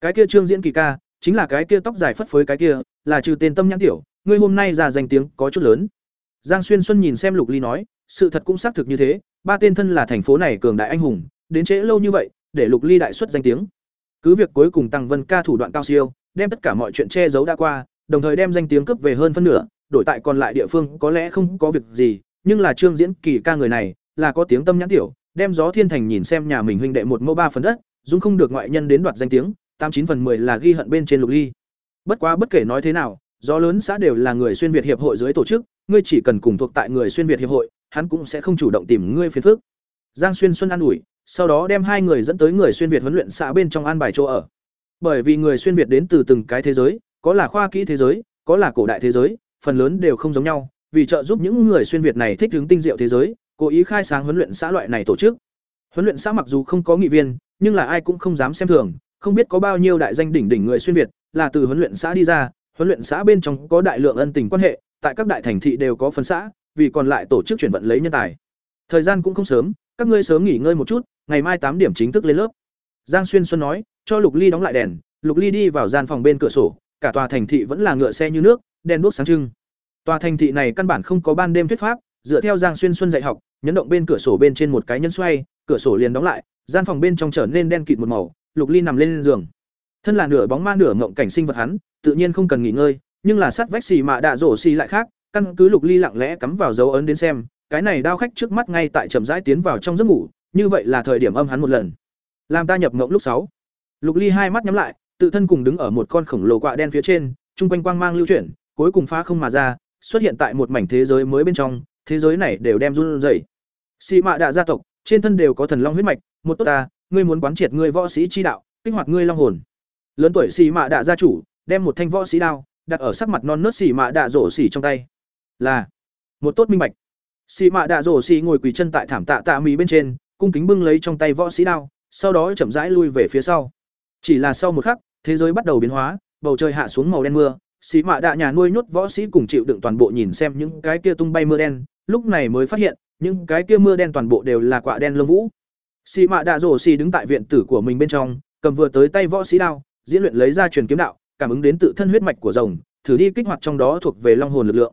cái kia trương diễn kỳ ca, chính là cái kia tóc dài phất phới cái kia, là trừ tên tâm nhãn tiểu, ngươi hôm nay ra danh tiếng có chút lớn. Giang xuyên xuân nhìn xem lục ly nói, sự thật cũng xác thực như thế, ba tên thân là thành phố này cường đại anh hùng, đến trễ lâu như vậy, để lục ly đại xuất danh tiếng. Cứ việc cuối cùng tăng vân ca thủ đoạn cao siêu, đem tất cả mọi chuyện che giấu đã qua, đồng thời đem danh tiếng cướp về hơn phân nửa, đổi tại còn lại địa phương có lẽ không có việc gì, nhưng là trương diễn kỳ ca người này, là có tiếng tâm nhãn tiểu, đem gió thiên thành nhìn xem nhà mình huynh đệ một mẫu ba phần đất, dung không được ngoại nhân đến đoạt danh tiếng tám chín phần mười là ghi hận bên trên lục ly. Bất quá bất kể nói thế nào do lớn xã đều là người xuyên việt hiệp hội dưới tổ chức, ngươi chỉ cần cùng thuộc tại người xuyên việt hiệp hội, hắn cũng sẽ không chủ động tìm ngươi phiền phức. Giang xuyên xuân an ủi, sau đó đem hai người dẫn tới người xuyên việt huấn luyện xã bên trong an bài chỗ ở. Bởi vì người xuyên việt đến từ từng cái thế giới, có là khoa kỹ thế giới, có là cổ đại thế giới, phần lớn đều không giống nhau, vì trợ giúp những người xuyên việt này thích ứng tinh diệu thế giới, cố ý khai sáng huấn luyện xã loại này tổ chức. Huấn luyện xã mặc dù không có nghị viên, nhưng là ai cũng không dám xem thường không biết có bao nhiêu đại danh đỉnh đỉnh người xuyên việt, là từ huấn luyện xã đi ra, huấn luyện xã bên trong có đại lượng ân tình quan hệ, tại các đại thành thị đều có phân xã, vì còn lại tổ chức chuyển vận lấy nhân tài. Thời gian cũng không sớm, các ngươi sớm nghỉ ngơi một chút, ngày mai tám điểm chính thức lên lớp. Giang xuyên xuân nói, cho lục ly đóng lại đèn, lục ly đi vào gian phòng bên cửa sổ, cả tòa thành thị vẫn là ngựa xe như nước, đèn đuốc sáng trưng. Tòa thành thị này căn bản không có ban đêm thuyết pháp, dựa theo giang xuyên xuân dạy học, nhấn động bên cửa sổ bên trên một cái nhân xoay, cửa sổ liền đóng lại, gian phòng bên trong trở nên đen kịt một màu lục ly nằm lên giường. Thân là nửa bóng ma nửa ngộng cảnh sinh vật hắn, tự nhiên không cần nghỉ ngơi, nhưng là sát vách xì mạ đạ rổ xì lại khác, căn cứ lục ly lặng lẽ cắm vào dấu ấn đến xem, cái này đao khách trước mắt ngay tại chậm rãi tiến vào trong giấc ngủ, như vậy là thời điểm âm hắn một lần. Làm ta nhập ngộng lúc sáu. Lục ly hai mắt nhắm lại, tự thân cùng đứng ở một con khổng lồ quạ đen phía trên trung quanh quang mang lưu chuyển, cuối cùng phá không mà ra, xuất hiện tại một mảnh thế giới mới bên trong, thế giới này đều đem run rẩy. Xì mạ đạ gia tộc, trên thân đều có thần long huyết mạch, một tốt ta ngươi muốn quán triệt ngươi võ sĩ chi đạo, kích hoạt ngươi long hồn. Lớn tuổi xì mạ đạ gia chủ, đem một thanh võ sĩ đao, đặt ở sắc mặt non nớt xì mạ đạ rổ xỉ trong tay. Là, một tốt minh bạch. Xì mạ đạ rổ xỉ ngồi quỳ chân tại thảm tạ tạ mì bên trên, cung kính bưng lấy trong tay võ sĩ đao, sau đó chậm rãi lui về phía sau. Chỉ là sau một khắc, thế giới bắt đầu biến hóa, bầu trời hạ xuống màu đen mưa, xì mạ đạ nhà nuôi nhốt võ sĩ cùng chịu đựng toàn bộ nhìn xem những cái kia tung bay mưa đen, lúc này mới phát hiện, những cái kia mưa đen toàn bộ đều là quả đen lông vũ. Sĩ mạ đạ Dỗ Xỉ đứng tại viện tử của mình bên trong, cầm vừa tới tay võ sĩ đao, diễn luyện lấy ra truyền kiếm đạo, cảm ứng đến tự thân huyết mạch của rồng, thử đi kích hoạt trong đó thuộc về long hồn lực lượng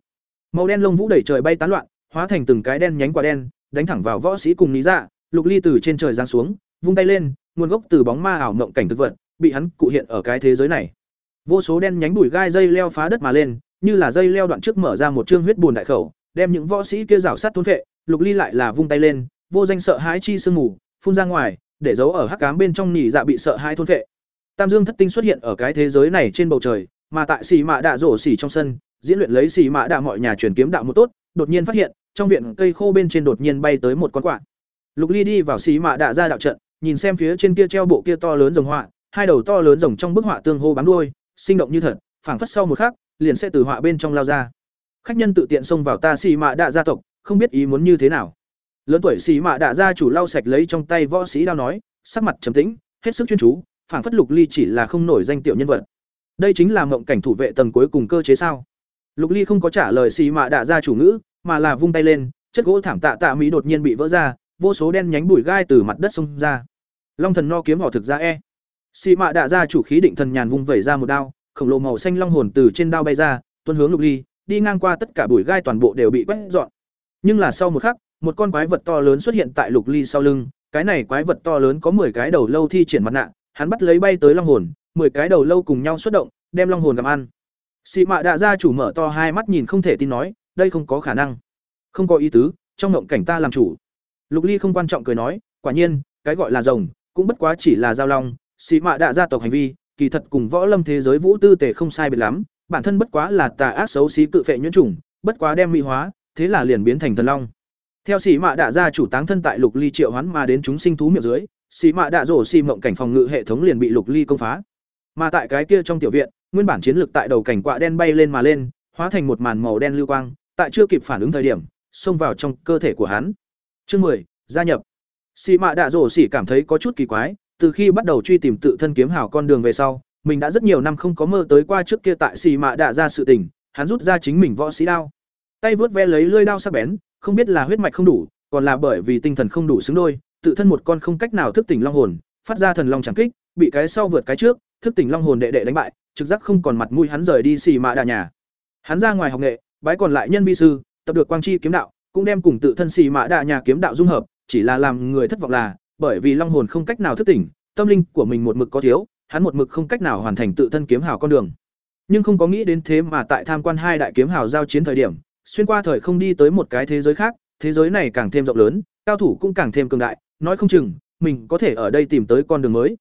màu đen lông vũ đẩy trời bay tán loạn, hóa thành từng cái đen nhánh quả đen, đánh thẳng vào võ sĩ cùng lý dạ lục ly từ trên trời giáng xuống, vung tay lên, nguồn gốc từ bóng ma ảo mộng cảnh thực vật, bị hắn cụ hiện ở cái thế giới này vô số đen nhánh bụi gai dây leo phá đất mà lên, như là dây leo đoạn trước mở ra một trương huyết bùn đại khẩu, đem những võ sĩ kia rảo sát thôn vệ lục ly lại là vung tay lên, vô danh sợ hãi chi sương ngủ phun ra ngoài, để giấu ở hắc cám bên trong nỉ dạ bị sợ hai thôn vệ. Tam dương thất tinh xuất hiện ở cái thế giới này trên bầu trời, mà tại xì mạ đạ rổ xỉ trong sân, diễn luyện lấy xì mạ đạ mọi nhà truyền kiếm đạo một tốt, đột nhiên phát hiện, trong viện cây khô bên trên đột nhiên bay tới một con quạ. Lục ly đi vào xì mạ đạ ra đạo trận, nhìn xem phía trên kia treo bộ kia to lớn rồng họa, hai đầu to lớn rồng trong bức họa tương hô bám đuôi, sinh động như thật, phảng phất sau một khắc, liền sẽ từ họa bên trong lao ra. Khách nhân tự tiện xông vào ta xì mạ đạ gia tộc, không biết ý muốn như thế nào lớn tuổi xì mạ đạ gia chủ lau sạch lấy trong tay võ sĩ đao nói, sắc mặt trầm tĩnh, hết sức chuyên chú, phảng phất lục ly chỉ là không nổi danh tiểu nhân vật. Đây chính là mộng cảnh thủ vệ tầng cuối cùng cơ chế sao? Lục ly không có trả lời xì mạ đạ gia chủ ngữ, mà là vung tay lên, chất gỗ thảm tạ tạ mỹ đột nhiên bị vỡ ra, vô số đen nhánh bụi gai từ mặt đất xông ra. Long thần no kiếm họ thực ra e. Xì mạ đạ gia chủ khí định thần nhàn vung vẩy ra một đao, khổng lồ màu xanh long hồn từ trên đao bay ra tuân hướng lục ly, đi ngang qua tất cả bụi gai toàn bộ đều bị quét dọn. Nhưng là sau một khắc một con quái vật to lớn xuất hiện tại lục ly sau lưng cái này quái vật to lớn có 10 cái đầu lâu thi triển mặt nạ hắn bắt lấy bay tới long hồn, 10 cái đầu lâu cùng nhau xuất động, đem long hồn gặm ăn. xị Mạ Đạ gia chủ mở to hai mắt nhìn không thể tin nói, đây không có khả năng. Không có ý tứ, trong ngộng cảnh ta làm chủ. Lục Ly không quan trọng cười nói, quả nhiên, cái gọi là rồng, cũng bất quá chỉ là giao long, xị Mạ Đạ gia tộc hành vi, kỳ thật cùng võ lâm thế giới vũ tư tề không sai biệt lắm, bản thân bất quá là tà ác xấu xí cự phệ nhuyễn chủng, bất quá đem mỹ hóa, thế là liền biến thành thần long. Theo Sĩ Mạ Đạ gia chủ táng thân tại Lục Ly triệu hoán mà đến chúng sinh thú miệng dưới, xì mạ đạ rổ xì mộng cảnh phòng ngự hệ thống liền bị lục ly công phá. Mà tại cái kia trong tiểu viện nguyên bản chiến lược tại đầu cảnh quạ đen bay lên mà lên hóa thành một màn màu đen lưu quang tại chưa kịp phản ứng thời điểm xông vào trong cơ thể của hắn. Chương mười gia nhập. Xì mạ đạ rổ xì cảm thấy có chút kỳ quái từ khi bắt đầu truy tìm tự thân kiếm hào con đường về sau mình đã rất nhiều năm không có mơ tới qua trước kia tại xì mạ đạ ra sự tình hắn rút ra chính mình võ sĩ đao. Tay vớt ve lấy lưỡi đao sắc bén không biết là huyết mạch không đủ còn là bởi vì tinh thần không đủ xứng đôi tự thân một con không cách nào thức tỉnh long hồn, phát ra thần long chẳng kích, bị cái sau vượt cái trước, thức tỉnh long hồn đệ đệ đánh bại trực giác không còn mặt mũi hắn rời đi xì mạ đà nhà. Hắn ra ngoài học nghệ bái còn lại nhân vi sư tập được quang chi kiếm đạo cũng đem cùng tự thân xì mạ đà nhà kiếm đạo dung hợp chỉ là làm người thất vọng là bởi vì long hồn không cách nào thức tỉnh tâm linh của mình một mực có thiếu hắn một mực không cách nào hoàn thành tự thân kiếm hào con đường. Nhưng không có nghĩ đến thế mà tại tham quan hai đại kiếm hào giao chiến thời điểm xuyên qua thời không đi tới một cái thế giới khác, thế giới này càng thêm rộng lớn, cao thủ cũng càng thêm cường đại, nói không chừng, mình có thể ở đây tìm tới con đường mới.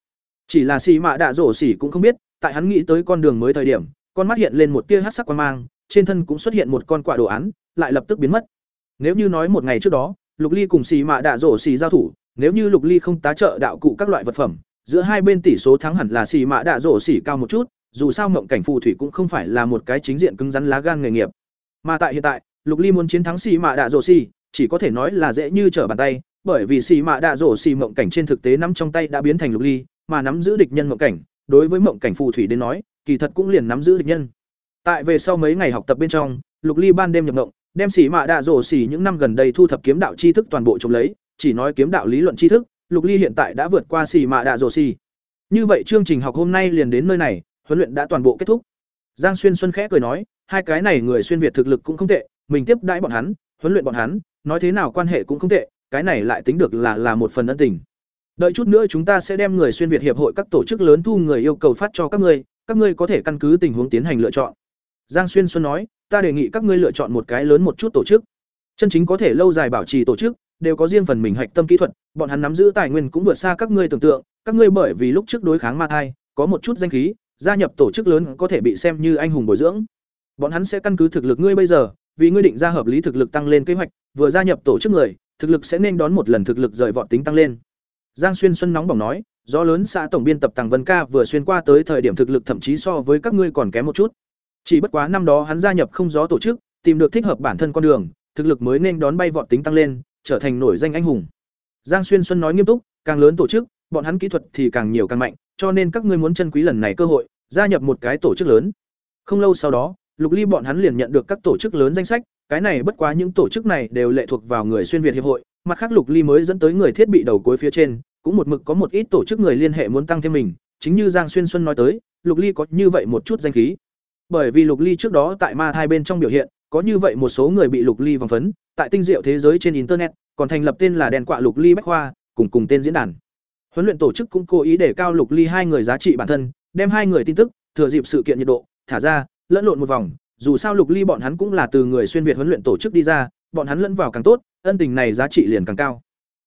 Chỉ là xì mạ đạ rổ xỉ cũng không biết, tại hắn nghĩ tới con đường mới thời điểm, con mắt hiện lên một tia hát sắc quan mang, trên thân cũng xuất hiện một con quạ đồ án, lại lập tức biến mất. Nếu như nói một ngày trước đó, lục ly cùng xì mạ đạ rổ xỉ giao thủ, nếu như lục ly không tá trợ đạo cụ các loại vật phẩm, giữa hai bên tỷ số thắng hẳn là xì mạ đạ rổ xỉ cao một chút, dù sao mộng cảnh phù thủy cũng không phải là một cái chính diện cứng rắn lá gan nghề nghiệp mà tại hiện tại, lục ly muốn chiến thắng xì mạ đạ rổ xỉ chỉ có thể nói là dễ như trở bàn tay, bởi vì xì mạ đạ rổ xỉ mộng cảnh trên thực tế nắm trong tay đã biến thành lục ly, mà nắm giữ địch nhân mộng cảnh, đối với mộng cảnh phù thủy đến nói, kỳ thật cũng liền nắm giữ địch nhân. Tại về sau mấy ngày học tập bên trong, lục ly ban đêm nhập mộng, đem xì mạ đạ rổ xỉ những năm gần đây thu thập kiếm đạo tri thức toàn bộ trộm lấy, chỉ nói kiếm đạo lý luận tri thức, lục ly hiện tại đã vượt qua xì mạ đạ rổ xỉ như vậy chương trình học hôm nay liền đến nơi này, huấn luyện đã toàn bộ kết thúc giang xuyên xuân khẽ cười nói, hai cái này người xuyên việt thực lực cũng không tệ, mình tiếp đãi bọn hắn, huấn luyện bọn hắn, nói thế nào quan hệ cũng không tệ, cái này lại tính được là là một phần ân tình. Đợi chút nữa chúng ta sẽ đem người xuyên việt hiệp hội các tổ chức lớn thu người yêu cầu phát cho các ngươi các ngươi có thể căn cứ tình huống tiến hành lựa chọn. Giang xuyên xuân nói, ta đề nghị các ngươi lựa chọn một cái lớn một chút tổ chức. Chân chính có thể lâu dài bảo trì tổ chức, đều có riêng phần mình hạch tâm kỹ thuật, bọn hắn nắm giữ tài nguyên cũng vượt xa các ngươi tưởng tượng, các ngươi bởi vì lúc trước đối kháng ma thai, có một chút danh khí gia nhập tổ chức lớn có thể bị xem như anh hùng bồi dưỡng. Bọn hắn sẽ căn cứ thực lực ngươi bây giờ, vì ngươi định ra hợp lý thực lực tăng lên kế hoạch, vừa gia nhập tổ chức người, thực lực sẽ nên đón một lần thực lực rời vọt tính tăng lên. Giang xuyên xuân nóng bỏng nói do lớn xã tổng biên tập tàng vân ca vừa xuyên qua tới thời điểm thực lực thậm chí so với các ngươi còn kém một chút. Chỉ bất quá năm đó hắn gia nhập không gió tổ chức, tìm được thích hợp bản thân con đường, thực lực mới nên đón bay vọt tính tăng lên, trở thành nổi danh anh hùng. Giang xuyên xuân nói nghiêm túc, càng lớn tổ chức, bọn hắn kỹ thuật thì càng nhiều càng mạnh cho nên các ngươi muốn chân quý lần này cơ hội, gia nhập một cái tổ chức lớn. Không lâu sau đó, lục ly bọn hắn liền nhận được các tổ chức lớn danh sách, cái này bất quá những tổ chức này đều lệ thuộc vào người xuyên việt hiệp hội, mặt khác lục ly mới dẫn tới người thiết bị đầu cuối phía trên, cũng một mực có một ít tổ chức người liên hệ muốn tăng thêm mình, chính như giang xuyên xuân nói tới, lục ly có như vậy một chút danh khí. Bởi vì lục ly trước đó tại ma thai bên trong biểu hiện, có như vậy một số người bị lục ly vòng phấn, tại tinh diệu thế giới trên internet, còn thành lập tên là đèn quạ lục ly bách khoa, cùng cùng tên diễn đàn huấn luyện tổ chức cũng cố ý để cao lục ly hai người giá trị bản thân, đem hai người tin tức, thừa dịp sự kiện nhiệt độ, thả ra, lẫn lộn một vòng. Dù sao lục ly bọn hắn cũng là từ người xuyên việt huấn luyện tổ chức đi ra, bọn hắn lẫn vào càng tốt, ân tình này giá trị liền càng cao.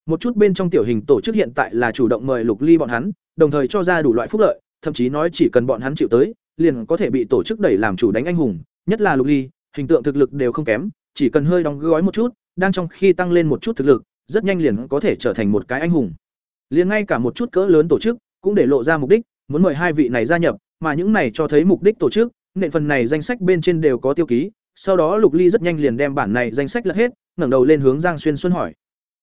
Một chút bên trong tiểu hình tổ chức hiện tại là chủ động mời lục ly bọn hắn, đồng thời cho ra đủ loại phúc lợi, thậm chí nói chỉ cần bọn hắn chịu tới, liền có thể bị tổ chức đẩy làm chủ đánh anh hùng, nhất là lục ly, hình tượng thực lực đều không kém, chỉ cần hơi đóng gói một chút, đang trong khi tăng lên một chút thực lực, rất nhanh liền có thể trở thành một cái anh hùng liền ngay cả một chút cỡ lớn tổ chức cũng để lộ ra mục đích, muốn mời hai vị này gia nhập, mà những này cho thấy mục đích tổ chức nện phần này danh sách bên trên đều có tiêu ký. Sau đó lục ly rất nhanh liền đem bản này danh sách lật hết, ngẩng đầu lên hướng giang xuyên xuân hỏi.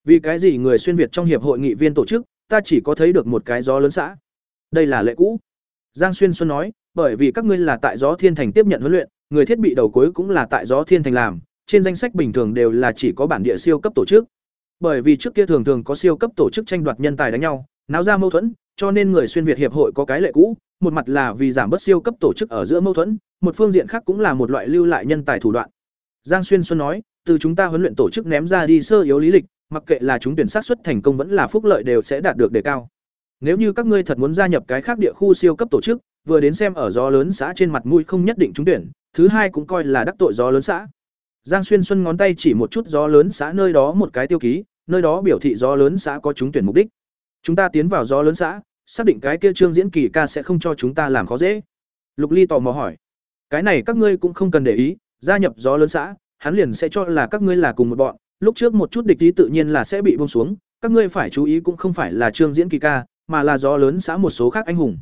Vì cái gì người xuyên việt trong hiệp hội nghị viên tổ chức, ta chỉ có thấy được một cái gió lớn xã? Đây là lệ cũ. Giang xuyên xuân nói, bởi vì các ngươi là tại gió thiên thành tiếp nhận huấn luyện, người thiết bị đầu cuối cũng là tại gió thiên thành làm, trên danh sách bình thường đều là chỉ có bản địa siêu cấp tổ chức bởi vì trước kia thường thường có siêu cấp tổ chức tranh đoạt nhân tài đánh nhau, náo ra mâu thuẫn, cho nên người xuyên việt hiệp hội có cái lệ cũ, một mặt là vì giảm bớt siêu cấp tổ chức ở giữa mâu thuẫn, một phương diện khác cũng là một loại lưu lại nhân tài thủ đoạn. Giang xuyên xuân nói, từ chúng ta huấn luyện tổ chức ném ra đi sơ yếu lý lịch, mặc kệ là chúng tuyển sát xuất thành công vẫn là phúc lợi đều sẽ đạt được đề cao. Nếu như các ngươi thật muốn gia nhập cái khác địa khu siêu cấp tổ chức, vừa đến xem ở gió lớn xã trên mặt mũi không nhất định trúng tuyển, thứ hai cũng coi là đắc tội gió lớn xã giang xuyên xuân ngón tay chỉ một chút gió lớn xã nơi đó một cái tiêu ký, nơi đó biểu thị gió lớn xã có trúng tuyển mục đích. Chúng ta tiến vào gió lớn xã xác định cái kia trương diễn kỳ ca sẽ không cho chúng ta làm khó dễ. Lục ly tò mò hỏi. Cái này các ngươi cũng không cần để ý, gia nhập gió lớn xã hắn liền sẽ cho là các ngươi là cùng một bọn, lúc trước một chút địch ý tự nhiên là sẽ bị buông xuống, các ngươi phải chú ý cũng không phải là trương diễn kỳ ca, mà là gió lớn xã một số khác anh hùng.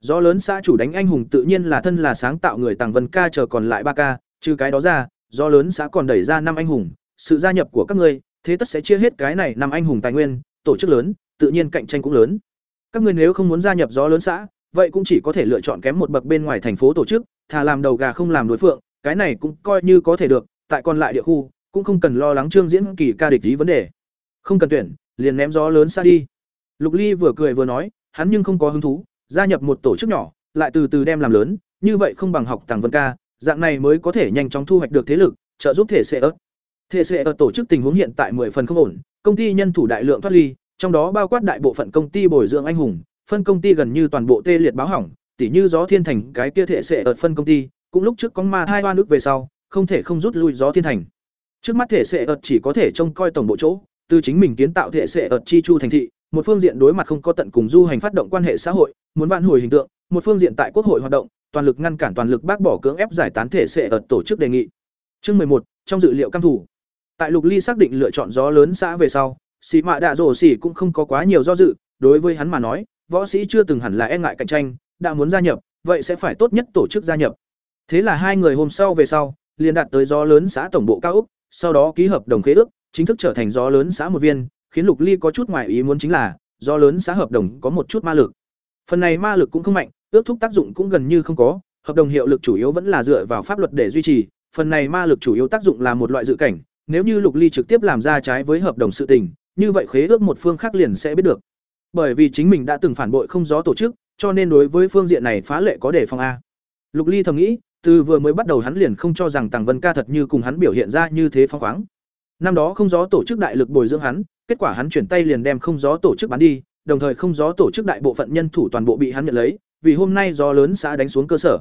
Gió lớn xã chủ đánh anh hùng tự nhiên là thân là sáng tạo người tàng vân ca chờ còn lại ba ca, trừ cái đó ra do lớn xã còn đẩy ra năm anh hùng sự gia nhập của các ngươi thế tất sẽ chia hết cái này năm anh hùng tài nguyên tổ chức lớn tự nhiên cạnh tranh cũng lớn. Các ngươi nếu không muốn gia nhập gió lớn xã vậy cũng chỉ có thể lựa chọn kém một bậc bên ngoài thành phố tổ chức thà làm đầu gà không làm đối phượng cái này cũng coi như có thể được tại còn lại địa khu cũng không cần lo lắng trương diễn kỳ ca địch lý vấn đề. Không cần tuyển liền ném gió lớn xa đi. Lục ly vừa cười vừa nói hắn nhưng không có hứng thú gia nhập một tổ chức nhỏ lại từ từ đem làm lớn, như vậy không bằng học Tàng Vân ca, dạng này mới có thể nhanh chóng thu hoạch được thế lực, trợ giúp thể sệ ớt. Thể sệ ớt tổ chức tình huống hiện tại 10 phần không ổn, công ty nhân thủ đại lượng thoát ly, trong đó bao quát đại bộ phận công ty bồi dưỡng anh hùng, phân công ty gần như toàn bộ tê liệt báo hỏng, tỉ như gió thiên thành cái kia thể sệ ớt phân công ty, cũng lúc trước có ma hai hoa nước về sau, không thể không rút lui gió thiên thành. Trước mắt thể sệ ớt chỉ có thể trông coi tổng bộ chỗ, từ chính mình kiến tạo thể sệ ớt chi chu thành thị, một phương diện đối mặt không có tận cùng du hành phát động quan hệ xã hội, muốn vạn hồi hình tượng, một phương diện tại quốc hội hoạt động, toàn lực ngăn cản toàn lực bác bỏ cưỡng ép giải tán thể sẽ ở tổ chức đề nghị. Chương một trong dự liệu cam thủ. Tại Lục Ly xác định lựa chọn gió lớn xã về sau, Sĩ Mạ Đạ Dỗ Sĩ cũng không có quá nhiều do dự, đối với hắn mà nói, võ sĩ chưa từng hẳn là e ngại cạnh tranh, đã muốn gia nhập, vậy sẽ phải tốt nhất tổ chức gia nhập. Thế là hai người hôm sau về sau, liền đạt tới gió lớn xã tổng bộ cao ốc, sau đó ký hợp đồng khế ước, chính thức trở thành gió lớn xã một viên, khiến Lục Ly có chút ngoài ý muốn chính là, gió lớn xã hợp đồng có một chút ma lực. Phần này ma lực cũng không mạnh, ước thúc tác dụng cũng gần như không có, hợp đồng hiệu lực chủ yếu vẫn là dựa vào pháp luật để duy trì, phần này ma lực chủ yếu tác dụng là một loại dự cảnh, nếu như Lục Ly trực tiếp làm ra trái với hợp đồng sự tình, như vậy khế ước một phương khác liền sẽ biết được. Bởi vì chính mình đã từng phản bội không gió tổ chức, cho nên đối với phương diện này phá lệ có đề phòng a. Lục Ly thầm nghĩ, từ vừa mới bắt đầu hắn liền không cho rằng Tàng Vân Ca thật như cùng hắn biểu hiện ra như thế phong khoáng. Năm đó không gió tổ chức đại lực bồi dưỡng hắn, kết quả hắn chuyển tay liền đem không gió tổ chức bán đi, đồng thời không gió tổ chức đại bộ phận nhân thủ toàn bộ bị hắn nhận lấy, vì hôm nay gió lớn xã đánh xuống cơ sở.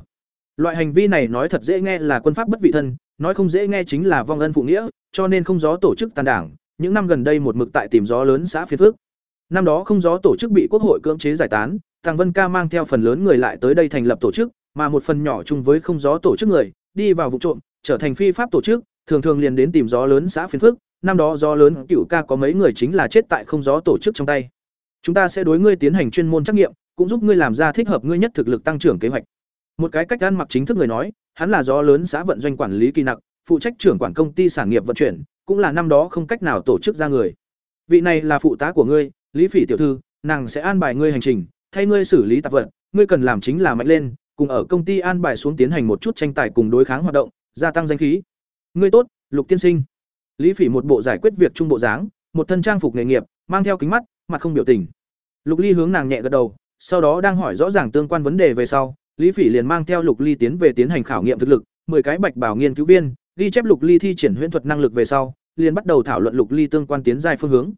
Loại hành vi này nói thật dễ nghe là quân pháp bất vị thân, nói không dễ nghe chính là vong ân phụ nghĩa, cho nên không gió tổ chức tàn đảng, những năm gần đây một mực tại tìm gió lớn xã phiên phước. Năm đó không gió tổ chức bị quốc hội cưỡng chế giải tán, Tàng Vân Ca mang theo phần lớn người lại tới đây thành lập tổ chức, mà một phần nhỏ chung với không gió tổ chức người, đi vào vụ trộm, trở thành phi pháp tổ chức, thường thường liền đến tìm gió lớn xã phiên phước, năm đó gió lớn cựu ca có mấy người chính là chết tại không gió tổ chức trong tay. Chúng ta sẽ đối ngươi tiến hành chuyên môn trắc nghiệm, cũng giúp ngươi làm ra thích hợp ngươi nhất thực lực tăng trưởng kế hoạch. Một cái cách ăn mặc chính thức người nói, hắn là gió lớn xã vận doanh quản lý kỳ nặc, phụ trách trưởng quản công ty sản nghiệp vận chuyển, cũng là năm đó không cách nào tổ chức ra người. Vị này là phụ tá của ngươi, Lý Phỉ tiểu thư, nàng sẽ an bài ngươi hành trình, thay ngươi xử lý tạp vật, ngươi cần làm chính là mạnh lên, cùng ở công ty an bài xuống tiến hành một chút tranh tài cùng đối kháng hoạt động, gia tăng danh khí. Ngươi tốt, Lục tiên sinh. Lý Phỉ một bộ giải quyết việc trung bộ dáng, một thân trang phục nghề nghiệp, mang theo kính mắt, mặt không biểu tình. Lục Ly hướng nàng nhẹ gật đầu, sau đó đang hỏi rõ ràng tương quan vấn đề về sau, Lý Phỉ liền mang theo Lục Ly tiến về tiến hành khảo nghiệm thực lực, 10 cái bạch bảo nghiên cứu viên, ghi chép Lục Ly thi triển huyễn thuật năng lực về sau, liền bắt đầu thảo luận Lục Ly tương quan tiến giai phương hướng.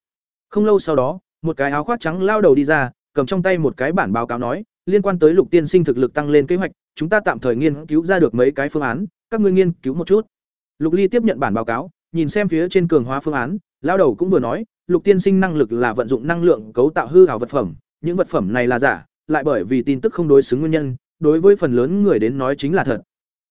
Không lâu sau đó, một cái áo khoác trắng lao đầu đi ra, cầm trong tay một cái bản báo cáo nói, liên quan tới Lục tiên sinh thực lực tăng lên kế hoạch, chúng ta tạm thời nghiên cứu ra được mấy cái phương án, các ngươi nghiên cứu một chút. Lục Ly tiếp nhận bản báo cáo, nhìn xem phía trên cường hóa phương án, lao đầu cũng vừa nói, Lục tiên sinh năng lực là vận dụng năng lượng cấu tạo hư ảo vật phẩm, những vật phẩm này là giả, lại bởi vì tin tức không đối xứng nguyên nhân, đối với phần lớn người đến nói chính là thật.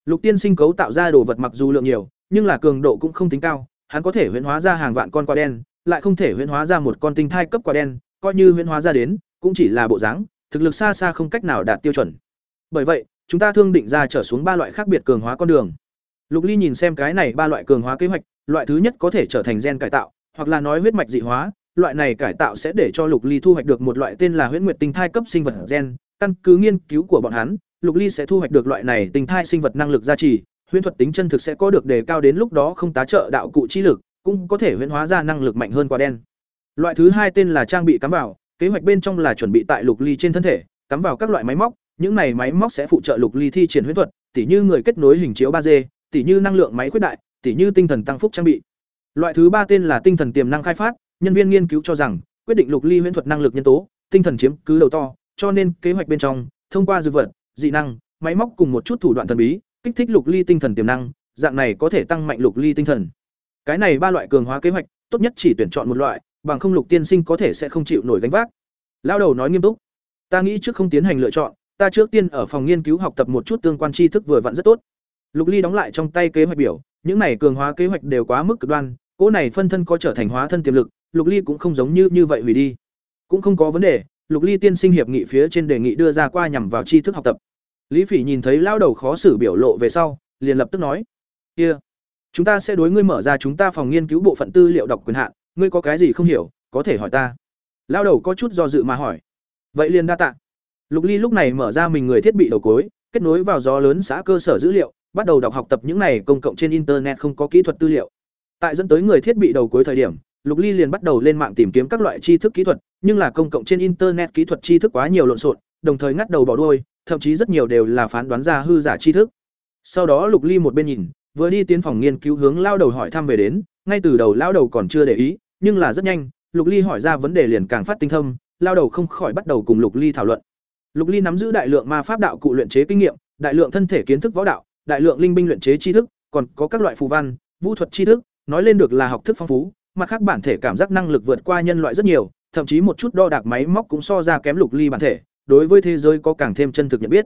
Lục tiên sinh cấu tạo ra đồ vật mặc dù lượng nhiều, nhưng là cường độ cũng không tính cao, hắn có thể huyễn hóa ra hàng vạn con quả đen, lại không thể huyễn hóa ra một con tinh thai cấp quả đen, coi như huyễn hóa ra đến, cũng chỉ là bộ dáng, thực lực xa xa không cách nào đạt tiêu chuẩn. Bởi vậy, chúng ta thương định ra trở xuống ba loại khác biệt cường hóa con đường. Lục Ly nhìn xem cái này ba loại cường hóa kế hoạch, loại thứ nhất có thể trở thành gen cải tạo, hoặc là nói huyết mạch dị hóa, loại này cải tạo sẽ để cho Lục Ly thu hoạch được một loại tên là huyễn nguyệt tinh thai cấp sinh vật gen, căn cứ nghiên cứu của bọn hắn, Lục Ly sẽ thu hoạch được loại này tinh thai sinh vật năng lực gia trì, huyễn thuật tính chân thực sẽ có được đề cao đến lúc đó không tá trợ đạo cụ chi lực, cũng có thể huyễn hóa ra năng lực mạnh hơn quả đen. Loại thứ hai tên là trang bị cắm vào, kế hoạch bên trong là chuẩn bị tại Lục Ly trên thân thể, cắm vào các loại máy móc, những này máy móc sẽ phụ trợ Lục Ly thi triển huyễn thuật, tỉ như người kết nối hình chiếu 3D, tỉ như năng lượng máy khuyết đại, tỉ như tinh thần tăng phúc trang bị. Loại thứ ba tên là tinh thần tiềm năng khai phát, nhân viên nghiên cứu cho rằng, quyết định Lục Ly huyễn thuật năng lực nhân tố, tinh thần chiếm cứ đầu to, cho nên kế hoạch bên trong, thông qua dược vật, dị năng, máy móc cùng một chút thủ đoạn thần bí, kích thích lục ly tinh thần tiềm năng, dạng này có thể tăng mạnh lục ly tinh thần. Cái này ba loại cường hóa kế hoạch, tốt nhất chỉ tuyển chọn một loại, bằng không lục tiên sinh có thể sẽ không chịu nổi gánh vác. Lao đầu nói nghiêm túc, ta nghĩ trước không tiến hành lựa chọn, ta trước tiên ở phòng nghiên cứu học tập một chút tương quan tri thức vừa vặn rất tốt. Lục Ly đóng lại trong tay kế hoạch biểu, những này cường hóa kế hoạch đều quá mức cực đoan, cỗ này phân thân có trở thành hóa thân tiềm lực, Lục Ly cũng không giống như như vậy hủy đi. Cũng không có vấn đề, Lục Ly tiên sinh hiệp nghị phía trên đề nghị đưa ra qua nhằm vào tri thức học tập. Lý Phỉ nhìn thấy lao đầu khó xử biểu lộ về sau, liền lập tức nói: "Kia, chúng ta sẽ đối ngươi mở ra chúng ta phòng nghiên cứu bộ phận tư liệu đọc quyền hạn, ngươi có cái gì không hiểu, có thể hỏi ta." Lao đầu có chút do dự mà hỏi: "Vậy liền đa tạ." Lục Ly lúc này mở ra mình người thiết bị đầu cuối, kết nối vào gió lớn xã cơ sở dữ liệu, bắt đầu đọc học tập những này công cộng trên internet không có kỹ thuật tư liệu. Tại dẫn tới người thiết bị đầu cuối thời điểm, Lục Ly liền bắt đầu lên mạng tìm kiếm các loại tri thức kỹ thuật, nhưng là công cộng trên internet kỹ thuật tri thức quá nhiều lộn xộn, đồng thời ngắt đầu bỏ đuôi, thậm chí rất nhiều đều là phán đoán ra hư giả tri thức. Sau đó Lục Ly một bên nhìn, vừa đi tiến phòng nghiên cứu hướng lao đầu hỏi thăm về đến, ngay từ đầu lao đầu còn chưa để ý, nhưng là rất nhanh, Lục Ly hỏi ra vấn đề liền càng phát tinh thâm, lao đầu không khỏi bắt đầu cùng Lục Ly thảo luận. Lục Ly nắm giữ đại lượng ma pháp đạo cụ luyện chế kinh nghiệm, đại lượng thân thể kiến thức võ đạo, đại lượng linh binh luyện chế tri thức, còn có các loại phù văn, vũ thuật tri thức, nói lên được là học thức phong phú, mặt khác bản thể cảm giác năng lực vượt qua nhân loại rất nhiều, thậm chí một chút đo đạc máy móc cũng so ra kém Lục Ly bản thể, đối với thế giới có càng thêm chân thực nhận biết.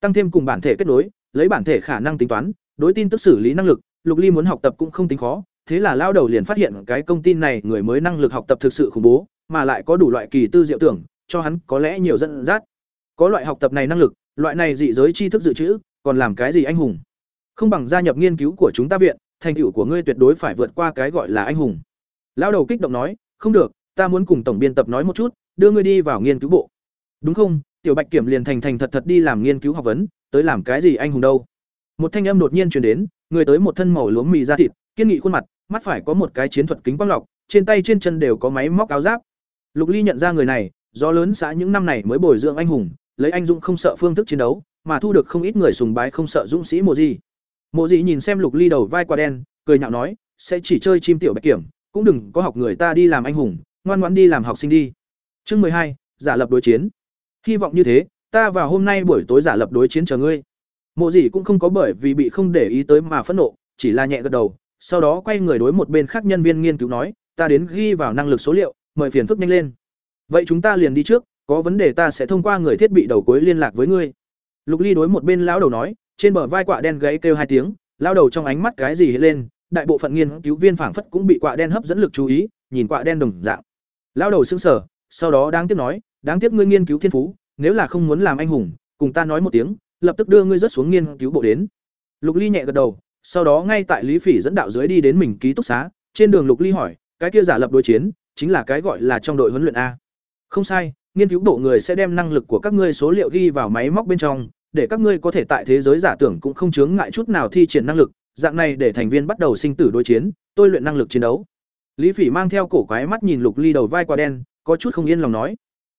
Tăng thêm cùng bản thể kết nối, lấy bản thể khả năng tính toán, đối tin tức xử lý năng lực, Lục Ly muốn học tập cũng không tính khó, thế là lao đầu liền phát hiện cái công ty này người mới năng lực học tập thực sự khủng bố, mà lại có đủ loại kỳ tư diệu tưởng, cho hắn có lẽ nhiều dẫn dắt. Có loại học tập này năng lực, loại này dị giới tri thức dự trữ, còn làm cái gì anh hùng? Không bằng gia nhập nghiên cứu của chúng ta viện, thành tựu của ngươi tuyệt đối phải vượt qua cái gọi là anh hùng. Lão đầu kích động nói, không được, ta muốn cùng tổng biên tập nói một chút, đưa ngươi đi vào nghiên cứu bộ. Đúng không? Tiểu Bạch Kiểm liền thành thành thật thật đi làm nghiên cứu học vấn, tới làm cái gì anh hùng đâu? Một thanh âm đột nhiên truyền đến, người tới một thân màu lúa mì da thịt, kiên nghị khuôn mặt, mắt phải có một cái chiến thuật kính quang lọc, trên tay trên chân đều có máy móc áo giáp. Lục Ly nhận ra người này, do lớn xã những năm này mới bồi dưỡng anh hùng, lấy anh dũng không sợ phương thức chiến đấu, mà thu được không ít người sùng bái không sợ dũng sĩ Mộ Dị. Mộ Dị nhìn xem Lục Ly đầu vai quả đen, cười nhạo nói, sẽ chỉ chơi chim tiểu bạch kiểm, cũng đừng có học người ta đi làm anh hùng, ngoan ngoãn đi làm học sinh đi. Chương mười hai, giả lập đối chiến. Hy vọng như thế, ta vào hôm nay buổi tối giả lập đối chiến chờ ngươi. Mộ dĩ cũng không có bởi vì bị không để ý tới mà phẫn nộ, chỉ là nhẹ gật đầu, sau đó quay người đối một bên khác nhân viên nghiên cứu nói, ta đến ghi vào năng lực số liệu, mời phiền phức nhanh lên. Vậy chúng ta liền đi trước, có vấn đề ta sẽ thông qua người thiết bị đầu cuối liên lạc với ngươi. Lục Ly đối một bên lão đầu nói, trên bờ vai quạ đen gáy kêu hai tiếng, lão đầu trong ánh mắt cái gì hết lên, đại bộ phận nghiên cứu viên phảng phất cũng bị quạ đen hấp dẫn lực chú ý, nhìn quạ đen đồng dạng. lao đầu sững sờ, sau đó đáng tiếc nói, đáng tiếc ngươi nghiên cứu thiên phú, nếu là không muốn làm anh hùng, cùng ta nói một tiếng, lập tức đưa ngươi rất xuống nghiên cứu bộ đến. Lục Ly nhẹ gật đầu, sau đó ngay tại Lý Phỉ dẫn đạo dưới đi đến mình ký túc xá, trên đường Lục Ly hỏi, cái kia giả lập đối chiến, chính là cái gọi là trong đội huấn luyện a. Không sai, nghiên cứu bộ người sẽ đem năng lực của các ngươi số liệu ghi vào máy móc bên trong, để các ngươi có thể tại thế giới giả tưởng cũng không chướng ngại chút nào thi triển năng lực, dạng này để thành viên bắt đầu sinh tử đối chiến, tôi luyện năng lực chiến đấu. Lý Phỉ mang theo cổ quái mắt nhìn Lục Ly đầu vai quả đen, có chút không yên lòng nói: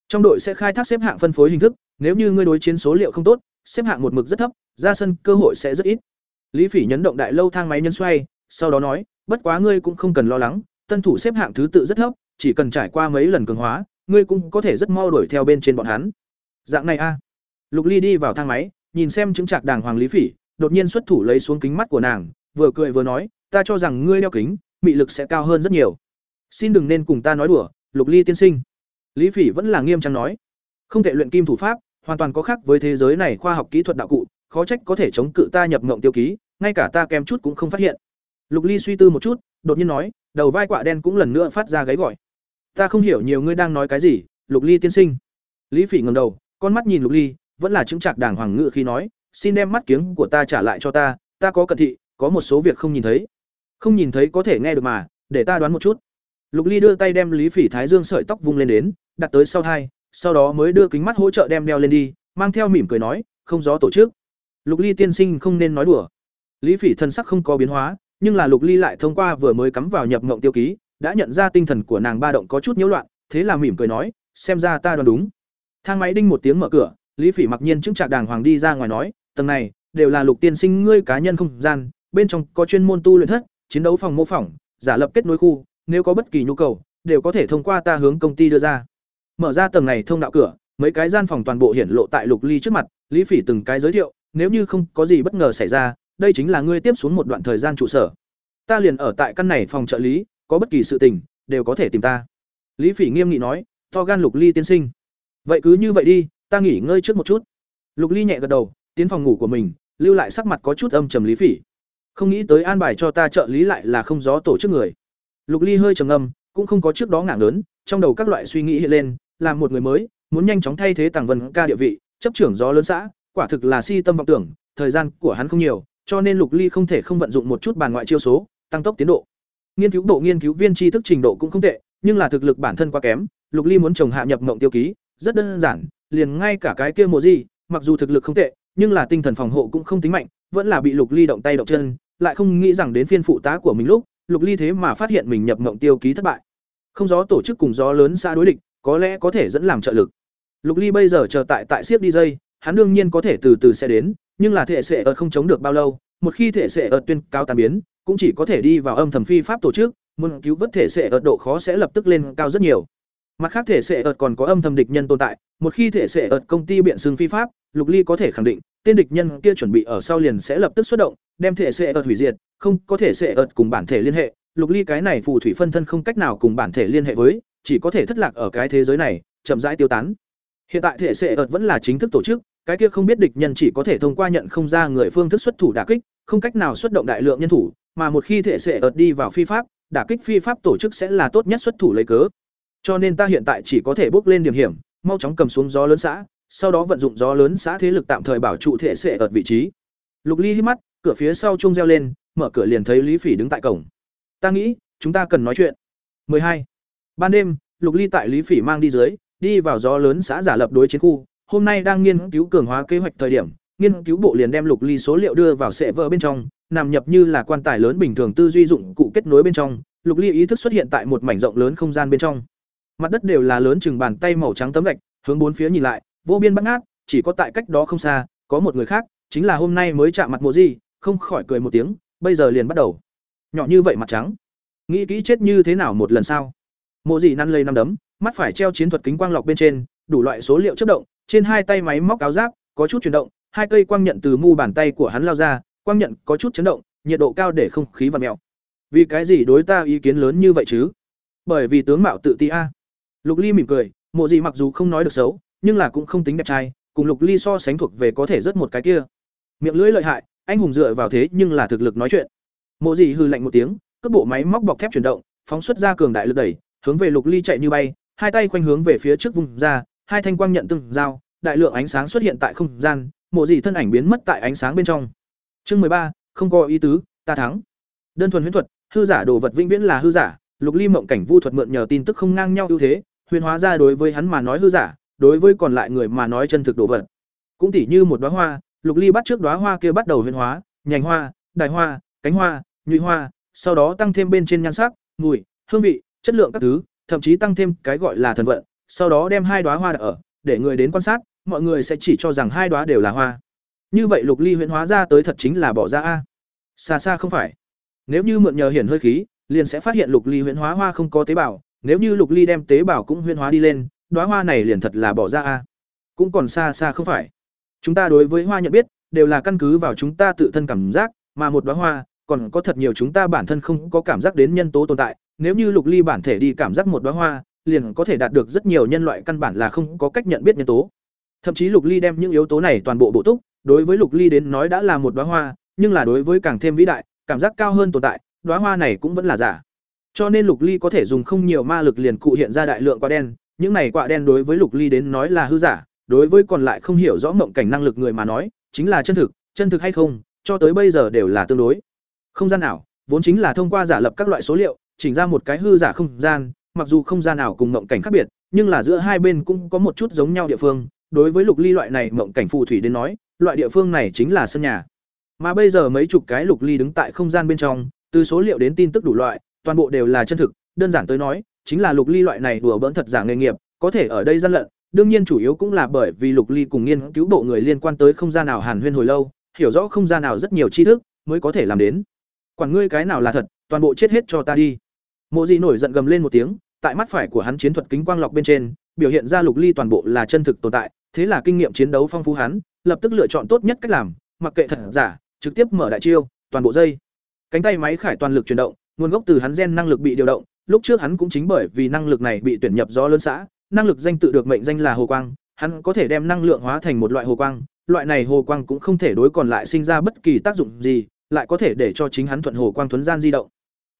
"Trong đội sẽ khai thác xếp hạng phân phối hình thức, nếu như ngươi đối chiến số liệu không tốt, xếp hạng một mực rất thấp, ra sân cơ hội sẽ rất ít." Lý Phỉ nhấn động đại lâu thang máy nhân xoay, sau đó nói: "Bất quá ngươi cũng không cần lo lắng, tân thủ xếp hạng thứ tự rất thấp, chỉ cần trải qua mấy lần cường hóa, ngươi cũng có thể rất mau đuổi theo bên trên bọn hắn." Dạng này a. Lục Ly đi vào thang máy, nhìn xem chứng trạc đàng hoàng Lý Phỉ, đột nhiên xuất thủ lấy xuống kính mắt của nàng, vừa cười vừa nói, "Ta cho rằng ngươi đeo kính, mị lực sẽ cao hơn rất nhiều. Xin đừng nên cùng ta nói đùa, Lục Ly tiên sinh." Lý Phỉ vẫn là nghiêm trang nói, "Không thể luyện kim thủ pháp, hoàn toàn có khác với thế giới này khoa học kỹ thuật đạo cụ, khó trách có thể chống cự ta nhập ngộng tiêu ký, ngay cả ta kém chút cũng không phát hiện." Lục Ly suy tư một chút, đột nhiên nói, đầu vai quạ đen cũng lần nữa phát ra gáy gọi. "Ta không hiểu nhiều ngươi đang nói cái gì, Lục Ly tiên sinh." Lý Phỉ ngẩng đầu, con mắt nhìn Lục Ly, vẫn là chứng trạc đàng hoàng ngự khi nói, "Xin đem mắt kiếng của ta trả lại cho ta, ta có cận thị, có một số việc không nhìn thấy." Không nhìn thấy có thể nghe được mà, để ta đoán một chút. Lục Ly đưa tay đem Lý Phỉ Thái Dương sợi tóc vung lên đến, đặt tới sau hai, sau đó mới đưa kính mắt hỗ trợ đem đeo lên đi, mang theo mỉm cười nói, "Không gió tổ chức." Lục Ly tiên sinh không nên nói đùa. Lý Phỉ thân sắc không có biến hóa, nhưng là Lục Ly lại thông qua vừa mới cắm vào nhập ngộng tiêu ký, đã nhận ra tinh thần của nàng ba động có chút nhiễu loạn, thế là mỉm cười nói, "Xem ra ta đoán đúng." Thang máy đinh một tiếng mở cửa, Lý Phỉ mặc nhiên chứng trạc đàng hoàng đi ra ngoài nói, "Tầng này đều là Lục tiên sinh ngươi cá nhân không gian, bên trong có chuyên môn tu luyện thất, chiến đấu phòng mô phỏng, giả lập kết nối khu, nếu có bất kỳ nhu cầu, đều có thể thông qua ta hướng công ty đưa ra. Mở ra tầng này thông đạo cửa, mấy cái gian phòng toàn bộ hiển lộ tại Lục Ly trước mặt, Lý Phỉ từng cái giới thiệu, nếu như không có gì bất ngờ xảy ra, đây chính là ngươi tiếp xuống một đoạn thời gian trụ sở. Ta liền ở tại căn này phòng trợ lý, có bất kỳ sự tình, đều có thể tìm ta. Lý Phỉ nghiêm nghị nói, to gan Lục Ly tiên sinh. Vậy cứ như vậy đi, ta nghỉ ngơi trước một chút. Lục Ly nhẹ gật đầu, tiến phòng ngủ của mình, lưu lại sắc mặt có chút âm trầm Lý Phỉ. Không nghĩ tới an bài cho ta trợ lý lại là không gió tổ chức người. Lục Ly hơi trầm âm, cũng không có trước đó ngạng lớn, trong đầu các loại suy nghĩ hiện lên, làm một người mới, muốn nhanh chóng thay thế Tàng Vân ca địa vị, chấp trưởng gió lớn xã, quả thực là si tâm vọng tưởng, thời gian của hắn không nhiều, cho nên Lục Ly không thể không vận dụng một chút bàn ngoại chiêu số, tăng tốc tiến độ. Nghiên cứu bộ nghiên cứu viên tri thức trình độ cũng không tệ, nhưng là thực lực bản thân quá kém, Lục Ly muốn trồng hạ nhập mộng tiêu ký, rất đơn giản, liền ngay cả cái kia mộ gì, mặc dù thực lực không tệ, nhưng là tinh thần phòng hộ cũng không tính mạnh, vẫn là bị Lục Ly động tay động chân, lại không nghĩ rằng đến phiên phụ tá của mình lúc, Lục Ly thế mà phát hiện mình nhập mộng tiêu ký thất bại. Không gió tổ chức cùng gió lớn xa đối địch, có lẽ có thể dẫn làm trợ lực. Lục Ly bây giờ chờ tại tại siếp đi dây, hắn đương nhiên có thể từ từ sẽ đến, nhưng là thể sẽ ợt không chống được bao lâu, một khi thể sẽ ợt tuyên cao tàn biến, cũng chỉ có thể đi vào âm thầm phi pháp tổ chức, muốn cứu vớt thể sẽ ợt độ khó sẽ lập tức lên cao rất nhiều. Mặt khác thể sệ ợt còn có âm thầm địch nhân tồn tại, một khi thể sệ ợt công ty biện xương phi pháp, Lục Ly có thể khẳng định, tên địch nhân kia chuẩn bị ở sau liền sẽ lập tức xuất động, đem thể sệ ợt hủy diệt, không có thể sệ ợt cùng bản thể liên hệ, Lục Ly cái này phù thủy phân thân không cách nào cùng bản thể liên hệ với, chỉ có thể thất lạc ở cái thế giới này, chậm rãi tiêu tán. Hiện tại thể sệ ợt vẫn là chính thức tổ chức, cái kia không biết địch nhân chỉ có thể thông qua nhận không ra người phương thức xuất thủ đả kích, không cách nào xuất động đại lượng nhân thủ, mà một khi thể sệ ợt đi vào phi pháp, đả kích phi pháp tổ chức sẽ là tốt nhất xuất thủ lấy cớ. Cho nên ta hiện tại chỉ có thể bước lên điểm hiểm, mau chóng cầm xuống gió lớn xã, sau đó vận dụng gió lớn xã thế lực tạm thời bảo trụ thể sẽ ở vị trí. Lục Ly hít mắt, cửa phía sau chuông reo lên, mở cửa liền thấy Lý Phỉ đứng tại cổng. Ta nghĩ, chúng ta cần nói chuyện. 12. Ban đêm, Lục Ly tại Lý Phỉ mang đi dưới, đi vào gió lớn xã giả lập đối chiến khu, hôm nay đang nghiên cứu cường hóa kế hoạch thời điểm, nghiên cứu bộ liền đem Lục Ly số liệu đưa vào sệ vỡ bên trong, nằm nhập như là quan tài lớn bình thường tư duy dụng cụ kết nối bên trong, Lục Ly ý thức xuất hiện tại một mảnh rộng lớn không gian bên trong. Mặt đất đều là lớn chừng bàn tay màu trắng tấm gạch, hướng bốn phía nhìn lại, vô biên bát ngát, chỉ có tại cách đó không xa, có một người khác, chính là hôm nay mới chạm mặt Mộ Di, không khỏi cười một tiếng, bây giờ liền bắt đầu. Nhỏ như vậy mặt trắng, nghĩ kỹ chết như thế nào một lần sao? Mộ Di năn lây năm đấm, mắt phải treo chiến thuật kính quang lọc bên trên, đủ loại số liệu chớp động, trên hai tay máy móc áo giáp có chút chuyển động, hai cây quang nhận từ mu bàn tay của hắn lao ra, quang nhận có chút chấn động, nhiệt độ cao để không khí vặn mèo. Vì cái gì đối ta ý kiến lớn như vậy chứ? Bởi vì tướng mạo tự ti a. Lục Ly mỉm cười, Mộ Dị mặc dù không nói được xấu, nhưng là cũng không tính đẹp trai, cùng Lục Ly so sánh thuộc về có thể rất một cái kia. Miệng lưỡi lợi hại, anh hùng dựa vào thế nhưng là thực lực nói chuyện. Mộ Dị hừ lạnh một tiếng, cước bộ máy móc bọc thép chuyển động, phóng xuất ra cường đại lực đẩy, hướng về Lục Ly chạy như bay, hai tay khoanh hướng về phía trước vùng ra, hai thanh quang nhận từng giao, đại lượng ánh sáng xuất hiện tại không gian, Mộ Dị thân ảnh biến mất tại ánh sáng bên trong. Chương ba, không có ý tứ, ta thắng. Đơn thuần huyễn thuật, hư giả đồ vật vĩnh viễn là hư giả, Lục Ly mộng cảnh vu thuật mượn nhờ tin tức không ngang nhau ưu thế, huyền hóa ra đối với hắn mà nói hư giả, đối với còn lại người mà nói chân thực đồ vật. Cũng tỉ như một đóa hoa, Lục Ly bắt trước đóa hoa kia bắt đầu huyền hóa, nhành hoa, đài hoa, cánh hoa, nhụy hoa, sau đó tăng thêm bên trên nhan sắc, mùi, hương vị, chất lượng các thứ, thậm chí tăng thêm cái gọi là thần vận, sau đó đem hai đóa hoa đặt ở, để người đến quan sát, mọi người sẽ chỉ cho rằng hai đóa đều là hoa. Như vậy Lục Ly huyền hóa ra tới thật chính là bỏ ra a. Xa xa không phải. Nếu như mượn nhờ hiển hơi khí, liền sẽ phát hiện Lục Ly huyền hóa hoa không có tế bào, nếu như Lục Ly đem tế bào cũng huyên hóa đi lên, đóa hoa này liền thật là bỏ ra a. Cũng còn xa xa không phải. Chúng ta đối với hoa nhận biết đều là căn cứ vào chúng ta tự thân cảm giác, mà một đóa hoa còn có thật nhiều chúng ta bản thân không có cảm giác đến nhân tố tồn tại, nếu như Lục Ly bản thể đi cảm giác một đóa hoa, liền có thể đạt được rất nhiều nhân loại căn bản là không có cách nhận biết nhân tố. Thậm chí Lục Ly đem những yếu tố này toàn bộ bổ túc, đối với Lục Ly đến nói đã là một đóa hoa, nhưng là đối với càng thêm vĩ đại, cảm giác cao hơn tồn tại, đóa hoa này cũng vẫn là giả. Cho nên Lục Ly có thể dùng không nhiều ma lực liền cụ hiện ra đại lượng quả đen, những này quả đen đối với Lục Ly đến nói là hư giả, đối với còn lại không hiểu rõ mộng cảnh năng lực người mà nói, chính là chân thực, chân thực hay không, cho tới bây giờ đều là tương đối. Không gian ảo vốn chính là thông qua giả lập các loại số liệu, chỉnh ra một cái hư giả không gian, mặc dù không gian ảo cùng mộng cảnh khác biệt, nhưng là giữa hai bên cũng có một chút giống nhau địa phương, đối với Lục Ly loại này mộng cảnh phù thủy đến nói, loại địa phương này chính là sân nhà. Mà bây giờ mấy chục cái Lục Ly đứng tại không gian bên trong, từ số liệu đến tin tức đủ loại, toàn bộ đều là chân thực, đơn giản tới nói, chính là Lục Ly loại này đùa bỡn thật giả nghề nghiệp, có thể ở đây gian lận, đương nhiên chủ yếu cũng là bởi vì Lục Ly cùng nghiên cứu bộ người liên quan tới không gian nào Hàn Huyên hồi lâu, hiểu rõ không gian nào rất nhiều tri thức, mới có thể làm đến. Quản ngươi cái nào là thật, toàn bộ chết hết cho ta đi. Mộ Dị nổi giận gầm lên một tiếng, tại mắt phải của hắn chiến thuật kính quang lọc bên trên, biểu hiện ra Lục Ly toàn bộ là chân thực tồn tại, thế là kinh nghiệm chiến đấu phong phú hắn, lập tức lựa chọn tốt nhất cách làm, mặc kệ thật giả, trực tiếp mở đại chiêu, toàn bộ dây. Cánh tay máy khải toàn lực chuyển động, nguồn gốc từ hắn gen năng lực bị điều động, lúc trước hắn cũng chính bởi vì năng lực này bị tuyển nhập gió lớn xã, năng lực danh tự được mệnh danh là hồ quang, hắn có thể đem năng lượng hóa thành một loại hồ quang, loại này hồ quang cũng không thể đối còn lại sinh ra bất kỳ tác dụng gì, lại có thể để cho chính hắn thuận hồ quang thuần gian di động.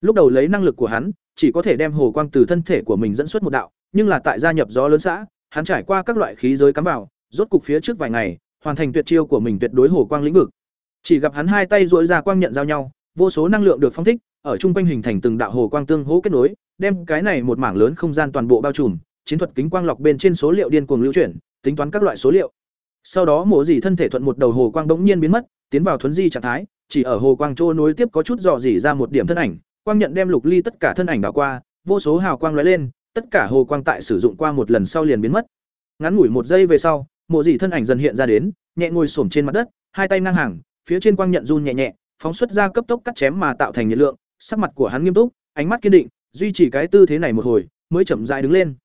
Lúc đầu lấy năng lực của hắn, chỉ có thể đem hồ quang từ thân thể của mình dẫn xuất một đạo, nhưng là tại gia nhập gió lớn xã, hắn trải qua các loại khí giới cắm vào, rốt cục phía trước vài ngày, hoàn thành tuyệt chiêu của mình tuyệt đối hồ quang lĩnh vực. Chỉ gặp hắn hai tay duỗi ra quang nhận giao nhau, vô số năng lượng được phóng thích, ở trung quanh hình thành từng đạo hồ quang tương hỗ kết nối, đem cái này một mảng lớn không gian toàn bộ bao trùm, chiến thuật kính quang lọc bên trên số liệu điên cuồng lưu chuyển, tính toán các loại số liệu. Sau đó mổ dỉ thân thể thuận một đầu hồ quang bỗng nhiên biến mất, tiến vào thuấn di trạng thái, chỉ ở hồ quang trô nối tiếp có chút dò dỉ ra một điểm thân ảnh, quang nhận đem lục ly tất cả thân ảnh đảo qua, vô số hào quang lóe lên, tất cả hồ quang tại sử dụng qua một lần sau liền biến mất. Ngắn ngủi một giây về sau, mộ dị thân ảnh dần hiện ra đến nhẹ ngồi xổm trên mặt đất hai tay ngang hàng phía trên quang nhận run nhẹ nhẹ phóng xuất ra cấp tốc cắt chém mà tạo thành nhiệt lượng sắc mặt của hắn nghiêm túc, ánh mắt kiên định, duy trì cái tư thế này một hồi, mới chậm rãi đứng lên.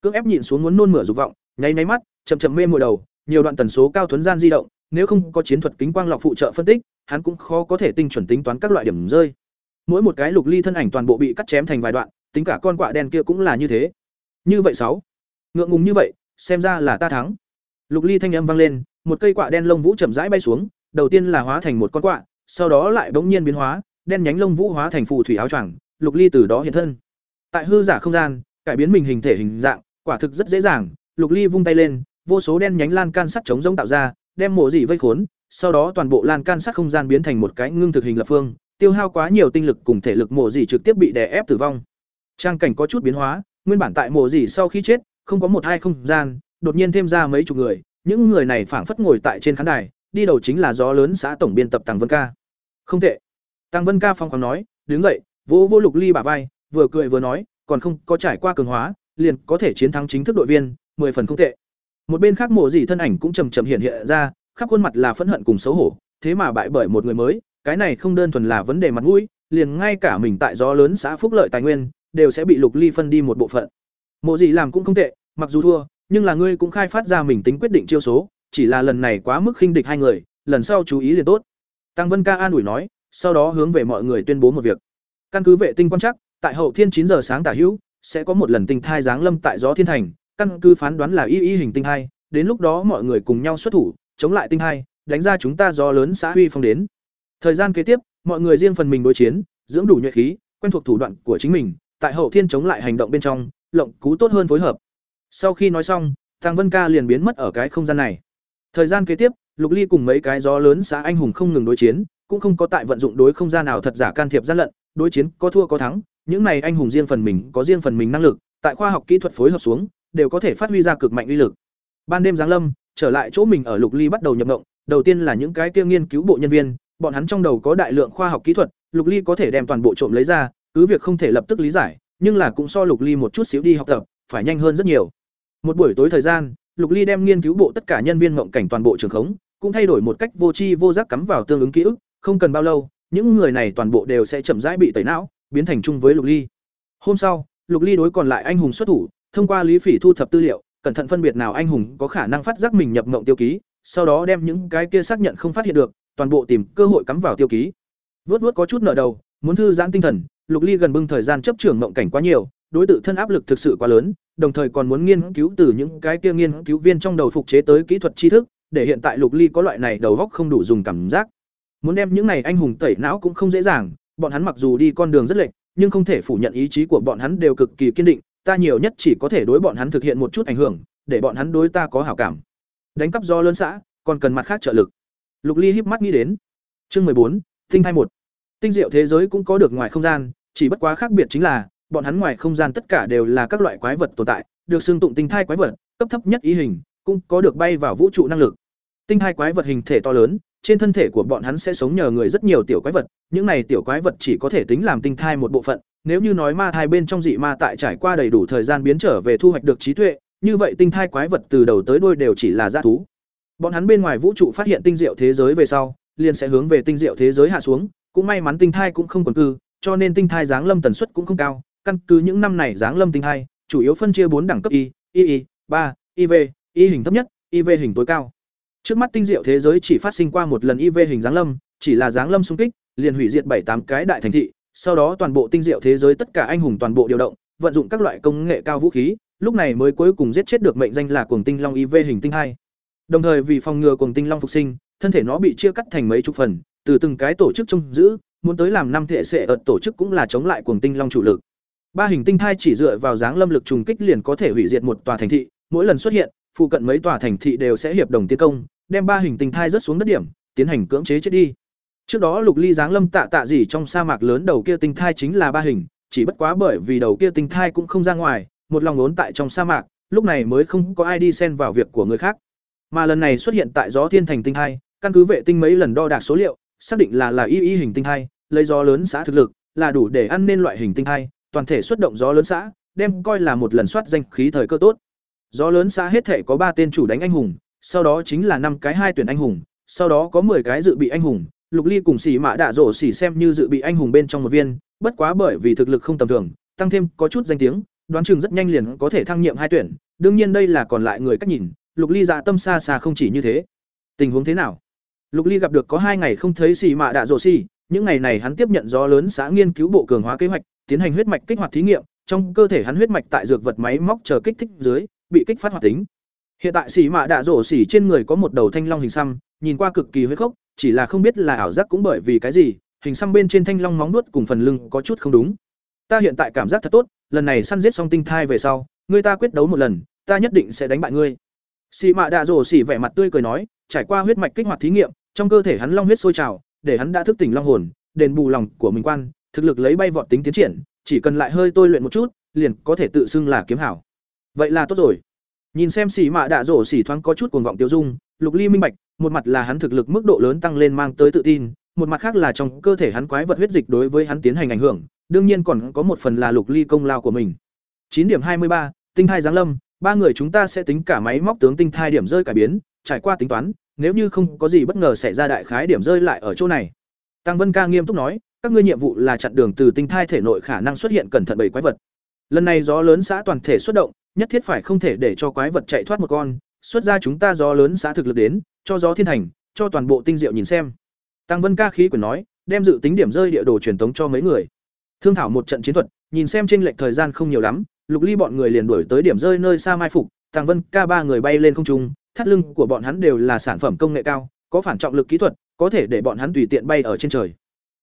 Cưỡng ép nhịn xuống muốn nôn mửa dục vọng, nháy nháy mắt, chậm chậm mê mùa đầu, nhiều đoạn tần số cao thuấn gian di động, nếu không có chiến thuật kính quang lọc phụ trợ phân tích, hắn cũng khó có thể tinh chuẩn tính toán các loại điểm rơi. Mỗi một cái lục ly thân ảnh toàn bộ bị cắt chém thành vài đoạn, tính cả con quạ đen kia cũng là như thế. Như vậy sáu. Ngượng ngùng như vậy, xem ra là ta thắng. Lục ly thanh âm vang lên, một cây quạ đen lông vũ chậm rãi bay xuống, đầu tiên là hóa thành một con quạ, sau đó lại bỗng nhiên biến hóa đen nhánh lông vũ hóa thành phù thủy áo choàng, lục ly từ đó hiện thân tại hư giả không gian, cải biến mình hình thể hình dạng, quả thực rất dễ dàng, lục ly vung tay lên, vô số đen nhánh lan can sắt chống giống tạo ra, đem mộ dị vây khốn, sau đó toàn bộ lan can sắt không gian biến thành một cái ngưng thực hình lập phương, tiêu hao quá nhiều tinh lực cùng thể lực mộ dị trực tiếp bị đè ép tử vong trang cảnh có chút biến hóa, nguyên bản tại mộ dị sau khi chết, không có một hai không gian, đột nhiên thêm ra mấy chục người, những người này phảng phất ngồi tại trên khán đài, đi đầu chính là gió lớn xã tổng biên tập Tằng Vân Ca. Không tệ. Tăng Vân Ca phong khoáng nói, đứng dậy, vỗ vỗ Lục Ly bả vai, vừa cười vừa nói, còn không có trải qua cường hóa, liền có thể chiến thắng chính thức đội viên, mười phần không tệ. Một bên khác mộ dị thân ảnh cũng chậm chậm hiện hiện ra, khắp khuôn mặt là phẫn hận cùng xấu hổ, thế mà bại bởi một người mới, cái này không đơn thuần là vấn đề mặt mũi, liền ngay cả mình tại gió lớn xã phúc lợi tài nguyên, đều sẽ bị Lục Ly phân đi một bộ phận. Mộ dị làm cũng không tệ, mặc dù thua, nhưng là ngươi cũng khai phát ra mình tính quyết định chiêu số, chỉ là lần này quá mức khinh địch hai người, lần sau chú ý liền tốt. Tăng Vân Ca an ủi nói, sau đó hướng về mọi người tuyên bố một việc. Căn cứ vệ tinh quan chắc, tại hậu thiên chín giờ sáng tả hữu, sẽ có một lần tinh thai giáng lâm tại gió thiên thành, căn cứ phán đoán là y y hình tinh thai, đến lúc đó mọi người cùng nhau xuất thủ, chống lại tinh thai, đánh ra chúng ta gió lớn xã huy phong đến. Thời gian kế tiếp, mọi người riêng phần mình đối chiến, dưỡng đủ nhuệ khí, quen thuộc thủ đoạn của chính mình, tại hậu thiên chống lại hành động bên trong, lộng cú tốt hơn phối hợp. Sau khi nói xong, thang Vân Ca liền biến mất ở cái không gian này. Thời gian kế tiếp, Lục Ly cùng mấy cái gió lớn xã anh hùng không ngừng đối chiến, cũng không có tại vận dụng đối không gian nào thật giả can thiệp gian lận, đối chiến có thua có thắng, những này anh hùng riêng phần mình có riêng phần mình năng lực, tại khoa học kỹ thuật phối hợp xuống, đều có thể phát huy ra cực mạnh uy lực. Ban đêm giáng lâm, trở lại chỗ mình ở Lục Ly bắt đầu nhập động, đầu tiên là những cái kia nghiên cứu bộ nhân viên, bọn hắn trong đầu có đại lượng khoa học kỹ thuật, Lục Ly có thể đem toàn bộ trộm lấy ra, cứ việc không thể lập tức lý giải, nhưng là cũng so Lục Ly một chút xíu đi học tập, phải nhanh hơn rất nhiều. Một buổi tối thời gian, Lục Ly đem nghiên cứu bộ tất cả nhân viên mộng cảnh toàn bộ trường khống, cũng thay đổi một cách vô tri vô giác cắm vào tương ứng ký ức, không cần bao lâu, những người này toàn bộ đều sẽ chậm rãi bị tẩy não, biến thành chung với Lục Ly. Hôm sau, Lục Ly đối còn lại anh hùng xuất thủ, thông qua Lý Phỉ thu thập tư liệu, cẩn thận phân biệt nào anh hùng có khả năng phát giác mình nhập mộng tiêu ký, sau đó đem những cái kia xác nhận không phát hiện được, toàn bộ tìm cơ hội cắm vào tiêu ký. Vớt vớt có chút nợ đầu, muốn thư giãn tinh thần, Lục Ly gần bưng thời gian chấp trưởng mộng cảnh quá nhiều, đối tự thân áp lực thực sự quá lớn, đồng thời còn muốn nghiên cứu từ những cái kia nghiên cứu viên trong đầu phục chế tới kỹ thuật tri thức, để hiện tại Lục Ly có loại này đầu óc không đủ dùng cảm giác. Muốn đem những này anh hùng tẩy não cũng không dễ dàng, bọn hắn mặc dù đi con đường rất lệch, nhưng không thể phủ nhận ý chí của bọn hắn đều cực kỳ kiên định, ta nhiều nhất chỉ có thể đối bọn hắn thực hiện một chút ảnh hưởng, để bọn hắn đối ta có hảo cảm. Đánh cắp do lớn xã, còn cần mặt khác trợ lực. Lục Ly híp mắt nghĩ đến. Chương bốn, Tinh thai một. Tinh diệu thế giới cũng có được ngoài không gian, chỉ bất quá khác biệt chính là, bọn hắn ngoài không gian tất cả đều là các loại quái vật tồn tại, được xương tụng tinh thai quái vật, cấp thấp nhất ý hình, cũng có được bay vào vũ trụ năng lực. Tinh thai quái vật hình thể to lớn, trên thân thể của bọn hắn sẽ sống nhờ người rất nhiều tiểu quái vật, những này tiểu quái vật chỉ có thể tính làm tinh thai một bộ phận, nếu như nói ma thai bên trong dị ma tại trải qua đầy đủ thời gian biến trở về thu hoạch được trí tuệ, như vậy tinh thai quái vật từ đầu tới đuôi đều chỉ là dã thú. Bọn hắn bên ngoài vũ trụ phát hiện tinh diệu thế giới về sau, liền sẽ hướng về tinh diệu thế giới hạ xuống, cũng may mắn tinh thai cũng không còn cư, cho nên tinh thai giáng lâm tần suất cũng không cao, căn cứ những năm này giáng lâm tinh thai, chủ yếu phân chia bốn đẳng cấp y, y, ba, IV, y hình thấp nhất, IV hình tối cao. Trước mắt tinh diệu thế giới chỉ phát sinh qua một lần IV hình giáng lâm, chỉ là giáng lâm xung kích, liền hủy diệt bảy tám cái đại thành thị, sau đó toàn bộ tinh diệu thế giới tất cả anh hùng toàn bộ điều động, vận dụng các loại công nghệ cao vũ khí, lúc này mới cuối cùng giết chết được mệnh danh là cuồng tinh long IV hình tinh hai. Đồng thời vì phòng ngừa cuồng tinh long phục sinh, thân thể nó bị chia cắt thành mấy chục phần, từ từng cái tổ chức trông giữ, muốn tới làm năm thể sẽ ợt tổ chức cũng là chống lại cuồng tinh long chủ lực. Ba hình tinh thai chỉ dựa vào dáng lâm lực trùng kích liền có thể hủy diệt một tòa thành thị, mỗi lần xuất hiện, phụ cận mấy tòa thành thị đều sẽ hiệp đồng tiến công, đem ba hình tinh thai rớt xuống đất điểm, tiến hành cưỡng chế chết đi. Trước đó Lục Ly giáng lâm tạ tạ gì trong sa mạc lớn đầu kia tinh thai chính là ba hình, chỉ bất quá bởi vì đầu kia tinh thai cũng không ra ngoài, một lòng ngốn tại trong sa mạc, lúc này mới không có ai đi xen vào việc của người khác. Mà lần này xuất hiện tại gió thiên thành tinh thai, căn cứ vệ tinh mấy lần đo đạc số liệu, xác định là là y y hình tinh thai, lấy gió lớn xã thực lực, là đủ để ăn nên loại hình tinh thai, toàn thể xuất động gió lớn xã, đem coi là một lần soát danh khí thời cơ tốt. Gió lớn xã hết thể có ba tên chủ đánh anh hùng, sau đó chính là năm cái hai tuyển anh hùng, sau đó có 10 cái dự bị anh hùng, Lục Ly cùng Sĩ Mã Đạ Dỗ Sĩ xem như dự bị anh hùng bên trong một viên, bất quá bởi vì thực lực không tầm thường, tăng thêm có chút danh tiếng, đoán chừng rất nhanh liền có thể thăng nhiệm hai tuyển, đương nhiên đây là còn lại người cách nhìn, Lục Ly dạ tâm xa xa không chỉ như thế. Tình huống thế nào? Lục Ly gặp được có hai ngày không thấy Sĩ Mã Đạ Dỗ Sĩ, những ngày này hắn tiếp nhận gió lớn xã nghiên cứu bộ cường hóa kế hoạch, tiến hành huyết mạch kích hoạt thí nghiệm, trong cơ thể hắn huyết mạch tại dược vật máy móc chờ kích thích dưới, bị kích phát hoạt tính. Hiện tại xỉ mạ Đạ rổ xỉ trên người có một đầu thanh long hình xăm, nhìn qua cực kỳ huyết khốc, chỉ là không biết là ảo giác cũng bởi vì cái gì, hình xăm bên trên thanh long móng nuốt cùng phần lưng có chút không đúng. Ta hiện tại cảm giác thật tốt, lần này săn giết xong tinh thai về sau, ngươi ta quyết đấu một lần, ta nhất định sẽ đánh bại ngươi. xì Mạ Đạ rổ xỉ vẻ mặt tươi cười nói, trải qua huyết mạch kích hoạt thí nghiệm, trong cơ thể hắn long huyết sôi trào, để hắn đã thức tỉnh long hồn, đền bù lòng của mình quan, thực lực lấy bay vọt tính tiến triển, chỉ cần lại hơi tôi luyện một chút, liền có thể tự xưng là kiếm hảo. Vậy là tốt rồi. Nhìn xem Sĩ Mạ Đạ rổ xỉ thoáng có chút cuồng vọng tiêu dung, Lục Ly minh bạch, một mặt là hắn thực lực mức độ lớn tăng lên mang tới tự tin, một mặt khác là trong cơ thể hắn quái vật huyết dịch đối với hắn tiến hành ảnh hưởng, đương nhiên còn có một phần là Lục Ly công lao của mình. Chín điểm hai mươi ba, tinh thai giáng lâm, ba người chúng ta sẽ tính cả máy móc tướng tinh thai điểm rơi cải biến, trải qua tính toán, nếu như không có gì bất ngờ xảy ra đại khái điểm rơi lại ở chỗ này. Tăng Vân Ca nghiêm túc nói, các ngươi nhiệm vụ là chặn đường từ tinh thai thể nội khả năng xuất hiện cẩn thận bảy quái vật. Lần này gió lớn xã toàn thể xuất động, nhất thiết phải không thể để cho quái vật chạy thoát một con, xuất ra chúng ta gió lớn xã thực lực đến, cho gió thiên thành, cho toàn bộ tinh diệu nhìn xem. Tăng Vân ca khí quyển nói, đem dự tính điểm rơi địa đồ truyền tống cho mấy người. Thương thảo một trận chiến thuật, nhìn xem trên lệch thời gian không nhiều lắm, Lục Ly bọn người liền đuổi tới điểm rơi nơi xa mai phục, Tăng Vân ca ba người bay lên không trung, thắt lưng của bọn hắn đều là sản phẩm công nghệ cao, có phản trọng lực kỹ thuật, có thể để bọn hắn tùy tiện bay ở trên trời.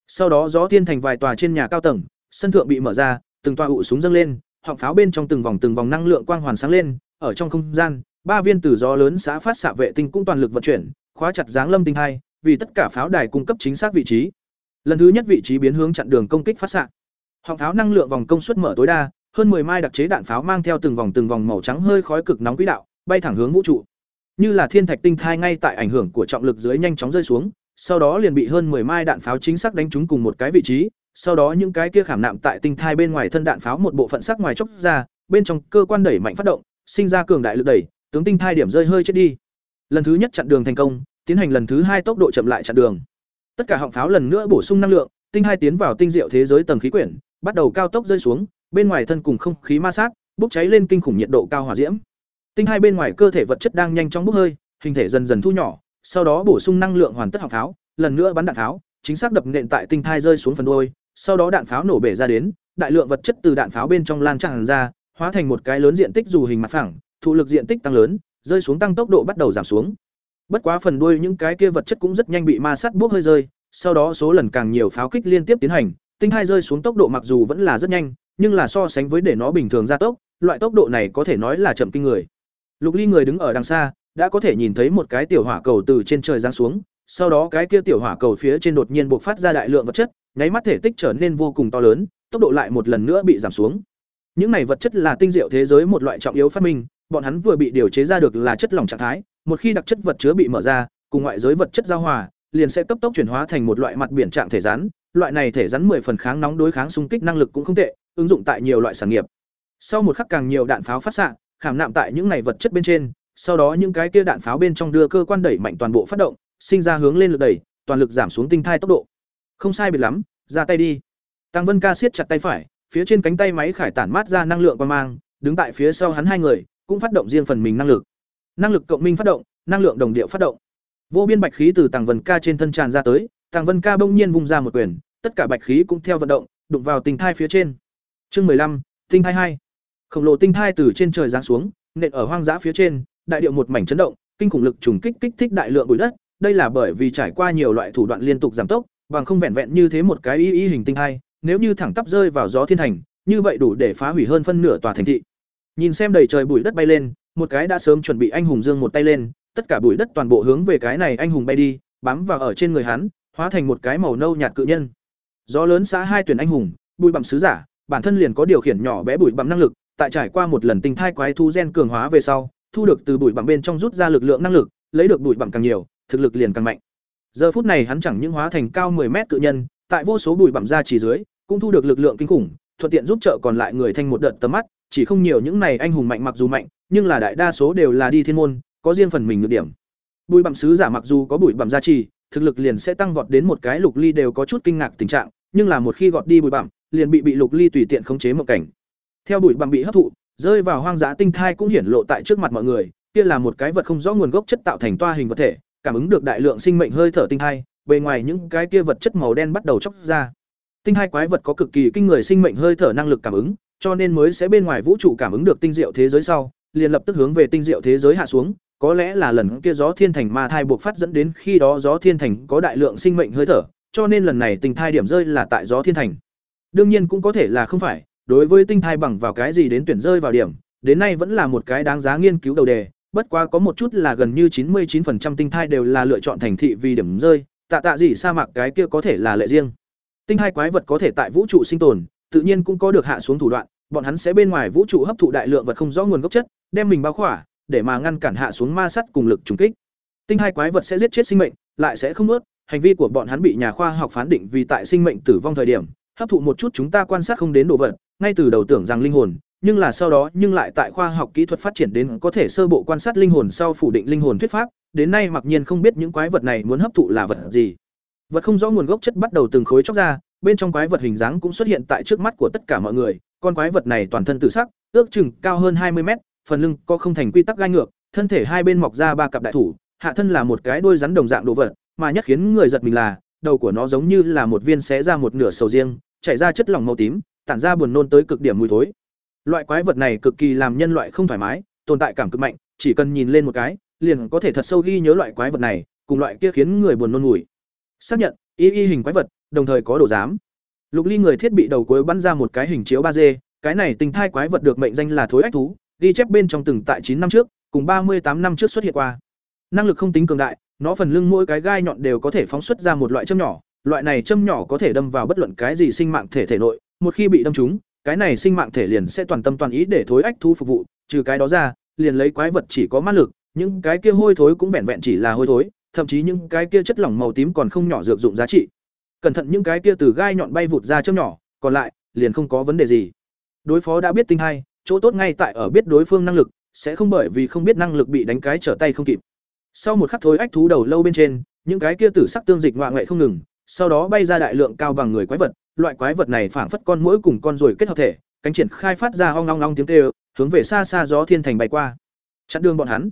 Sau đó gió thiên thành vài tòa trên nhà cao tầng, sân thượng bị mở ra, từng tòa ụ súng dâng lên, họng pháo bên trong từng vòng từng vòng năng lượng quang hoàn sáng lên, ở trong không gian, ba viên từ gió lớn xã phát xạ vệ tinh cũng toàn lực vận chuyển, khóa chặt dáng lâm tinh hai, vì tất cả pháo đài cung cấp chính xác vị trí. Lần thứ nhất vị trí biến hướng chặn đường công kích phát xạ. Họng pháo năng lượng vòng công suất mở tối đa, hơn 10 mai đặc chế đạn pháo mang theo từng vòng từng vòng màu trắng hơi khói cực nóng quỹ đạo, bay thẳng hướng vũ trụ. Như là thiên thạch tinh thai ngay tại ảnh hưởng của trọng lực dưới nhanh chóng rơi xuống, sau đó liền bị hơn 10 mai đạn pháo chính xác đánh trúng cùng một cái vị trí, sau đó những cái kia khảm nạm tại tinh thai bên ngoài thân đạn pháo một bộ phận sắc ngoài chốc ra, bên trong cơ quan đẩy mạnh phát động, sinh ra cường đại lực đẩy, tướng tinh thai điểm rơi hơi chết đi. Lần thứ nhất chặn đường thành công, tiến hành lần thứ hai tốc độ chậm lại chặn đường. Tất cả họng pháo lần nữa bổ sung năng lượng, tinh hai tiến vào tinh diệu thế giới tầng khí quyển, bắt đầu cao tốc rơi xuống, bên ngoài thân cùng không khí ma sát, bốc cháy lên kinh khủng nhiệt độ cao hỏa diễm. Tinh hai bên ngoài cơ thể vật chất đang nhanh chóng bốc hơi, hình thể dần dần thu nhỏ, sau đó bổ sung năng lượng hoàn tất họng pháo, lần nữa bắn đạn pháo, chính xác đập nện tại tinh thai rơi xuống phần đuôi, sau đó đạn pháo nổ bể ra đến, đại lượng vật chất từ đạn pháo bên trong lan tràn ra, hóa thành một cái lớn diện tích dù hình mặt phẳng, thụ lực diện tích tăng lớn, rơi xuống tăng tốc độ bắt đầu giảm xuống. Bất quá phần đuôi những cái kia vật chất cũng rất nhanh bị ma sát bốc hơi rơi, sau đó số lần càng nhiều pháo kích liên tiếp tiến hành, tinh hai rơi xuống tốc độ mặc dù vẫn là rất nhanh, nhưng là so sánh với để nó bình thường gia tốc, loại tốc độ này có thể nói là chậm kinh người. Lục Ly người đứng ở đằng xa, đã có thể nhìn thấy một cái tiểu hỏa cầu từ trên trời giáng xuống, sau đó cái kia tiểu hỏa cầu phía trên đột nhiên bộc phát ra đại lượng vật chất, nháy mắt thể tích trở nên vô cùng to lớn, tốc độ lại một lần nữa bị giảm xuống. Những này vật chất là tinh diệu thế giới một loại trọng yếu phát minh, bọn hắn vừa bị điều chế ra được là chất lỏng trạng thái, một khi đặc chất vật chứa bị mở ra, cùng ngoại giới vật chất giao hòa, liền sẽ cấp tốc chuyển hóa thành một loại mặt biển trạng thể rắn, loại này thể rắn 10 phần kháng nóng đối kháng xung kích năng lực cũng không tệ, ứng dụng tại nhiều loại sản nghiệp. Sau một khắc càng nhiều đạn pháo phát xạ, khảm nạm tại những này vật chất bên trên, sau đó những cái kia đạn pháo bên trong đưa cơ quan đẩy mạnh toàn bộ phát động, sinh ra hướng lên lực đẩy, toàn lực giảm xuống tinh thai tốc độ. Không sai biệt lắm, ra tay đi. Tăng Vân Ca siết chặt tay phải, phía trên cánh tay máy khải tản mát ra năng lượng quan mang, đứng tại phía sau hắn hai người, cũng phát động riêng phần mình năng lực. Năng lực cộng minh phát động, năng lượng đồng điệu phát động. Vô biên bạch khí từ Tăng Vân Ca trên thân tràn ra tới, Tăng Vân Ca bỗng nhiên vung ra một quyền, tất cả bạch khí cũng theo vận động, đụng vào tinh thai phía trên. Chương mười lăm, tinh thai hai. Khổng lồ tinh thai từ trên trời giáng xuống, nện ở hoang dã phía trên, đại điệu một mảnh chấn động, kinh khủng lực trùng kích kích thích đại lượng bụi đất, đây là bởi vì trải qua nhiều loại thủ đoạn liên tục giảm tốc, bằng không vẹn vẹn như thế một cái y y hình tinh hai, nếu như thẳng tắp rơi vào gió thiên thành, như vậy đủ để phá hủy hơn phân nửa tòa thành thị. Nhìn xem đầy trời bụi đất bay lên, một cái đã sớm chuẩn bị anh hùng dương một tay lên, tất cả bụi đất toàn bộ hướng về cái này anh hùng bay đi, bám vào ở trên người hắn, hóa thành một cái màu nâu nhạt cự nhân. Gió lớn xã hai tuyển anh hùng, bụi bặm sứ giả, bản thân liền có điều khiển nhỏ bé bụi bặm năng lực, tại trải qua một lần tinh thai quái thu gen cường hóa về sau, thu được từ bụi bặm bên trong rút ra lực lượng năng lực, lấy được bụi bặm càng nhiều, thực lực liền càng mạnh. Giờ phút này hắn chẳng những hóa thành cao 10 mét cự nhân, tại vô số bụi bặm ra chỉ dưới, cũng thu được lực lượng kinh khủng, thuận tiện giúp trợ còn lại người thanh một đợt tầm mắt, chỉ không nhiều những này anh hùng mạnh mặc dù mạnh, nhưng là đại đa số đều là đi thiên môn, có riêng phần mình nhược điểm. bụi bặm sứ giả mặc dù có bụi bặm gia trì, thực lực liền sẽ tăng vọt đến một cái lục ly đều có chút kinh ngạc tình trạng, nhưng là một khi gọt đi bụi bặm, liền bị bị lục ly tùy tiện khống chế một cảnh. Theo bụi bặm bị hấp thụ, rơi vào hoang dã tinh thai cũng hiển lộ tại trước mặt mọi người, kia là một cái vật không rõ nguồn gốc chất tạo thành toa hình vật thể, cảm ứng được đại lượng sinh mệnh hơi thở tinh thai, bề ngoài những cái kia vật chất màu đen bắt đầu chóc ra. Tinh hai quái vật có cực kỳ kinh người sinh mệnh hơi thở năng lực cảm ứng, cho nên mới sẽ bên ngoài vũ trụ cảm ứng được tinh diệu thế giới sau, liền lập tức hướng về tinh diệu thế giới hạ xuống, có lẽ là lần kia gió thiên thành ma thai buộc phát dẫn đến khi đó gió thiên thành có đại lượng sinh mệnh hơi thở, cho nên lần này tinh thai điểm rơi là tại gió thiên thành. Đương nhiên cũng có thể là không phải, đối với tinh thai bằng vào cái gì đến tuyển rơi vào điểm, đến nay vẫn là một cái đáng giá nghiên cứu đầu đề, bất quá có một chút là gần như chín mươi 99% tinh thai đều là lựa chọn thành thị vì điểm rơi, tạ tạ gì sa mạc cái kia có thể là lệ riêng. Tinh hai quái vật có thể tại vũ trụ sinh tồn, tự nhiên cũng có được hạ xuống thủ đoạn, bọn hắn sẽ bên ngoài vũ trụ hấp thụ đại lượng vật không rõ nguồn gốc chất, đem mình bao khỏa, để mà ngăn cản hạ xuống ma sát cùng lực trùng kích. Tinh hai quái vật sẽ giết chết sinh mệnh, lại sẽ không nuốt, hành vi của bọn hắn bị nhà khoa học phán định vì tại sinh mệnh tử vong thời điểm, hấp thụ một chút chúng ta quan sát không đến đồ vật, ngay từ đầu tưởng rằng linh hồn, nhưng là sau đó nhưng lại tại khoa học kỹ thuật phát triển đến có thể sơ bộ quan sát linh hồn sau phủ định linh hồn thuyết pháp, đến nay mặc nhiên không biết những quái vật này muốn hấp thụ là vật gì. Vật không rõ nguồn gốc chất bắt đầu từng khối chóc ra, bên trong quái vật hình dáng cũng xuất hiện tại trước mắt của tất cả mọi người, con quái vật này toàn thân tự sắc, ước chừng cao hơn hai mươi mét, phần lưng có không thành quy tắc gai ngược, thân thể hai bên mọc ra ba cặp đại thủ, hạ thân là một cái đuôi rắn đồng dạng đồ vật, mà nhất khiến người giật mình là, đầu của nó giống như là một viên xé ra một nửa sầu riêng, chảy ra chất lỏng màu tím, tản ra buồn nôn tới cực điểm mùi thối. Loại quái vật này cực kỳ làm nhân loại không thoải mái, tồn tại cảm cực mạnh, chỉ cần nhìn lên một cái, liền có thể thật sâu ghi nhớ loại quái vật này, cùng loại kia khiến người buồn nôn ngủi. Xác nhận, y y hình quái vật, đồng thời có đồ giám. Lục Ly người thiết bị đầu cuối bắn ra một cái hình chiếu 3D, cái này tình thai quái vật được mệnh danh là thối ách thú, ghi chép bên trong từng tại chín năm trước, cùng ba mươi tám năm trước xuất hiện qua. Năng lực không tính cường đại, nó phần lưng mỗi cái gai nhọn đều có thể phóng xuất ra một loại châm nhỏ, loại này châm nhỏ có thể đâm vào bất luận cái gì sinh mạng thể thể nội, một khi bị đâm trúng, cái này sinh mạng thể liền sẽ toàn tâm toàn ý để thối ách thú phục vụ, trừ cái đó ra, liền lấy quái vật chỉ có mã lực, những cái kia hôi thối cũng vẹn vẹn chỉ là hôi thối, thậm chí những cái kia chất lỏng màu tím còn không nhỏ dược dụng giá trị. Cẩn thận những cái kia từ gai nhọn bay vụt ra chớp nhỏ, còn lại liền không có vấn đề gì. Đối phó đã biết tinh hay, chỗ tốt ngay tại ở biết đối phương năng lực, sẽ không bởi vì không biết năng lực bị đánh cái trở tay không kịp. Sau một khắc thối ách thú đầu lâu bên trên, những cái kia tử sắc tương dịch ngoạ ngoại không ngừng, sau đó bay ra đại lượng cao bằng người quái vật, loại quái vật này phảng phất con muỗi cùng con ruồi kết hợp thể, cánh triển khai phát ra ong ong ong tiếng kêu, hướng về xa xa gió thiên thành bay qua. Chặn đường bọn hắn.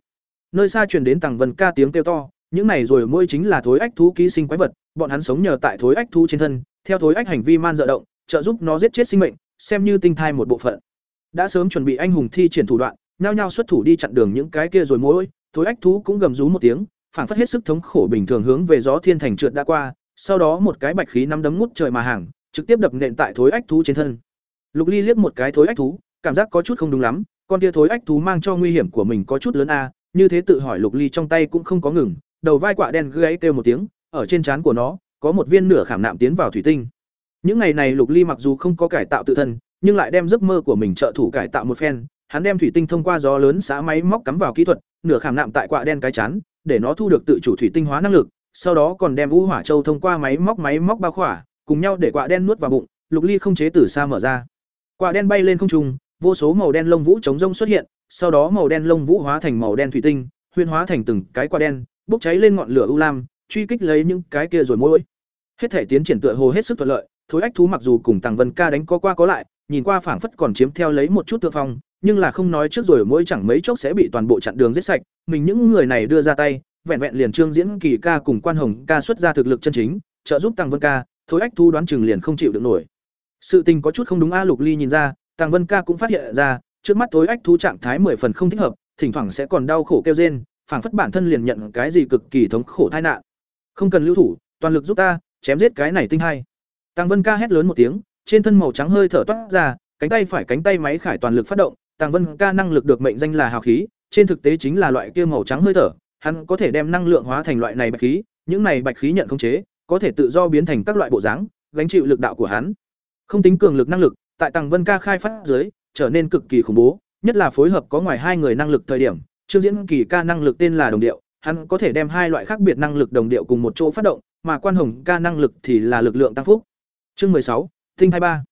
Nơi xa truyền đến tầng vân ca tiếng kêu to, những này rồi mũi chính là thối ách thú ký sinh quái vật, bọn hắn sống nhờ tại thối ách thú trên thân, theo thối ách hành vi man dợ động, trợ giúp nó giết chết sinh mệnh, xem như tinh thai một bộ phận. Đã sớm chuẩn bị anh hùng thi triển thủ đoạn, nhao nhao xuất thủ đi chặn đường những cái kia rồi mũi, thối ách thú cũng gầm rú một tiếng, phảng phất hết sức thống khổ bình thường hướng về gió thiên thành trượt đã qua, sau đó một cái bạch khí nắm đấm ngút trời mà hàng, trực tiếp đập nện tại thối ách thú trên thân. Lục Ly liếc một cái thối ách thú, cảm giác có chút không đúng lắm, con kia thối ách thú mang cho nguy hiểm của mình có chút lớn a, như thế tự hỏi Lục Ly trong tay cũng không có ngừng, đầu vai quạ đen gáy kêu một tiếng, ở trên trán của nó có một viên nửa khảm nạm tiến vào thủy tinh. Những ngày này Lục Ly mặc dù không có cải tạo tự thân, nhưng lại đem giấc mơ của mình trợ thủ cải tạo một phen, hắn đem thủy tinh thông qua gió lớn xã máy móc cắm vào kỹ thuật, nửa khảm nạm tại quạ đen cái chán, để nó thu được tự chủ thủy tinh hóa năng lực, sau đó còn đem u hỏa châu thông qua máy móc máy móc bao khỏa, cùng nhau để quạ đen nuốt vào bụng, Lục Ly không chế từ xa mở ra. Quạ đen bay lên không trung, vô số màu đen lông vũ chống rông xuất hiện, sau đó màu đen lông vũ hóa thành màu đen thủy tinh, huyên hóa thành từng cái quạ đen, bốc cháy lên ngọn lửa u lam, truy kích lấy những cái kia rồi mỗi. Hết thể tiến triển tựa hồ hết sức thuận lợi, thối ách thú mặc dù cùng Tằng Vân Ca đánh có qua có lại, nhìn qua phảng phất còn chiếm theo lấy một chút thượng phong, nhưng là không nói trước rồi mỗi chẳng mấy chốc sẽ bị toàn bộ chặn đường giết sạch, mình những người này đưa ra tay, vẹn vẹn liền trương diễn kỳ ca cùng quan hồng ca xuất ra thực lực chân chính, trợ giúp Tằng Vân Ca, thối ách thu đoán chừng liền không chịu được nổi. Sự tình có chút không đúng a Lục Ly nhìn ra, Tàng Vân Ca cũng phát hiện ra, trước mắt thối ách thu trạng thái mười phần không thích hợp, thỉnh thoảng sẽ còn đau khổ kêu rên, phảng phất bản thân liền nhận cái gì cực kỳ thống khổ tai nạn. Không cần lưu thủ, toàn lực giúp ta, chém giết cái này tinh hay. Tàng Vân Ca hét lớn một tiếng, trên thân màu trắng hơi thở toát ra, cánh tay phải cánh tay máy khải toàn lực phát động, Tàng Vân Ca năng lực được mệnh danh là hào khí, trên thực tế chính là loại kia màu trắng hơi thở, hắn có thể đem năng lượng hóa thành loại này bạch khí, những này bạch khí nhận không chế, có thể tự do biến thành các loại bộ dáng, gánh chịu lực đạo của hắn. Không tính cường lực năng lực, tại Tằng Vân Ca khai phát dưới, trở nên cực kỳ khủng bố, nhất là phối hợp có ngoài hai người năng lực thời điểm, Trương Diễn Kỳ ca năng lực tên là đồng điệu, hắn có thể đem hai loại khác biệt năng lực đồng điệu cùng một chỗ phát động, mà Quan Hồng ca năng lực thì là lực lượng tăng phúc. Chương mười sáu, Tinh 23.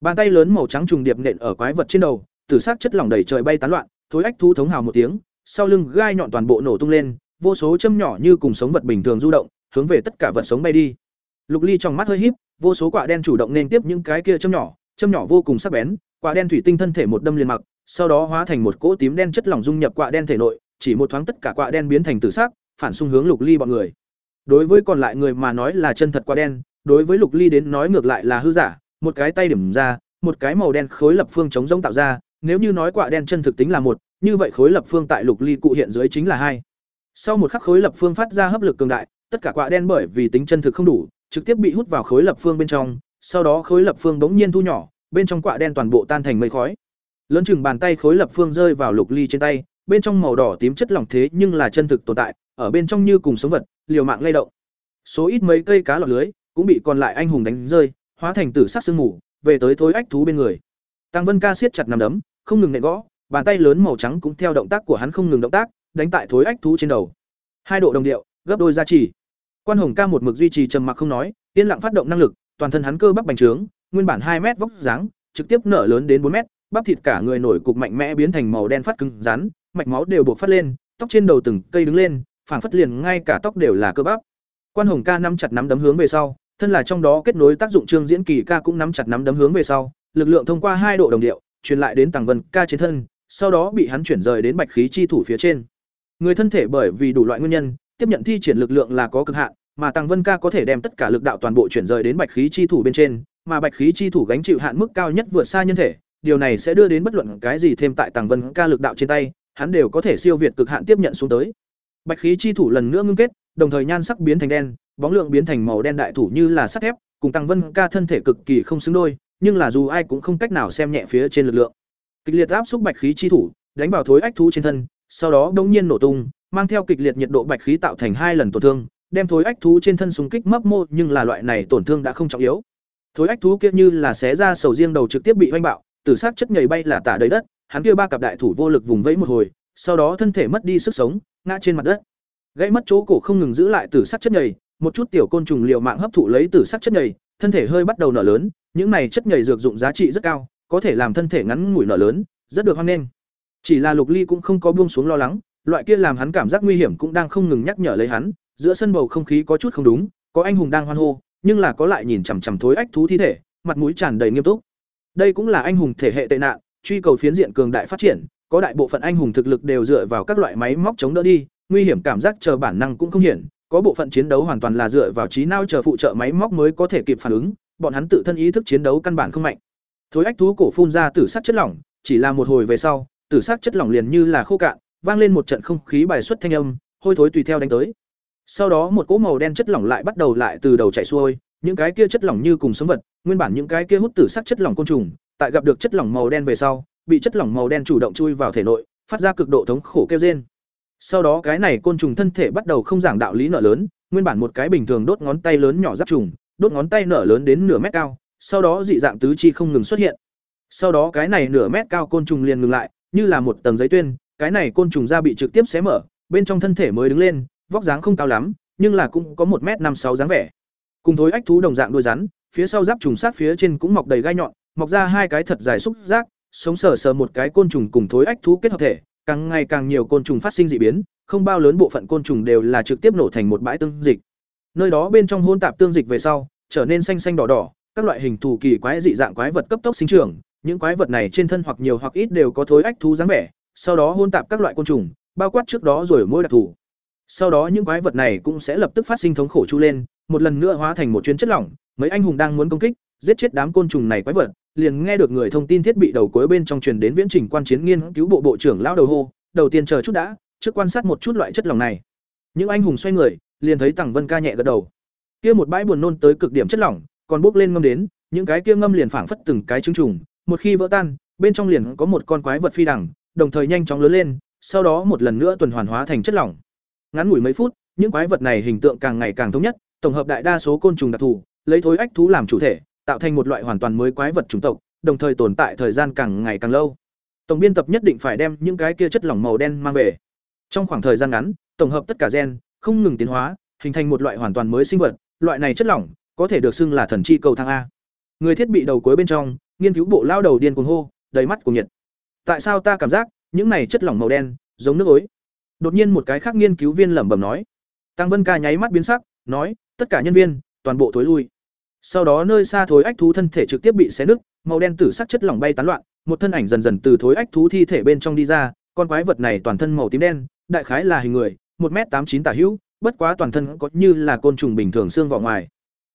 Bàn tay lớn màu trắng trùng điệp nện ở quái vật trên đầu, tử sắc chất lỏng đầy trời bay tán loạn, thối ách thú thống hào một tiếng, sau lưng gai nhọn toàn bộ nổ tung lên, vô số châm nhỏ như cùng sống vật bình thường du động, hướng về tất cả vật sống bay đi. Lục Ly trong mắt hơi híp, vô số quả đen chủ động nên tiếp những cái kia châm nhỏ, châm nhỏ vô cùng sắc bén, quả đen thủy tinh thân thể một đâm liền mặc, sau đó hóa thành một cỗ tím đen chất lỏng dung nhập quả đen thể nội, chỉ một thoáng tất cả quả đen biến thành tử sắc, phản xung hướng Lục Ly bọn người. Đối với còn lại người mà nói là chân thật quả đen, đối với Lục Ly đến nói ngược lại là hư giả, một cái tay điểm ra, một cái màu đen khối lập phương chống rông tạo ra, nếu như nói quả đen chân thực tính là một, như vậy khối lập phương tại Lục Ly cụ hiện dưới chính là hai. Sau một khắc khối lập phương phát ra hấp lực cường đại, tất cả quạ đen bởi vì tính chân thực không đủ, trực tiếp bị hút vào khối lập phương bên trong, sau đó khối lập phương bỗng nhiên thu nhỏ, bên trong quạ đen toàn bộ tan thành mây khói. Lớn chừng bàn tay khối lập phương rơi vào Lục Ly trên tay, bên trong màu đỏ tím chất lỏng thế nhưng là chân thực tồn tại, ở bên trong như cùng sống vật, liều mạng lay động. Số ít mấy cây cá lọt lưới cũng bị còn lại anh hùng đánh rơi, hóa thành tử sắc sương mù, về tới thối ách thú bên người. Tăng Vân Ca siết chặt nắm đấm, không ngừng nện gõ, bàn tay lớn màu trắng cũng theo động tác của hắn không ngừng động tác, đánh tại thối ách thú trên đầu. Hai độ đồng điệu, gấp đôi giá trị. Quan Hồng Ca một mực duy trì trầm mặc không nói, yên lặng phát động năng lực, toàn thân hắn cơ bắp bành trướng, nguyên bản hai mét vóc dáng, trực tiếp nở lớn đến bốn mét, bắp thịt cả người nổi cục mạnh mẽ biến thành màu đen phát cứng rắn, mạch máu đều buộc phát lên, tóc trên đầu từng cây đứng lên, phảng phất liền ngay cả tóc đều là cơ bắp. Quan Hồng Ca nắm chặt nắm đấm hướng về sau, thân là trong đó kết nối tác dụng Trương Diễn Kỳ ca cũng nắm chặt nắm đấm hướng về sau, lực lượng thông qua hai độ đồng điệu, truyền lại đến Tằng Vân ca trên thân, sau đó bị hắn chuyển rời đến bạch khí chi thủ phía trên. Người thân thể bởi vì đủ loại nguyên nhân, tiếp nhận thi triển lực lượng là có cực hạn, mà Tàng Vân ca có thể đem tất cả lực đạo toàn bộ chuyển rời đến bạch khí chi thủ bên trên, mà bạch khí chi thủ gánh chịu hạn mức cao nhất vượt xa nhân thể, điều này sẽ đưa đến bất luận cái gì thêm tại Tàng Vân ca lực đạo trên tay, hắn đều có thể siêu việt cực hạn tiếp nhận xuống tới. Bạch khí chi thủ lần nữa ngưng kết, đồng thời nhan sắc biến thành đen, bóng lượng biến thành màu đen đại thủ như là sắt thép, cùng Tăng Vân ca thân thể cực kỳ không xứng đôi, nhưng là dù ai cũng không cách nào xem nhẹ phía trên lực lượng. Kịch liệt áp xúc bạch khí chi thủ, đánh vào thối ách thú trên thân, sau đó đột nhiên nổ tung, mang theo kịch liệt nhiệt độ bạch khí tạo thành hai lần tổn thương, đem thối ách thú trên thân súng kích mấp mô, nhưng là loại này tổn thương đã không trọng yếu. Thối ách thú kia như là xé ra sầu riêng đầu trực tiếp bị hoanh bạo, tử sắc chất nhầy bay là tả đầy đất, hắn kia ba cặp đại thủ vô lực vùng vẫy một hồi, sau đó thân thể mất đi sức sống, ngã trên mặt đất. Gãy mất chỗ cổ không ngừng giữ lại tử sắc chất nhầy, một chút tiểu côn trùng liều mạng hấp thụ lấy tử sắc chất nhầy, thân thể hơi bắt đầu nở lớn, những này chất nhầy dược dụng giá trị rất cao, có thể làm thân thể ngắn ngủi nở lớn, rất được hoan nghênh. Chỉ là Lục Ly cũng không có buông xuống lo lắng, loại kia làm hắn cảm giác nguy hiểm cũng đang không ngừng nhắc nhở lấy hắn, giữa sân bầu không khí có chút không đúng, có anh hùng đang hoan hô, nhưng là có lại nhìn chằm chằm thối ách thú thi thể, mặt mũi tràn đầy nghiêm túc. Đây cũng là anh hùng thể hệ tệ nạn, truy cầu phiến diện cường đại phát triển, có đại bộ phận anh hùng thực lực đều dựa vào các loại máy móc chống đỡ đi, nguy hiểm cảm giác chờ bản năng cũng không hiển, có bộ phận chiến đấu hoàn toàn là dựa vào trí não chờ phụ trợ máy móc mới có thể kịp phản ứng, bọn hắn tự thân ý thức chiến đấu căn bản không mạnh. Thối ách thú cổ phun ra tử sắc chất lỏng, chỉ là một hồi về sau, tử sắc chất lỏng liền như là khô cạn, vang lên một trận không khí bài xuất thanh âm, hôi thối tùy theo đánh tới. Sau đó một cỗ màu đen chất lỏng lại bắt đầu lại từ đầu chảy xuôi, những cái kia chất lỏng như cùng sống vật, nguyên bản những cái kia hút tử sắc chất lỏng côn trùng, tại gặp được chất lỏng màu đen về sau, bị chất lỏng màu đen chủ động chui vào thể nội, phát ra cực độ thống khổ kêu rên. Sau đó cái này côn trùng thân thể bắt đầu không giảng đạo lý nở lớn, nguyên bản một cái bình thường đốt ngón tay lớn nhỏ giáp trùng, đốt ngón tay nở lớn đến nửa mét cao, sau đó dị dạng tứ chi không ngừng xuất hiện. Sau đó cái này nửa mét cao côn trùng liền ngừng lại, như là một tầng giấy tuyên, cái này côn trùng da bị trực tiếp xé mở, bên trong thân thể mới đứng lên, vóc dáng không cao lắm, nhưng là cũng có một mét năm sáu dáng vẻ. Cùng thối ách thú đồng dạng đuôi rắn, phía sau giáp trùng sát phía trên cũng mọc đầy gai nhọn, mọc ra hai cái thật dài xúc giác, sống sờ sờ một cái côn trùng cùng thối ách thú kết hợp thể, càng ngày càng nhiều côn trùng phát sinh dị biến, không bao lớn bộ phận côn trùng đều là trực tiếp nổ thành một bãi tương dịch. Nơi đó bên trong hôn tạp tương dịch về sau, trở nên xanh xanh đỏ đỏ, các loại hình thù kỳ quái dị dạng quái vật cấp tốc sinh trưởng, những quái vật này trên thân hoặc nhiều hoặc ít đều có thối ách thú dáng vẻ, sau đó hôn tạp các loại côn trùng, bao quát trước đó rồi mỗi đặc thù. Sau đó những quái vật này cũng sẽ lập tức phát sinh thống khổ chu lên, một lần nữa hóa thành một chuyến chất lỏng, mấy anh hùng đang muốn công kích, giết chết đám côn trùng này quái vật, liền nghe được người thông tin thiết bị đầu cuối bên trong truyền đến viễn trình quan chiến nghiên cứu bộ bộ trưởng lão đầu hô, đầu tiên chờ chút đã, trước quan sát một chút loại chất lỏng này. Những anh hùng xoay người, liền thấy Tằng Vân Ca nhẹ gật đầu. Kia một bãi buồn nôn tới cực điểm chất lỏng, còn bốc lên ngâm đến, những cái kia ngâm liền phảng phất từng cái trứng trùng, một khi vỡ tan, bên trong liền có một con quái vật phi đằng, đồng thời nhanh chóng lớn lên, sau đó một lần nữa tuần hoàn hóa thành chất lỏng. Ngắn ngủi mấy phút, những quái vật này hình tượng càng ngày càng thống nhất, tổng hợp đại đa số côn trùng đặc thù, lấy thối ách thú làm chủ thể, tạo thành một loại hoàn toàn mới quái vật chủng tộc, đồng thời tồn tại thời gian càng ngày càng lâu. Tổng biên tập nhất định phải đem những cái kia chất lỏng màu đen mang về. Trong khoảng thời gian ngắn, tổng hợp tất cả gen, không ngừng tiến hóa, hình thành một loại hoàn toàn mới sinh vật, loại này chất lỏng có thể được xưng là thần chi cầu thang a. Người thiết bị đầu cuối bên trong, nghiên cứu bộ lao đầu điên cuồng hô, đầy mắt của nhiệt. Tại sao ta cảm giác những này chất lỏng màu đen giống nước ối, đột nhiên một cái khác nghiên cứu viên lẩm bẩm nói. Tăng vân ca nháy mắt biến sắc nói tất cả nhân viên toàn bộ thối lui. Sau đó nơi xa thối ách thú thân thể trực tiếp bị xé nứt màu đen tử sắc chất lỏng bay tán loạn một thân ảnh dần dần từ thối ách thú thi thể bên trong đi ra con quái vật này toàn thân màu tím đen đại khái là hình người một m tám chín tả hữu bất quá toàn thân có như là côn trùng bình thường xương vỏ ngoài.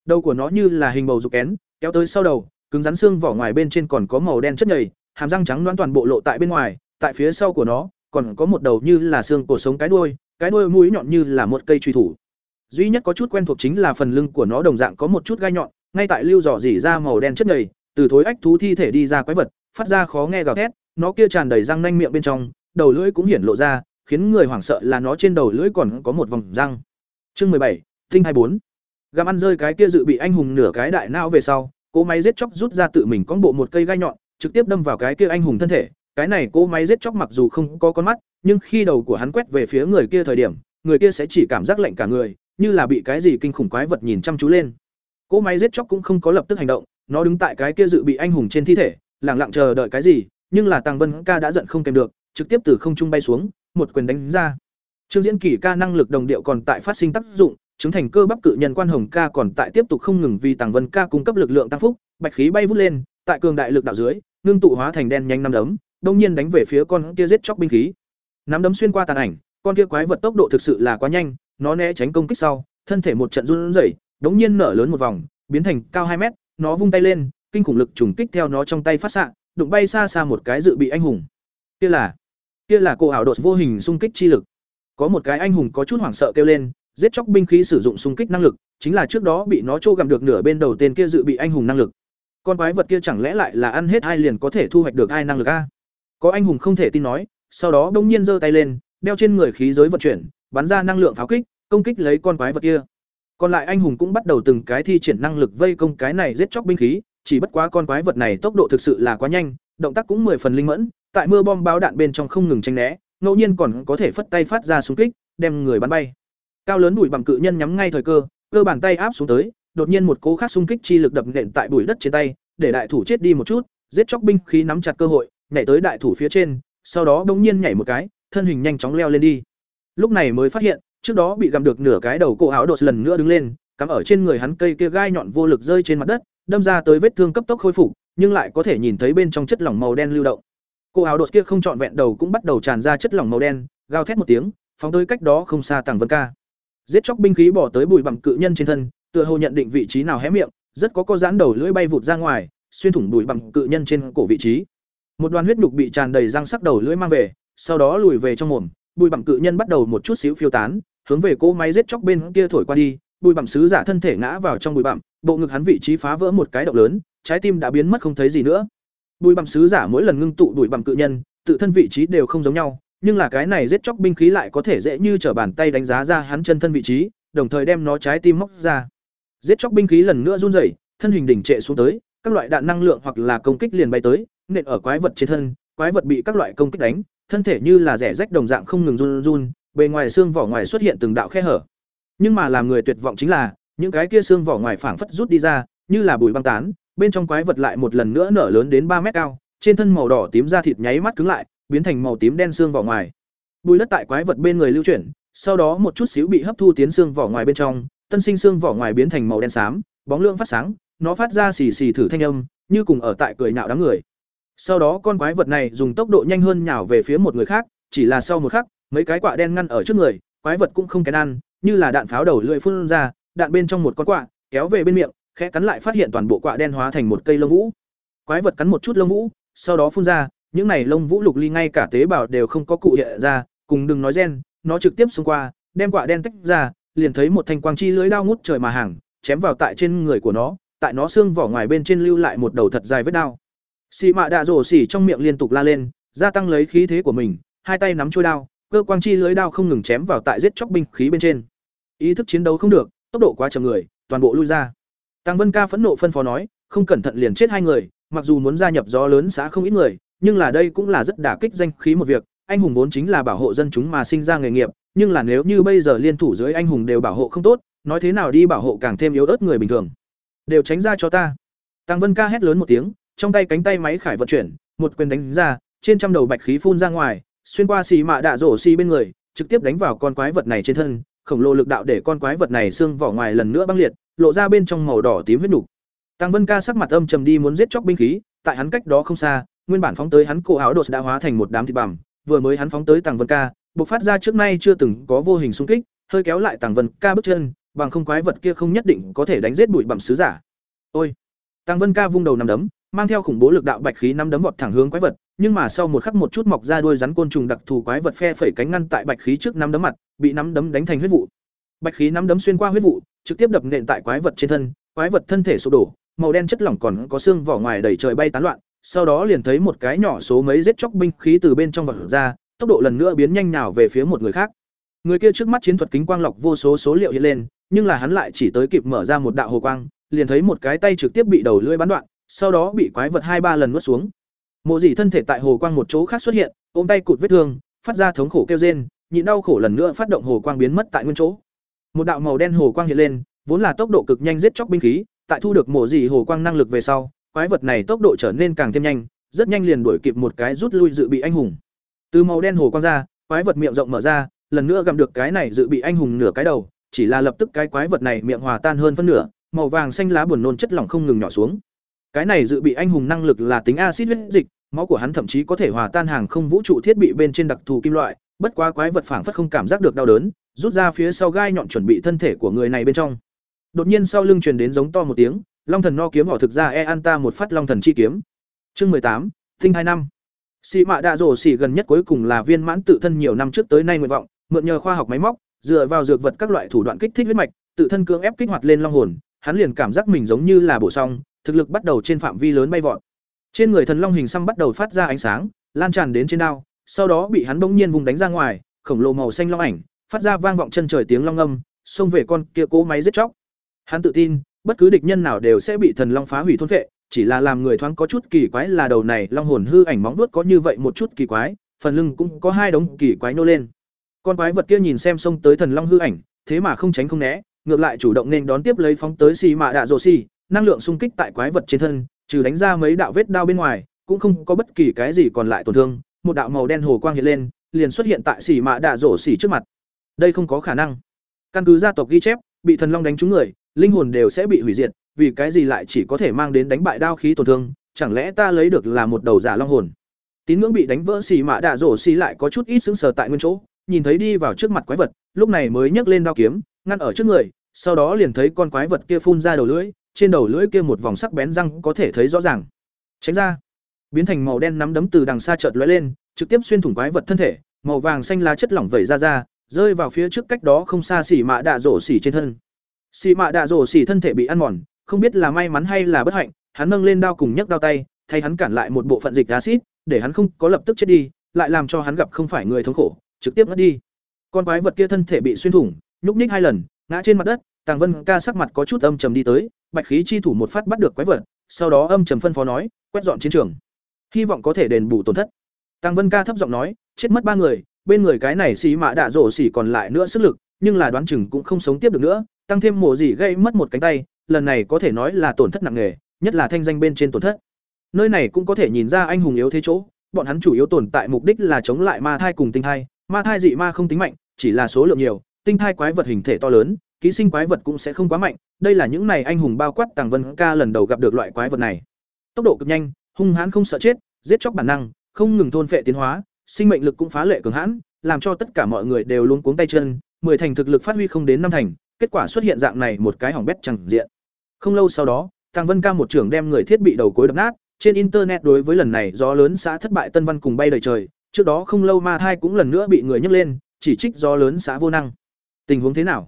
Đầu của nó như là hình bầu dục kén kéo tới sau đầu cứng rắn xương vỏ ngoài bên trên còn có màu đen chất nhầy hàm răng trắng đoán toàn bộ lộ tại bên ngoài, tại phía sau của nó, còn có một đầu như là xương cổ sống cái đuôi cái đuôi mũi nhọn như là một cây truy thủ. Duy nhất có chút quen thuộc chính là phần lưng của nó đồng dạng có một chút gai nhọn, ngay tại lưu dò dỉ ra màu đen chất nhầy, từ thối ách thú thi thể đi ra quái vật, phát ra khó nghe gào thét, nó kia tràn đầy răng nanh miệng bên trong, đầu lưỡi cũng hiển lộ ra, khiến người hoảng sợ là nó trên đầu lưỡi còn có một vòng răng. Chương mười bảy, tinh hai bốn. Gặm ăn rơi cái kia dự bị anh hùng nửa cái đại não về sau cố máy giết chóc rút ra tự mình con bộ một cây gai nhọn trực tiếp đâm vào cái kia anh hùng thân thể, cái này cỗ máy giết chóc mặc dù không có con mắt, nhưng khi đầu của hắn quét về phía người kia thời điểm, người kia sẽ chỉ cảm giác lạnh cả người, như là bị cái gì kinh khủng quái vật nhìn chăm chú lên. Cỗ máy giết chóc cũng không có lập tức hành động, nó đứng tại cái kia dự bị anh hùng trên thi thể lẳng lặng chờ đợi cái gì, nhưng là tàng vân ca đã giận không kèm được, trực tiếp từ không trung bay xuống, một quyền đánh ra. Trương diễn kỳ ca năng lực đồng điệu còn tại phát sinh tác dụng, chứng thành cơ bắp cự nhân quan hồng ca còn tại tiếp tục không ngừng vì tàng vân ca cung cấp lực lượng tăng phúc, bạch khí bay vút lên, tại cường đại lực đạo dưới ngưng tụ hóa thành đen nhanh năm đấm, đông nhiên đánh về phía con kia giết chóc binh khí. Nắm đấm xuyên qua tàn ảnh, con kia quái vật tốc độ thực sự là quá nhanh, nó né tránh công kích sau, thân thể một trận run rẩy, đống nhiên nở lớn một vòng, biến thành cao hai mét, nó vung tay lên, kinh khủng lực trùng kích theo nó trong tay phát xạ, đụng bay xa xa một cái dự bị anh hùng. Kia là kia là cô ảo đột vô hình xung kích chi lực. Có một cái anh hùng có chút hoảng sợ kêu lên, giết chóc binh khí sử dụng xung kích năng lực, chính là trước đó bị nó trô gặm được nửa bên đầu tên kia dự bị anh hùng năng lực con quái vật kia chẳng lẽ lại là ăn hết hai liền có thể thu hoạch được hai năng lực a? Có anh hùng không thể tin nói, sau đó đông nhiên giơ tay lên, đeo trên người khí giới vận chuyển, bắn ra năng lượng pháo kích, công kích lấy con quái vật kia. Còn lại anh hùng cũng bắt đầu từng cái thi triển năng lực vây công cái này giết chóc binh khí, chỉ bất quá con quái vật này tốc độ thực sự là quá nhanh, động tác cũng mười phần linh mẫn, tại mưa bom báo đạn bên trong không ngừng tranh né, ngẫu nhiên còn có thể phất tay phát ra súng kích, đem người bắn bay. Cao lớn đùi bằng cự nhân nhắm ngay thời cơ cơ bàn tay áp xuống tới đột nhiên một cố khác xung kích chi lực đập nện tại bụi đất trên tay, để đại thủ chết đi một chút, giết chóc binh khí nắm chặt cơ hội, nhảy tới đại thủ phía trên, sau đó bỗng nhiên nhảy một cái, thân hình nhanh chóng leo lên đi. Lúc này mới phát hiện, trước đó bị gặm được nửa cái đầu cổ áo đột lần nữa đứng lên, cắm ở trên người hắn cây kia gai nhọn vô lực rơi trên mặt đất, đâm ra tới vết thương cấp tốc khôi phục, nhưng lại có thể nhìn thấy bên trong chất lỏng màu đen lưu động. Cổ áo đột kia không trọn vẹn đầu cũng bắt đầu tràn ra chất lỏng màu đen, gào thét một tiếng, phóng tới cách đó không xa Tằng vân ca. Giết chóc binh khí bỏ tới bụi bặm cự nhân trên thân tựa hồ nhận định vị trí nào hé miệng, rất có co giãn đầu lưỡi bay vụt ra ngoài, xuyên thủng đùi bằng cự nhân trên cổ vị trí. Một đoàn huyết nhục bị tràn đầy răng sắc đầu lưỡi mang về, sau đó lùi về trong mồm, bụi bặm cự nhân bắt đầu một chút xíu phiêu tán, hướng về cỗ máy giết chóc bên kia thổi qua đi, bụi bặm sứ giả thân thể ngã vào trong bụi bặm bộ ngực hắn vị trí phá vỡ một cái động lớn, trái tim đã biến mất không thấy gì nữa. Bụi bặm sứ giả mỗi lần ngưng tụ bụi bặm cự nhân, tự thân vị trí đều không giống nhau, nhưng là cái này giết chóc binh khí lại có thể dễ như trở bàn tay đánh giá ra hắn chân thân vị trí, đồng thời đem nó trái tim móc ra giết chóc binh khí lần nữa run rẩy, thân hình đỉnh trệ xuống tới, các loại đạn năng lượng hoặc là công kích liền bay tới, nện ở quái vật trên thân, quái vật bị các loại công kích đánh, thân thể như là rẻ rách đồng dạng không ngừng run run, bề ngoài xương vỏ ngoài xuất hiện từng đạo khe hở. Nhưng mà làm người tuyệt vọng chính là, những cái kia xương vỏ ngoài phảng phất rút đi ra, như là bụi băng tán, bên trong quái vật lại một lần nữa nở lớn đến ba mét cao, trên thân màu đỏ tím da thịt nháy mắt cứng lại, biến thành màu tím đen xương vỏ ngoài. Bùi đất tại quái vật bên người lưu chuyển, sau đó một chút xíu bị hấp thu tiến xương vỏ ngoài bên trong tân sinh xương vỏ ngoài biến thành màu đen xám, bóng lượng phát sáng, nó phát ra xì xì thử thanh âm, như cùng ở tại cười nhạo đám người. Sau đó con quái vật này dùng tốc độ nhanh hơn nhào về phía một người khác, chỉ là sau một khắc, mấy cái quạ đen ngăn ở trước người, quái vật cũng không kén ăn, như là đạn pháo đầu lưỡi phun ra, đạn bên trong một con quạ, kéo về bên miệng, khẽ cắn lại phát hiện toàn bộ quạ đen hóa thành một cây lông vũ. Quái vật cắn một chút lông vũ, sau đó phun ra, những này lông vũ lục ly ngay cả tế bào đều không có cụ hiện ra, cùng đừng nói gen, nó trực tiếp xông qua, đem quạ đen tách ra liền thấy một thanh quang chi lưới đao ngút trời mà hàng, chém vào tại trên người của nó, tại nó xương vỏ ngoài bên trên lưu lại một đầu thật dài vết đao. Xì mạ đạ rồ xỉ trong miệng liên tục la lên, gia tăng lấy khí thế của mình, hai tay nắm chuôi đao, cơ quang chi lưới đao không ngừng chém vào tại giết chóc binh khí bên trên. Ý thức chiến đấu không được, tốc độ quá chậm người, toàn bộ lui ra. Tăng vân ca phẫn nộ phân phó nói, không cẩn thận liền chết hai người, mặc dù muốn gia nhập gió lớn xã không ít người, nhưng là đây cũng là rất đả kích danh khí một việc, anh hùng vốn chính là bảo hộ dân chúng mà sinh ra nghề nghiệp nhưng là nếu như bây giờ liên thủ dưới anh hùng đều bảo hộ không tốt nói thế nào đi bảo hộ càng thêm yếu ớt người bình thường đều tránh ra cho ta tăng vân ca hét lớn một tiếng trong tay cánh tay máy khải vận chuyển một quyền đánh ra trên trăm đầu bạch khí phun ra ngoài xuyên qua xì mạ đạ rổ xì bên người trực tiếp đánh vào con quái vật này trên thân, khổng lồ lực đạo để con quái vật này xương vỏ ngoài lần nữa băng liệt, lộ ra bên trong màu đỏ tím huyết nục. Tăng Vân Ca sắc mặt âm trầm đi muốn giết chóc binh khí, tại hắn cách đó không xa, nguyên bản phóng tới hắn cổ áo đột đã hóa thành một đám thịt bằm, vừa mới hắn phóng tới Tăng Vân Ca, bộc phát ra trước nay chưa từng có vô hình xung kích, hơi kéo lại Tàng Vân Ca bước chân, bằng không quái vật kia không nhất định có thể đánh giết bụi bặm sứ giả. Ôi! Tàng Vân Ca vung đầu nằm đấm, mang theo khủng bố lực đạo bạch khí năm đấm vọt thẳng hướng quái vật, nhưng mà sau một khắc một chút mọc ra đuôi rắn côn trùng đặc thù quái vật phe phẩy cánh ngăn tại bạch khí trước năm đấm mặt, bị năm đấm đánh thành huyết vụ. Bạch khí năm đấm xuyên qua huyết vụ, trực tiếp đập nện tại quái vật trên thân, quái vật thân thể sụp đổ, màu đen chất lỏng còn có xương vỏ ngoài đầy trời bay tán loạn, sau đó liền thấy một cái nhỏ số mấy giết chóc binh khí từ bên trong vọt ra, tốc độ lần nữa biến nhanh nào về phía một người khác. Người kia trước mắt chiến thuật kính quang lọc vô số số liệu hiện lên, nhưng là hắn lại chỉ tới kịp mở ra một đạo hồ quang, liền thấy một cái tay trực tiếp bị đầu lưỡi bắn đoạn, sau đó bị quái vật hai ba lần nuốt xuống. Mộ Dĩ thân thể tại hồ quang một chỗ khác xuất hiện, ôm tay cụt vết thương, phát ra thống khổ kêu rên, nhịn đau khổ lần nữa phát động hồ quang biến mất tại nguyên chỗ. Một đạo màu đen hồ quang hiện lên, vốn là tốc độ cực nhanh giết chóc binh khí, tại thu được Mộ Dĩ hồ quang năng lực về sau, quái vật này tốc độ trở nên càng thêm nhanh, rất nhanh liền đuổi kịp một cái rút lui dự bị anh hùng. Từ màu đen hồ quang ra, quái vật miệng rộng mở ra, lần nữa gặm được cái này dự bị anh hùng nửa cái đầu, chỉ là lập tức cái quái vật này miệng hòa tan hơn phân nửa, màu vàng xanh lá buồn nôn chất lỏng không ngừng nhỏ xuống. Cái này dự bị anh hùng năng lực là tính axit huyết dịch, máu của hắn thậm chí có thể hòa tan hàng không vũ trụ thiết bị bên trên đặc thù kim loại, bất quá quái vật phảng phất không cảm giác được đau đớn, rút ra phía sau gai nhọn chuẩn bị thân thể của người này bên trong. Đột nhiên sau lưng truyền đến giống to một tiếng, Long thần no kiếm họ thực ra e an ta một phát Long thần chi kiếm. Chương mười tám, Tinh hai năm. Sĩ mạ đa rổ xỉ gần nhất cuối cùng là viên mãn tự thân nhiều năm trước tới nay nguyện vọng, mượn nhờ khoa học máy móc, dựa vào dược vật các loại thủ đoạn kích thích huyết mạch, tự thân cưỡng ép kích hoạt lên long hồn, hắn liền cảm giác mình giống như là bổ song, thực lực bắt đầu trên phạm vi lớn bay vọt. Trên người thần long hình xăm bắt đầu phát ra ánh sáng, lan tràn đến trên đao, sau đó bị hắn bỗng nhiên vùng đánh ra ngoài, khổng lồ màu xanh long ảnh, phát ra vang vọng chân trời tiếng long âm, xông về con kia cố máy giết chóc. Hắn tự tin, bất cứ địch nhân nào đều sẽ bị thần long phá hủy thôn phệ, chỉ là làm người thoáng có chút kỳ quái là đầu này long hồn hư ảnh móng vuốt có như vậy một chút kỳ quái, phần lưng cũng có hai đống kỳ quái nô lên. Con quái vật kia nhìn xem xông tới thần long hư ảnh, thế mà không tránh không né, ngược lại chủ động nên đón tiếp lấy phóng tới xì mạ đạ rồ xì, năng lượng xung kích tại quái vật trên thân, trừ đánh ra mấy đạo vết đao bên ngoài, cũng không có bất kỳ cái gì còn lại tổn thương, một đạo màu đen hồ quang hiện lên, liền xuất hiện tại xì mạ đạ rồ xì trước mặt. Đây không có khả năng. Căn cứ gia tộc ghi chép, bị thần long đánh trúng người, linh hồn đều sẽ bị hủy diệt, vì cái gì lại chỉ có thể mang đến đánh bại đao khí tổn thương, chẳng lẽ ta lấy được là một đầu giả long hồn? Tín ngưỡng bị đánh vỡ xì mạ đạ rổ xì lại có chút ít sững sờ tại nguyên chỗ, nhìn thấy đi vào trước mặt quái vật, lúc này mới nhấc lên đao kiếm, ngăn ở trước người, sau đó liền thấy con quái vật kia phun ra đầu lưỡi, trên đầu lưỡi kia một vòng sắc bén răng có thể thấy rõ ràng. Tránh ra. Biến thành màu đen nắm đấm từ đằng xa chợt lóe lên, trực tiếp xuyên thủng quái vật thân thể, màu vàng xanh lá chất lỏng vẩy ra ra, rơi vào phía trước cách đó không xa xỉ mạ đạ rổ xỉ trên thân. Xỉ mạ đạ rổ xỉ thân thể bị ăn mòn, không biết là may mắn hay là bất hạnh, hắn nâng lên đao cùng nhấc đao tay, thay hắn cản lại một bộ phận dịch axit, để hắn không có lập tức chết đi, lại làm cho hắn gặp không phải người thống khổ, trực tiếp ngất đi. Con quái vật kia thân thể bị xuyên thủng, nhúc nhích hai lần, ngã trên mặt đất, Tàng Vân Ca sắc mặt có chút âm trầm đi tới, Bạch khí chi thủ một phát bắt được quái vật, sau đó âm trầm phân phó nói, quét dọn chiến trường, hy vọng có thể đền bù tổn thất. Tàng Vân Ca thấp giọng nói, chết mất ba người, bên người cái này xí mã đạ rổ xỉ còn lại nữa sức lực, nhưng là đoán chừng cũng không sống tiếp được nữa, tăng thêm mổ gì gây mất một cánh tay, lần này có thể nói là tổn thất nặng nề, nhất là thanh danh bên trên tổn thất. Nơi này cũng có thể nhìn ra anh hùng yếu thế chỗ, bọn hắn chủ yếu tồn tại mục đích là chống lại ma thai cùng tinh thai, ma thai dị ma không tính mạnh, chỉ là số lượng nhiều, tinh thai quái vật hình thể to lớn, ký sinh quái vật cũng sẽ không quá mạnh, đây là những này anh hùng bao quát Tàng Vân Ca lần đầu gặp được loại quái vật này. Tốc độ cực nhanh, hung hãn không sợ chết, giết chóc bản năng, không ngừng thôn phệ tiến hóa, sinh mệnh lực cũng phá lệ cường hãn, làm cho tất cả mọi người đều luống cuống tay chân, mười thành thực lực phát huy không đến năm thành, kết quả xuất hiện dạng này một cái hỏng bét chẳng diện. Không lâu sau đó, Tàng Vân Ca một trưởng đem người thiết bị đầu cuối đập nát, trên internet đối với lần này gió lớn xã thất bại Tân Văn cùng bay đầy trời, trước đó không lâu Ma Thai cũng lần nữa bị người nhấc lên, chỉ trích gió lớn xã vô năng. Tình huống thế nào?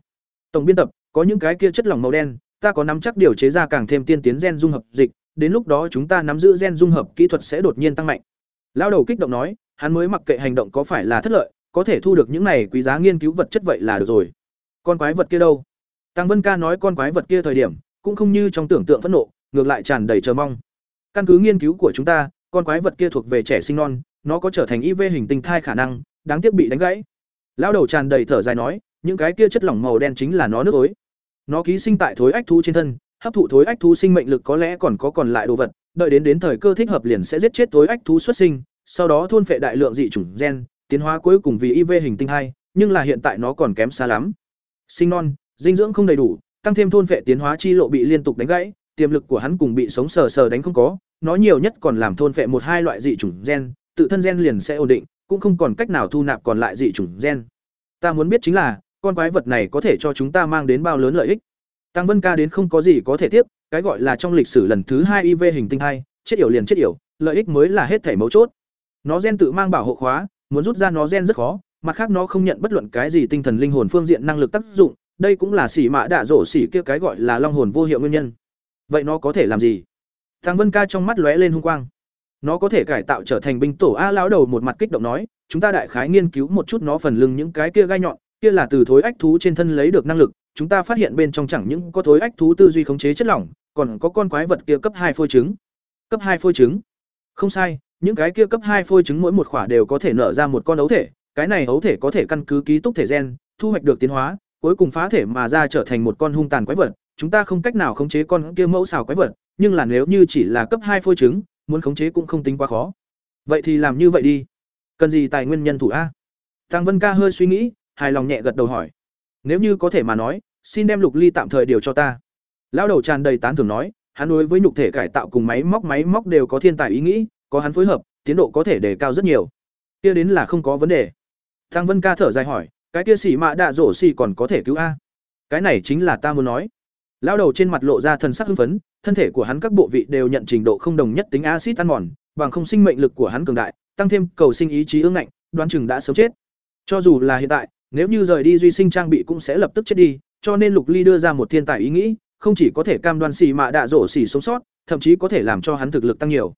Tổng biên tập, có những cái kia chất lỏng màu đen, ta có nắm chắc điều chế ra càng thêm tiên tiến gen dung hợp dịch, đến lúc đó chúng ta nắm giữ gen dung hợp kỹ thuật sẽ đột nhiên tăng mạnh. Lão đầu kích động nói, hắn mới mặc kệ hành động có phải là thất lợi, có thể thu được những này quý giá nghiên cứu vật chất vậy là được rồi. Con quái vật kia đâu? Tăng Vân Ca nói con quái vật kia thời điểm, cũng không như trong tưởng tượng phẫn nộ, ngược lại tràn đầy chờ mong. Căn cứ nghiên cứu của chúng ta, con quái vật kia thuộc về trẻ sinh non, nó có trở thành IV hình tinh thai khả năng, đáng tiếc bị đánh gãy. Lão đầu tràn đầy thở dài nói, những cái kia chất lỏng màu đen chính là nó nước ối. Nó ký sinh tại thối ách thú trên thân, hấp thụ thối ách thú sinh mệnh lực có lẽ còn có còn lại đồ vật, đợi đến đến thời cơ thích hợp liền sẽ giết chết thối ách thú xuất sinh, sau đó thôn phệ đại lượng dị chủng gen, tiến hóa cuối cùng vì IV hình tinh hai, nhưng là hiện tại nó còn kém xa lắm. Sinh non, dinh dưỡng không đầy đủ, tăng thêm thôn vệ tiến hóa chi lộ bị liên tục đánh gãy, tiềm lực của hắn cùng bị sống sờ sờ đánh không có, nó nhiều nhất còn làm thôn vệ một hai loại dị chủng gen, tự thân gen liền sẽ ổn định, cũng không còn cách nào thu nạp còn lại dị chủng gen. Ta muốn biết chính là, con quái vật này có thể cho chúng ta mang đến bao lớn lợi ích. Tăng Vân Ca đến không có gì có thể tiếp, cái gọi là trong lịch sử lần thứ hai IV hình tinh hai, chết yểu liền chết yểu, lợi ích mới là hết thảy mấu chốt. Nó gen tự mang bảo hộ khóa, muốn rút ra nó gen rất khó, mặt khác nó không nhận bất luận cái gì tinh thần linh hồn phương diện năng lực tác dụng, đây cũng là xỉ mã đạ rổ xỉ kia cái gọi là long hồn vô hiệu nguyên nhân. Vậy nó có thể làm gì? thằng Vân Ca trong mắt lóe lên hung quang. Nó có thể cải tạo trở thành binh tổ a lão đầu một mặt kích động nói, chúng ta đại khái nghiên cứu một chút nó phần lưng những cái kia gai nhọn, kia là từ thối ách thú trên thân lấy được năng lực, chúng ta phát hiện bên trong chẳng những có thối ách thú tư duy khống chế chất lỏng, còn có con quái vật kia cấp hai phôi trứng. Cấp hai phôi trứng? Không sai, những cái kia cấp hai phôi trứng mỗi một khỏa đều có thể nở ra một con ấu thể, cái này ấu thể có thể căn cứ ký túc thể gen, thu hoạch được tiến hóa, cuối cùng phá thể mà ra trở thành một con hung tàn quái vật, chúng ta không cách nào khống chế con kia mẫu xào quái vật, nhưng là nếu như chỉ là cấp hai phôi trứng, muốn khống chế cũng không tính quá khó. Vậy thì làm như vậy đi. Cần gì tài nguyên nhân thủ a? Tăng Vân Ca hơi suy nghĩ, hài lòng nhẹ gật đầu hỏi. Nếu như có thể mà nói, xin đem Lục Ly tạm thời điều cho ta. Lão đầu tràn đầy tán thưởng nói, hắn đối với nhục thể cải tạo cùng máy móc máy móc đều có thiên tài ý nghĩ, có hắn phối hợp, tiến độ có thể đề cao rất nhiều. Kia đến là không có vấn đề. Tăng Vân Ca thở dài hỏi, cái kia xỉ mạ đạ rổ xỉ còn có thể cứu a? Cái này chính là ta muốn nói. Lão đầu trên mặt lộ ra thần sắc hưng phấn, thân thể của hắn các bộ vị đều nhận trình độ không đồng nhất tính axit ăn mòn, bằng không sinh mệnh lực của hắn cường đại, tăng thêm cầu sinh ý chí ương ngạnh, đoán chừng đã sớm chết. Cho dù là hiện tại, nếu như rời đi duy sinh trang bị cũng sẽ lập tức chết đi, cho nên Lục Ly đưa ra một thiên tài ý nghĩ, không chỉ có thể cam đoan xì mạ đạ rổ xì sống sót, thậm chí có thể làm cho hắn thực lực tăng nhiều.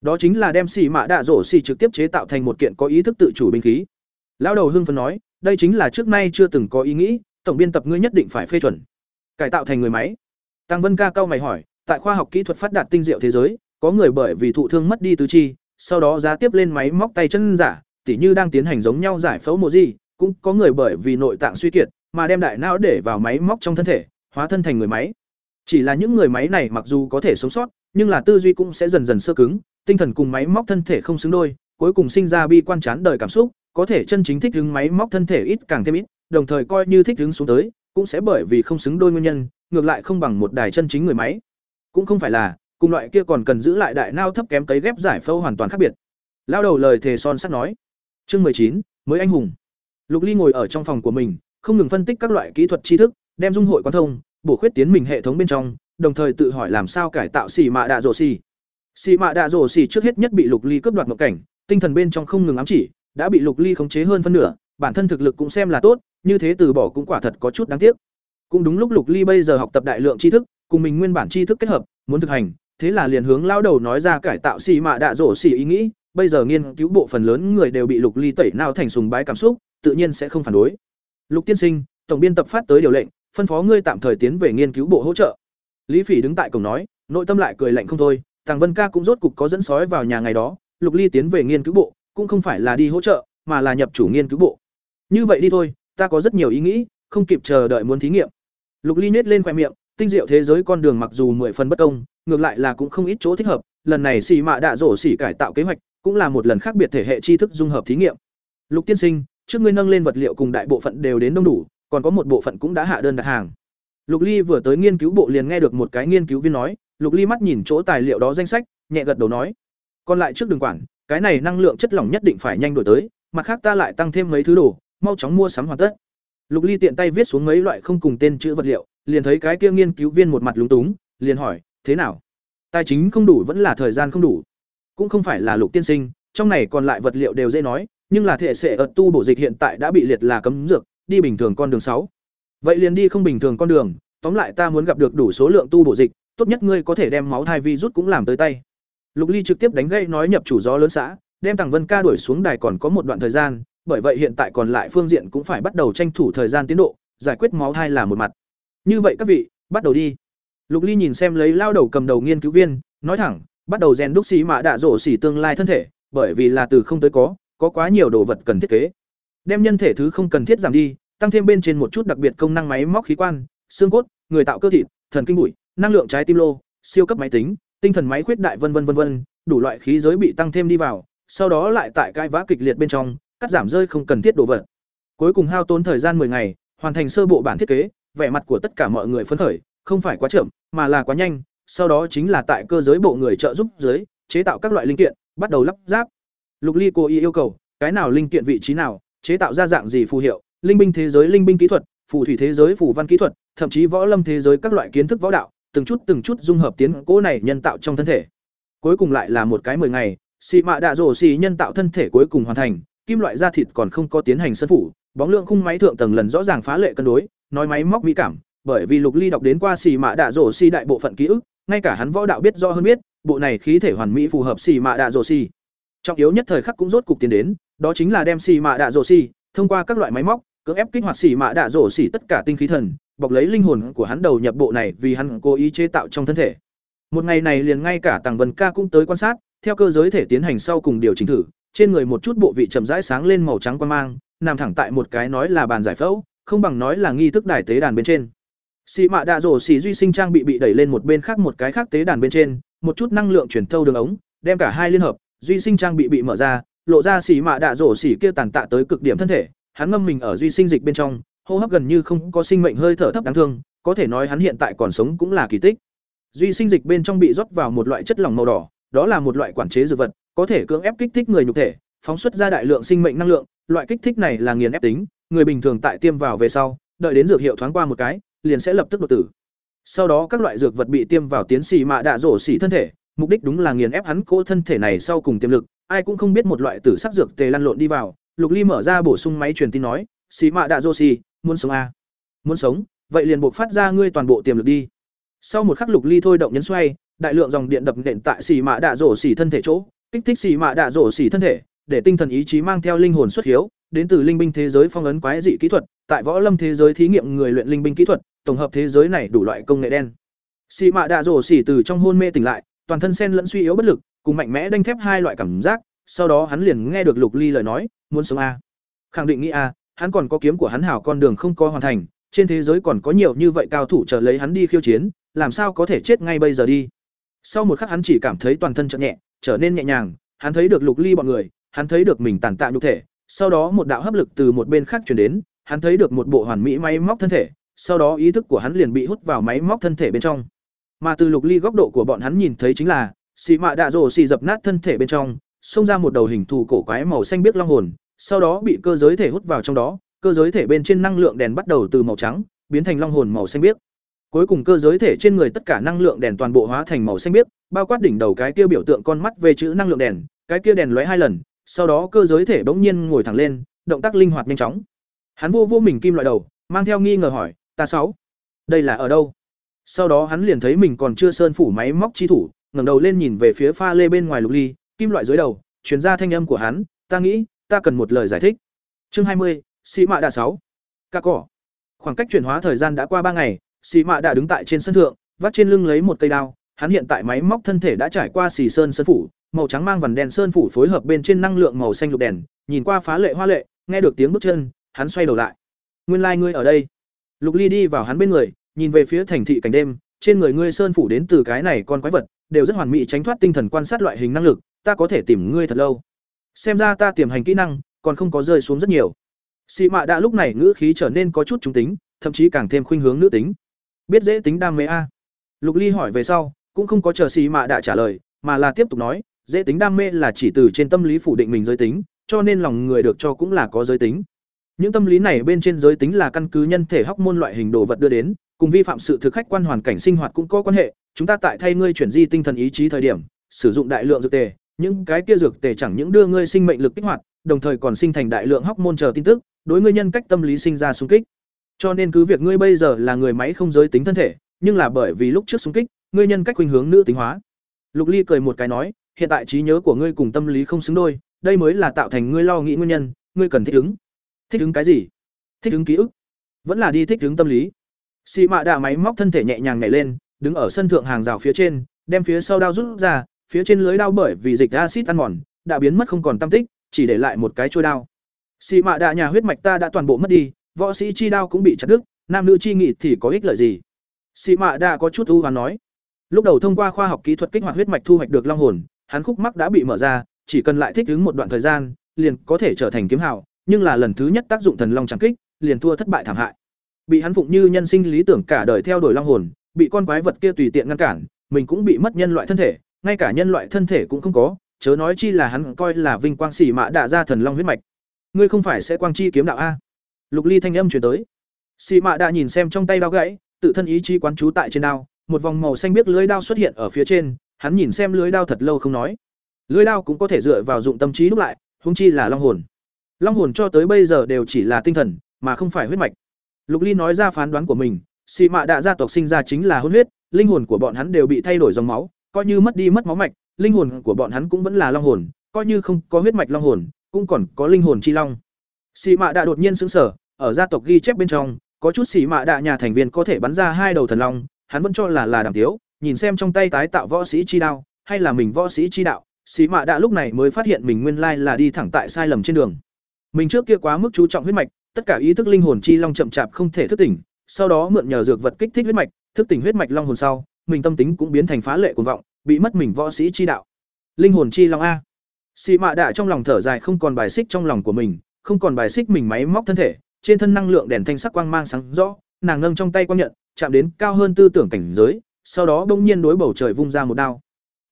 Đó chính là đem xì mạ đạ rổ xì trực tiếp chế tạo thành một kiện có ý thức tự chủ binh khí. Lão đầu hưng phấn nói, đây chính là trước nay chưa từng có ý nghĩ, tổng biên tập ngươi nhất định phải phê chuẩn. Cải tạo thành người máy. Tăng Vân Ca cao mày hỏi, tại khoa học kỹ thuật phát đạt tinh diệu thế giới, có người bởi vì thụ thương mất đi tứ chi, sau đó giá tiếp lên máy móc tay chân giả, tỉ như đang tiến hành giống nhau giải phẫu mộ gì, cũng có người bởi vì nội tạng suy kiệt mà đem đại não để vào máy móc trong thân thể, hóa thân thành người máy. Chỉ là những người máy này mặc dù có thể sống sót, nhưng là tư duy cũng sẽ dần dần sơ cứng, tinh thần cùng máy móc thân thể không xứng đôi, cuối cùng sinh ra bi quan chán đời cảm xúc, có thể chân chính thích ứng máy móc thân thể ít càng thêm ít, đồng thời coi như thích ứng xuống tới, cũng sẽ bởi vì không xứng đôi nguyên nhân, ngược lại không bằng một đài chân chính người máy. Cũng không phải là, cùng loại kia còn cần giữ lại đại não thấp kém cấy ghép giải phẫu hoàn toàn khác biệt. Lao đầu lời thề son sắt nói. Chương chín mới anh hùng. Lục Ly ngồi ở trong phòng của mình, không ngừng phân tích các loại kỹ thuật tri thức, đem dung hội quan thông, bổ khuyết tiến mình hệ thống bên trong, đồng thời tự hỏi làm sao cải tạo xì mạ đạ rổ xì. Xì mạ đạ rổ xì trước hết nhất bị Lục Ly cướp đoạt một cảnh, tinh thần bên trong không ngừng ám chỉ, đã bị Lục Ly khống chế hơn phân nửa, bản thân thực lực cũng xem là tốt, như thế từ bỏ cũng quả thật có chút đáng tiếc. Cũng đúng lúc Lục Ly bây giờ học tập đại lượng tri thức, cùng mình nguyên bản tri thức kết hợp, muốn thực hành, thế là liền hướng lao đầu nói ra cải tạo xì mạ đạ rổ xì ý nghĩ, bây giờ nghiên cứu bộ phần lớn người đều bị Lục Ly tẩy não thành sùng bái cảm xúc, tự nhiên sẽ không phản đối. Lục tiên sinh, tổng biên tập phát tới điều lệnh, phân phó ngươi tạm thời tiến về nghiên cứu bộ hỗ trợ. Lý Phỉ đứng tại cổng nói, nội tâm lại cười lạnh không thôi, Tàng Vân Ca cũng rốt cục có dẫn sói vào nhà ngày đó, Lục Ly tiến về nghiên cứu bộ, cũng không phải là đi hỗ trợ, mà là nhập chủ nghiên cứu bộ. Như vậy đi thôi, ta có rất nhiều ý nghĩ, không kịp chờ đợi muốn thí nghiệm. Lục Ly nhếch lên khóe miệng, tinh diệu thế giới con đường mặc dù mười phần bất công, ngược lại là cũng không ít chỗ thích hợp, lần này xì mạ đạ rổ xỉ cải tạo kế hoạch, cũng là một lần khác biệt thể hệ tri thức dung hợp thí nghiệm. Lục tiên sinh, trước ngươi nâng lên vật liệu cùng đại bộ phận đều đến đông đủ, còn có một bộ phận cũng đã hạ đơn đặt hàng. Lục Ly vừa tới nghiên cứu bộ liền nghe được một cái nghiên cứu viên nói, Lục Ly mắt nhìn chỗ tài liệu đó danh sách, nhẹ gật đầu nói, còn lại trước đừng quản, cái này năng lượng chất lỏng nhất định phải nhanh đổi tới, mặt khác ta lại tăng thêm mấy thứ đồ, mau chóng mua sắm hoàn tất. Lục Ly tiện tay viết xuống mấy loại không cùng tên chữ vật liệu, liền thấy cái kia nghiên cứu viên một mặt lúng túng, liền hỏi, thế nào? Tài chính không đủ vẫn là thời gian không đủ? Cũng không phải là Lục tiên sinh, trong này còn lại vật liệu đều dễ nói, nhưng là thể sẽ ợt tu bổ dịch hiện tại đã bị liệt là cấm dược, đi bình thường con đường sáu. Vậy liền đi không bình thường con đường, tóm lại ta muốn gặp được đủ số lượng tu bổ dịch, tốt nhất ngươi có thể đem máu thai vi rút cũng làm tới tay. Lục Ly trực tiếp đánh gậy nói nhập chủ gió lớn xã, đem Tằng Vân Ca đuổi xuống đài còn có một đoạn thời gian, bởi vậy hiện tại còn lại phương diện cũng phải bắt đầu tranh thủ thời gian tiến độ, giải quyết máu thai là một mặt. Như vậy các vị, bắt đầu đi. Lục Ly nhìn xem lấy lao đầu cầm đầu nghiên cứu viên, nói thẳng, bắt đầu rèn đúc xí mã đạ rổ xỉ tương lai thân thể, bởi vì là từ không tới có, có quá nhiều đồ vật cần thiết kế. Đem nhân thể thứ không cần thiết giảm đi, tăng thêm bên trên một chút đặc biệt công năng máy móc khí quan, xương cốt, người tạo cơ thịt, thần kinh bụi, năng lượng trái tim lô, siêu cấp máy tính, tinh thần máy khuyết đại vân vân vân vân, đủ loại khí giới bị tăng thêm đi vào, sau đó lại tại cái vã kịch liệt bên trong, cắt giảm rơi không cần thiết đồ vật. Cuối cùng hao tốn thời gian 10 ngày, hoàn thành sơ bộ bản thiết kế, vẻ mặt của tất cả mọi người phấn khởi, không phải quá chậm, mà là quá nhanh, sau đó chính là tại cơ giới bộ người trợ giúp dưới, chế tạo các loại linh kiện, bắt đầu lắp ráp. Lục Ly cố ý yêu cầu, cái nào linh kiện vị trí nào, chế tạo ra dạng gì phù hiệu, linh binh thế giới linh binh kỹ thuật, phù thủy thế giới phù văn kỹ thuật, thậm chí võ lâm thế giới các loại kiến thức võ đạo, từng chút từng chút dung hợp tiến cố này nhân tạo trong thân thể. Cuối cùng lại là một cái 10 ngày, xì mạ đạ rổ xì nhân tạo thân thể cuối cùng hoàn thành, kim loại da thịt còn không có tiến hành sân phủ, bóng lượng khung máy thượng tầng lần rõ ràng phá lệ cân đối, nói máy móc mỹ cảm, bởi vì Lục Ly đọc đến qua xì mạ đạ rổ xì đại bộ phận ký ức, ngay cả hắn võ đạo biết rõ hơn biết, bộ này khí thể hoàn mỹ phù hợp xì mạ đạ rổ xì. Trọng yếu nhất thời khắc cũng rốt cục tiến đến, đó chính là đem xì mạ đạ rổ xì thông qua các loại máy móc, cưỡng ép kích hoạt xì mạ đạ rổ xì tất cả tinh khí thần, bọc lấy linh hồn của hắn đầu nhập bộ này vì hắn cố ý chế tạo trong thân thể. Một ngày này liền ngay cả Tàng Vân Ca cũng tới quan sát, theo cơ giới thể tiến hành sau cùng điều chỉnh thử, trên người một chút bộ vị chậm rãi sáng lên màu trắng quan mang, nằm thẳng tại một cái nói là bàn giải phẫu, không bằng nói là nghi thức đài tế đàn bên trên. Xì mạ đạ rổ xì duy sinh trang bị bị đẩy lên một bên khác một cái khác tế đàn bên trên, một chút năng lượng chuyển thâu đường ống, đem cả hai liên hợp, duy sinh trang bị bị mở ra, lộ ra xì mạ đạ rổ xì kia tàn tạ tới cực điểm thân thể, hắn ngâm mình ở duy sinh dịch bên trong, hô hấp gần như không có sinh mệnh hơi thở thấp đáng thương, có thể nói hắn hiện tại còn sống cũng là kỳ tích. Duy sinh dịch bên trong bị rót vào một loại chất lỏng màu đỏ, đó là một loại quản chế dược vật, có thể cưỡng ép kích thích người nhục thể, phóng xuất ra đại lượng sinh mệnh năng lượng, loại kích thích này là nghiền ép tính, người bình thường tại tiêm vào về sau, đợi đến dược hiệu thoáng qua một cái, liền sẽ lập tức đột tử. Sau đó các loại dược vật bị tiêm vào tiến sĩ mạ đạ rổ xỉ thân thể, mục đích đúng là nghiền ép hắn cố thân thể này sau cùng tiềm lực, ai cũng không biết một loại tử sắc dược tề lăn lộn đi vào, Lục Ly mở ra bổ sung máy truyền tin nói, xì mạ đạ rổ xỉ, muốn sống a?" "Muốn sống, vậy liền buộc phát ra ngươi toàn bộ tiềm lực đi." Sau một khắc Lục Ly thôi động nhấn xoay, đại lượng dòng điện đập nện tại xì mạ đạ rổ xỉ thân thể chỗ, kích thích xì mạ đạ rổ xỉ thân thể, để tinh thần ý chí mang theo linh hồn xuất hiếu, đến từ linh binh thế giới phong ấn quái dị kỹ thuật, tại võ lâm thế giới thí nghiệm người luyện linh binh kỹ thuật, tổng hợp thế giới này đủ loại công nghệ đen. Xì mạ đạ rổ xỉ từ trong hôn mê tỉnh lại, toàn thân sen lẫn suy yếu bất lực, cùng mạnh mẽ đanh thép hai loại cảm giác, sau đó hắn liền nghe được Lục Ly lời nói, muốn sống a. Khẳng định nghĩ a, hắn còn có kiếm của hắn hảo con đường không có hoàn thành, trên thế giới còn có nhiều như vậy cao thủ chờ lấy hắn đi khiêu chiến, làm sao có thể chết ngay bây giờ đi. Sau một khắc hắn chỉ cảm thấy toàn thân chợt nhẹ, trở nên nhẹ nhàng, hắn thấy được Lục Ly bọn người, hắn thấy được mình tàn tạ nhục thể, sau đó một đạo hấp lực từ một bên khác truyền đến, hắn thấy được một bộ hoàn mỹ máy móc thân thể, sau đó ý thức của hắn liền bị hút vào máy móc thân thể bên trong. Mà từ Lục Ly góc độ của bọn hắn nhìn thấy chính là, xì mạ đạ rồ xì dập nát thân thể bên trong, xông ra một đầu hình thù cổ quái màu xanh biếc long hồn, sau đó bị cơ giới thể hút vào trong đó, cơ giới thể bên trên năng lượng đèn bắt đầu từ màu trắng biến thành long hồn màu xanh biếc. Cuối cùng cơ giới thể trên người tất cả năng lượng đèn toàn bộ hóa thành màu xanh biếc, bao quát đỉnh đầu cái kia biểu tượng con mắt về chữ năng lượng đèn, cái kia đèn lóe hai lần, sau đó cơ giới thể bỗng nhiên ngồi thẳng lên, động tác linh hoạt nhanh chóng. Hắn vô vô mình kim loại đầu, mang theo nghi ngờ hỏi, "Ta sáu, đây là ở đâu?" Sau đó hắn liền thấy mình còn chưa sơn phủ máy móc chi thủ, ngẩng đầu lên nhìn về phía pha lê bên ngoài lục ly, kim loại dưới đầu, truyền ra thanh âm của hắn, "Ta nghĩ, ta cần một lời giải thích." Chương hai mươi, Sĩ Mạ Đạ sáu. Ca cỏ. Khoảng cách chuyển hóa thời gian đã qua ba ngày, Sĩ Mạ đã đứng tại trên sân thượng, vắt trên lưng lấy một cây đao, hắn hiện tại máy móc thân thể đã trải qua xì sơn sơn phủ, màu trắng mang vằn đen sơn phủ phối hợp bên trên năng lượng màu xanh lục đèn, nhìn qua phá lệ hoa lệ, nghe được tiếng bước chân, hắn xoay đầu lại. Nguyên lai like ngươi ở đây. Lục Ly đi vào hắn bên người, nhìn về phía thành thị cảnh đêm, trên người ngươi sơn phủ đến từ cái này con quái vật, đều rất hoàn mỹ tránh thoát tinh thần quan sát loại hình năng lực, ta có thể tìm ngươi thật lâu. Xem ra ta tiềm hành kỹ năng còn không có rơi xuống rất nhiều. Sĩ Mạ đã lúc này ngữ khí trở nên có chút trung tính, thậm chí càng thêm khuynh hướng nữ tính. Biết dễ tính đam mê a? Lục Ly hỏi về sau, cũng không có chờ Sĩ Mạ đã trả lời, mà là tiếp tục nói, dễ tính đam mê là chỉ từ trên tâm lý phủ định mình giới tính, cho nên lòng người được cho cũng là có giới tính. Những tâm lý này bên trên giới tính là căn cứ nhân thể hóc môn loại hình đồ vật đưa đến, cùng vi phạm sự thực khách quan hoàn cảnh sinh hoạt cũng có quan hệ. Chúng ta tại thay ngươi chuyển di tinh thần ý chí thời điểm, sử dụng đại lượng dược tề, những cái kia dược tề chẳng những đưa ngươi sinh mệnh lực kích hoạt, đồng thời còn sinh thành đại lượng hóc môn chờ tin tức, đối ngươi nhân cách tâm lý sinh ra xung kích. Cho nên cứ việc ngươi bây giờ là người máy không giới tính thân thể, nhưng là bởi vì lúc trước xung kích, ngươi nhân cách khuynh hướng nữ tính hóa. Lục Ly cười một cái nói, hiện tại trí nhớ của ngươi cùng tâm lý không xứng đôi, đây mới là tạo thành ngươi lo nghĩ nguyên nhân, ngươi cần thích ứng. Thích ứng cái gì? Thích ứng ký ức, vẫn là đi thích ứng tâm lý. Xì mạ đạ máy móc thân thể nhẹ nhàng nhảy lên, đứng ở sân thượng hàng rào phía trên, đem phía sau đao rút ra, phía trên lưới đao bởi vì dịch acid ăn mòn, đã biến mất không còn tâm tích, chỉ để lại một cái trôi đao. xị mạ đạ nhà huyết mạch ta đã toàn bộ mất đi, võ sĩ chi đao cũng bị chặt đứt, nam nữ chi nghị thì có ích lợi gì? xị mạ đạ có chút ưu hoán nói. Lúc đầu thông qua khoa học kỹ thuật kích hoạt huyết mạch thu hoạch được long hồn, hắn khúc mắc đã bị mở ra, chỉ cần lại thích ứng một đoạn thời gian, liền có thể trở thành kiếm hào, nhưng là lần thứ nhất tác dụng thần long chẳng kích, liền thua thất bại thảm hại. Bị hắn phụng như nhân sinh lý tưởng cả đời theo đuổi long hồn, bị con quái vật kia tùy tiện ngăn cản, mình cũng bị mất nhân loại thân thể, ngay cả nhân loại thân thể cũng không có, chớ nói chi là hắn coi là vinh quang xỉ mạ đạ ra thần long huyết mạch. Ngươi không phải sẽ quang chi kiếm đạo a? Lục Ly thanh âm truyền tới. Xỉ mạ đạ nhìn xem trong tay đao gãy, tự thân ý chí quán trú tại trên đao, một vòng màu xanh biết lưới đao xuất hiện ở phía trên, hắn nhìn xem lưới đao thật lâu không nói. Lưới đao cũng có thể dựa vào dụng tâm trí đúc lại, hung chi là long hồn. Long hồn cho tới bây giờ đều chỉ là tinh thần, mà không phải huyết mạch. Lục Ly nói ra phán đoán của mình, xì mạ đạ gia tộc sinh ra chính là hôn huyết, linh hồn của bọn hắn đều bị thay đổi dòng máu, coi như mất đi mất máu mạch, linh hồn của bọn hắn cũng vẫn là long hồn, coi như không có huyết mạch long hồn, cũng còn có linh hồn chi long. sĩ mạ đạ đột nhiên sững sờ, ở gia tộc ghi chép bên trong, có chút sĩ mạ đạ nhà thành viên có thể bắn ra hai đầu thần long, hắn vẫn cho là là đàm thiếu, nhìn xem trong tay tái tạo võ sĩ chi đao, hay là mình võ sĩ chi đạo, sĩ mạ đạ lúc này mới phát hiện mình nguyên lai là đi thẳng tại sai lầm trên đường. Mình trước kia quá mức chú trọng huyết mạch, tất cả ý thức linh hồn chi long chậm chạp không thể thức tỉnh, sau đó mượn nhờ dược vật kích thích huyết mạch, thức tỉnh huyết mạch long hồn sau, mình tâm tính cũng biến thành phá lệ cuồng vọng, bị mất mình võ sĩ chi đạo. Linh hồn chi long a. Xì mạ đạ trong lòng thở dài không còn bài xích trong lòng của mình, không còn bài xích mình máy móc thân thể, trên thân năng lượng đèn thanh sắc quang mang sáng rõ, nàng nâng trong tay quang nhận, chạm đến cao hơn tư tưởng cảnh giới, sau đó bỗng nhiên đối bầu trời vung ra một đao.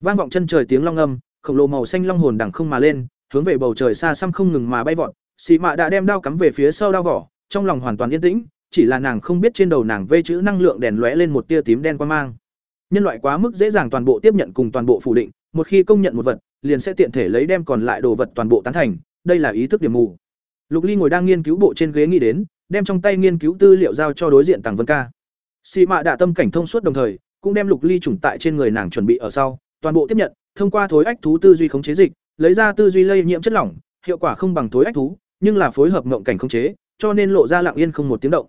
Vang vọng chân trời tiếng long âm, khổng lồ màu xanh long hồn đằng không mà lên, hướng về bầu trời xa xăm không ngừng mà bay vọt, xì mạ đã đem đao cắm về phía sau đao vỏ trong lòng hoàn toàn yên tĩnh chỉ là nàng không biết trên đầu nàng vây chữ năng lượng đèn lóe lên một tia tím đen quang mang nhân loại quá mức dễ dàng toàn bộ tiếp nhận cùng toàn bộ phủ định một khi công nhận một vật liền sẽ tiện thể lấy đem còn lại đồ vật toàn bộ tán thành đây là ý thức điểm mù lục ly ngồi đang nghiên cứu bộ trên ghế nghĩ đến đem trong tay nghiên cứu tư liệu giao cho đối diện tàng vân ca xị mạ đạ tâm cảnh thông suốt đồng thời cũng đem lục ly trùng tại trên người nàng chuẩn bị ở sau toàn bộ tiếp nhận thông qua thối ách thú tư duy khống chế dịch lấy ra tư duy lây nhiễm chất lỏng hiệu quả không bằng thối ách thú nhưng là phối hợp ngộng cảnh khống chế, cho nên lộ ra lặng yên không một tiếng động.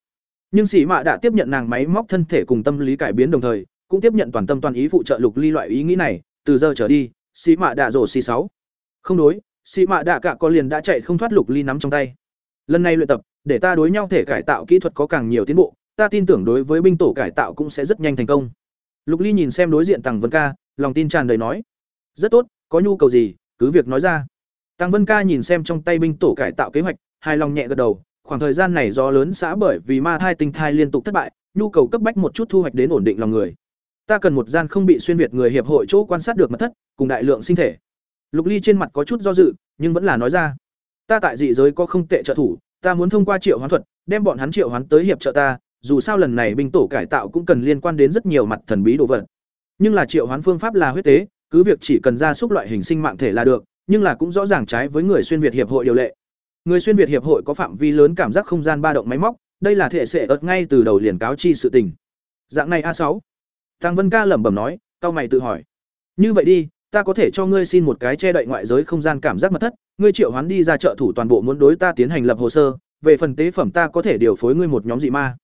Nhưng Sĩ Mạ đã tiếp nhận nàng máy móc thân thể cùng tâm lý cải biến đồng thời, cũng tiếp nhận toàn tâm toàn ý phụ trợ Lục Ly loại ý nghĩ này, từ giờ trở đi, Sĩ Mạ đã rổ xì sáu. Không đối, Sĩ Mạ đạ cả con liền đã chạy không thoát Lục Ly nắm trong tay. Lần này luyện tập, để ta đối nhau thể cải tạo kỹ thuật có càng nhiều tiến bộ, ta tin tưởng đối với binh tổ cải tạo cũng sẽ rất nhanh thành công. Lục Ly nhìn xem đối diện Tằng Vân Ca, lòng tin tràn đầy nói: "Rất tốt, có nhu cầu gì, cứ việc nói ra." Tăng Vân Ca nhìn xem trong tay binh tổ cải tạo kế hoạch, hài lòng nhẹ gật đầu, khoảng thời gian này do lớn xã bởi vì ma thai tinh thai liên tục thất bại, nhu cầu cấp bách một chút thu hoạch đến ổn định lòng người. Ta cần một gian không bị xuyên việt người hiệp hội chỗ quan sát được mật thất, cùng đại lượng sinh thể. Lục Ly trên mặt có chút do dự, nhưng vẫn là nói ra. Ta tại dị giới có không tệ trợ thủ, ta muốn thông qua triệu hoán thuật, đem bọn hắn triệu hoán tới hiệp trợ ta, dù sao lần này binh tổ cải tạo cũng cần liên quan đến rất nhiều mặt thần bí đồ vật. Nhưng là triệu hoán phương pháp là huyết tế, cứ việc chỉ cần ra xúc loại hình sinh mạng thể là được, nhưng là cũng rõ ràng trái với người xuyên việt hiệp hội điều lệ người xuyên việt hiệp hội có phạm vi lớn cảm giác không gian ba động máy móc đây là thể sệ ớt ngay từ đầu liền cáo chi sự tình dạng này a sáu tăng vân ca lẩm bẩm nói, cao mày tự hỏi. Như vậy đi, ta có thể cho ngươi xin một cái che đậy ngoại giới không gian cảm giác mật thất, ngươi triệu hoán đi ra trợ thủ toàn bộ muốn đối ta tiến hành lập hồ sơ, về phần tế phẩm ta có thể điều phối ngươi một nhóm dị ma.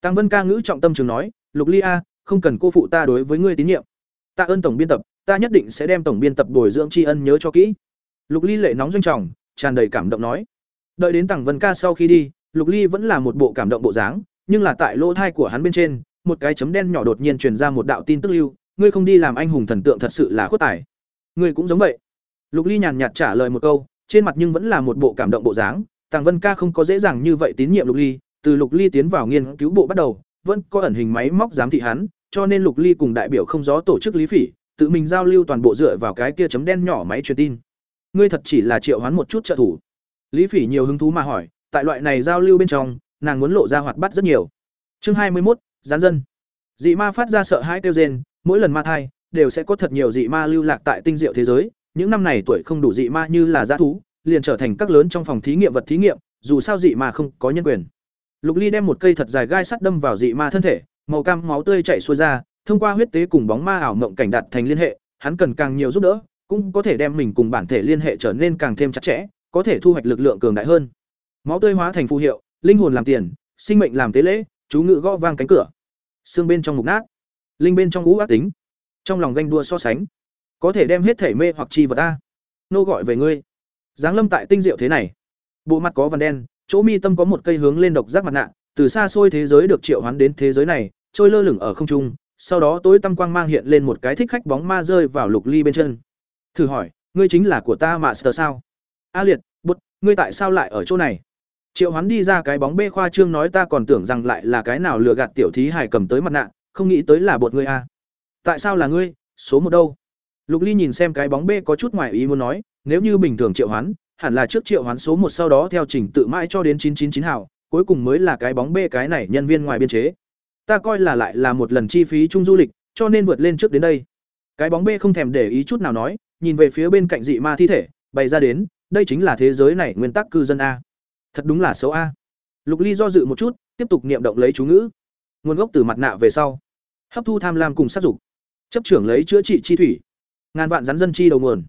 Tăng vân ca ngữ trọng tâm trường nói, lục ly a, không cần cô phụ ta đối với ngươi tín nhiệm. Ta ơn tổng biên tập, ta nhất định sẽ đem tổng biên tập bồi dưỡng tri ân nhớ cho kỹ. Lục ly lệ nóng doanh trọng, tràn đầy cảm động nói, đợi đến tằng vân ca sau khi đi, lục ly vẫn là một bộ cảm động bộ dáng, nhưng là tại lỗ thai của hắn bên trên một cái chấm đen nhỏ đột nhiên truyền ra một đạo tin tức lưu, ngươi không đi làm anh hùng thần tượng thật sự là khuất tài. Ngươi cũng giống vậy. Lục ly nhàn nhạt trả lời một câu, trên mặt nhưng vẫn là một bộ cảm động bộ dáng. Tàng vân ca không có dễ dàng như vậy tín nhiệm lục ly, từ lục ly tiến vào nghiên cứu bộ bắt đầu, vẫn có ẩn hình máy móc giám thị hắn, cho nên lục ly cùng đại biểu không gió tổ chức lý phỉ, tự mình giao lưu toàn bộ dựa vào cái kia chấm đen nhỏ máy truyền tin. Ngươi thật chỉ là triệu hoán một chút trợ thủ. Lý phỉ nhiều hứng thú mà hỏi, tại loại này giao lưu bên trong, nàng muốn lộ ra hoạt bắt rất nhiều. Chương hai mươi một gián dân. Dị ma phát ra sợ hãi kêu rên mỗi lần ma thai đều sẽ có thật nhiều dị ma lưu lạc tại tinh diệu thế giới. Những năm này tuổi không đủ dị ma như là g thú liền trở thành các lớn trong phòng thí nghiệm vật thí nghiệm dù sao dị ma không có nhân quyền. Lục ly đem một cây thật dài gai sắt đâm vào dị ma thân thể màu cam máu tươi chảy xuôi ra thông qua huyết tế cùng bóng ma ảo mộng cảnh đặt thành liên hệ, hắn cần càng nhiều giúp đỡ, cũng có thể đem mình cùng bản thể liên hệ trở nên càng thêm chặt chẽ, có thể thu hoạch lực lượng cường đại hơn. Máu tươi hóa thành phù hiệu, linh hồn làm tiền, sinh mệnh làm tế lễ, chú ngự gõ vang cánh cửa. Xương bên trong mục nát, linh bên trong ngũ ác tính, trong lòng ganh đua so sánh, có thể đem hết thể mê hoặc chi vật ta. Nô gọi về ngươi. Giáng lâm tại tinh diệu thế này, bộ mặt có vằn đen, chỗ mi tâm có một cây hướng lên độc giác mặt nạ, từ xa xôi thế giới được triệu hoán đến thế giới này, trôi lơ lửng ở không trung, sau đó tối tăm quang mang hiện lên một cái thích khách bóng ma rơi vào lục ly bên chân. Thử hỏi ngươi chính là của ta mà sờ sao? A liệt bút ngươi tại sao lại ở chỗ này? Triệu hoán đi ra cái bóng bê khoa trương nói ta còn tưởng rằng lại là cái nào lừa gạt tiểu thí hải cầm tới mặt nạ, không nghĩ tới là bột ngươi a. Tại sao là ngươi? Số một đâu? Lục ly nhìn xem cái bóng bê có chút ngoài ý muốn nói, nếu như bình thường triệu hoán, hẳn là trước triệu hoán số một sau đó theo trình tự mãi cho đến chín chín chín hảo, cuối cùng mới là cái bóng bê cái này nhân viên ngoài biên chế. Ta coi là lại là một lần chi phí chung du lịch, cho nên vượt lên trước đến đây. Cái bóng bê không thèm để ý chút nào nói, nhìn về phía bên cạnh dị ma thi thể, bày ra đến, đây chính là thế giới này nguyên tắc cư dân a thật đúng là xấu a. Lục ly do dự một chút, tiếp tục niệm động lấy chú ngữ. Nguồn gốc từ mặt nạ về sau. Hấp thu tham lam cùng sát dục. Chấp trưởng lấy chữa trị chi thủy. Ngàn vạn rắn dân chi đầu nguồn.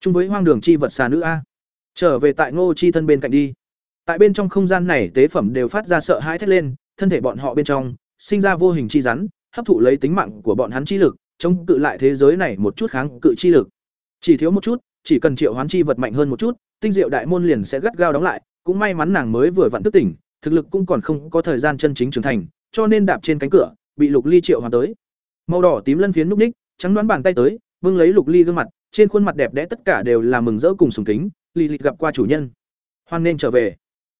Chung với hoang đường chi vật xà nữ a. Trở về tại ngô chi thân bên cạnh đi. Tại bên trong không gian này tế phẩm đều phát ra sợ hãi thét lên, thân thể bọn họ bên trong, sinh ra vô hình chi rắn, hấp thụ lấy tính mạng của bọn hắn chi lực, chống cự lại thế giới này một chút kháng cự chi lực. Chỉ thiếu một chút, chỉ cần triệu hoán chi vật mạnh hơn một chút, tinh diệu đại môn liền sẽ gắt gao đóng lại cũng may mắn nàng mới vừa vặn thức tỉnh, thực lực cũng còn không có thời gian chân chính trưởng thành, cho nên đạp trên cánh cửa, bị lục ly triệu hoàn tới. Màu đỏ tím lân phiến núp ních, trắng đoán bàn tay tới vương lấy lục ly gương mặt, trên khuôn mặt đẹp đẽ tất cả đều là mừng rỡ cùng sùng kính lì lịt gặp qua chủ nhân. Hoan nên trở về.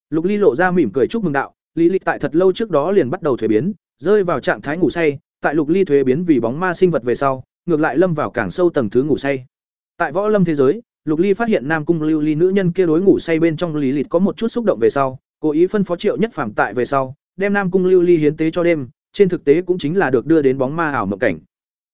Lục ly lộ ra mỉm cười chúc mừng đạo, lý lịch tại thật lâu trước đó liền bắt đầu thuế biến, rơi vào trạng thái ngủ say, tại lục ly thuế biến vì bóng ma sinh vật về sau, ngược lại lâm vào càng sâu tầng thứ ngủ say. Tại võ lâm thế giới lục ly phát hiện nam cung lưu ly nữ nhân kia đối ngủ say bên trong lý lịch có một chút xúc động về sau, cố ý phân phó triệu nhất phạm tại về sau, đem nam cung lưu ly hiến tế cho đêm, trên thực tế cũng chính là được đưa đến bóng ma ảo mộng cảnh.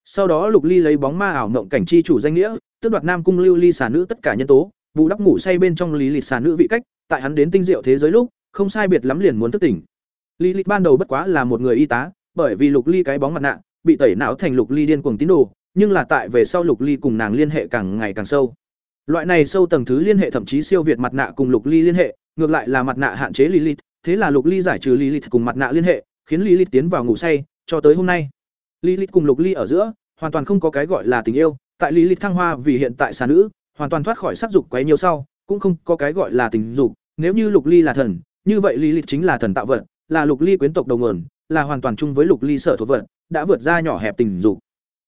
Sau đó lục ly lấy bóng ma ảo mộng cảnh chi chủ danh nghĩa, tước đoạt nam cung lưu ly xả nữ tất cả nhân tố, bù đắp ngủ say bên trong lý lịch xả nữ vị cách, tại hắn đến tinh diệu thế giới lúc, không sai biệt lắm liền muốn thức tỉnh. Lý lịch ban đầu bất quá là một người y tá, bởi vì lục ly cái bóng mặt nạ, bị tẩy não thành lục ly điên cuồng tín đồ, nhưng là tại về sau lục ly cùng nàng liên hệ càng ngày càng sâu loại này sâu tầng thứ liên hệ thậm chí siêu việt mặt nạ cùng lục ly liên hệ, ngược lại là mặt nạ hạn chế lilith, thế là lục ly giải trừ lilith cùng mặt nạ liên hệ, khiến lilith tiến vào ngủ say, cho tới hôm nay. Lilith cùng lục ly ở giữa, hoàn toàn không có cái gọi là tình yêu, tại lilith thăng hoa vì hiện tại xà nữ, hoàn toàn thoát khỏi sắc dục quấy nhiều sau, cũng không có cái gọi là tình dục. Nếu như lục ly là thần, như vậy lilith chính là thần tạo vật, là lục ly quyến tộc đầu nguồn, là hoàn toàn chung với lục ly sở thuộc vật, đã vượt ra nhỏ hẹp tình dục.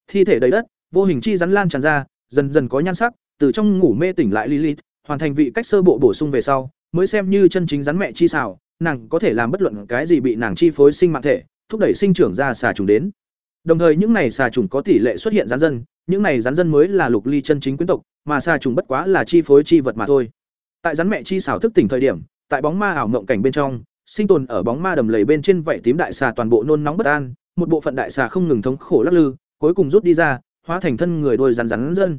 Thi thể đầy đất, vô hình chi rắn lan tràn ra, dần dần có nhan sắc từ trong ngủ mê tỉnh lại lilith, hoàn thành vị cách sơ bộ bổ sung về sau, mới xem như chân chính rắn mẹ chi xảo nàng có thể làm bất luận cái gì bị nàng chi phối sinh mạng thể, thúc đẩy sinh trưởng ra xà trùng đến. Đồng thời những này xà trùng có tỷ lệ xuất hiện rắn dân, những này rắn dân mới là lục ly chân chính quyến tộc, mà xà trùng bất quá là chi phối chi vật mà thôi. Tại rắn mẹ chi xảo thức tỉnh thời điểm, tại bóng ma ảo mộng cảnh bên trong, sinh tồn ở bóng ma đầm lầy bên trên vảy tím đại xà toàn bộ nôn nóng bất an, một bộ phận đại xà không ngừng thống khổ lắc lư, cuối cùng rút đi ra, hóa thành thân người đôi rắn rắn dân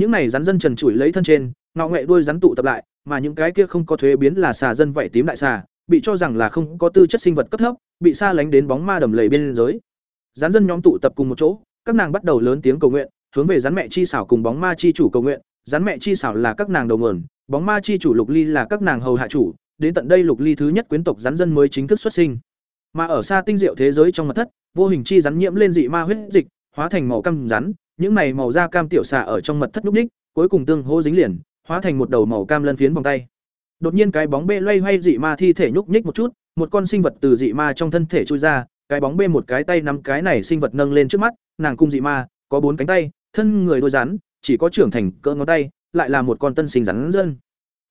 những này rắn dân trần trụi lấy thân trên, ngọ nghệ đuôi rắn tụ tập lại, mà những cái kia không có thuế biến là xà dân vảy tím đại xà, bị cho rằng là không có tư chất sinh vật cấp thấp, bị xa lánh đến bóng ma đầm lầy bên giới rắn dân nhóm tụ tập cùng một chỗ, các nàng bắt đầu lớn tiếng cầu nguyện, hướng về rắn mẹ chi xảo cùng bóng ma chi chủ cầu nguyện. Rắn mẹ chi xảo là các nàng đầu nguồn, bóng ma chi chủ lục ly là các nàng hầu hạ chủ, đến tận đây lục ly thứ nhất quyến tộc rắn dân mới chính thức xuất sinh. Mà ở xa tinh diệu thế giới trong mặt thất, vô hình chi rắn nhiễm lên dị ma huyết dịch, hóa thành màu cam rắn những này màu da cam tiểu xà ở trong mật thất núc ních, cuối cùng tương hô dính liền, hóa thành một đầu màu cam lân phiến vòng tay. Đột nhiên cái bóng bê loay hoay dị ma thi thể nhúc nhích một chút, một con sinh vật từ dị ma trong thân thể trôi ra, cái bóng bê một cái tay nắm cái này sinh vật nâng lên trước mắt, nàng cung dị ma, có bốn cánh tay, thân người đôi rắn, chỉ có trưởng thành cỡ ngón tay, lại là một con tân sinh rắn dân.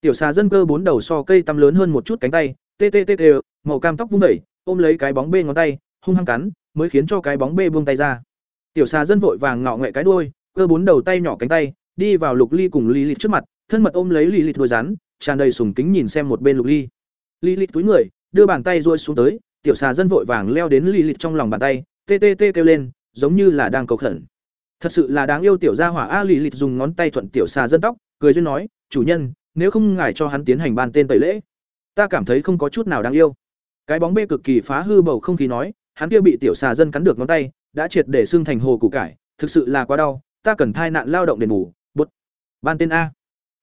Tiểu xà dân cơ bốn đầu so cây tăm lớn hơn một chút cánh tay, tê tê tê tê, màu cam tóc vung vẩy ôm lấy cái bóng bê ngón tay, hung hăng cắn, mới khiến cho cái bóng bê buông tay ra tiểu xà dân vội vàng ngọ nghệ cái đuôi, cơ bốn đầu tay nhỏ cánh tay, đi vào lục ly cùng lì lịt trước mặt, thân mật ôm lấy lì lịt đôi rắn, tràn đầy sùng kính nhìn xem một bên lục ly. Lì lịt túi người, đưa bàn tay rôi xuống tới, tiểu xà dân vội vàng leo đến lì lịt trong lòng bàn tay, tê tê tê kêu lên, giống như là đang cầu khẩn. Thật sự là đáng yêu tiểu gia hỏa a lì lịt dùng ngón tay thuận tiểu xà dân tóc, cười duyên nói, chủ nhân, nếu không ngài cho hắn tiến hành ban tên tẩy lễ, ta cảm thấy không có chút nào đáng yêu. Cái bóng bê cực kỳ phá hư bầu không khí nói, hắn kia bị tiểu xà dân cắn được ngón tay đã triệt để xương thành hồ củ cải, thực sự là quá đau, ta cần thai nạn lao động đền bù, bút. Ban tên a.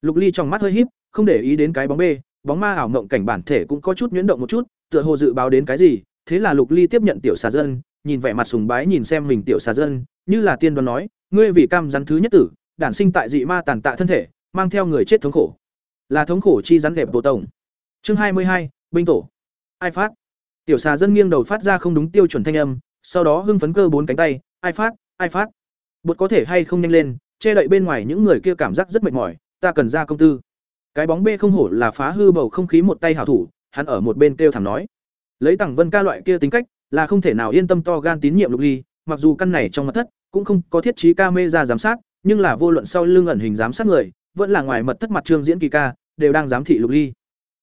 Lục ly trong mắt hơi híp, không để ý đến cái bóng b, bóng ma ảo mộng cảnh bản thể cũng có chút nhuyễn động một chút, tựa hồ dự báo đến cái gì, thế là lục ly tiếp nhận tiểu xà dân, nhìn vẻ mặt sùng bái nhìn xem mình tiểu xà dân, như là tiên đoán nói, ngươi vì cam rắn thứ nhất tử, đản sinh tại dị ma tàn tạ thân thể, mang theo người chết thống khổ. Là thống khổ chi rắn đẹp bộ tổng. Chương hai mươi hai, binh tổ. Ai phát? Tiểu xà dân nghiêng đầu phát ra không đúng tiêu chuẩn thanh âm sau đó hưng phấn cơ bốn cánh tay, ai phát ai phát? Bột có thể hay không nhanh lên, che đậy bên ngoài những người kia cảm giác rất mệt mỏi, ta cần ra công tư. Cái bóng bê không hổ là phá hư bầu không khí một tay hảo thủ, hắn ở một bên kêu thảm nói. Lấy tằng vân ca loại kia tính cách, là không thể nào yên tâm to gan tín nhiệm lục ly, mặc dù căn này trong mật thất, cũng không có thiết trí ca mê ra giám sát, nhưng là vô luận sau lưng ẩn hình giám sát người, vẫn là ngoài mật thất mặt trương diễn kỳ ca, đều đang giám thị lục ly.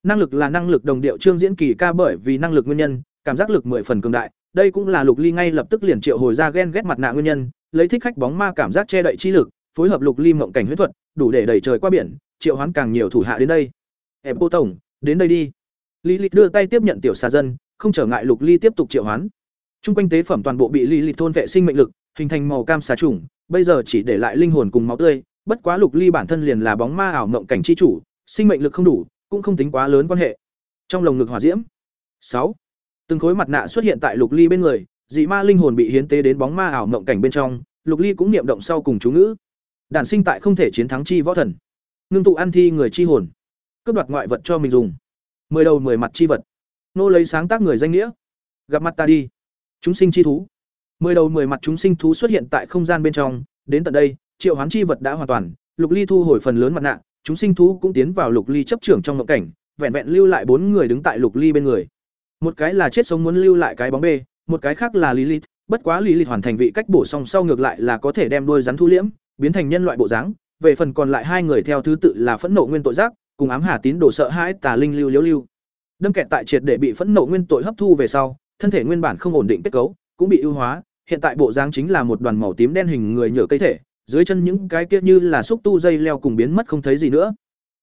Năng lực là năng lực đồng điệu trương diễn kỳ ca bởi vì năng lực nguyên nhân, cảm giác lực mười phần cường đại đây cũng là lục ly ngay lập tức liền triệu hồi ra ghen ghét mặt nạ nguyên nhân, lấy thích khách bóng ma cảm giác che đậy chi lực, phối hợp lục ly mộng cảnh huyết thuật, đủ để đẩy trời qua biển, triệu hoán càng nhiều thủ hạ đến đây. Em cô tổng, đến đây đi. Lý lịch đưa tay tiếp nhận tiểu xà dân, không trở ngại lục ly tiếp tục triệu hoán. Trung quanh tế phẩm toàn bộ bị lý lịch thôn vệ sinh mệnh lực, hình thành màu cam xà trùng, bây giờ chỉ để lại linh hồn cùng máu tươi, bất quá lục ly bản thân liền là bóng ma ảo mộng cảnh chi chủ, sinh mệnh lực không đủ, cũng không tính quá lớn quan hệ. Trong lồng ngực hỏa diễm. Sáu từng khối mặt nạ xuất hiện tại lục ly bên người, dị ma linh hồn bị hiến tế đến bóng ma ảo mộng cảnh bên trong, lục ly cũng niệm động sau cùng chú ngữ. Đản sinh tại không thể chiến thắng chi võ thần. Ngưng tụ ăn thi người chi hồn. Cướp đoạt ngoại vật cho mình dùng. Mười đầu mười mặt chi vật. Nô lấy sáng tác người danh nghĩa. Gặp mặt ta đi. Chúng sinh chi thú. Mười đầu mười mặt chúng sinh thú xuất hiện tại không gian bên trong. Đến tận đây, triệu hoán chi vật đã hoàn toàn. Lục ly thu hồi phần lớn mặt nạ. Chúng sinh thú cũng tiến vào lục ly chấp trưởng trong ngộng cảnh, vẹn vẹn lưu lại bốn người đứng tại lục ly bên người một cái là chết sống muốn lưu lại cái bóng b một cái khác là lý lilith. Bất quá lý lilith hoàn thành vị cách bổ song sau ngược lại là có thể đem đôi rắn thu liễm, biến thành nhân loại bộ dáng. Về phần còn lại hai người theo thứ tự là phẫn nộ nguyên tội giác, cùng ám hà tín đồ sợ hãi tà linh lưu liễu lưu. Đâm kẹt tại triệt để bị phẫn nộ nguyên tội hấp thu về sau, thân thể nguyên bản không ổn định kết cấu, cũng bị ưu hóa. Hiện tại bộ dáng chính là một đoàn màu tím đen hình người nhựa cây thể, dưới chân những cái kia như là xúc tu dây leo cùng biến mất không thấy gì nữa.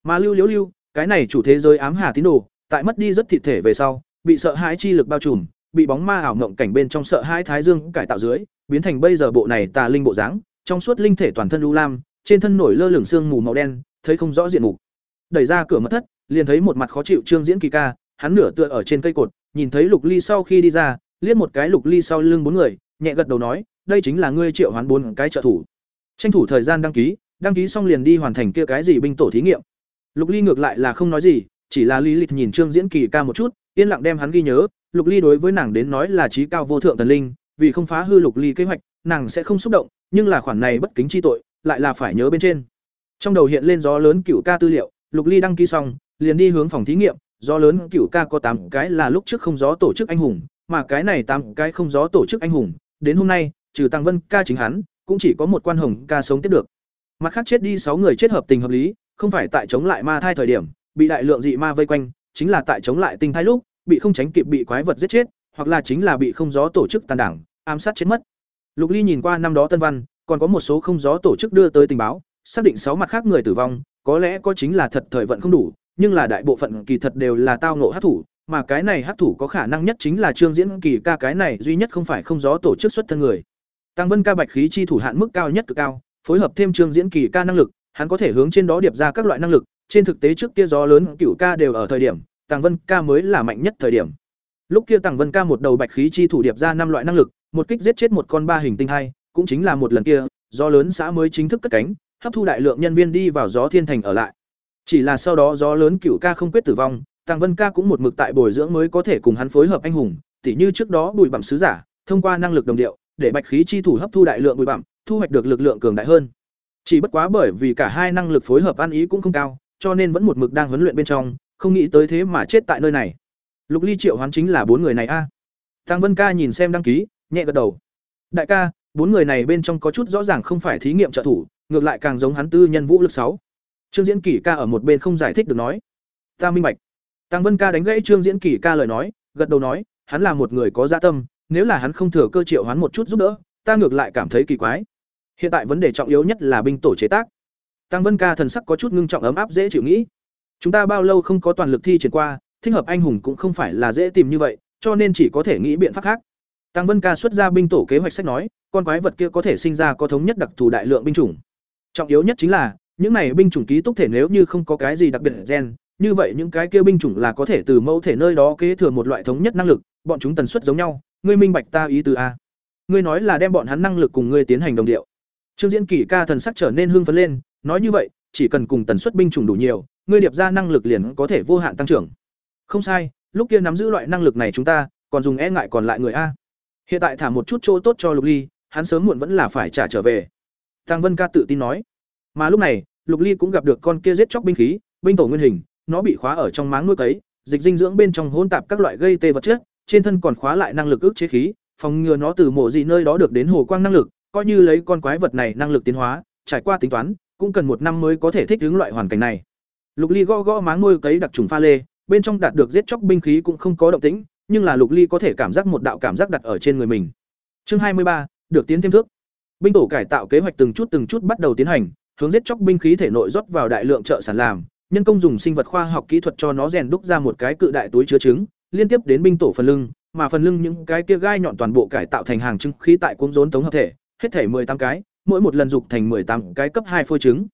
Mà lưu liễu lưu, cái này chủ thế giới ám hà tín đồ, tại mất đi rất thịt thể về sau bị sợ hãi chi lực bao trùm, bị bóng ma ảo ngộng cảnh bên trong sợ hãi thái dương cải tạo dưới, biến thành bây giờ bộ này tà linh bộ dáng, trong suốt linh thể toàn thân u lam, trên thân nổi lơ lửng xương mù màu đen, thấy không rõ diện mục. Đẩy ra cửa mật thất, liền thấy một mặt khó chịu trương diễn kỳ ca, hắn nửa tựa ở trên cây cột, nhìn thấy lục ly sau khi đi ra, liếc một cái lục ly sau lưng bốn người, nhẹ gật đầu nói, đây chính là ngươi triệu hoán bốn cái trợ thủ. Tranh thủ thời gian đăng ký đăng ký xong liền đi hoàn thành kia cái gì binh tổ thí nghiệm. Lục ly ngược lại là không nói gì chỉ là lý lịch nhìn trương diễn kỳ ca một chút, yên lặng đem hắn ghi nhớ, lục ly đối với nàng đến nói là trí cao vô thượng thần linh, vì không phá hư lục ly kế hoạch, nàng sẽ không xúc động, nhưng là khoản này bất kính chi tội, lại là phải nhớ bên trên. Trong đầu hiện lên gió lớn cựu ca tư liệu, lục ly đăng ký xong, liền đi hướng phòng thí nghiệm, gió lớn cựu ca có tám cái là lúc trước không gió tổ chức anh hùng, mà cái này tám cái không gió tổ chức anh hùng, đến hôm nay, trừ tăng vân ca chính hắn, cũng chỉ có một quan hồng ca sống tiếp được. Mặt khác chết đi sáu người chết hợp tình hợp lý, không phải tại chống lại ma thai thời điểm bị đại lượng dị ma vây quanh, chính là tại chống lại tinh thai lúc, bị không tránh kịp bị quái vật giết chết, hoặc là chính là bị không gió tổ chức tàn đảng, ám sát chết mất. Lục ly nhìn qua năm đó tân văn, còn có một số không gió tổ chức đưa tới tình báo, xác định sáu mặt khác người tử vong, có lẽ có chính là thật thời vận không đủ, nhưng là đại bộ phận kỳ thật đều là tao ngộ hắc thủ, mà cái này hắc thủ có khả năng nhất chính là trương diễn kỳ ca cái này duy nhất không phải không gió tổ chức xuất thân người. Tăng vân ca bạch khí chi thủ hạn mức cao nhất cực cao, phối hợp thêm trương diễn kỳ ca năng lực, hắn có thể hướng trên đó điệp ra các loại năng lực trên thực tế trước kia gió lớn cựu ca đều ở thời điểm tàng vân ca mới là mạnh nhất thời điểm. Lúc kia tàng vân ca một đầu bạch khí chi thủ điệp ra năm loại năng lực, một kích giết chết một con ba hình tinh hai, cũng chính là một lần kia, gió lớn xã mới chính thức cất cánh, hấp thu đại lượng nhân viên đi vào gió thiên thành ở lại. Chỉ là sau đó gió lớn cựu ca không quyết tử vong tàng vân ca cũng một mực tại bồi dưỡng mới có thể cùng hắn phối hợp anh hùng, tỉ như trước đó bùi bẩm sứ giả, thông qua năng lực đồng điệu, để bạch khí chi thủ hấp thu đại lượng bùi bẩm thu hoạch được lực lượng cường đại hơn. Chỉ bất quá bởi vì cả hai năng lực phối hợp ăn ý cũng không cao cho nên vẫn một mực đang huấn luyện bên trong, không nghĩ tới thế mà chết tại nơi này. Lục ly triệu hoán chính là bốn người này a. Tăng vân ca nhìn xem đăng ký, nhẹ gật đầu. Đại ca, bốn người này bên trong có chút rõ ràng không phải thí nghiệm trợ thủ, ngược lại càng giống hắn tư nhân vũ lực sáu. Trương diễn kỷ ca ở một bên không giải thích được nói. Ta minh bạch. Tăng vân ca đánh gãy trương diễn kỷ ca lời nói, gật đầu nói, hắn là một người có dạ tâm, nếu là hắn không thừa cơ triệu hoán một chút giúp đỡ, ta ngược lại cảm thấy kỳ quái. Hiện tại vấn đề trọng yếu nhất là binh tổ chế tác tăng vân ca thần sắc có chút ngưng trọng ấm áp dễ chịu nghĩ. Chúng ta bao lâu không có toàn lực thi triển qua, thích hợp anh hùng cũng không phải là dễ tìm như vậy, cho nên chỉ có thể nghĩ biện pháp khác. Tăng vân ca xuất ra binh tổ kế hoạch sách nói, con quái vật kia có thể sinh ra có thống nhất đặc thù đại lượng binh chủng. Trọng yếu nhất chính là, những này binh chủng ký túc thể nếu như không có cái gì đặc biệt gen, như vậy những cái kia binh chủng là có thể từ mẫu thể nơi đó kế thừa một loại thống nhất năng lực, bọn chúng tần suất giống nhau, ngươi minh bạch ta ý từ a. Ngươi nói là đem bọn hắn năng lực cùng ngươi tiến hành đồng điệu. Trương diễn kỷ ca thần sắc trở nên hưng phấn lên nói như vậy chỉ cần cùng tần suất binh chủng đủ nhiều ngươi điệp ra năng lực liền có thể vô hạn tăng trưởng. Không sai lúc kia nắm giữ loại năng lực này chúng ta còn dùng e ngại còn lại người a. Hiện tại thả một chút chỗ tốt cho lục ly hắn sớm muộn vẫn là phải trả trở về. Tăng vân ca tự tin nói. Mà lúc này lục ly cũng gặp được con kia giết chóc binh khí binh tổ nguyên hình nó bị khóa ở trong máng nuôi cấy dịch dinh dưỡng bên trong hỗn tạp các loại gây tê vật chất, trên thân còn khóa lại năng lực ức chế khí, phòng ngừa nó từ mộ gì nơi đó được đến hồ quang năng lực, coi như lấy con quái vật này năng lực tiến hóa, trải qua tính toán, cũng cần một năm mới có thể thích ứng loại hoàn cảnh này. Lục Ly gõ gõ máng nuôi cấy đặc trùng pha lê, bên trong đạt được giết chóc binh khí cũng không có động tĩnh, nhưng là Lục Ly có thể cảm giác một đạo cảm giác đặt ở trên người mình. Chương hai mươi ba được tiến thêm thước. Binh tổ cải tạo kế hoạch từng chút từng chút bắt đầu tiến hành, hướng giết chóc binh khí thể nội rót vào đại lượng trợ sản làm, nhân công dùng sinh vật khoa học kỹ thuật cho nó rèn đúc ra một cái cự đại túi chứa trứng, liên tiếp đến binh tổ phần lưng, mà phần lưng những cái kia gai nhọn toàn bộ cải tạo thành hàng trứng khí tại cuống rốn tống hợp thể, hết thể tám cái, mỗi một lần dục thành tám cái cấp hai phôi trứng.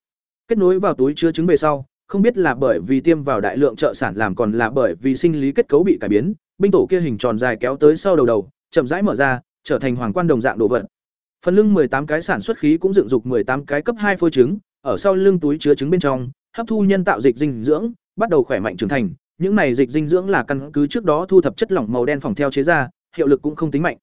Kết nối vào túi chứa trứng về sau, không biết là bởi vì tiêm vào đại lượng trợ sản làm còn là bởi vì sinh lý kết cấu bị cải biến, binh tổ kia hình tròn dài kéo tới sau đầu đầu, chậm rãi mở ra, trở thành hoàng quan đồng dạng đồ vật. Phần lưng tám cái sản xuất khí cũng dựng dục tám cái cấp hai phôi trứng, ở sau lưng túi chứa trứng bên trong, hấp thu nhân tạo dịch dinh dưỡng, bắt đầu khỏe mạnh trưởng thành, những này dịch dinh dưỡng là căn cứ trước đó thu thập chất lỏng màu đen phòng theo chế ra, hiệu lực cũng không tính mạnh.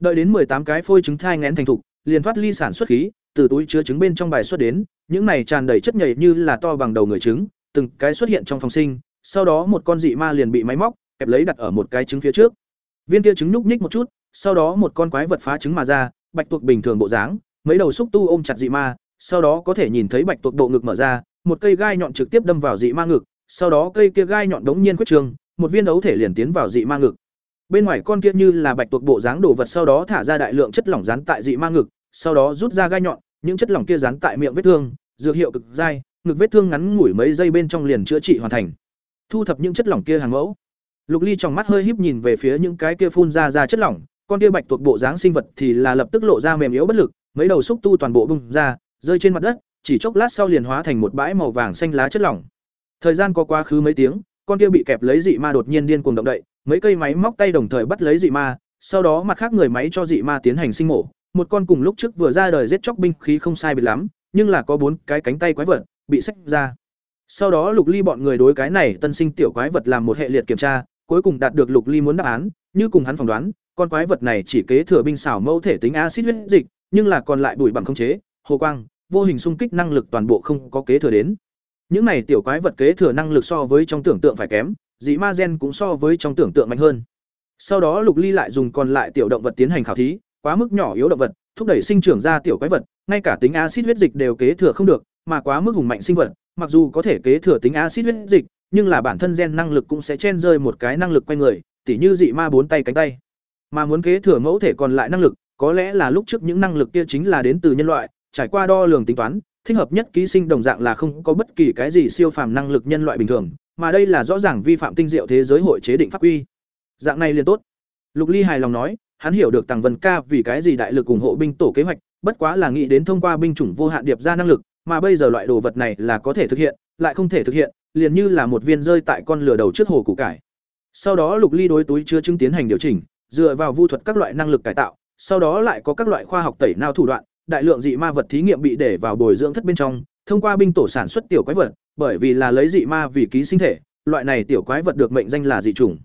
Đợi đến tám cái phôi trứng thai nghén thành thục, liền thoát ly sản xuất khí, từ túi chứa trứng bên trong bài xuất đến, những này tràn đầy chất nhầy như là to bằng đầu người trứng, từng cái xuất hiện trong phòng sinh, sau đó một con dị ma liền bị máy móc kẹp lấy đặt ở một cái trứng phía trước. Viên kia trứng nhúc nhích một chút, sau đó một con quái vật phá trứng mà ra, bạch tuộc bình thường bộ dáng, mấy đầu xúc tu ôm chặt dị ma, sau đó có thể nhìn thấy bạch tuộc bộ ngực mở ra, một cây gai nhọn trực tiếp đâm vào dị ma ngực, sau đó cây kia gai nhọn đống nhiên quyết trường, một viên đấu thể liền tiến vào dị ma ngực. Bên ngoài con kia như là bạch tuộc bộ dáng đồ vật sau đó thả ra đại lượng chất lỏng rán tại dị ma ngực, sau đó rút ra gai nhọn, những chất lỏng kia dán tại miệng vết thương, dược hiệu cực dai, ngực vết thương ngắn ngủi mấy giây bên trong liền chữa trị hoàn thành. Thu thập những chất lỏng kia hàng mẫu. Lục Ly trong mắt hơi híp nhìn về phía những cái kia phun ra ra chất lỏng, con kia bạch tuộc bộ dáng sinh vật thì là lập tức lộ ra mềm yếu bất lực, mấy đầu xúc tu toàn bộ bung ra, rơi trên mặt đất, chỉ chốc lát sau liền hóa thành một bãi màu vàng xanh lá chất lỏng. Thời gian có quá khứ mấy tiếng, con kia bị kẹp lấy dị ma đột nhiên điên cuồng động đậy, mấy cây máy móc tay đồng thời bắt lấy dị ma, sau đó mặt khác người máy cho dị ma tiến hành sinh mổ, một con cùng lúc trước vừa ra đời giết chóc binh khí không sai biệt lắm, nhưng là có bốn cái cánh tay quái vật bị sách ra. Sau đó Lục Ly bọn người đối cái này tân sinh tiểu quái vật làm một hệ liệt kiểm tra, cuối cùng đạt được Lục Ly muốn đáp án, như cùng hắn phỏng đoán, con quái vật này chỉ kế thừa binh xảo mẫu thể tính axit huyết dịch, nhưng là còn lại bụi bằng không chế, hồ quang, vô hình xung kích năng lực toàn bộ không có kế thừa đến. Những này tiểu quái vật kế thừa năng lực so với trong tưởng tượng phải kém, dị ma gen cũng so với trong tưởng tượng mạnh hơn. Sau đó Lục Ly lại dùng còn lại tiểu động vật tiến hành khảo thí, quá mức nhỏ yếu động vật, thúc đẩy sinh trưởng ra tiểu quái vật, ngay cả tính axit huyết dịch đều kế thừa không được, mà quá mức hùng mạnh sinh vật, mặc dù có thể kế thừa tính axit huyết dịch, nhưng là bản thân gen năng lực cũng sẽ chen rơi một cái năng lực quay người, tỉ như dị ma bốn tay cánh tay. Mà muốn kế thừa mẫu thể còn lại năng lực, có lẽ là lúc trước những năng lực kia chính là đến từ nhân loại, trải qua đo lường tính toán, thích hợp nhất ký sinh đồng dạng là không có bất kỳ cái gì siêu phàm năng lực nhân loại bình thường, mà đây là rõ ràng vi phạm tinh diệu thế giới hội chế định pháp quy. Dạng này liền tốt. Lục Ly hài lòng nói, hắn hiểu được Tằng Vân Ca vì cái gì đại lực ủng hộ binh tổ kế hoạch, bất quá là nghĩ đến thông qua binh chủng vô hạn điệp ra năng lực, mà bây giờ loại đồ vật này là có thể thực hiện, lại không thể thực hiện, liền như là một viên rơi tại con lửa đầu trước hồ củ cải. Sau đó Lục Ly đối túi chứa chứng tiến hành điều chỉnh, dựa vào vu thuật các loại năng lực cải tạo, sau đó lại có các loại khoa học tẩy não thủ đoạn, đại lượng dị ma vật thí nghiệm bị để vào bồi dưỡng thất bên trong, thông qua binh tổ sản xuất tiểu quái vật, bởi vì là lấy dị ma vì ký sinh thể, loại này tiểu quái vật được mệnh danh là dị chủng.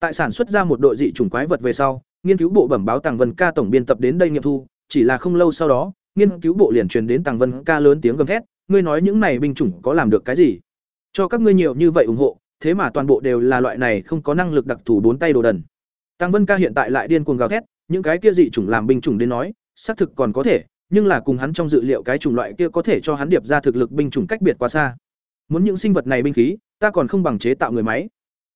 Tại sản xuất ra một đội dị chủng quái vật về sau, nghiên cứu bộ bẩm báo Tàng Vân Ca tổng biên tập đến đây nghiệm thu, chỉ là không lâu sau đó, nghiên cứu bộ liền truyền đến Tàng Vân Ca lớn tiếng gầm thét, ngươi nói những này binh chủng có làm được cái gì? Cho các ngươi nhiều như vậy ủng hộ, thế mà toàn bộ đều là loại này không có năng lực đặc thù bốn tay đồ đần. Tàng Vân Ca hiện tại lại điên cuồng gào thét, những cái kia dị chủng làm binh chủng đến nói, xác thực còn có thể, nhưng là cùng hắn trong dự liệu cái chủng loại kia có thể cho hắn điệp ra thực lực binh chủng cách biệt quá xa. Muốn những sinh vật này binh khí, ta còn không bằng chế tạo người máy.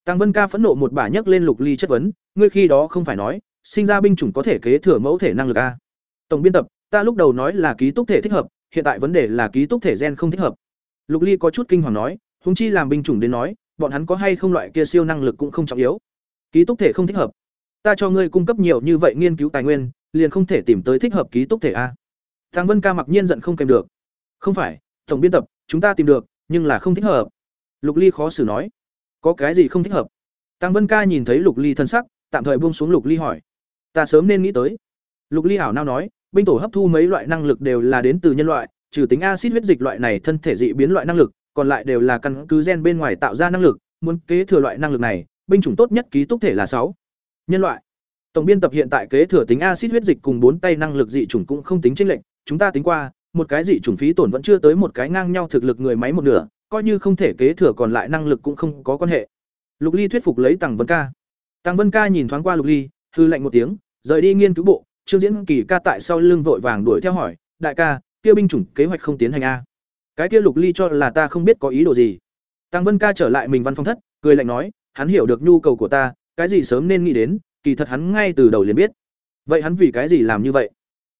Tăng Vân Ca phẫn nộ một bà nhấc lên Lục Ly chất vấn, ngươi khi đó không phải nói, sinh ra binh chủng có thể kế thừa mẫu thể năng lực a? Tổng biên tập, ta lúc đầu nói là ký túc thể thích hợp, hiện tại vấn đề là ký túc thể gen không thích hợp. Lục Ly có chút kinh hoàng nói, huống chi làm binh chủng đến nói, bọn hắn có hay không loại kia siêu năng lực cũng không trọng yếu. Ký túc thể không thích hợp. Ta cho ngươi cung cấp nhiều như vậy nghiên cứu tài nguyên, liền không thể tìm tới thích hợp ký túc thể a? Tăng Vân Ca mặc nhiên giận không kèm được. Không phải, tổng biên tập, chúng ta tìm được, nhưng là không thích hợp. Lục Ly khó xử nói. Có cái gì không thích hợp? Tăng Vân Ca nhìn thấy Lục Ly thân sắc, tạm thời buông xuống Lục Ly hỏi. Ta sớm nên nghĩ tới. Lục Ly ảo nao nói, binh tổ hấp thu mấy loại năng lực đều là đến từ nhân loại, trừ tính axit huyết dịch loại này thân thể dị biến loại năng lực, còn lại đều là căn cứ gen bên ngoài tạo ra năng lực, muốn kế thừa loại năng lực này, binh chủng tốt nhất ký túc thể là sáu. Nhân loại. Tổng biên tập hiện tại kế thừa tính axit huyết dịch cùng bốn tay năng lực dị chủng cũng không tính chênh lệch, chúng ta tính qua, một cái dị chủng phí tổn vẫn chưa tới một cái ngang nhau thực lực người máy một nửa, coi như không thể kế thừa còn lại năng lực cũng không có quan hệ. lục ly thuyết phục lấy tằng vân ca tằng vân ca nhìn thoáng qua lục ly hư lạnh một tiếng, rời đi nghiên cứu bộ, trương diễn kỳ ca tại sau lưng vội vàng đuổi theo hỏi, đại ca, kia binh chủng kế hoạch không tiến hành a? Cái kia lục ly cho là ta không biết có ý đồ gì. Tăng vân ca trở lại mình văn phòng thất, cười lạnh nói, hắn hiểu được nhu cầu của ta, cái gì sớm nên nghĩ đến, kỳ thật hắn ngay từ đầu liền biết. Vậy hắn vì cái gì làm như vậy?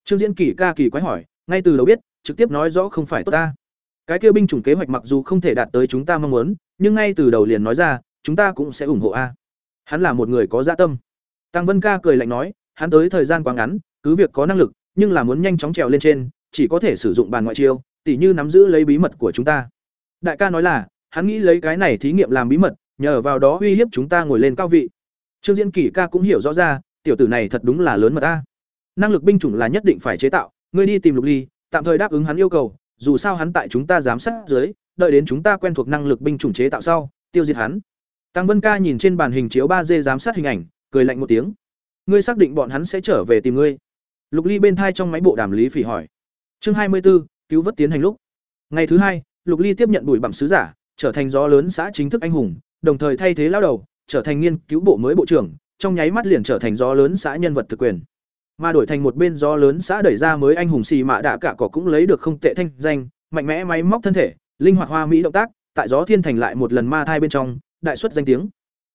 Trương diễn kỳ ca kỳ quái hỏi, ngay từ đầu biết, trực tiếp nói rõ không phải tốt ta. Cái kia binh chủng kế hoạch mặc dù không thể đạt tới chúng ta mong muốn, nhưng ngay từ đầu liền nói ra, chúng ta cũng sẽ ủng hộ a. Hắn là một người có dạ tâm tăng vân ca cười lạnh nói, hắn tới thời gian quá ngắn, cứ việc có năng lực, nhưng là muốn nhanh chóng trèo lên trên, chỉ có thể sử dụng bàn ngoại chiêu, tỉ như nắm giữ lấy bí mật của chúng ta. Đại ca nói là, hắn nghĩ lấy cái này thí nghiệm làm bí mật, nhờ vào đó uy hiếp chúng ta ngồi lên cao vị. Trương diễn kỷ ca cũng hiểu rõ ra, tiểu tử này thật đúng là lớn mật a. năng lực binh chủng là nhất định phải chế tạo, ngươi đi tìm lục ly, tạm thời đáp ứng hắn yêu cầu, dù sao hắn tại chúng ta giám sát dưới, đợi đến chúng ta quen thuộc năng lực binh chủng chế tạo sau, tiêu diệt hắn. Tăng vân ca nhìn trên bàn hình chiếu ba d giám sát hình ảnh cười lạnh một tiếng. Ngươi xác định bọn hắn sẽ trở về tìm ngươi? Lục ly bên thai trong máy bộ đàm lý phỉ hỏi. Chương hai mươi 24, cứu vớt tiến hành lúc. Ngày thứ hai lục ly tiếp nhận bùi bẩm sứ giả trở thành gió lớn xã chính thức anh hùng đồng thời thay thế lao đầu trở thành nghiên cứu bộ mới bộ trưởng trong nháy mắt liền trở thành gió lớn xã nhân vật thực quyền. Mà đổi thành một bên gió lớn xã đẩy ra mới anh hùng xì mạ đạ cả cỏ cũng lấy được không tệ thanh danh mạnh mẽ máy móc thân thể linh hoạt hoa mỹ động tác tại gió thiên thành lại một lần ma thai bên trong đại xuất danh tiếng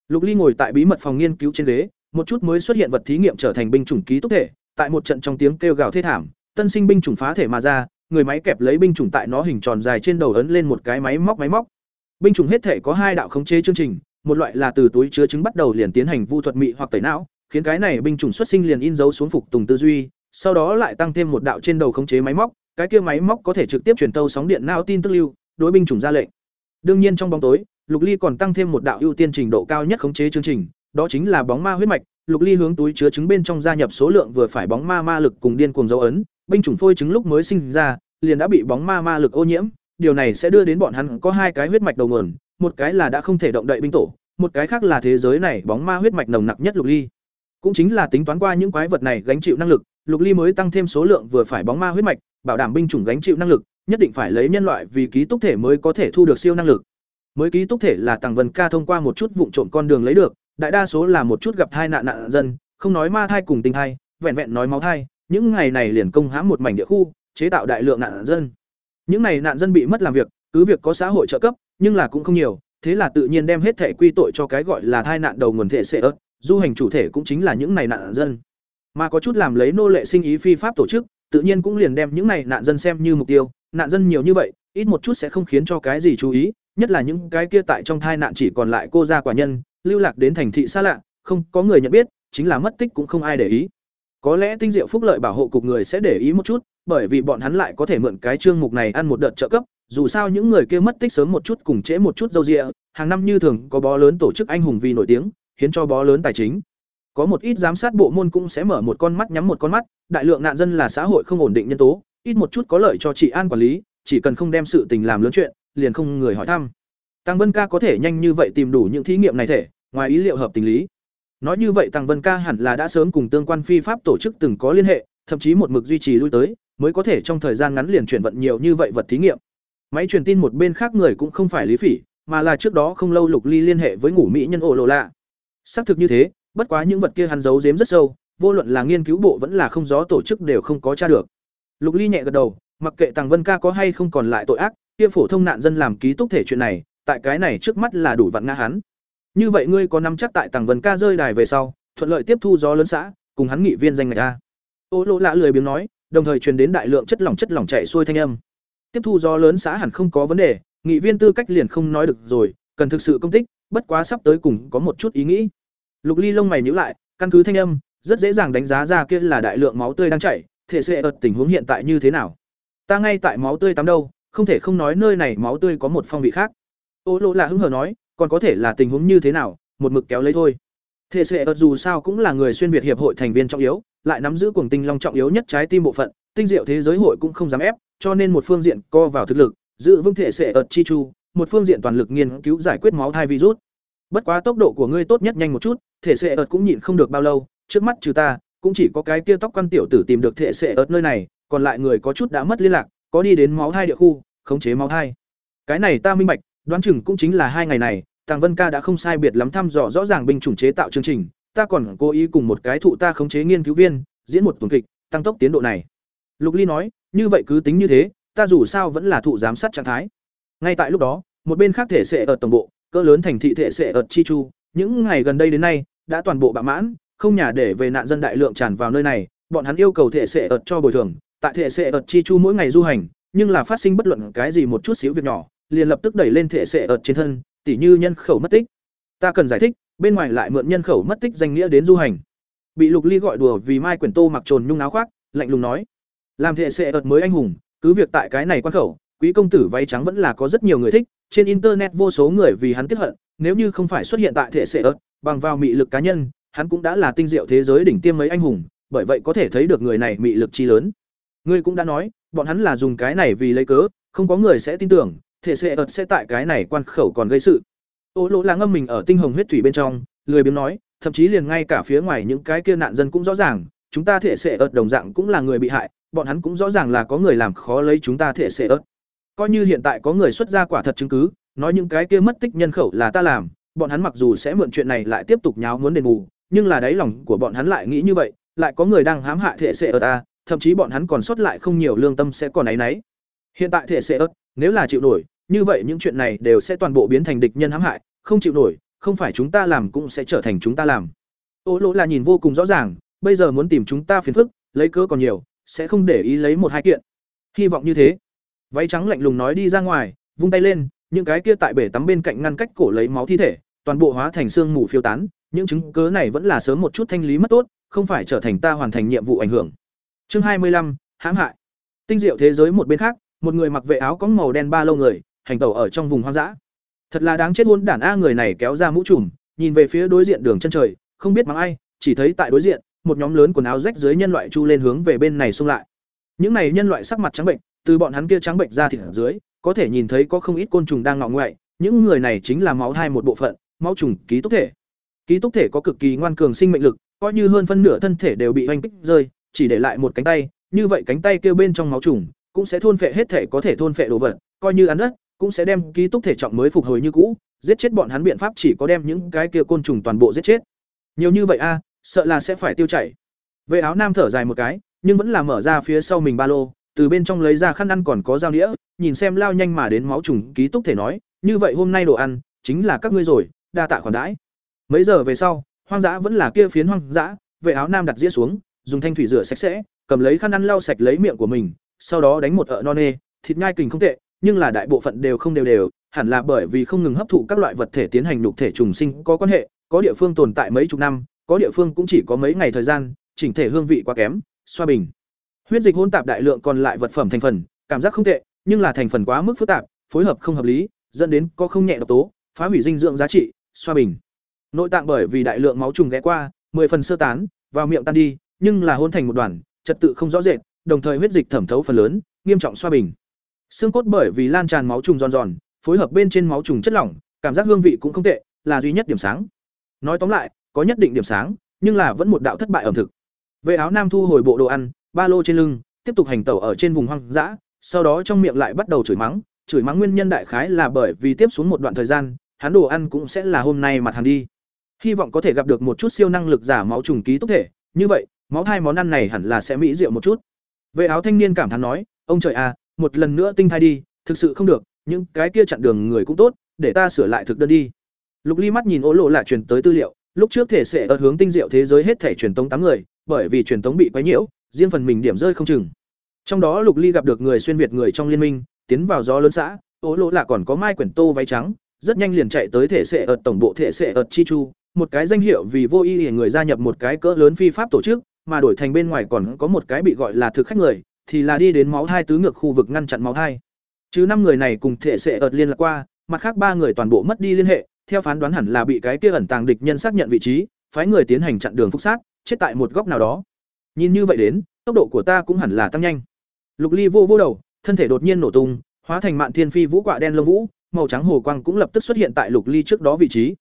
lục ly ngồi tại bí mật phòng nghiên cứu trên ghế, một chút mới xuất hiện vật thí nghiệm trở thành binh chủng ký túc thể, tại một trận trong tiếng kêu gào thê thảm, tân sinh binh chủng phá thể mà ra, người máy kẹp lấy binh chủng tại nó hình tròn dài trên đầu ấn lên một cái máy móc máy móc. Binh chủng hết thể có hai đạo khống chế chương trình, một loại là từ túi chứa trứng bắt đầu liền tiến hành vu thuật mị hoặc tẩy não, khiến cái này binh chủng xuất sinh liền in dấu xuống phục tùng tư duy, sau đó lại tăng thêm một đạo trên đầu khống chế máy móc, cái kia máy móc có thể trực tiếp truyền tâu sóng điện não tin tức lưu, đối binh chủng ra lệnh. Đương nhiên trong bóng tối lục ly còn tăng thêm một đạo ưu tiên trình độ cao nhất khống chế chương trình, đó chính là bóng ma huyết mạch. Lục ly hướng túi chứa trứng bên trong gia nhập số lượng vừa phải bóng ma ma lực cùng điên cuồng dấu ấn, binh chủng phôi trứng lúc mới sinh ra, liền đã bị bóng ma ma lực ô nhiễm. Điều này sẽ đưa đến bọn hắn có hai cái huyết mạch đầu nguồn, một cái là đã không thể động đậy binh tổ, một cái khác là thế giới này bóng ma huyết mạch nồng nặc nhất lục ly. Cũng chính là tính toán qua những quái vật này gánh chịu năng lực, lục ly mới tăng thêm số lượng vừa phải bóng ma huyết mạch, bảo đảm binh chủng gánh chịu năng lực, nhất định phải lấy nhân loại vì ký túc thể mới có thể thu được siêu năng lực mới ký túc thể là tàng vân ca thông qua một chút vụ trộm con đường lấy được, đại đa số là một chút gặp thai nạn nạn dân, không nói ma thai cùng tình thai, vẹn vẹn nói máu thai, những ngày này liền công hãm một mảnh địa khu, chế tạo đại lượng nạn dân. Những này nạn dân bị mất làm việc, cứ việc có xã hội trợ cấp, nhưng là cũng không nhiều, thế là tự nhiên đem hết thể quy tội cho cái gọi là thai nạn đầu nguồn thể sệ ớt, du hành chủ thể cũng chính là những này nạn dân. Mà có chút làm lấy nô lệ sinh ý phi pháp tổ chức, tự nhiên cũng liền đem những này nạn dân xem như mục tiêu, nạn dân nhiều như vậy ít một chút sẽ không khiến cho cái gì chú ý, nhất là những cái kia tại trong thai nạn chỉ còn lại cô gia quả nhân, lưu lạc đến thành thị xa lạ, không có người nhận biết, chính là mất tích cũng không ai để ý. Có lẽ tinh diệu phúc lợi bảo hộ cục người sẽ để ý một chút, bởi vì bọn hắn lại có thể mượn cái chương mục này ăn một đợt trợ cấp, dù sao những người kia mất tích sớm một chút cùng trễ một chút dâu rịa hàng năm như thường có bó lớn tổ chức anh hùng vì nổi tiếng, hiến cho bó lớn tài chính. Có một ít giám sát bộ môn cũng sẽ mở một con mắt nhắm một con mắt, đại lượng nạn dân là xã hội không ổn định nhân tố, ít một chút có lợi cho trị an quản lý chỉ cần không đem sự tình làm lớn chuyện, liền không người hỏi thăm. Tăng vân ca có thể nhanh như vậy tìm đủ những thí nghiệm này thể, ngoài ý liệu hợp tình lý. Nói như vậy tăng vân ca hẳn là đã sớm cùng tương quan phi pháp tổ chức từng có liên hệ, thậm chí một mực duy trì lui tới, mới có thể trong thời gian ngắn liền chuyển vận nhiều như vậy vật thí nghiệm. Máy truyền tin một bên khác người cũng không phải lý phỉ, mà là trước đó không lâu lục ly liên hệ với ngủ mỹ nhân ổ lộ lạ xác thực như thế, bất quá những vật kia hắn giấu giếm rất sâu, vô luận là nghiên cứu bộ vẫn là không gió tổ chức đều không có tra được. Lục ly nhẹ gật đầu mặc kệ tàng vân ca có hay không còn lại tội ác, kia phổ thông nạn dân làm ký túc thể chuyện này, tại cái này trước mắt là đủ vặn ngã hắn. Như vậy ngươi có nắm chắc tại tàng vân ca rơi đài về sau, thuận lợi tiếp thu gió lớn xã, cùng hắn nghị viên danh ngạch a. Ô lỗ lạ lười biếng nói, đồng thời truyền đến đại lượng chất lỏng chất lỏng chạy xuôi thanh âm. Tiếp thu gió lớn xã hẳn không có vấn đề, nghị viên tư cách liền không nói được rồi, cần thực sự công tích, bất quá sắp tới cùng có một chút ý nghĩ. Lục ly lông mày nhíu lại, căn cứ thanh âm, rất dễ dàng đánh giá ra kia là đại lượng máu tươi đang chảy thể sẽ ợt tình huống hiện tại như thế nào ta ngay tại máu tươi tắm đâu, không thể không nói nơi này máu tươi có một phong vị khác. Ô lỗ là hứng hờ nói, còn có thể là tình huống như thế nào, một mực kéo lấy thôi. Thể Sệ ợt dù sao cũng là người xuyên việt hiệp hội thành viên trọng yếu, lại nắm giữ cuồng tinh long trọng yếu nhất trái tim bộ phận, tinh diệu thế giới hội cũng không dám ép, cho nên một phương diện co vào thực lực, giữ vững thể Sệ ợt chi chu, một phương diện toàn lực nghiên cứu giải quyết máu thai virus. Bất quá tốc độ của ngươi tốt nhất nhanh một chút thể Sệ ợt cũng nhịn không được bao lâu, trước mắt trừ ta, cũng chỉ có cái kia tóc quan tiểu tử tìm được thể Sệ ợt nơi này còn lại người có chút đã mất liên lạc có đi đến máu thai địa khu khống chế máu thai cái này ta minh bạch đoán chừng cũng chính là hai ngày này Tàng Vân Ca đã không sai biệt lắm thăm dò rõ ràng binh chủng chế tạo chương trình, ta còn cố ý cùng một cái thụ ta khống chế nghiên cứu viên, diễn một tuần kịch, tăng tốc tiến độ này. Lục Ly nói, như vậy cứ tính như thế, ta dù sao vẫn là thụ giám sát trạng thái. Ngay tại lúc đó, một bên khác thể sẽ ở tổng bộ, cỡ lớn thành thị thể sẽ ở Chi Chu, những ngày gần đây đến nay đã toàn bộ bạ mãn, không nhà để về nạn dân đại lượng tràn vào nơi này, bọn hắn yêu cầu thể sẽ ở cho bồi thường, tại thể sẽ ợt Chi Chu mỗi ngày du hành, nhưng là phát sinh bất luận cái gì một chút xíu việc nhỏ, liền lập tức đẩy lên thể sẽ ợt trên thân, tỉ như nhân khẩu mất tích. Ta cần giải thích, bên ngoài lại mượn nhân khẩu mất tích danh nghĩa đến du hành. Bị Lục Ly gọi đùa vì Mai Quyển Tô mặc trồn nhung áo khoác, lạnh lùng nói: "Làm thể sẽ ợt mới anh hùng, cứ việc tại cái này quan khẩu, quý công tử váy trắng vẫn là có rất nhiều người thích, trên internet vô số người vì hắn tiếp hận, nếu như không phải xuất hiện tại thể sẽ ợt, bằng vào mị lực cá nhân, hắn cũng đã là tinh diệu thế giới đỉnh tiêm mấy anh hùng, bởi vậy có thể thấy được người này mị lực chi lớn. Ngươi cũng đã nói, bọn hắn là dùng cái này vì lấy cớ, không có người sẽ tin tưởng, thể sẽ ợt sẽ tại cái này quan khẩu còn gây sự. Ô lỗ là ngâm mình ở tinh hồng huyết thủy bên trong, lười biếng nói, thậm chí liền ngay cả phía ngoài những cái kia nạn dân cũng rõ ràng, chúng ta thể sẽ ợt đồng dạng cũng là người bị hại, bọn hắn cũng rõ ràng là có người làm khó lấy chúng ta thể sẽ ớt coi như hiện tại có người xuất ra quả thật chứng cứ nói những cái kia mất tích nhân khẩu là ta làm bọn hắn mặc dù sẽ mượn chuyện này lại tiếp tục nháo muốn đền bù nhưng là đáy lòng của bọn hắn lại nghĩ như vậy lại có người đang hãm hại thể sẽ ớt ta thậm chí bọn hắn còn xuất lại không nhiều lương tâm sẽ còn áy náy. Hiện tại thể sẽ ớt, nếu là chịu nổi, như vậy những chuyện này đều sẽ toàn bộ biến thành địch nhân hãm hại, không chịu nổi, không phải chúng ta làm cũng sẽ trở thành chúng ta làm. Ô lỗ là nhìn vô cùng rõ ràng, bây giờ muốn tìm chúng ta phiền phức, lấy cớ còn nhiều, sẽ không để ý lấy một hai kiện. Hy vọng như thế. Váy trắng lạnh lùng nói đi ra ngoài, vung tay lên, những cái kia tại bể tắm bên cạnh ngăn cách cổ lấy máu thi thể, toàn bộ hóa thành xương mù phiêu tán, những chứng cớ này vẫn là sớm một chút thanh lý mất tốt, không phải trở thành ta hoàn thành nhiệm vụ ảnh hưởng chương hai mươi lăm hãm hại tinh diệu thế giới một bên khác một người mặc vệ áo có màu đen ba lâu người hành tẩu ở trong vùng hoang dã thật là đáng chết hôn đản a người này kéo ra mũ trùm nhìn về phía đối diện đường chân trời không biết mắng ai chỉ thấy tại đối diện một nhóm lớn quần áo rách dưới nhân loại chu lên hướng về bên này xung lại. Những này nhân loại sắc mặt trắng bệnh, từ bọn hắn kia trắng bệnh ra thịt ở dưới, có thể nhìn thấy có không ít côn trùng đang ngọ ngoại, những người này chính là máu thai một bộ phận, máu trùng ký túc thể. Ký túc thể có cực kỳ ngoan cường sinh mệnh lực, coi như hơn phân nửa thân thể đều bị hoành kích rơi, chỉ để lại một cánh tay, như vậy cánh tay kia bên trong máu trùng cũng sẽ thôn phệ hết thể có thể thôn phệ đồ vật, coi như ăn đất, cũng sẽ đem ký túc thể trọng mới phục hồi như cũ, giết chết bọn hắn biện pháp chỉ có đem những cái kia côn trùng toàn bộ giết chết. Nhiều như vậy a, sợ là sẽ phải tiêu chảy. Vệ áo nam thở dài một cái, nhưng vẫn là mở ra phía sau mình ba lô, từ bên trong lấy ra khăn ăn còn có dao đĩa, nhìn xem lao nhanh mà đến máu trùng ký túc thể nói, như vậy hôm nay đồ ăn chính là các ngươi rồi, đa tạ khoản đãi. Mấy giờ về sau, hoang dã vẫn là kia phiến hoang dã, vệ áo nam đặt dĩa xuống, dùng thanh thủy rửa sạch sẽ, cầm lấy khăn ăn lau sạch lấy miệng của mình, sau đó đánh một ợ non nê, thịt nhai kình không tệ, nhưng là đại bộ phận đều không đều đều, hẳn là bởi vì không ngừng hấp thụ các loại vật thể tiến hành nhục thể trùng sinh có quan hệ, có địa phương tồn tại mấy chục năm, có địa phương cũng chỉ có mấy ngày thời gian, chỉnh thể hương vị quá kém, xoa bình. Huyết dịch hỗn tạp đại lượng còn lại vật phẩm thành phần, cảm giác không tệ, nhưng là thành phần quá mức phức tạp, phối hợp không hợp lý, dẫn đến có không nhẹ độc tố, phá hủy dinh dưỡng giá trị, xoa bình. Nội tạng bởi vì đại lượng máu trùng ghé qua, 10 phần sơ tán, vào miệng tan đi, nhưng là hôn thành một đoàn, trật tự không rõ rệt, đồng thời huyết dịch thẩm thấu phần lớn, nghiêm trọng xoa bình. Xương cốt bởi vì lan tràn máu trùng giòn giòn, phối hợp bên trên máu trùng chất lỏng, cảm giác hương vị cũng không tệ, là duy nhất điểm sáng. Nói tóm lại, có nhất định điểm sáng, nhưng là vẫn một đạo thất bại ẩm thực. Vệ áo nam thu hồi bộ đồ ăn, ba lô trên lưng, tiếp tục hành tẩu ở trên vùng hoang dã, sau đó trong miệng lại bắt đầu chửi mắng, chửi mắng nguyên nhân đại khái là bởi vì tiếp xuống một đoạn thời gian, hắn đồ ăn cũng sẽ là hôm nay mặt hàng đi. Hy vọng có thể gặp được một chút siêu năng lực giả máu trùng ký tốc thể, như vậy, máu thai món ăn này hẳn là sẽ mỹ diệu một chút. Vệ áo thanh niên cảm thán nói, ông trời à, một lần nữa tinh thai đi, thực sự không được, những cái kia chặn đường người cũng tốt, để ta sửa lại thực đơn đi. Lục Ly mắt nhìn Ố Lộ lại truyền tới tư liệu, lúc trước thể sẽ ở hướng tinh diệu thế giới hết thể truyền tống tám người bởi vì truyền tống bị quấy nhiễu riêng phần mình điểm rơi không chừng trong đó lục ly gặp được người xuyên việt người trong liên minh tiến vào gió lớn xã ố lộ là còn có mai quyển tô váy trắng rất nhanh liền chạy tới thể sẽ ở tổng bộ thể sẽ ở chi chu một cái danh hiệu vì vô y người gia nhập một cái cỡ lớn phi pháp tổ chức mà đổi thành bên ngoài còn có một cái bị gọi là thực khách người thì là đi đến máu thai tứ ngược khu vực ngăn chặn máu thai chứ năm người này cùng thể sẽ ợt liên lạc qua mặt khác ba người toàn bộ mất đi liên hệ theo phán đoán hẳn là bị cái kia ẩn tàng địch nhân xác nhận vị trí, phái người tiến hành chặn đường phúc sát, chết tại một góc nào đó. Nhìn như vậy đến, tốc độ của ta cũng hẳn là tăng nhanh. Lục Ly vô vô đầu, thân thể đột nhiên nổ tung, hóa thành mạn thiên phi vũ quạ đen lông vũ, màu trắng hồ quang cũng lập tức xuất hiện tại Lục Ly trước đó vị trí.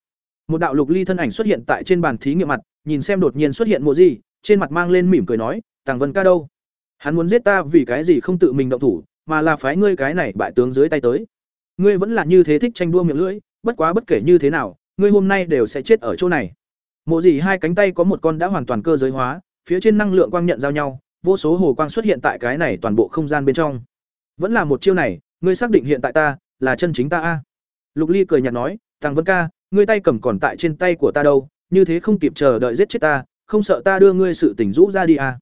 Một đạo Lục Ly thân ảnh xuất hiện tại trên bàn thí nghiệm mặt, nhìn xem đột nhiên xuất hiện mộ gì, trên mặt mang lên mỉm cười nói, "Tàng Vân ca đâu? Hắn muốn giết ta vì cái gì không tự mình động thủ, mà là phái ngươi cái này bại tướng dưới tay tới. Ngươi vẫn là như thế thích tranh đua miệng lưỡi, bất quá bất kể như thế nào ngươi hôm nay đều sẽ chết ở chỗ này mộ gì hai cánh tay có một con đã hoàn toàn cơ giới hóa phía trên năng lượng quang nhận giao nhau vô số hồ quang xuất hiện tại cái này toàn bộ không gian bên trong vẫn là một chiêu này ngươi xác định hiện tại ta là chân chính ta a lục ly cười nhạt nói tàng vân ca ngươi tay cầm còn tại trên tay của ta đâu như thế không kịp chờ đợi giết chết ta không sợ ta đưa ngươi sự tỉnh rũ ra đi à.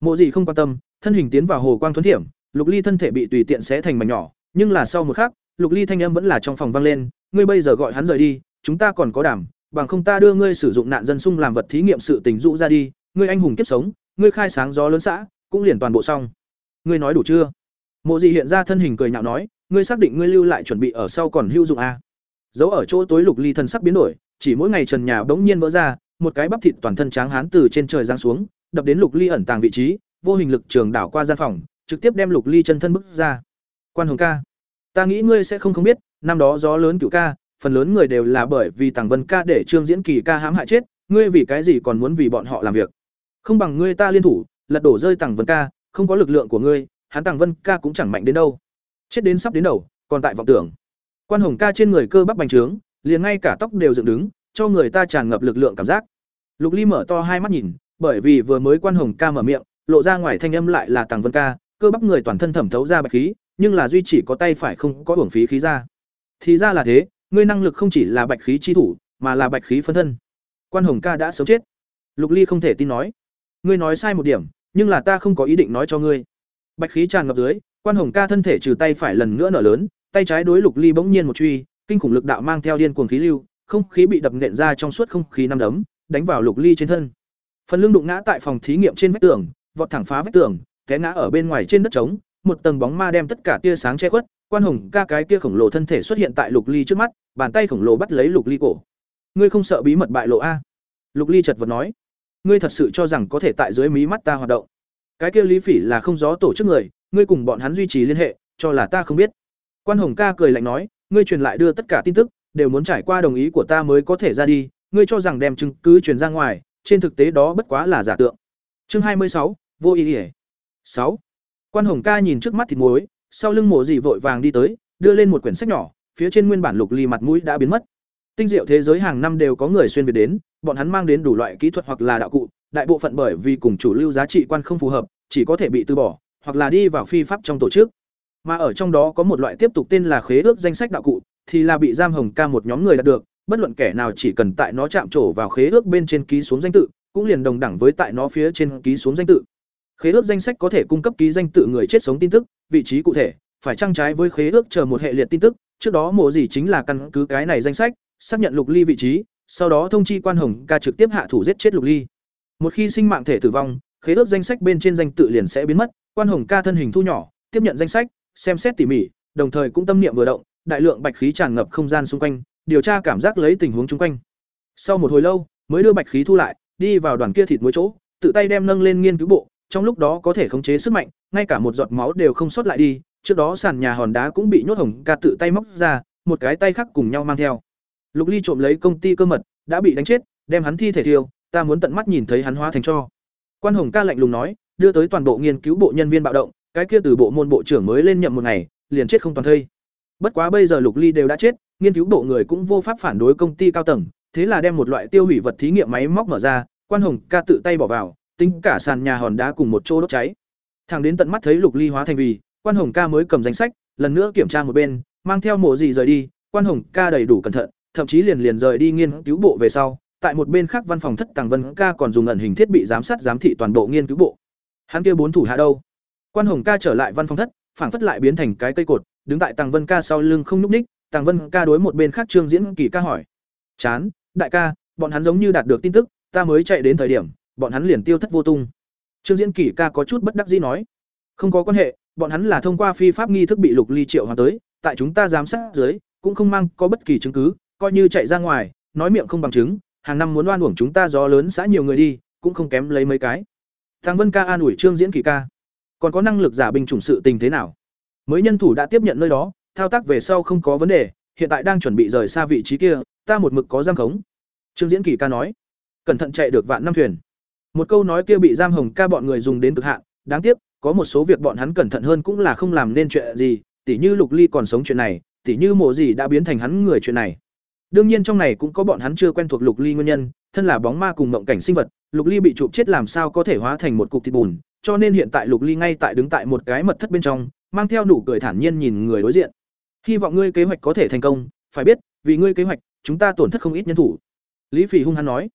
mộ gì không quan tâm, thân hình tiến vào hồ quang thuấn thiểm, lục ly thân thể bị tùy tiện xé thành mảnh nhỏ, nhưng là sau một khắc, lục ly thanh âm vẫn là trong phòng vang lên, ngươi bây giờ gọi hắn rời đi, chúng ta còn có đảm, bằng không ta đưa ngươi sử dụng nạn dân sung làm vật thí nghiệm sự tình rũ ra đi, ngươi anh hùng kiếp sống, ngươi khai sáng gió lớn xã, cũng liền toàn bộ xong ngươi nói đủ chưa mộ dị hiện ra thân hình cười nhạo nói, ngươi xác định ngươi lưu lại chuẩn bị ở sau còn hữu dụng à? giấu ở chỗ tối lục ly thân sắc biến đổi, chỉ mỗi ngày trần nhà bỗng nhiên vỡ ra một cái bắp thịt toàn thân tráng hán từ trên trời giáng xuống, đập đến lục ly ẩn tàng vị trí, vô hình lực trường đảo qua gian phòng, trực tiếp đem lục ly chân thân bức ra. Quan hồng ca, ta nghĩ ngươi sẽ không không biết, năm đó gió lớn cựu ca, phần lớn người đều là bởi vì Tằng vân ca để trương diễn kỳ ca hãm hại chết, ngươi vì cái gì còn muốn vì bọn họ làm việc? Không bằng ngươi ta liên thủ, lật đổ rơi Tằng vân ca, không có lực lượng của ngươi, hắn Tằng vân ca cũng chẳng mạnh đến đâu. Chết đến sắp đến đầu, còn tại vọng tưởng. Quan hồng ca trên người cơ bắp bành trướng, liền ngay cả tóc đều dựng đứng cho người ta tràn ngập lực lượng cảm giác. Lục ly mở to hai mắt nhìn, bởi vì vừa mới quan hồng ca mở miệng, lộ ra ngoài thanh âm lại là tàng vân ca, cơ bắp người toàn thân thẩm thấu ra bạch khí, nhưng là duy chỉ có tay phải không có uổng phí khí ra. Thì ra là thế, ngươi năng lực không chỉ là bạch khí chi thủ, mà là bạch khí phân thân. Quan hồng ca đã sớm chết. Lục ly không thể tin nói. Ngươi nói sai một điểm, nhưng là ta không có ý định nói cho ngươi. Bạch khí tràn ngập dưới, quan hồng ca thân thể trừ tay phải lần nữa nở lớn, tay trái đối lục ly bỗng nhiên một truy, kinh khủng lực đạo mang theo điên cuồng khí lưu không khí bị đập nện ra trong suốt không khí năm đấm, đánh vào lục ly trên thân. Phần lưng đụng ngã tại phòng thí nghiệm trên vách tường, vọt thẳng phá vách tường, té ngã ở bên ngoài trên đất trống, một tầng bóng ma đem tất cả tia sáng che khuất, quan hồng ca cái kia khổng lồ thân thể xuất hiện tại lục ly trước mắt, bàn tay khổng lồ bắt lấy lục ly cổ. Ngươi không sợ bí mật bại lộ a? Lục ly chật vật nói. Ngươi thật sự cho rằng có thể tại dưới mí mắt ta hoạt động? Cái kia lý phỉ là không gió tổ chức người, ngươi cùng bọn hắn duy trì liên hệ, cho là ta không biết. Quan hồng ca cười lạnh nói, ngươi truyền lại đưa tất cả tin tức đều muốn trải qua đồng ý của ta mới có thể ra đi, ngươi cho rằng đem chứng cứ truyền ra ngoài, trên thực tế đó bất quá là giả tượng. Chương hai mươi sáu, vô ý ỉa. Sáu. Quan hồng ca nhìn trước mắt thịt muối, sau lưng mộ dị vội vàng đi tới, đưa lên một quyển sách nhỏ, phía trên nguyên bản lục ly mặt mũi đã biến mất. Tinh diệu thế giới hàng năm đều có người xuyên việt đến, bọn hắn mang đến đủ loại kỹ thuật hoặc là đạo cụ, đại bộ phận bởi vì cùng chủ lưu giá trị quan không phù hợp, chỉ có thể bị từ bỏ, hoặc là đi vào phi pháp trong tổ chức. Mà ở trong đó có một loại tiếp tục tên là khế ước danh sách đạo cụ thì là bị giam hồng ca một nhóm người đạt được, bất luận kẻ nào chỉ cần tại nó chạm trổ vào khế ước bên trên ký xuống danh tự, cũng liền đồng đẳng với tại nó phía trên ký xuống danh tự. Khế ước danh sách có thể cung cấp ký danh tự người chết sống tin tức, vị trí cụ thể, phải trang trái với khế ước chờ một hệ liệt tin tức, trước đó mộ gì chính là căn cứ cái này danh sách, xác nhận lục ly vị trí, sau đó thông chi quan hồng ca trực tiếp hạ thủ giết chết lục ly. Một khi sinh mạng thể tử vong, khế ước danh sách bên trên danh tự liền sẽ biến mất, quan hồng ca thân hình thu nhỏ, tiếp nhận danh sách, xem xét tỉ mỉ, đồng thời cũng tâm niệm vừa động đại lượng bạch khí tràn ngập không gian xung quanh, điều tra cảm giác lấy tình huống xung quanh. Sau một hồi lâu, mới đưa bạch khí thu lại, đi vào đoàn kia thịt muối chỗ, tự tay đem nâng lên nghiên cứu bộ, trong lúc đó có thể khống chế sức mạnh, ngay cả một giọt máu đều không sót lại đi, trước đó sàn nhà hòn đá cũng bị nhốt hồng ca tự tay móc ra, một cái tay khác cùng nhau mang theo. Lục ly trộm lấy công ty cơ mật, đã bị đánh chết, đem hắn thi thể thiêu, ta muốn tận mắt nhìn thấy hắn hóa thành cho. Quan hồng ca lạnh lùng nói, đưa tới toàn bộ nghiên cứu bộ nhân viên bạo động, cái kia từ bộ môn bộ trưởng mới lên nhậm một ngày, liền chết không toàn thây bất quá bây giờ lục ly đều đã chết, nghiên cứu bộ người cũng vô pháp phản đối công ty cao tầng, thế là đem một loại tiêu hủy vật thí nghiệm máy móc mở ra, quan hồng ca tự tay bỏ vào, tính cả sàn nhà hòn đá cùng một chỗ đốt cháy. Thằng đến tận mắt thấy lục ly hóa thành vì, quan hồng ca mới cầm danh sách, lần nữa kiểm tra một bên, mang theo mộ gì rời đi, quan hồng ca đầy đủ cẩn thận, thậm chí liền liền rời đi nghiên cứu bộ về sau, tại một bên khác văn phòng thất tàng vân ca còn dùng ẩn hình thiết bị giám sát giám thị toàn bộ nghiên cứu bộ. Hắn kia bốn thủ hạ đâu? Quan hồng ca trở lại văn phòng thất, phảng phất lại biến thành cái cây cột đứng tại tàng vân ca sau lưng không nhúc ních tàng vân ca đối một bên khác trương diễn kỳ ca hỏi. Chán, đại ca, bọn hắn giống như đạt được tin tức, ta mới chạy đến thời điểm, bọn hắn liền tiêu thất vô tung. Trương diễn kỳ ca có chút bất đắc dĩ nói. Không có quan hệ, bọn hắn là thông qua phi pháp nghi thức bị lục ly triệu hoàn tới, tại chúng ta giám sát dưới, cũng không mang có bất kỳ chứng cứ, coi như chạy ra ngoài, nói miệng không bằng chứng, hàng năm muốn oan uổng chúng ta gió lớn xã nhiều người đi, cũng không kém lấy mấy cái. Thằng vân ca an ủi trương diễn kỳ ca. Còn có năng lực giả bình chủng sự tình thế nào? Mới nhân thủ đã tiếp nhận nơi đó thao tác về sau không có vấn đề hiện tại đang chuẩn bị rời xa vị trí kia ta một mực có giam khống. Trương diễn kỳ ca nói cẩn thận chạy được vạn năm thuyền. Một câu nói kia bị giam hồng ca bọn người dùng đến cực hạn đáng tiếc có một số việc bọn hắn cẩn thận hơn cũng là không làm nên chuyện gì tỉ như lục ly còn sống chuyện này tỉ như mộ gì đã biến thành hắn người chuyện này. Đương nhiên trong này cũng có bọn hắn chưa quen thuộc Lục Ly nguyên nhân, thân là bóng ma cùng mộng cảnh sinh vật, Lục Ly bị chụp chết làm sao có thể hóa thành một cục thịt bùn, cho nên hiện tại Lục Ly ngay tại đứng tại một cái mật thất bên trong, mang theo nụ cười thản nhiên nhìn người đối diện. Hy vọng ngươi kế hoạch có thể thành công, phải biết, vì ngươi kế hoạch, chúng ta tổn thất không ít nhân thủ. Lý Phỉ hung hăng nói.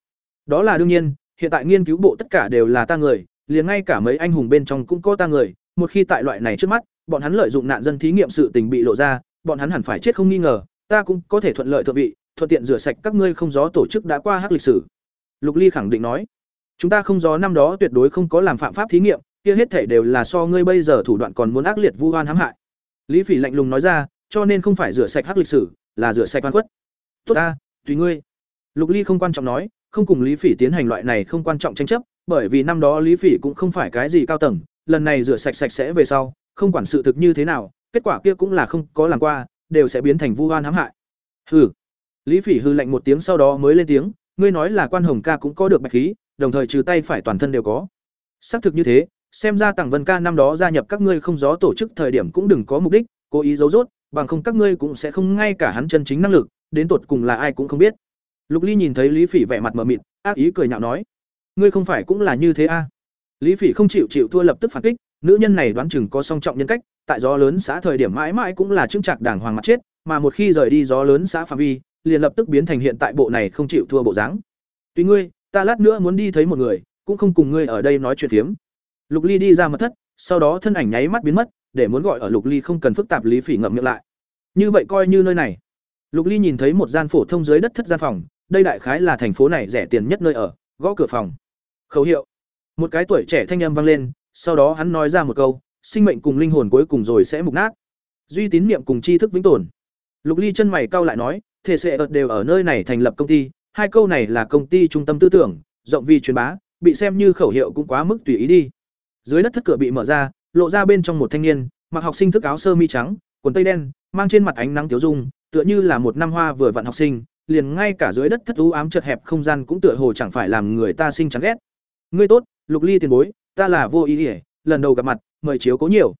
Đó là đương nhiên, hiện tại nghiên cứu bộ tất cả đều là ta người, liền ngay cả mấy anh hùng bên trong cũng có ta người, một khi tại loại này trước mắt, bọn hắn lợi dụng nạn dân thí nghiệm sự tình bị lộ ra, bọn hắn hẳn phải chết không nghi ngờ, ta cũng có thể thuận lợi thượng vị, thuận tiện rửa sạch các ngươi không gió tổ chức đã qua hắc lịch sử. Lục Ly khẳng định nói, chúng ta không gió năm đó tuyệt đối không có làm phạm pháp thí nghiệm, kia hết thể đều là so ngươi bây giờ thủ đoạn còn muốn ác liệt vu oan hãm hại. Lý Phỉ lạnh lùng nói ra, cho nên không phải rửa sạch hắc lịch sử, là rửa sạch oan khuất. Tốt ta, tùy ngươi. Lục Ly không quan trọng nói, không cùng Lý Phỉ tiến hành loại này không quan trọng tranh chấp, bởi vì năm đó Lý Phỉ cũng không phải cái gì cao tầng, lần này rửa sạch sạch sẽ về sau, không quản sự thực như thế nào, kết quả kia cũng là không có làm qua, đều sẽ biến thành vu oan hãm hại. Hừ. Lý Phỉ hư lạnh một tiếng sau đó mới lên tiếng, ngươi nói là quan hồng ca cũng có được bạch khí, đồng thời trừ tay phải toàn thân đều có. Xác thực như thế, xem ra tặng Vân ca năm đó gia nhập các ngươi không gió tổ chức thời điểm cũng đừng có mục đích, cố ý giấu rốt, bằng không các ngươi cũng sẽ không ngay cả hắn chân chính năng lực, đến tột cùng là ai cũng không biết. Lục Ly nhìn thấy Lý Phỉ vẻ mặt mờ mịt, ác ý cười nhạo nói: "Ngươi không phải cũng là như thế a?" À? Lý Phỉ không chịu chịu thua lập tức phản kích, nữ nhân này đoán chừng có song trọng nhân cách, tại gió lớn xã thời điểm mãi mãi cũng là chứng trạc đàng hoàng mặt chết, mà một khi rời đi gió lớn xã phạm vi, liền lập tức biến thành hiện tại bộ này không chịu thua bộ dáng. Tùy ngươi, ta lát nữa muốn đi thấy một người, cũng không cùng ngươi ở đây nói chuyện phiếm. Lục Ly đi ra mật thất, sau đó thân ảnh nháy mắt biến mất, để muốn gọi ở Lục Ly không cần phức tạp Lý Phỉ ngậm miệng lại. Như vậy coi như nơi này. Lục Ly nhìn thấy một gian phổ thông dưới đất thất gian phòng, đây đại khái là thành phố này rẻ tiền nhất nơi ở, gõ cửa phòng. Khẩu hiệu. Một cái tuổi trẻ thanh âm vang lên, sau đó hắn nói ra một câu, sinh mệnh cùng linh hồn cuối cùng rồi sẽ mục nát. Duy tín niệm cùng tri thức vĩnh tồn. Lục Ly chân mày cau lại nói, thể sẽ ợt đều ở nơi này thành lập công ty, hai câu này là công ty trung tâm tư tưởng, rộng vì truyền bá, bị xem như khẩu hiệu cũng quá mức tùy ý đi. Dưới đất thất cửa bị mở ra, lộ ra bên trong một thanh niên, mặc học sinh thức áo sơ mi trắng, quần tây đen, mang trên mặt ánh nắng tiếu dung, tựa như là một năm hoa vừa vặn học sinh, liền ngay cả dưới đất thất u ám chật hẹp không gian cũng tựa hồ chẳng phải làm người ta sinh chán ghét. Ngươi tốt, Lục Ly tiền bối, ta là Vô Ý ỉa lần đầu gặp mặt, mời chiếu cố nhiều.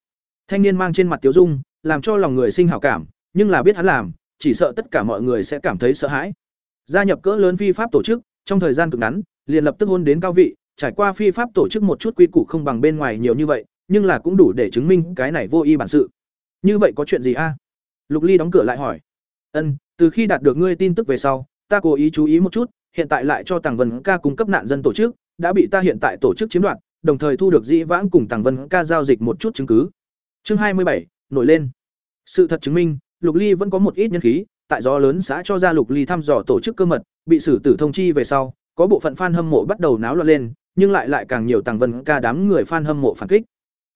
Thanh niên mang trên mặt tiếu dung, làm cho lòng người sinh hảo cảm, nhưng là biết hắn làm, chỉ sợ tất cả mọi người sẽ cảm thấy sợ hãi. Gia nhập cỡ lớn phi pháp tổ chức, trong thời gian cực ngắn, liền lập tức hôn đến cao vị, trải qua phi pháp tổ chức một chút quy củ không bằng bên ngoài nhiều như vậy, nhưng là cũng đủ để chứng minh cái này vô y bản sự. Như vậy có chuyện gì a? Lục Ly đóng cửa lại hỏi. Ân, từ khi đạt được ngươi tin tức về sau, ta cố ý chú ý một chút, hiện tại lại cho Tàng Vân ca cung cấp nạn dân tổ chức, đã bị ta hiện tại tổ chức chiếm đoạt, đồng thời thu được dĩ vãng cùng Tàng Vân ca giao dịch một chút chứng cứ. Chương hai mươi bảy nổi lên. Sự thật chứng minh, Lục Ly vẫn có một ít nhân khí, tại gió lớn xã cho ra Lục Ly thăm dò tổ chức cơ mật, bị xử tử thông chi về sau, có bộ phận fan hâm mộ bắt đầu náo loạn lên, nhưng lại lại càng nhiều Tàng Vân ca đám người fan hâm mộ phản kích.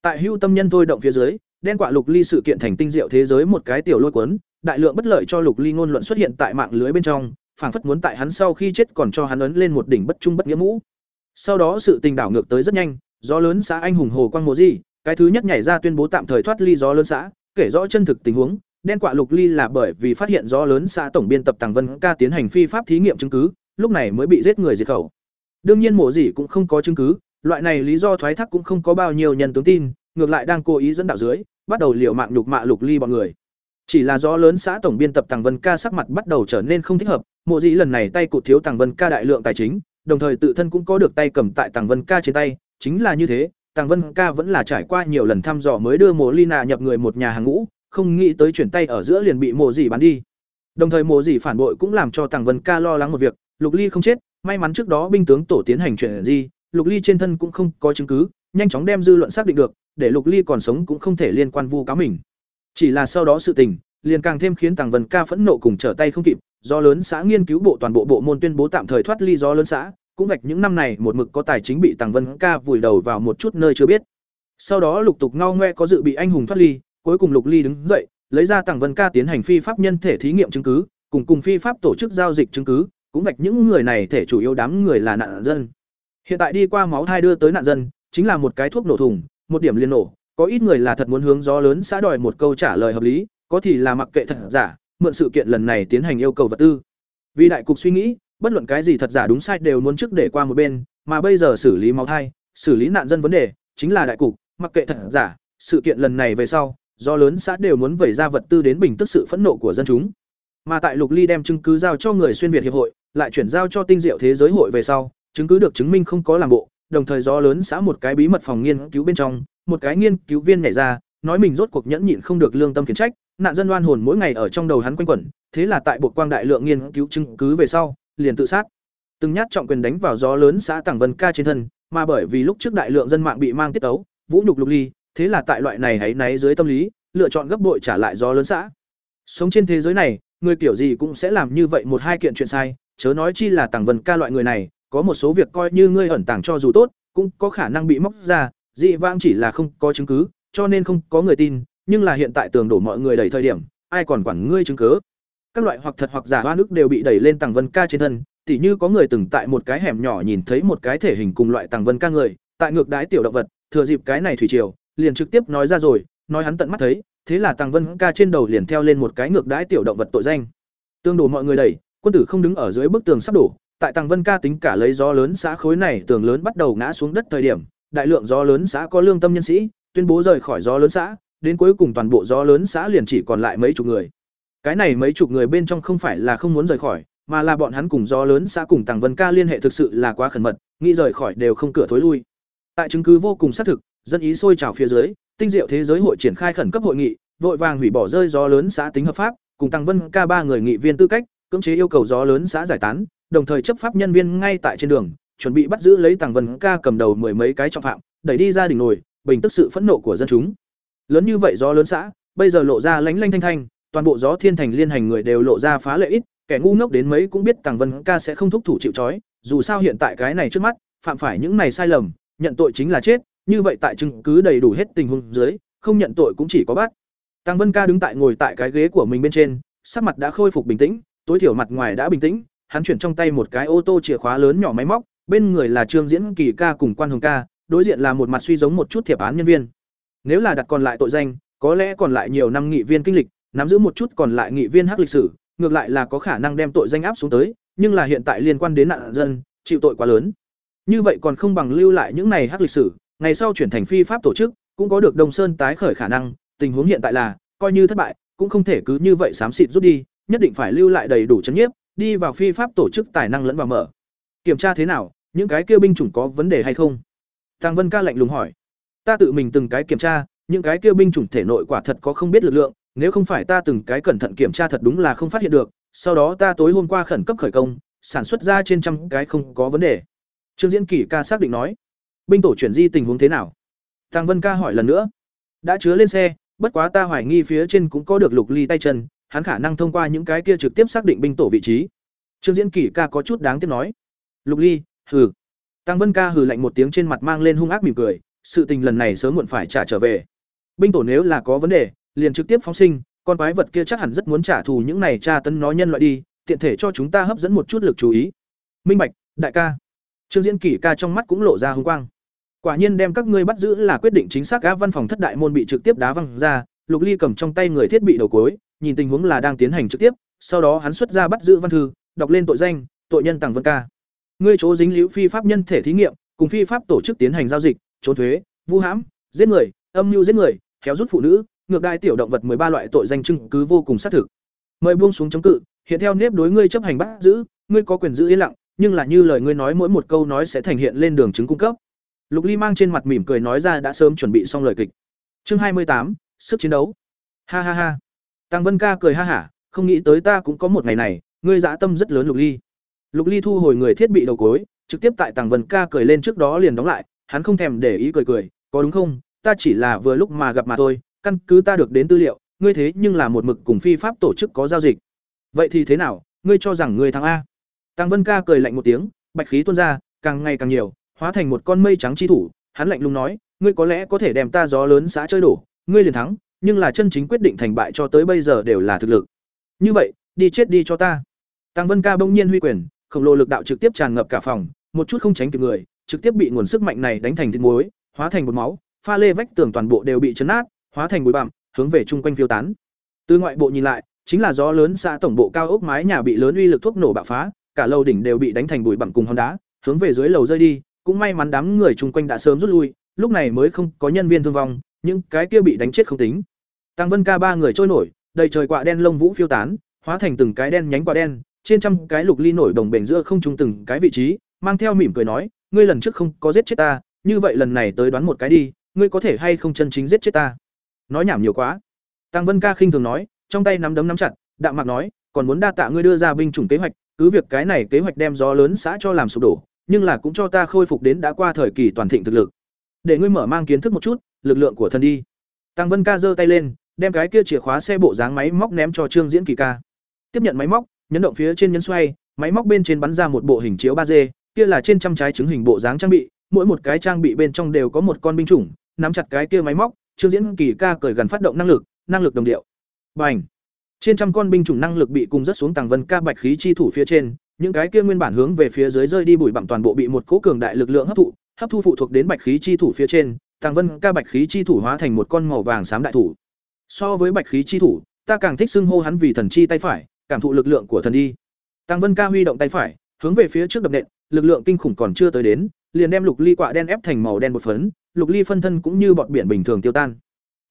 Tại Hưu Tâm Nhân thôi động phía dưới, đen quạ Lục Ly sự kiện thành tinh diệu thế giới một cái tiểu lôi cuốn, đại lượng bất lợi cho Lục Ly ngôn luận xuất hiện tại mạng lưới bên trong, phảng phất muốn tại hắn sau khi chết còn cho hắn ấn lên một đỉnh bất trung bất nghĩa mũ. Sau đó sự tình đảo ngược tới rất nhanh, gió lớn xã anh hùng hồ quang mộ gì, cái thứ nhất nhảy ra tuyên bố tạm thời thoát ly gió lớn xã, kể rõ chân thực tình huống, đen quạ Lục Ly là bởi vì phát hiện gió lớn xã tổng biên tập Tàng Vân ca tiến hành phi pháp thí nghiệm chứng cứ, lúc này mới bị giết người diệt khẩu. Đương nhiên mộ gì cũng không có chứng cứ, loại này lý do thoái thác cũng không có bao nhiêu nhân tướng tin, ngược lại đang cố ý dẫn đạo dưới, bắt đầu liều mạng nhục mạ Lục Ly bọn người. Chỉ là do lớn xã tổng biên tập Tàng Vân Ca sắc mặt bắt đầu trở nên không thích hợp, Mộ Dĩ lần này tay cụt thiếu Tàng Vân Ca đại lượng tài chính, đồng thời tự thân cũng có được tay cầm tại Tàng Vân Ca trên tay, chính là như thế, Tàng Vân Ca vẫn là trải qua nhiều lần thăm dò mới đưa Mộ Lina nhập người một nhà hàng ngũ, không nghĩ tới chuyển tay ở giữa liền bị Mộ Dĩ bán đi. Đồng thời Mộ Dĩ phản bội cũng làm cho Tàng Vân Ca lo lắng một việc, Lục Ly không chết, may mắn trước đó binh tướng tổ tiến hành chuyện gì, Lục Ly trên thân cũng không có chứng cứ, nhanh chóng đem dư luận xác định được, để Lục Ly còn sống cũng không thể liên quan vu cáo mình. Chỉ là sau đó sự tình, liền càng thêm khiến Tàng Vân Ca phẫn nộ cùng trở tay không kịp, do lớn xã nghiên cứu bộ toàn bộ bộ môn tuyên bố tạm thời thoát ly do lớn xã, cũng vạch những năm này một mực có tài chính bị Tàng Vân Ca vùi đầu vào một chút nơi chưa biết. Sau đó lục tục ngao ngoe có dự bị anh hùng thoát ly, cuối cùng Lục Ly đứng dậy, lấy ra Tàng Vân Ca tiến hành phi pháp nhân thể thí nghiệm chứng cứ, cùng cùng phi pháp tổ chức giao dịch chứng cứ, cũng vạch những người này thể chủ yếu đám người là nạn dân. Hiện tại đi qua máu thai đưa tới nạn dân, chính là một cái thuốc nổ thùng, một điểm liên nổ, có ít người là thật muốn hướng gió lớn xã đòi một câu trả lời hợp lý, có thì là mặc kệ thật giả, mượn sự kiện lần này tiến hành yêu cầu vật tư. Vì đại cục suy nghĩ, bất luận cái gì thật giả đúng sai đều muốn trước để qua một bên, mà bây giờ xử lý máu thai, xử lý nạn dân vấn đề, chính là đại cục, mặc kệ thật giả, sự kiện lần này về sau, do lớn xã đều muốn vẩy ra vật tư đến bình tức sự phẫn nộ của dân chúng. Mà tại Lục Ly đem chứng cứ giao cho người xuyên Việt hiệp hội, lại chuyển giao cho Tinh Diệu Thế giới hội về sau, chứng cứ được chứng minh không có làm bộ, đồng thời gió lớn xã một cái bí mật phòng nghiên cứu bên trong, một cái nghiên cứu viên nhảy ra, nói mình rốt cuộc nhẫn nhịn không được lương tâm khiển trách, nạn dân oan hồn mỗi ngày ở trong đầu hắn quanh quẩn, thế là tại bộ quang đại lượng nghiên cứu chứng cứ về sau, liền tự sát. Từng nhát trọng quyền đánh vào gió lớn xã Tảng Vân Ca trên thân, mà bởi vì lúc trước đại lượng dân mạng bị mang tiết tấu, vũ nhục lục ly, thế là tại loại này hãy náy dưới tâm lý, lựa chọn gấp bội trả lại gió lớn xã. Sống trên thế giới này, người kiểu gì cũng sẽ làm như vậy một hai kiện chuyện sai, chớ nói chi là tàng Vân Ca loại người này, có một số việc coi như ngươi ẩn tàng cho dù tốt, cũng có khả năng bị móc ra, dị vãng chỉ là không có chứng cứ, cho nên không có người tin, nhưng là hiện tại tường đổ mọi người đẩy thời điểm, ai còn quản ngươi chứng cứ. Các loại hoặc thật hoặc giả hoa nước đều bị đẩy lên Tàng Vân Ca trên thân, tỉ như có người từng tại một cái hẻm nhỏ nhìn thấy một cái thể hình cùng loại Tàng Vân Ca người, tại ngược đái tiểu động vật, thừa dịp cái này thủy triều, liền trực tiếp nói ra rồi, nói hắn tận mắt thấy, thế là Tàng Vân Ca trên đầu liền theo lên một cái ngược đái tiểu động vật tội danh. Tương đổ mọi người đẩy, quân tử không đứng ở dưới bức tường sắp đổ, tại Tàng Vân Ca tính cả lấy gió lớn xã khối này tường lớn bắt đầu ngã xuống đất thời điểm, đại lượng gió lớn xã có lương tâm nhân sĩ, tuyên bố rời khỏi gió lớn xã, đến cuối cùng toàn bộ gió lớn xã liền chỉ còn lại mấy chục người. Cái này mấy chục người bên trong không phải là không muốn rời khỏi, mà là bọn hắn cùng gió lớn xã cùng Tàng Vân Ca liên hệ thực sự là quá khẩn mật, nghĩ rời khỏi đều không cửa thối lui. Tại chứng cứ vô cùng xác thực, dân ý sôi trào phía dưới, tinh diệu thế giới hội triển khai khẩn cấp hội nghị, vội vàng hủy bỏ rơi gió lớn xã tính hợp pháp, cùng tăng Vân Ca ba người nghị viên tư cách, cưỡng chế yêu cầu gió lớn xã giải tán, đồng thời chấp pháp nhân viên ngay tại trên đường, chuẩn bị bắt giữ lấy Tàng Vân Ca cầm đầu mười mấy cái trọng phạm, đẩy đi ra đỉnh nổi, bình tức sự phẫn nộ của dân chúng. Lớn như vậy gió lớn xã, bây giờ lộ ra lánh lanh thanh thanh, toàn bộ gió thiên thành liên hành người đều lộ ra phá lệ ít, kẻ ngu ngốc đến mấy cũng biết Tàng Vân Ca sẽ không thúc thủ chịu trói, dù sao hiện tại cái này trước mắt, phạm phải những này sai lầm, nhận tội chính là chết, như vậy tại chứng cứ đầy đủ hết tình huống dưới, không nhận tội cũng chỉ có bắt. Tàng Vân Ca đứng tại ngồi tại cái ghế của mình bên trên, sắc mặt đã khôi phục bình tĩnh, tối thiểu mặt ngoài đã bình tĩnh, hắn chuyển trong tay một cái ô tô chìa khóa lớn nhỏ máy móc, bên người là Trương Diễn Kỳ ca cùng Quan Hồng ca, đối diện là một mặt suy giống một chút thiệp án nhân viên. Nếu là đặt còn lại tội danh, có lẽ còn lại nhiều năm nghị viên kinh lịch, nắm giữ một chút còn lại nghị viên hắc lịch sử, ngược lại là có khả năng đem tội danh áp xuống tới, nhưng là hiện tại liên quan đến nạn dân, chịu tội quá lớn. Như vậy còn không bằng lưu lại những này hắc lịch sử, ngày sau chuyển thành phi pháp tổ chức, cũng có được Đông Sơn tái khởi khả năng, tình huống hiện tại là, coi như thất bại, cũng không thể cứ như vậy xám xịt rút đi, nhất định phải lưu lại đầy đủ chấn nhiếp, đi vào phi pháp tổ chức tài năng lẫn vào mở. Kiểm tra thế nào, những cái kia binh chủng có vấn đề hay không? Tăng Vân Ca lạnh lùng hỏi. Ta tự mình từng cái kiểm tra, những cái kia binh chủng thể nội quả thật có không biết lực lượng, nếu không phải ta từng cái cẩn thận kiểm tra thật đúng là không phát hiện được, sau đó ta tối hôm qua khẩn cấp khởi công, sản xuất ra trên trăm cái không có vấn đề. Trương Diễn Kỷ ca xác định nói. Binh tổ chuyển di tình huống thế nào? Tăng Vân Ca hỏi lần nữa. Đã chứa lên xe, bất quá ta hoài nghi phía trên cũng có được lục ly tay chân, hắn khả năng thông qua những cái kia trực tiếp xác định binh tổ vị trí. Trương Diễn Kỷ ca có chút đáng tiếc nói. Lục ly, hừ. Tăng Vân ca hừ lạnh một tiếng trên mặt mang lên hung ác mỉm cười, sự tình lần này sớm muộn phải trả trở về. Binh tổ nếu là có vấn đề, liền trực tiếp phóng sinh, con quái vật kia chắc hẳn rất muốn trả thù những này tra tấn nó nhân loại đi, tiện thể cho chúng ta hấp dẫn một chút lực chú ý. Minh Bạch, đại ca. Trương Diễn Kỷ ca trong mắt cũng lộ ra hung quang. Quả nhiên đem các ngươi bắt giữ là quyết định chính xác á văn phòng thất đại môn bị trực tiếp đá văng ra, Lục Ly cầm trong tay người thiết bị đầu cuối, nhìn tình huống là đang tiến hành trực tiếp, sau đó hắn xuất ra bắt giữ văn thư, đọc lên tội danh, tội nhân Tằng Vân Ca. Ngươi chỗ dính liễu phi pháp nhân thể thí nghiệm, cùng phi pháp tổ chức tiến hành giao dịch, trốn thuế, vu hãm, giết người, âm mưu giết người, khéo rút phụ nữ, ngược đai tiểu động vật ba loại tội danh chứng cứ vô cùng xác thực. Mời buông xuống chống cự, hiện theo nếp đối ngươi chấp hành bắt giữ, ngươi có quyền giữ yên lặng, nhưng là như lời ngươi nói mỗi một câu nói sẽ thành hiện lên đường chứng cung cấp. Lục Ly mang trên mặt mỉm cười nói ra đã sớm chuẩn bị xong lời kịch. Chương hai mươi tám sức chiến đấu. Ha ha ha. Tăng Vân Ca cười ha hả, không nghĩ tới ta cũng có một ngày này, ngươi dã tâm rất lớn Lục Ly. Lục Ly thu hồi người thiết bị đầu cối, trực tiếp tại Tăng Vân Ca cười lên trước đó liền đóng lại, hắn không thèm để ý cười cười, có đúng không? Ta chỉ là vừa lúc mà gặp mà thôi, căn cứ ta được đến tư liệu, ngươi thế nhưng là một mực cùng phi pháp tổ chức có giao dịch. Vậy thì thế nào, ngươi cho rằng ngươi thắng a? Tăng Vân Ca cười lạnh một tiếng, bạch khí tuôn ra, càng ngày càng nhiều, hóa thành một con mây trắng chi thủ, hắn lạnh lùng nói, ngươi có lẽ có thể đem ta gió lớn xã chơi đổ, ngươi liền thắng, nhưng là chân chính quyết định thành bại cho tới bây giờ đều là thực lực. Như vậy, đi chết đi cho ta. Tăng Vân Ca bỗng nhiên huy quyền, khổng lồ lực đạo trực tiếp tràn ngập cả phòng, một chút không tránh kịp người, trực tiếp bị nguồn sức mạnh này đánh thành thịt muối, hóa thành bột máu, pha lê vách tường toàn bộ đều bị chấn nát, hóa thành bụi bặm, hướng về chung quanh phiêu tán. Từ ngoại bộ nhìn lại, chính là gió lớn xã tổng bộ cao ốc mái nhà bị lớn uy lực thuốc nổ bạo phá, cả lầu đỉnh đều bị đánh thành bụi bặm cùng hòn đá, hướng về dưới lầu rơi đi, cũng may mắn đám người chung quanh đã sớm rút lui, lúc này mới không có nhân viên thương vong, những cái kia bị đánh chết không tính. Tăng Vân Ca ba người trôi nổi, đầy trời quạ đen lông vũ phiêu tán, hóa thành từng cái đen nhánh quả đen, trên trăm cái lục ly nổi đồng bền giữa không trung từng cái vị trí, mang theo mỉm cười nói, ngươi lần trước không có giết chết ta, như vậy lần này tới đoán một cái đi, ngươi có thể hay không chân chính giết chết ta. Nói nhảm nhiều quá. Tăng Vân Ca khinh thường nói, trong tay nắm đấm nắm chặt, đạm mạc nói, còn muốn đa tạ ngươi đưa ra binh chủng kế hoạch, cứ việc cái này kế hoạch đem gió lớn xã cho làm sụp đổ, nhưng là cũng cho ta khôi phục đến đã qua thời kỳ toàn thịnh thực lực. Để ngươi mở mang kiến thức một chút, lực lượng của thần đi. Tăng Vân Ca giơ tay lên, đem cái kia chìa khóa xe bộ dáng máy móc ném cho Trương Diễn Kỳ ca. Tiếp nhận máy móc, nhấn động phía trên nhấn xoay, máy móc bên trên bắn ra một bộ hình chiếu ba d. kia là trên trăm trái trứng hình bộ dáng trang bị, mỗi một cái trang bị bên trong đều có một con binh chủng, nắm chặt cái kia máy móc, Trương Diễn Kỳ ca cởi gần phát động năng lực, năng lực đồng điệu. Bành! Trên trăm con binh chủng năng lực bị cùng rất xuống tàng vân ca bạch khí chi thủ phía trên, những cái kia nguyên bản hướng về phía dưới rơi đi bụi bặm toàn bộ bị một cỗ cường đại lực lượng hấp thụ, hấp thu phụ thuộc đến bạch khí chi thủ phía trên, Tàng vân ca bạch khí chi thủ hóa thành một con màu vàng xám đại thủ. So với bạch khí chi thủ, ta càng thích xưng hô hắn vì thần chi tay phải, cảm thụ lực lượng của thần đi. Tàng Vân Ca huy động tay phải, hướng về phía trước đập nện, lực lượng kinh khủng còn chưa tới đến, liền đem lục ly quạ đen ép thành màu đen bột phấn, lục ly phân thân cũng như bọt biển bình thường tiêu tan.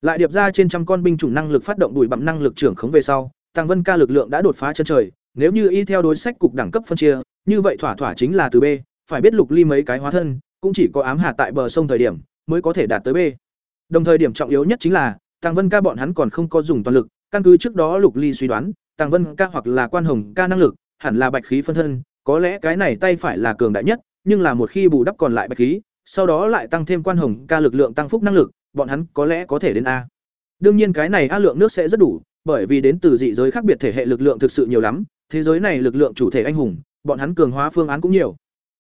Lại điệp ra trên trăm con binh chủng năng lực phát động đuổi bặm năng lực trưởng khống về sau, Tàng Vân Ca lực lượng đã đột phá chân trời, nếu như y theo đối sách cục đẳng cấp phân chia, như vậy thỏa thỏa chính là từ B, phải biết lục ly mấy cái hóa thân, cũng chỉ có ám hạ tại bờ sông thời điểm mới có thể đạt tới B. Đồng thời điểm trọng yếu nhất chính là, Tàng Vân Ca bọn hắn còn không có dùng toàn lực, căn cứ trước đó lục ly suy đoán, Tàng Vân Ca hoặc là Quan Hồng Ca năng lực, hẳn là bạch khí phân thân, có lẽ cái này tay phải là cường đại nhất, nhưng là một khi bù đắp còn lại bạch khí, sau đó lại tăng thêm Quan Hồng Ca lực lượng tăng phúc năng lực, bọn hắn có lẽ có thể đến A. Đương nhiên cái này A lượng nước sẽ rất đủ, bởi vì đến từ dị giới khác biệt thể hệ lực lượng thực sự nhiều lắm, thế giới này lực lượng chủ thể anh hùng, bọn hắn cường hóa phương án cũng nhiều.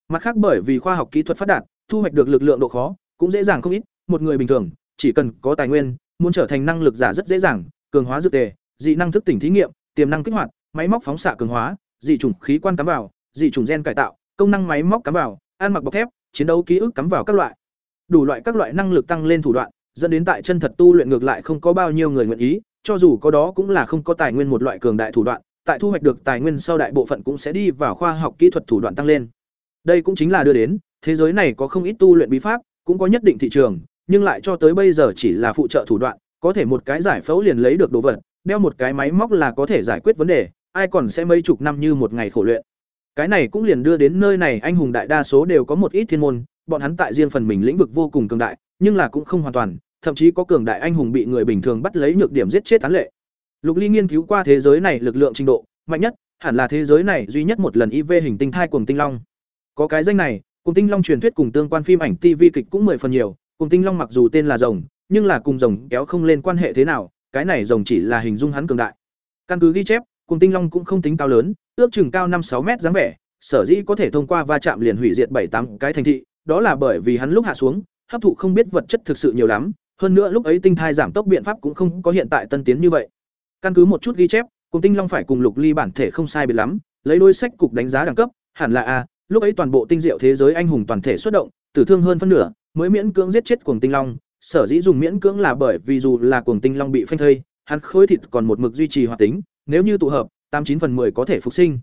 Mặt khác bởi vì khoa học kỹ thuật phát đạt, thu hoạch được lực lượng độ khó cũng dễ dàng không ít, một người bình thường chỉ cần có tài nguyên, muốn trở thành năng lực giả rất dễ dàng, cường hóa dược tề, dị năng thức tỉnh thí nghiệm, tiềm năng kích hoạt, máy móc phóng xạ cường hóa, dị chủng khí quan cắm vào, dị chủng gen cải tạo, công năng máy móc cắm vào, ăn mặc bọc thép, chiến đấu ký ức cắm vào các loại. Đủ loại các loại năng lực tăng lên thủ đoạn, dẫn đến tại chân thật tu luyện ngược lại không có bao nhiêu người nguyện ý, cho dù có đó cũng là không có tài nguyên một loại cường đại thủ đoạn, tại thu hoạch được tài nguyên sau đại bộ phận cũng sẽ đi vào khoa học kỹ thuật thủ đoạn tăng lên. Đây cũng chính là đưa đến, thế giới này có không ít tu luyện bí pháp, cũng có nhất định thị trường, nhưng lại cho tới bây giờ chỉ là phụ trợ thủ đoạn, có thể một cái giải phẫu liền lấy được đồ vật, đeo một cái máy móc là có thể giải quyết vấn đề, ai còn sẽ mấy chục năm như một ngày khổ luyện. Cái này cũng liền đưa đến nơi này anh hùng đại đa số đều có một ít thiên môn, bọn hắn tại riêng phần mình lĩnh vực vô cùng cường đại, nhưng là cũng không hoàn toàn, thậm chí có cường đại anh hùng bị người bình thường bắt lấy nhược điểm giết chết tán lệ. Lục Ly nghiên cứu qua thế giới này lực lượng trình độ mạnh nhất, hẳn là thế giới này duy nhất một lần IV hình tinh thai cuồng tinh long. Có cái danh này, cùng tinh long truyền thuyết cùng tương quan phim ảnh TV kịch cũng mười phần nhiều, cùng tinh long mặc dù tên là rồng, nhưng là cùng rồng kéo không lên quan hệ thế nào, cái này rồng chỉ là hình dung hắn cường đại. Căn cứ ghi chép, cùng tinh long cũng không tính cao lớn, ước chừng cao năm sáu mét dáng vẻ, sở dĩ có thể thông qua va chạm liền hủy diệt bảy tám cái thành thị, đó là bởi vì hắn lúc hạ xuống, hấp thụ không biết vật chất thực sự nhiều lắm, hơn nữa lúc ấy tinh thai giảm tốc biện pháp cũng không có hiện tại tân tiến như vậy. Căn cứ một chút ghi chép, cùng tinh long phải cùng lục ly bản thể không sai biệt lắm, lấy đôi sách cục đánh giá đẳng cấp, hẳn là a, lúc ấy toàn bộ tinh diệu thế giới anh hùng toàn thể xuất động, tử thương hơn phân nửa, mới miễn cưỡng giết chết cuồng tinh long, sở dĩ dùng miễn cưỡng là bởi vì dù là cuồng tinh long bị phanh thây, hắn khối thịt còn một mực duy trì hoạt tính, nếu như tụ hợp, tám chín phần 10 có thể phục sinh.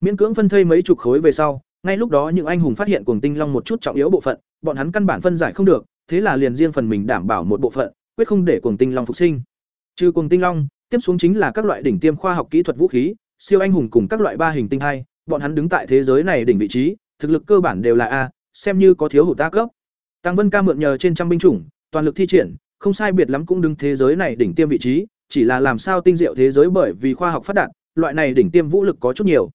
Miễn cưỡng phân thây mấy chục khối về sau, ngay lúc đó những anh hùng phát hiện cuồng tinh long một chút trọng yếu bộ phận, bọn hắn căn bản phân giải không được, thế là liền riêng phần mình đảm bảo một bộ phận, quyết không để cuồng tinh long phục sinh. Trừ cuồng tinh long, tiếp xuống chính là các loại đỉnh tiêm khoa học kỹ thuật vũ khí, siêu anh hùng cùng các loại ba hình tinh hai, bọn hắn đứng tại thế giới này đỉnh vị trí, thực lực cơ bản đều là a, xem như có thiếu hụt ta cấp. Tăng Vân Ca mượn nhờ trên trăm binh chủng, toàn lực thi triển, không sai biệt lắm cũng đứng thế giới này đỉnh tiêm vị trí, chỉ là làm sao tinh diệu thế giới bởi vì khoa học phát đạt, loại này đỉnh tiêm vũ lực có chút nhiều.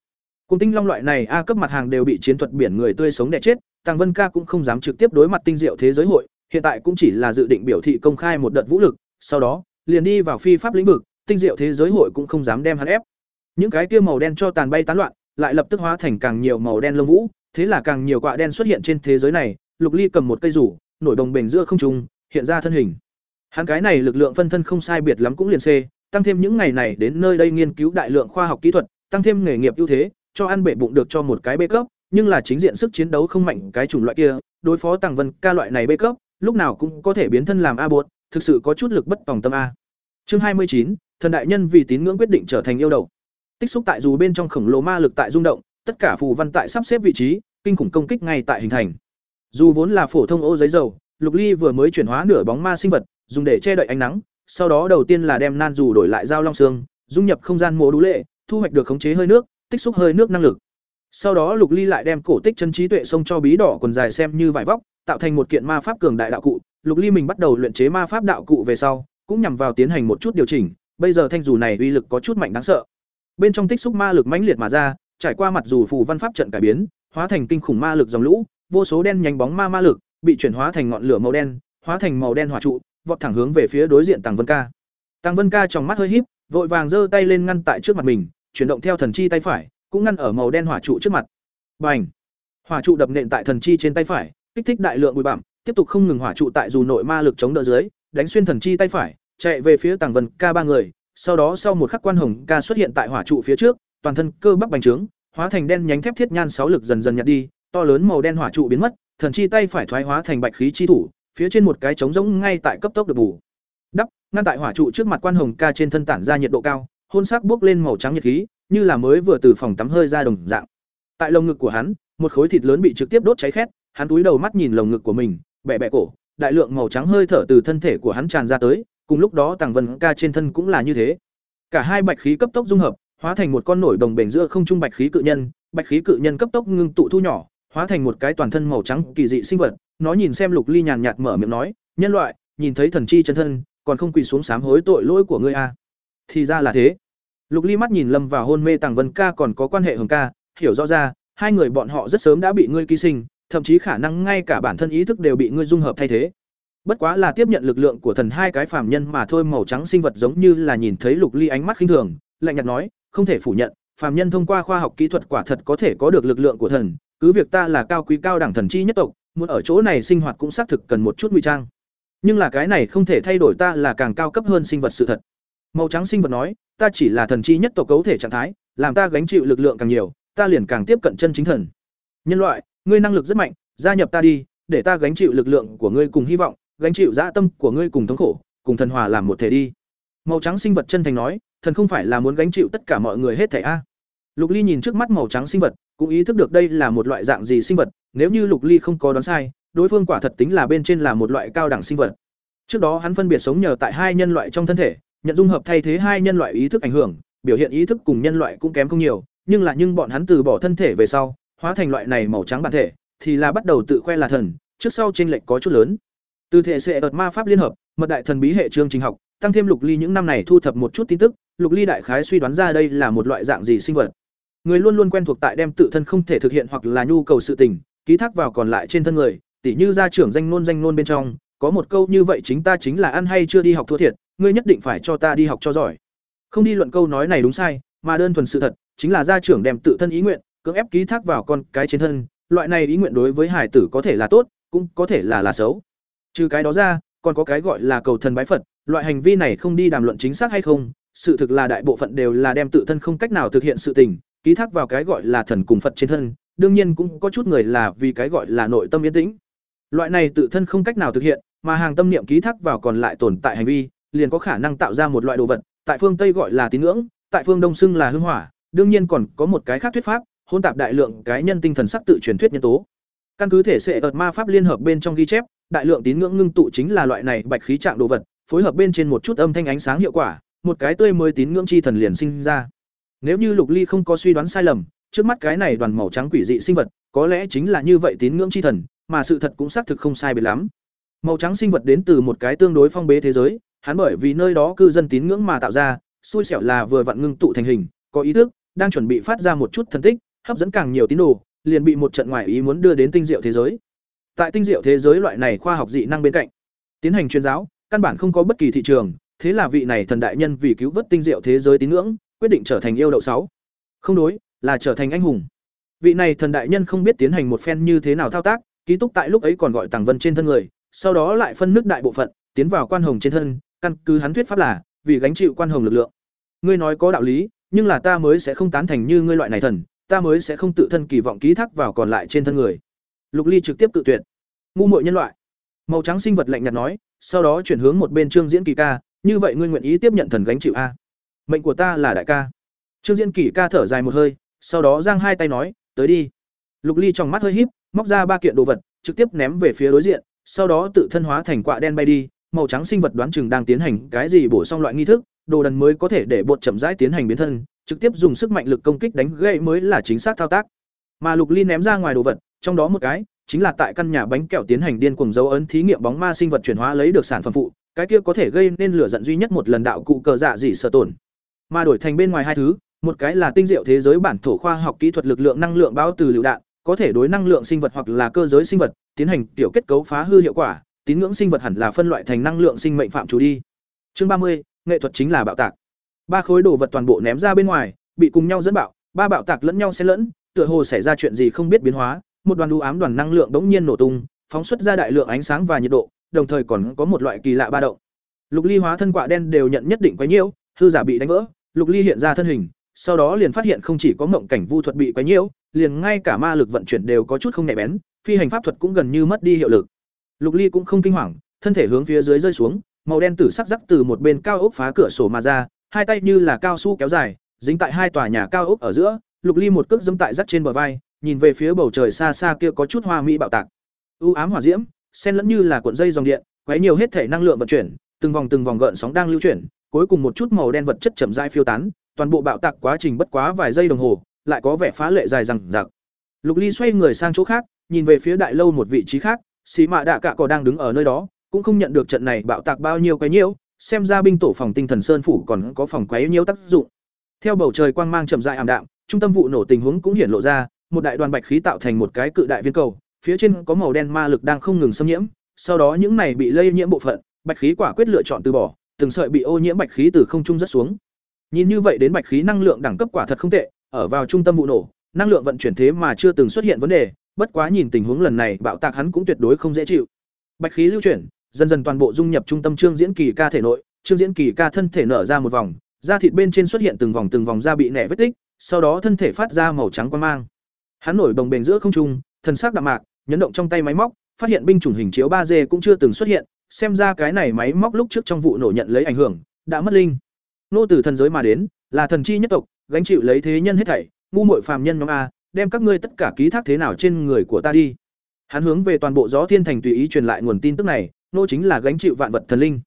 Cùng tinh long loại này a cấp mặt hàng đều bị chiến thuật biển người tươi sống đè chết, Tăng Vân Ca cũng không dám trực tiếp đối mặt tinh diệu thế giới hội, hiện tại cũng chỉ là dự định biểu thị công khai một đợt vũ lực, sau đó liền đi vào phi pháp lĩnh vực, tinh diệu thế giới hội cũng không dám đem hắn ép. Những cái kia màu đen cho tàn bay tán loạn, lại lập tức hóa thành càng nhiều màu đen lông vũ, thế là càng nhiều quạ đen xuất hiện trên thế giới này, Lục Ly cầm một cây rủ, nổi đồng bền giữa không trung, hiện ra thân hình. Hắn cái này lực lượng phân thân không sai biệt lắm cũng liền C, tăng thêm những ngày này đến nơi đây nghiên cứu đại lượng khoa học kỹ thuật, tăng thêm nghề nghiệp ưu thế, cho ăn bể bụng được cho một cái bê cấp, nhưng là chính diện sức chiến đấu không mạnh cái chủng loại kia, đối phó Tàng Vân ca loại này bê cấp, lúc nào cũng có thể biến thân làm a bột, thực sự có chút lực bất tòng tâm a. Chương hai mươi chín, thần đại nhân vì tín ngưỡng quyết định trở thành yêu đầu. Tích xúc tại dù bên trong khổng lồ ma lực tại rung động, tất cả phù văn tại sắp xếp vị trí, kinh khủng công kích ngay tại hình thành. Dù vốn là phổ thông ô giấy dầu, Lục Ly vừa mới chuyển hóa nửa bóng ma sinh vật, dùng để che đậy ánh nắng, sau đó đầu tiên là đem nan dù đổi lại dao long xương, dung nhập không gian mộ đũ lệ, thu hoạch được khống chế hơi nước tích xúc hơi nước năng lực. Sau đó lục ly lại đem cổ tích chân trí tuệ sông cho bí đỏ quần dài xem như vải vóc tạo thành một kiện ma pháp cường đại đạo cụ. Lục ly mình bắt đầu luyện chế ma pháp đạo cụ về sau cũng nhằm vào tiến hành một chút điều chỉnh bây giờ thanh dù này uy lực có chút mạnh đáng sợ bên trong tích xúc ma lực mãnh liệt mà ra, trải qua mặt dù phù văn pháp trận cải biến, hóa thành kinh khủng ma lực dòng lũ, vô số đen nhánh bóng ma ma lực bị chuyển hóa thành ngọn lửa màu đen, hóa thành màu đen hỏa trụ, vọt thẳng hướng về phía đối diện tàng vân ca. Tàng vân ca trong mắt hơi híp, vội vàng giơ tay lên ngăn tại trước mặt mình, chuyển động theo thần chi tay phải, cũng ngăn ở màu đen hỏa trụ trước mặt. Bành! Hỏa trụ đập nện tại thần chi trên tay phải, kích thích đại lượng bụi bặm, tiếp tục không ngừng hỏa trụ tại dù nội ma lực chống đỡ dưới, đánh xuyên thần chi tay phải, chạy về phía tàng vân ca ba người sau đó sau một khắc quan hồng ca xuất hiện tại hỏa trụ phía trước, toàn thân cơ bắp bành trướng, hóa thành đen nhánh thép thiết nhan sáu lực dần dần nhạt đi, to lớn màu đen hỏa trụ biến mất, thần chi tay phải thoái hóa thành bạch khí chi thủ, phía trên một cái trống rỗng ngay tại cấp tốc được bù. Đắp, ngăn tại hỏa trụ trước mặt quan hồng ca trên thân tản ra nhiệt độ cao, hôn sắc bốc lên màu trắng nhiệt khí, như là mới vừa từ phòng tắm hơi ra đồng dạng. Tại lồng ngực của hắn, một khối thịt lớn bị trực tiếp đốt cháy khét, hắn túi đầu mắt nhìn lồng ngực của mình bẹ bẹ cổ, đại lượng màu trắng hơi thở từ thân thể của hắn tràn ra tới cùng lúc đó tàng vân ca trên thân cũng là như thế. Cả hai bạch khí cấp tốc dung hợp, hóa thành một con nổi đồng bền giữa không trung bạch khí cự nhân. Bạch khí cự nhân cấp tốc ngưng tụ thu nhỏ, hóa thành một cái toàn thân màu trắng kỳ dị sinh vật. Nó nhìn xem lục ly nhàn nhạt mở miệng nói, nhân loại, nhìn thấy thần chi chân thân, còn không quỳ xuống sám hối tội lỗi của ngươi a à. thì ra là thế. Lục ly mắt nhìn lâm vào hôn mê tàng vân ca còn có quan hệ hồng ca, hiểu rõ ra, hai người bọn họ rất sớm đã bị ngươi ký sinh, thậm chí khả năng ngay cả bản thân ý thức đều bị ngươi dung hợp thay thế bất quá là tiếp nhận lực lượng của thần hai cái phàm nhân mà thôi, màu trắng sinh vật giống như là nhìn thấy lục ly ánh mắt khinh thường, lạnh nhạt nói, không thể phủ nhận, phàm nhân thông qua khoa học kỹ thuật quả thật có thể có được lực lượng của thần, cứ việc ta là cao quý cao đẳng thần chi nhất tộc, muốn ở chỗ này sinh hoạt cũng xác thực cần một chút ngụy trang. Nhưng là cái này không thể thay đổi ta là càng cao cấp hơn sinh vật sự thật. Màu trắng sinh vật nói, ta chỉ là thần chi nhất tộc cấu thể trạng thái, làm ta gánh chịu lực lượng càng nhiều, ta liền càng tiếp cận chân chính thần. Nhân loại, ngươi năng lực rất mạnh, gia nhập ta đi, để ta gánh chịu lực lượng của ngươi cùng hy vọng gánh chịu dã tâm của ngươi cùng thống khổ, cùng thần hòa làm một thể đi. Màu trắng sinh vật chân thành nói, thần không phải là muốn gánh chịu tất cả mọi người hết thảy a. Lục ly nhìn trước mắt màu trắng sinh vật, cũng ý thức được đây là một loại dạng gì sinh vật, nếu như lục ly không có đoán sai, đối phương quả thật tính là bên trên là một loại cao đẳng sinh vật. Trước đó hắn phân biệt sống nhờ tại hai nhân loại trong thân thể, nhận dung hợp thay thế hai nhân loại ý thức ảnh hưởng, biểu hiện ý thức cùng nhân loại cũng kém không nhiều, nhưng là nhưng bọn hắn từ bỏ thân thể về sau, hóa thành loại này màu trắng bản thể, thì là bắt đầu tự khoe là thần, trước sau chênh lệch có chút lớn từ thể sẽ ợt ma pháp liên hợp, mật đại thần bí hệ chương trình học, tăng thêm lục ly những năm này thu thập một chút tin tức, lục ly đại khái suy đoán ra đây là một loại dạng gì sinh vật. Người luôn luôn quen thuộc tại đem tự thân không thể thực hiện hoặc là nhu cầu sự tình, ký thác vào còn lại trên thân người, tỉ như gia trưởng danh nôn danh nôn bên trong, có một câu như vậy chính ta chính là ăn hay chưa đi học thua thiệt, ngươi nhất định phải cho ta đi học cho giỏi. Không đi luận câu nói này đúng sai, mà đơn thuần sự thật, chính là gia trưởng đem tự thân ý nguyện, cưỡng ép ký thác vào con cái trên thân, loại này ý nguyện đối với hải tử có thể là tốt, cũng có thể là là xấu trừ cái đó ra, còn có cái gọi là cầu thần bái phật, loại hành vi này không đi đàm luận chính xác hay không, sự thực là đại bộ phận đều là đem tự thân không cách nào thực hiện sự tình, ký thác vào cái gọi là thần cùng phật trên thân, đương nhiên cũng có chút người là vì cái gọi là nội tâm yên tĩnh. Loại này tự thân không cách nào thực hiện, mà hàng tâm niệm ký thác vào còn lại tồn tại hành vi, liền có khả năng tạo ra một loại đồ vật, tại phương tây gọi là tín ngưỡng, tại phương đông xưng là hưng hỏa, đương nhiên còn có một cái khác thuyết pháp, hôn tạp đại lượng cái nhân tinh thần sắc tự truyền thuyết nhân tố căn cứ thể sẽ ợt ma pháp liên hợp bên trong ghi chép đại lượng tín ngưỡng ngưng tụ chính là loại này bạch khí trạng đồ vật phối hợp bên trên một chút âm thanh ánh sáng hiệu quả một cái tươi mới tín ngưỡng chi thần liền sinh ra. Nếu như lục ly không có suy đoán sai lầm trước mắt cái này đoàn màu trắng quỷ dị sinh vật có lẽ chính là như vậy tín ngưỡng chi thần mà sự thật cũng xác thực không sai biệt lắm. Màu trắng sinh vật đến từ một cái tương đối phong bế thế giới hắn bởi vì nơi đó cư dân tín ngưỡng mà tạo ra xui xẻo là vừa vặn ngưng tụ thành hình có ý thức đang chuẩn bị phát ra một chút thần tích, hấp dẫn càng nhiều tín đồ, liền bị một trận ngoại ý muốn đưa đến tinh diệu thế giới. Tại tinh diệu thế giới loại này khoa học dị năng bên cạnh, tiến hành chuyên giáo, căn bản không có bất kỳ thị trường, thế là vị này thần đại nhân vì cứu vớt tinh diệu thế giới tín ngưỡng, quyết định trở thành yêu đậu sáu. Không đối, là trở thành anh hùng. Vị này thần đại nhân không biết tiến hành một phen như thế nào thao tác, ký túc tại lúc ấy còn gọi Tàng Vân trên thân người, sau đó lại phân nước đại bộ phận, tiến vào quan hồng trên thân, căn cứ hắn thuyết pháp là vì gánh chịu quan hồng lực lượng. Ngươi nói có đạo lý, nhưng là ta mới sẽ không tán thành như ngươi loại này thần, ta mới sẽ không tự thân kỳ vọng ký thác vào còn lại trên thân người. Lục Ly trực tiếp tự tuyệt. Ngu muội nhân loại. Màu trắng sinh vật lạnh nhạt nói, sau đó chuyển hướng một bên Trương Diễn Kỳ ca, như vậy ngươi nguyện ý tiếp nhận thần gánh chịu a? Mệnh của ta là đại ca. Trương Diễn Kỳ ca thở dài một hơi, sau đó giang hai tay nói, tới đi. Lục Ly trong mắt hơi híp, móc ra ba kiện đồ vật, trực tiếp ném về phía đối diện, sau đó tự thân hóa thành quạ đen bay đi, màu trắng sinh vật đoán chừng đang tiến hành cái gì bổ sung loại nghi thức, đồ đần mới có thể để bột chậm rãi tiến hành biến thân, trực tiếp dùng sức mạnh lực công kích đánh gãy mới là chính xác thao tác. Mà Lục Ly ném ra ngoài đồ vật, trong đó một cái chính là tại căn nhà bánh kẹo tiến hành điên cuồng dấu ấn thí nghiệm bóng ma sinh vật chuyển hóa lấy được sản phẩm phụ, cái kia có thể gây nên lửa giận duy nhất một lần đạo cụ cờ dạ dị sở tổn. Mà đổi thành bên ngoài hai thứ, một cái là tinh diệu thế giới bản thổ khoa học kỹ thuật lực lượng năng lượng bao từ lựu đạn, có thể đối năng lượng sinh vật hoặc là cơ giới sinh vật tiến hành tiểu kết cấu phá hư hiệu quả, tín ngưỡng sinh vật hẳn là phân loại thành năng lượng sinh mệnh phạm chủ đi. Chương ba mươi nghệ thuật chính là bạo tạc. Ba khối đồ vật toàn bộ ném ra bên ngoài, bị cùng nhau dẫn bạo, ba bạo tạc lẫn nhau xen lẫn, tựa hồ xảy ra chuyện gì không biết biến hóa, một đoàn u ám đoàn năng lượng bỗng nhiên nổ tung, phóng xuất ra đại lượng ánh sáng và nhiệt độ, đồng thời còn có một loại kỳ lạ ba động. Lục Ly hóa thân quạ đen đều nhận nhất định quấy nhiễu, hư giả bị đánh vỡ, Lục Ly hiện ra thân hình, sau đó liền phát hiện không chỉ có mộng cảnh vu thuật bị quấy nhiễu, liền ngay cả ma lực vận chuyển đều có chút không nhạy bén, phi hành pháp thuật cũng gần như mất đi hiệu lực. Lục Ly cũng không kinh hoàng, thân thể hướng phía dưới rơi xuống, màu đen tử sắc rắc từ một bên cao ốc phá cửa sổ mà ra, hai tay như là cao su kéo dài, dính tại hai tòa nhà cao ốc ở giữa, Lục Ly một cước dẫm tại rắc trên bờ vai, nhìn về phía bầu trời xa xa kia có chút hoa mỹ bạo tạc. U ám hỏa diễm, xen lẫn như là cuộn dây dòng điện, quấy nhiều hết thể năng lượng vận chuyển, từng vòng từng vòng gợn sóng đang lưu chuyển, cuối cùng một chút màu đen vật chất chậm rãi phiêu tán, toàn bộ bạo tạc quá trình bất quá vài giây đồng hồ, lại có vẻ phá lệ dài dằng dặc. Lục Ly xoay người sang chỗ khác, nhìn về phía đại lâu một vị trí khác, xí mạ đạ cạ cỏ đang đứng ở nơi đó, cũng không nhận được trận này bạo tạc bao nhiêu cái nhiễu, xem ra binh tổ phòng tinh thần sơn phủ còn có phòng quấy nhiễu tác dụng. Theo bầu trời quang mang chậm rãi ảm đạm, trung tâm vụ nổ tình huống cũng hiển lộ ra, một đại đoàn bạch khí tạo thành một cái cự đại viên cầu, phía trên có màu đen ma lực đang không ngừng xâm nhiễm, sau đó những này bị lây nhiễm bộ phận, bạch khí quả quyết lựa chọn từ bỏ, từng sợi bị ô nhiễm bạch khí từ không trung rất xuống. Nhìn như vậy đến bạch khí năng lượng đẳng cấp quả thật không tệ, ở vào trung tâm vụ nổ, năng lượng vận chuyển thế mà chưa từng xuất hiện vấn đề, bất quá nhìn tình huống lần này bạo tạc hắn cũng tuyệt đối không dễ chịu. Bạch khí lưu chuyển, dần dần toàn bộ dung nhập trung tâm trương diễn kỳ ca thể nội, trương diễn kỳ ca thân thể nở ra một vòng, da thịt bên trên xuất hiện từng vòng từng vòng da bị nẻ vết tích, sau đó thân thể phát ra màu trắng quang mang. Hắn nổi đồng bền giữa không trung, thần sắc đạm mạc, nhấn động trong tay máy móc, phát hiện binh chủng hình chiếu ba d cũng chưa từng xuất hiện, xem ra cái này máy móc lúc trước trong vụ nổ nhận lấy ảnh hưởng, đã mất linh. Nô tử thần giới mà đến, là thần chi nhất tộc, gánh chịu lấy thế nhân hết thảy, ngu muội phàm nhân nhóm a, đem các ngươi tất cả ký thác thế nào trên người của ta đi. Hắn hướng về toàn bộ gió thiên thành tùy ý truyền lại nguồn tin tức này, nô chính là gánh chịu vạn vật thần linh.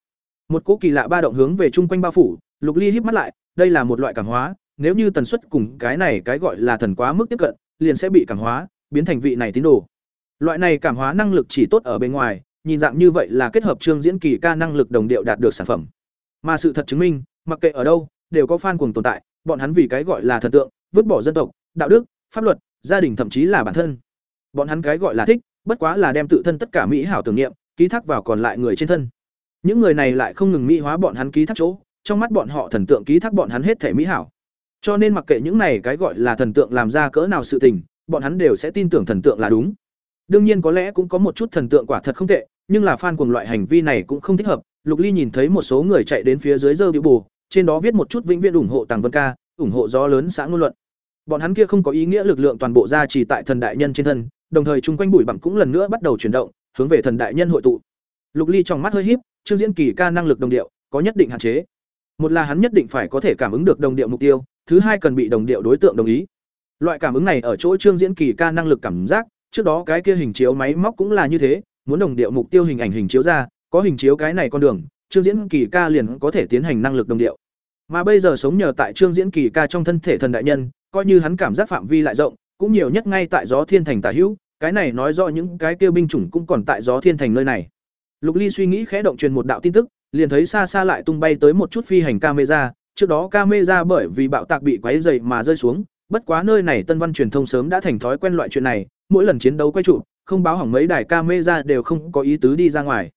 Một cỗ kỳ lạ ba động hướng về chung quanh bao phủ, Lục Ly híp mắt lại, đây là một loại cảm hóa, nếu như tần suất cùng cái này cái gọi là thần quá mức tiếp cận, liền sẽ bị cảm hóa, biến thành vị này tín đồ. Loại này cảm hóa năng lực chỉ tốt ở bên ngoài, nhìn dạng như vậy là kết hợp chương diễn kỳ ca năng lực đồng điệu đạt được sản phẩm. Mà sự thật chứng minh, mặc kệ ở đâu, đều có fan cuồng tồn tại, bọn hắn vì cái gọi là thần tượng, vứt bỏ dân tộc, đạo đức, pháp luật, gia đình thậm chí là bản thân. Bọn hắn cái gọi là thích, bất quá là đem tự thân tất cả mỹ hảo tưởng niệm ký thác vào còn lại người trên thân. Những người này lại không ngừng mỹ hóa bọn hắn ký thác chỗ, trong mắt bọn họ thần tượng ký thác bọn hắn hết thể mỹ hảo. Cho nên mặc kệ những này cái gọi là thần tượng làm ra cỡ nào sự tình, bọn hắn đều sẽ tin tưởng thần tượng là đúng. Đương nhiên có lẽ cũng có một chút thần tượng quả thật không tệ, nhưng là fan cuồng loại hành vi này cũng không thích hợp. Lục Ly nhìn thấy một số người chạy đến phía dưới dơ biểu bù, trên đó viết một chút vĩnh viễn ủng hộ Tàng Vân Ca, ủng hộ gió lớn xã ngôn luận. Bọn hắn kia không có ý nghĩa lực lượng toàn bộ ra chỉ tại thần đại nhân trên thân, đồng thời chung quanh bụi bặm cũng lần nữa bắt đầu chuyển động, hướng về thần đại nhân hội tụ. Lục Ly trong mắt hơi híp, Trương Diễn Kỳ ca năng lực đồng điệu, có nhất định hạn chế. Một là hắn nhất định phải có thể cảm ứng được đồng điệu mục tiêu, thứ hai cần bị đồng điệu đối tượng đồng ý. Loại cảm ứng này ở chỗ Trương Diễn Kỳ ca năng lực cảm giác, trước đó cái kia hình chiếu máy móc cũng là như thế, muốn đồng điệu mục tiêu hình ảnh hình chiếu ra, có hình chiếu cái này con đường, Trương Diễn Kỳ ca liền có thể tiến hành năng lực đồng điệu. Mà bây giờ sống nhờ tại Trương Diễn Kỳ ca trong thân thể thần đại nhân, coi như hắn cảm giác phạm vi lại rộng, cũng nhiều nhất ngay tại gió thiên thành tả hữu, cái này nói rõ những cái kia binh chủng cũng còn tại gió thiên thành nơi này. Lục Ly suy nghĩ khẽ động truyền một đạo tin tức, liền thấy xa xa lại tung bay tới một chút phi hành camera, trước đó camera bởi vì bạo tạc bị quấy dày mà rơi xuống, bất quá nơi này Tân Văn truyền thông sớm đã thành thói quen loại chuyện này, mỗi lần chiến đấu quay trụ, không báo hỏng mấy đài camera đều không có ý tứ đi ra ngoài.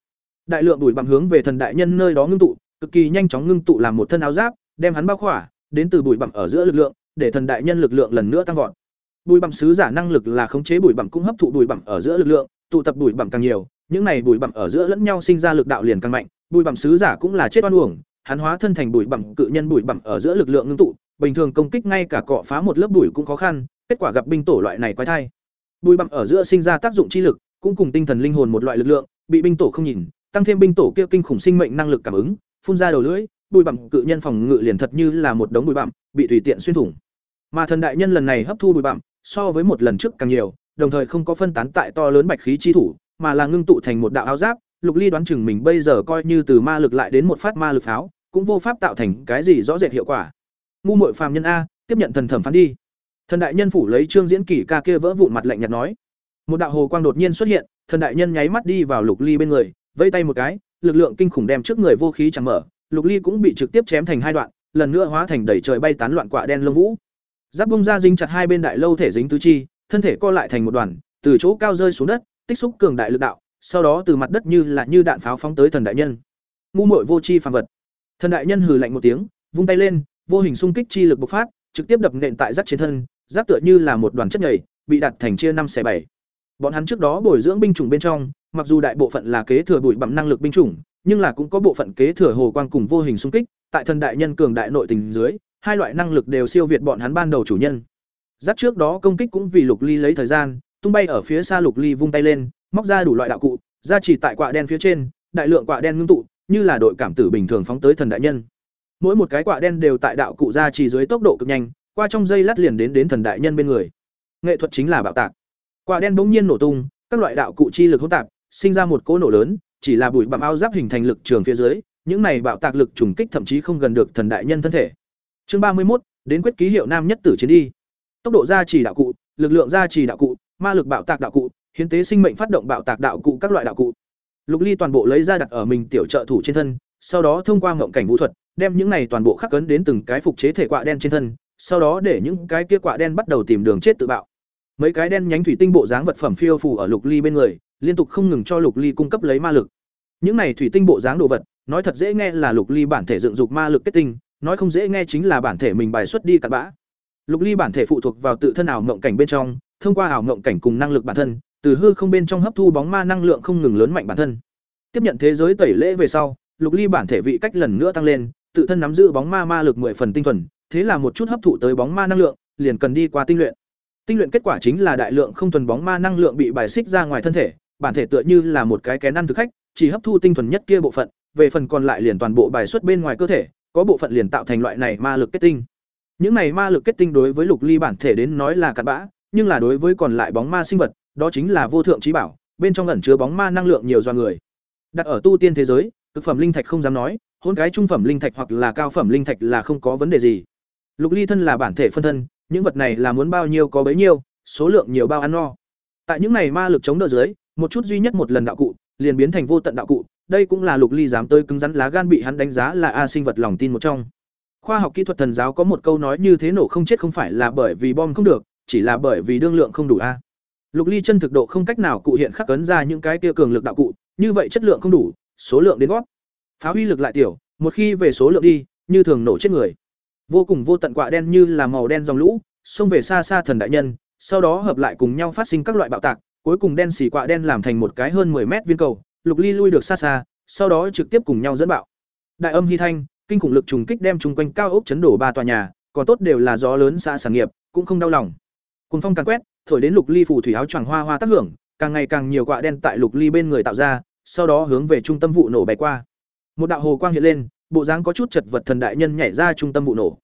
Đại lượng đuổi bằng hướng về thần đại nhân nơi đó ngưng tụ, cực kỳ nhanh chóng ngưng tụ làm một thân áo giáp, đem hắn bao khỏa, đến từ bụi bặm ở giữa lực lượng, để thần đại nhân lực lượng lần nữa tăng vọt. Bụi bặm sứ giả năng lực là khống chế bụi bặm cũng hấp thụ bụi bặm ở giữa lực lượng, tụ tập bụi bặm càng nhiều, những này bụi bặm ở giữa lẫn nhau sinh ra lực đạo liền càng mạnh, bụi bặm sứ giả cũng là chết oan uổng, hắn hóa thân thành bụi bặm cự nhân bụi bặm ở giữa lực lượng ngưng tụ, bình thường công kích ngay cả cọ phá một lớp bụi cũng khó khăn, kết quả gặp binh tổ loại này quái thai. Bụi bặm ở giữa sinh ra tác dụng chi lực, cũng cùng tinh thần linh hồn một loại lực lượng, bị binh tổ không nhìn, tăng thêm binh tổ kia kinh khủng sinh mệnh năng lực cảm ứng, phun ra đầu lưỡi, bụi bặm cự nhân phòng ngự liền thật như là một đống bụi bặm, bị tùy tiện xuyên thủng. Mà thần đại nhân lần này hấp thu bụi bặm, so với một lần trước càng nhiều, đồng thời không có phân tán tại to lớn bạch khí chi thủ, mà là ngưng tụ thành một đạo áo giáp, Lục Ly đoán chừng mình bây giờ coi như từ ma lực lại đến một phát ma lực pháo, cũng vô pháp tạo thành cái gì rõ rệt hiệu quả. Ngu muội phàm nhân a, tiếp nhận thần thẩm phán đi. Thần đại nhân phủ lấy trương diễn kỳ ca kia vỡ vụn mặt lạnh nhạt nói. Một đạo hồ quang đột nhiên xuất hiện thần đại nhân nháy mắt đi vào lục ly bên người vẫy tay một cái lực lượng kinh khủng đem trước người vô khí chẳng mở. Lục ly cũng bị trực tiếp chém thành hai đoạn lần nữa hóa thành đầy trời bay tán loạn quạ đen lông vũ giáp bung ra dính chặt hai bên đại lâu thể dính tứ chi, thân thể co lại thành một đoàn, từ chỗ cao rơi xuống đất, tích xúc cường đại lực đạo, sau đó từ mặt đất như là như đạn pháo phóng tới thần đại nhân. Ngu muội vô chi phàm vật. Thần đại nhân hừ lạnh một tiếng, vung tay lên, vô hình xung kích chi lực bộc phát, trực tiếp đập nện tại giáp trên thân, giáp tựa như là một đoàn chất nhầy, bị đặt thành chia năm xẻ bảy. Bọn hắn trước đó bồi dưỡng binh chủng bên trong, mặc dù đại bộ phận là kế thừa bụi bặm năng lực binh chủng, nhưng là cũng có bộ phận kế thừa hồ quang cùng vô hình xung kích, tại thần đại nhân cường đại nội tình dưới hai loại năng lực đều siêu việt bọn hắn ban đầu chủ nhân. Giáp trước đó công kích cũng vì lục ly lấy thời gian, tung bay ở phía xa lục ly vung tay lên, móc ra đủ loại đạo cụ, ra chỉ tại quạ đen phía trên, đại lượng quạ đen ngưng tụ, như là đội cảm tử bình thường phóng tới thần đại nhân. Mỗi một cái quạ đen đều tại đạo cụ ra chỉ dưới tốc độ cực nhanh, qua trong dây lát liền đến đến thần đại nhân bên người. Nghệ thuật chính là bạo tạc. Quạ đen bỗng nhiên nổ tung, các loại đạo cụ chi lực hỗn tạp, sinh ra một cỗ nổ lớn, chỉ là bụi bặm áo giáp hình thành lực trường phía dưới, những này bạo tạc lực trùng kích thậm chí không gần được thần đại nhân thân thể chương ba mươi một đến quyết ký hiệu nam nhất tử chiến đi. Tốc độ gia trì đạo cụ, lực lượng gia trì đạo cụ, ma lực bạo tạc đạo cụ, hiến tế sinh mệnh phát động bạo tạc đạo cụ các loại đạo cụ. Lục ly toàn bộ lấy ra đặt ở mình tiểu trợ thủ trên thân, sau đó thông qua ngộng cảnh vũ thuật, đem những này toàn bộ khắc cấn đến từng cái phục chế thể quạ đen trên thân, sau đó để những cái kia quạ đen bắt đầu tìm đường chết tự bạo. Mấy cái đen nhánh thủy tinh bộ dáng vật phẩm phiêu phù ở lục ly bên người, liên tục không ngừng cho lục ly cung cấp lấy ma lực. Những này thủy tinh bộ dáng đồ vật, nói thật dễ nghe là lục ly bản thể dựng dục ma lực kết tinh nói không dễ nghe chính là bản thể mình bài xuất đi cặn bã. Lục ly bản thể phụ thuộc vào tự thân ảo mộng cảnh bên trong, thông qua ảo mộng cảnh cùng năng lực bản thân, từ hư không bên trong hấp thu bóng ma năng lượng không ngừng lớn mạnh bản thân. Tiếp nhận thế giới tẩy lễ về sau, lục ly bản thể vị cách lần nữa tăng lên, tự thân nắm giữ bóng ma ma lực mười phần tinh thuần, thế là một chút hấp thụ tới bóng ma năng lượng, liền cần đi qua tinh luyện. Tinh luyện kết quả chính là đại lượng không thuần bóng ma năng lượng bị bài xích ra ngoài thân thể, bản thể tựa như là một cái kén ăn thực khách, chỉ hấp thu tinh thuần nhất kia bộ phận, về phần còn lại liền toàn bộ bài xuất bên ngoài cơ thể có bộ phận liền tạo thành loại này ma lực kết tinh. Những này ma lực kết tinh đối với lục ly bản thể đến nói là cặn bã, nhưng là đối với còn lại bóng ma sinh vật, đó chính là vô thượng trí bảo, bên trong ẩn chứa bóng ma năng lượng nhiều do người. Đặt ở tu tiên thế giới thực phẩm linh thạch không dám nói, hôn cái trung phẩm linh thạch hoặc là cao phẩm linh thạch là không có vấn đề gì. Lục ly thân là bản thể phân thân, những vật này là muốn bao nhiêu có bấy nhiêu, số lượng nhiều bao ăn no. Tại những này ma lực chống đỡ dưới, một chút duy nhất một lần đạo cụ, liền biến thành vô tận đạo cụ đây cũng là lục ly dám tới cứng rắn lá gan bị hắn đánh giá là a sinh vật lòng tin một trong. Khoa học kỹ thuật thần giáo có một câu nói như thế nổ không chết không phải là bởi vì bom không được, chỉ là bởi vì đương lượng không đủ a. Lục ly chân thực độ không cách nào cụ hiện khắc cấn ra những cái kia cường lực đạo cụ, như vậy chất lượng không đủ, số lượng đến gót. Phá huy lực lại tiểu, một khi về số lượng đi, như thường nổ chết người. Vô cùng vô tận quạ đen như là màu đen dòng lũ, xông về xa xa thần đại nhân, sau đó hợp lại cùng nhau phát sinh các loại bạo tạc, cuối cùng đen xì quạ đen làm thành một cái hơn 10 mét viên cầu lục ly lui được xa xa, sau đó trực tiếp cùng nhau dẫn bạo. Đại âm hy thanh, kinh khủng lực trùng kích đem chung quanh cao ốc chấn đổ ba tòa nhà, còn tốt đều là gió lớn xa sản nghiệp, cũng không đau lòng. Cùng phong càng quét, thổi đến lục ly phủ thủy áo choàng hoa hoa tác hưởng, càng ngày càng nhiều quạ đen tại lục ly bên người tạo ra, sau đó hướng về trung tâm vụ nổ bay qua. Một đạo hồ quang hiện lên, bộ dáng có chút chật vật thần đại nhân nhảy ra trung tâm vụ nổ.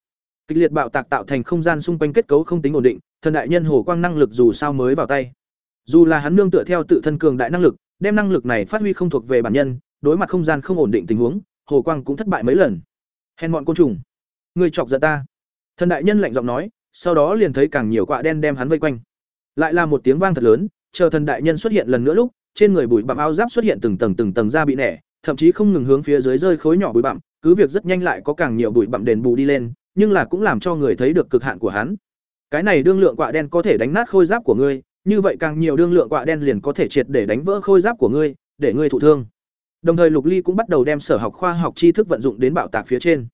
Kịch liệt bạo tạc tạo thành không gian xung quanh kết cấu không tính ổn định, thần đại nhân hồ quang năng lực dù sao mới vào tay. Dù là hắn nương tựa theo tự thân cường đại năng lực đem năng lực này phát huy không thuộc về bản nhân, đối mặt không gian không ổn định tình huống, hồ quang cũng thất bại mấy lần. Hèn bọn côn trùng. Người chọc giận ta. Thần đại nhân lạnh giọng nói, sau đó liền thấy càng nhiều quạ đen đem hắn vây quanh. Lại là một tiếng vang thật lớn, chờ thần đại nhân xuất hiện lần nữa lúc, trên người bụi bặm áo giáp xuất hiện từng tầng từng tầng da bị nẻ, thậm chí không ngừng hướng phía dưới rơi khối nhỏ bụi bặm, cứ việc rất nhanh lại có càng nhiều bụi bặm đền bù đi lên, nhưng là cũng làm cho người thấy được cực hạn của hắn. Cái này đương lượng quạ đen có thể đánh nát khôi giáp của ngươi như vậy càng nhiều đương lượng quạ đen liền có thể triệt để đánh vỡ khôi giáp của ngươi, để ngươi thụ thương. Đồng thời lục ly cũng bắt đầu đem sở học khoa học tri thức vận dụng đến bạo tạc phía trên.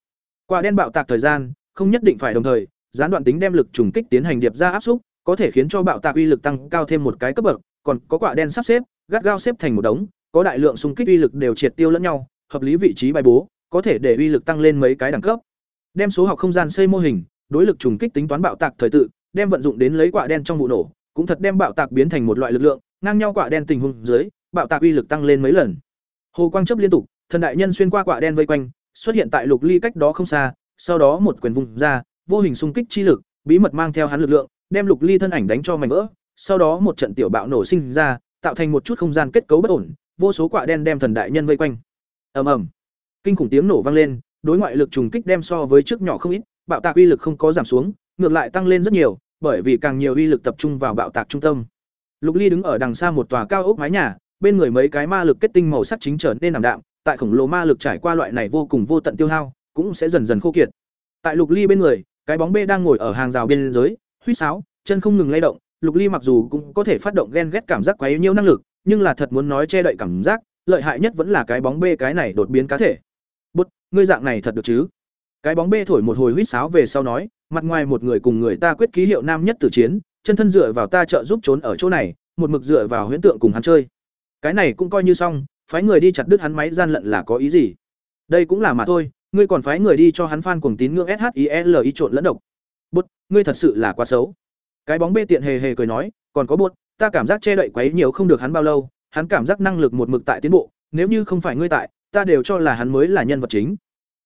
Quạ đen bạo tạc thời gian, không nhất định phải đồng thời, gián đoạn tính đem lực trùng kích tiến hành điệp ra áp xúc, có thể khiến cho bạo tạc uy lực tăng cao thêm một cái cấp bậc, còn có quạ đen sắp xếp, gắt gao xếp thành một đống, có đại lượng xung kích uy lực đều triệt tiêu lẫn nhau, hợp lý vị trí bài bố, có thể để uy lực tăng lên mấy cái đẳng cấp. Đem số học không gian xây mô hình, đối lực trùng kích tính toán bạo tạc thời tự, đem vận dụng đến lấy quạ đen trong vụ nổ cũng thật đem bạo tạc biến thành một loại lực lượng ngang nhau quả đen tình huống dưới bạo tạc uy lực tăng lên mấy lần. Hồ quang chấp liên tục thần đại nhân xuyên qua quả đen vây quanh xuất hiện tại lục ly cách đó không xa sau đó một quyền vùng ra vô hình xung kích chi lực bí mật mang theo hắn lực lượng đem lục ly thân ảnh đánh cho mảnh vỡ sau đó một trận tiểu bạo nổ sinh ra tạo thành một chút không gian kết cấu bất ổn vô số quả đen đem thần đại nhân vây quanh. Ầm ầm. Kinh khủng tiếng nổ vang lên đối ngoại lực trùng kích đem so với trước nhỏ không ít bạo tạc uy lực không có giảm xuống ngược lại tăng lên rất nhiều, bởi vì càng nhiều uy lực tập trung vào bạo tạc trung tâm. Lục Ly đứng ở đằng xa một tòa cao ốc mái nhà, bên người mấy cái ma lực kết tinh màu sắc chính trở nên nằm đạm, tại khổng lồ ma lực trải qua loại này vô cùng vô tận tiêu hao, cũng sẽ dần dần khô kiệt. Tại Lục Ly bên người, cái bóng bê đang ngồi ở hàng rào bên dưới, huýt sáo, chân không ngừng lay động, Lục Ly mặc dù cũng có thể phát động ghen ghét cảm giác quá yếu nhiều năng lực, nhưng là thật muốn nói che đậy cảm giác, lợi hại nhất vẫn là cái bóng bê cái này đột biến cá thể. Bút, ngươi dạng này thật được chứ? Cái bóng bê thổi một hồi huýt sáo về sau nói, mặt ngoài một người cùng người ta quyết ký hiệu nam nhất tử chiến, chân thân dựa vào ta trợ giúp trốn ở chỗ này, một mực dựa vào huyễn tượng cùng hắn chơi. Cái này cũng coi như xong, phái người đi chặt đứt hắn máy gian lận là có ý gì? Đây cũng là mà thôi, ngươi còn phái người đi cho hắn fan cuồng tín ngưỡng SHILI trộn lẫn độc. Bút, ngươi thật sự là quá xấu. Cái bóng bê tiện hề hề cười nói, còn có bút, ta cảm giác che đậy quấy nhiều không được hắn bao lâu, hắn cảm giác năng lực một mực tại tiến bộ, nếu như không phải ngươi tại, ta đều cho là hắn mới là nhân vật chính.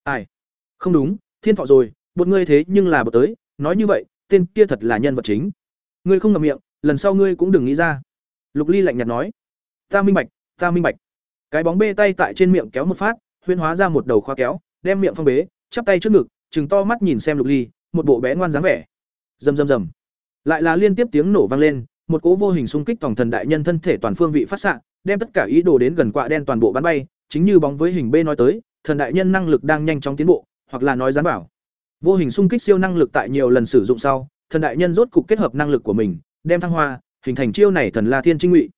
Ai? Không đúng, thiên thọ rồi, bột ngươi thế nhưng là bột tới, nói như vậy, tên kia thật là nhân vật chính. Ngươi không ngậm miệng, lần sau ngươi cũng đừng nghĩ ra. Lục Ly lạnh nhạt nói, ta minh bạch, ta minh bạch. Cái bóng bê tay tại trên miệng kéo một phát, huyên hóa ra một đầu khóa kéo, đem miệng phong bế, chắp tay trước ngực, trừng to mắt nhìn xem Lục Ly, một bộ bé ngoan dáng vẻ. Rầm rầm rầm. Lại là liên tiếp tiếng nổ vang lên, một cỗ vô hình xung kích tổng thần đại nhân thân thể toàn phương vị phát xạ, đem tất cả ý đồ đến gần quạ đen toàn bộ bắn bay, chính như bóng với hình B nói tới, thần đại nhân năng lực đang nhanh chóng tiến bộ, hoặc là nói gián bảo. Vô hình xung kích siêu năng lực tại nhiều lần sử dụng sau, thần đại nhân rốt cục kết hợp năng lực của mình, đem thăng hoa, hình thành chiêu này thần La Thiên Trinh Ngụy.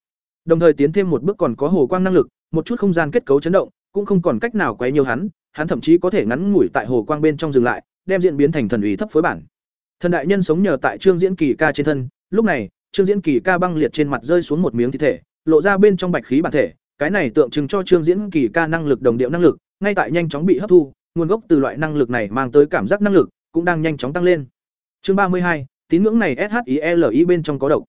Đồng thời tiến thêm một bước còn có hồ quang năng lực, một chút không gian kết cấu chấn động, cũng không còn cách nào quấy nhiều hắn, hắn thậm chí có thể ngắn ngủi tại hồ quang bên trong dừng lại, đem diễn biến thành thần ủy thấp phối bản. Thần đại nhân sống nhờ tại Trương Diễn Kỳ ca trên thân, lúc này, Trương Diễn Kỳ ca băng liệt trên mặt rơi xuống một miếng thi thể, lộ ra bên trong bạch khí bản thể, cái này tượng trưng cho Trương Diễn Kỳ ca năng lực đồng điệu năng lực, ngay tại nhanh chóng bị hấp thu, nguồn gốc từ loại năng lực này mang tới cảm giác năng lực cũng đang nhanh chóng tăng lên. Chương ba mươi hai, tín ngưỡng này SHILI bên trong có độc.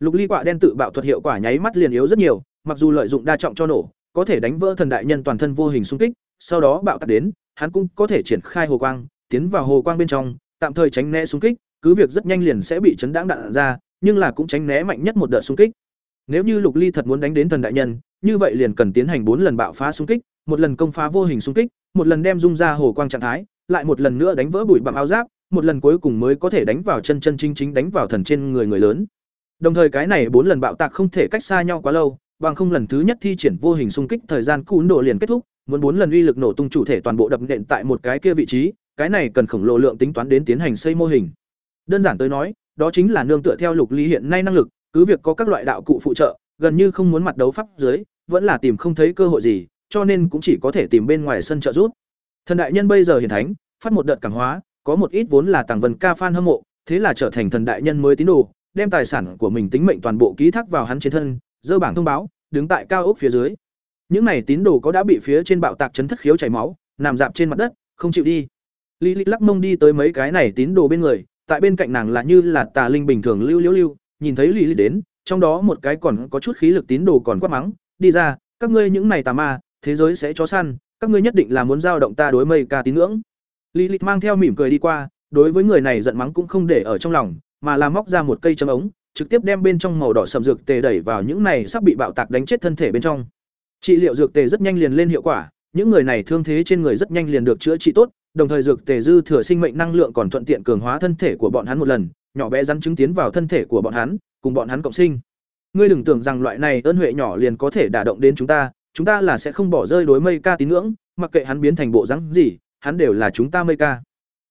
Lục ly quạ đen tự bạo thuật hiệu quả nháy mắt liền yếu rất nhiều, mặc dù lợi dụng đa trọng cho nổ, có thể đánh vỡ thần đại nhân toàn thân vô hình xung kích, sau đó bạo tạc đến, hắn cũng có thể triển khai hồ quang, tiến vào hồ quang bên trong, tạm thời tránh né xung kích, cứ việc rất nhanh liền sẽ bị chấn đãng đạn ra, nhưng là cũng tránh né mạnh nhất một đợt xung kích. Nếu như Lục Ly thật muốn đánh đến thần đại nhân, như vậy liền cần tiến hành bốn lần bạo phá xung kích, một lần công phá vô hình xung kích, một lần đem dung ra hồ quang trạng thái, lại một lần nữa đánh vỡ bụi bặm áo giáp, một lần cuối cùng mới có thể đánh vào chân chân chính chính đánh vào thần trên người người lớn. Đồng thời cái này bốn lần bạo tạc không thể cách xa nhau quá lâu, bằng không lần thứ nhất thi triển vô hình xung kích thời gian cún độ liền kết thúc, muốn bốn lần uy lực nổ tung chủ thể toàn bộ đập nện tại một cái kia vị trí, cái này cần khổng lồ lượng tính toán đến tiến hành xây mô hình. Đơn giản tới nói, đó chính là nương tựa theo lục ly hiện nay năng lực, cứ việc có các loại đạo cụ phụ trợ, gần như không muốn mặt đấu pháp dưới, vẫn là tìm không thấy cơ hội gì, cho nên cũng chỉ có thể tìm bên ngoài sân trợ giúp. Thần đại nhân bây giờ hiển thánh, phát một đợt cảm hóa, có một ít vốn là Tàng Vân Ca fan hâm mộ, thế là trở thành thần đại nhân mới tín đồ, đem tài sản của mình tính mệnh toàn bộ ký thác vào hắn trên thân, dơ bảng thông báo, đứng tại cao ốc phía dưới. Những này tín đồ có đã bị phía trên bạo tạc chấn thất khiếu chảy máu, nằm dạp trên mặt đất, không chịu đi. Lý Lịch lắc mông đi tới mấy cái này tín đồ bên người, tại bên cạnh nàng là như là tà linh bình thường lưu liễu lưu, nhìn thấy Lý lì đến, trong đó một cái còn có chút khí lực tín đồ còn quát mắng, đi ra, các ngươi những này tà ma, thế giới sẽ chó săn, các ngươi nhất định là muốn giao động ta đối mây ca tín ngưỡng. Lilith mang theo mỉm cười đi qua, đối với người này giận mắng cũng không để ở trong lòng, mà là móc ra một cây châm ống, trực tiếp đem bên trong màu đỏ sầm dược tề đẩy vào những này sắp bị bạo tạc đánh chết thân thể bên trong. Trị liệu dược tề rất nhanh liền lên hiệu quả, những người này thương thế trên người rất nhanh liền được chữa trị tốt, đồng thời dược tề dư thừa sinh mệnh năng lượng còn thuận tiện cường hóa thân thể của bọn hắn một lần, nhỏ bé rắn chứng tiến vào thân thể của bọn hắn, cùng bọn hắn cộng sinh. Ngươi đừng tưởng rằng loại này ơn huệ nhỏ liền có thể đả động đến chúng ta, chúng ta là sẽ không bỏ rơi đối mây ca tín ngưỡng, mặc kệ hắn biến thành bộ dáng gì, hắn đều là chúng ta mây ca.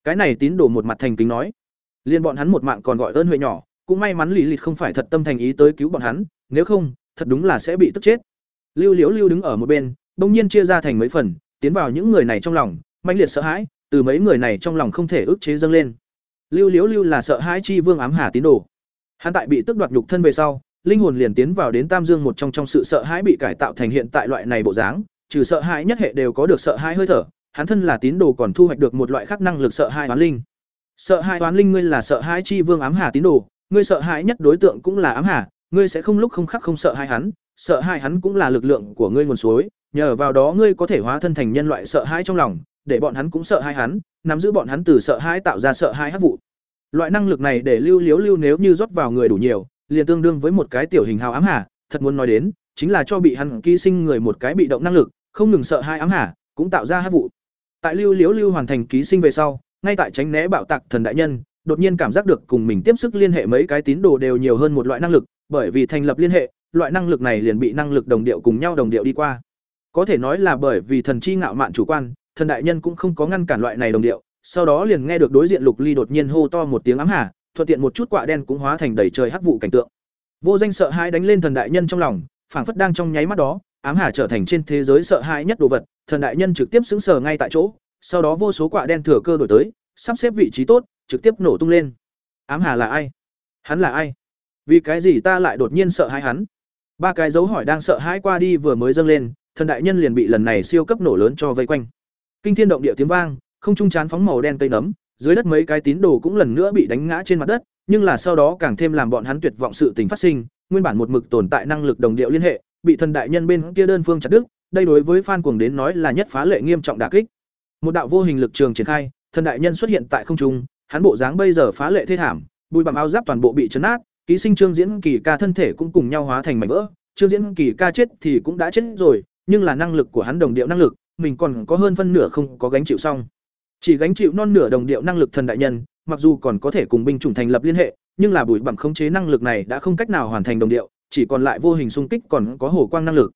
Cái này tín đồ một mặt thành kính nói, liên bọn hắn một mạng còn gọi ơn huệ nhỏ, cũng may mắn Lý Lịch không phải thật tâm thành ý tới cứu bọn hắn, nếu không, thật đúng là sẽ bị tức chết. Lưu Liễu Lưu đứng ở một bên, bỗng nhiên chia ra thành mấy phần, tiến vào những người này trong lòng, mãnh liệt sợ hãi, từ mấy người này trong lòng không thể ức chế dâng lên. Lưu Liễu Lưu là sợ hãi chi vương ám hà tín đồ. Hắn tại bị tức đoạt nhục thân về sau, linh hồn liền tiến vào đến tam dương một trong trong sự sợ hãi bị cải tạo thành hiện tại loại này bộ dáng trừ sợ hãi nhất hệ đều có được sợ hãi hơi thở hắn thân là tín đồ còn thu hoạch được một loại khác năng lực sợ hãi toán linh sợ hãi toán linh ngươi là sợ hãi chi vương ám hà tín đồ ngươi sợ hãi nhất đối tượng cũng là ám hà ngươi sẽ không lúc không khắc không sợ hãi hắn sợ hãi hắn cũng là lực lượng của ngươi nguồn suối nhờ vào đó ngươi có thể hóa thân thành nhân loại sợ hãi trong lòng để bọn hắn cũng sợ hai hắn nắm giữ bọn hắn từ sợ hãi tạo ra sợ hãi hắc vụ loại năng lực này để lưu liếu lưu nếu như rót vào người đủ nhiều liền tương đương với một cái tiểu hình hào ám hà, thật muốn nói đến, chính là cho bị hắn ký sinh người một cái bị động năng lực, không ngừng sợ hai ám hà, cũng tạo ra hắc vụ. Tại Lưu Liễu Lưu hoàn thành ký sinh về sau, ngay tại tránh né bạo tạc thần đại nhân, đột nhiên cảm giác được cùng mình tiếp sức liên hệ mấy cái tín đồ đều nhiều hơn một loại năng lực, bởi vì thành lập liên hệ, loại năng lực này liền bị năng lực đồng điệu cùng nhau đồng điệu đi qua. Có thể nói là bởi vì thần chi ngạo mạn chủ quan, thần đại nhân cũng không có ngăn cản loại này đồng điệu, sau đó liền nghe được đối diện Lục Ly đột nhiên hô to một tiếng ám hà, thuận tiện một chút quạ đen cũng hóa thành đầy trời hắc vụ cảnh tượng. Vô danh sợ hãi đánh lên thần đại nhân trong lòng, phảng phất đang trong nháy mắt đó, ám hà trở thành trên thế giới sợ hãi nhất đồ vật, thần đại nhân trực tiếp xứng sờ ngay tại chỗ, sau đó vô số quạ đen thừa cơ đổi tới, sắp xếp vị trí tốt, trực tiếp nổ tung lên. Ám hà là ai? Hắn là ai? Vì cái gì ta lại đột nhiên sợ hãi hắn? Ba cái dấu hỏi đang sợ hãi qua đi vừa mới dâng lên, thần đại nhân liền bị lần này siêu cấp nổ lớn cho vây quanh. Kinh thiên động địa tiếng vang, không trung chán phóng màu đen cây nấm, dưới đất mấy cái tín đồ cũng lần nữa bị đánh ngã trên mặt đất, nhưng là sau đó càng thêm làm bọn hắn tuyệt vọng sự tình phát sinh, nguyên bản một mực tồn tại năng lực đồng điệu liên hệ, bị thần đại nhân bên kia đơn phương chặt đứt, đây đối với fan cuồng đến nói là nhất phá lệ nghiêm trọng đả kích. Một đạo vô hình lực trường triển khai, thần đại nhân xuất hiện tại không trung, hắn bộ dáng bây giờ phá lệ thê thảm, bùi bằng áo giáp toàn bộ bị chấn nát, ký sinh trương diễn kỳ ca thân thể cũng cùng nhau hóa thành mảnh vỡ, trương diễn kỳ ca chết thì cũng đã chết rồi, nhưng là năng lực của hắn đồng điệu năng lực, mình còn có hơn phân nửa không có gánh chịu xong. Chỉ gánh chịu non nửa đồng điệu năng lực thần đại nhân, mặc dù còn có thể cùng binh chủng thành lập liên hệ, nhưng là bùi bẩm khống chế năng lực này đã không cách nào hoàn thành đồng điệu, chỉ còn lại vô hình xung kích còn có hổ quang năng lực.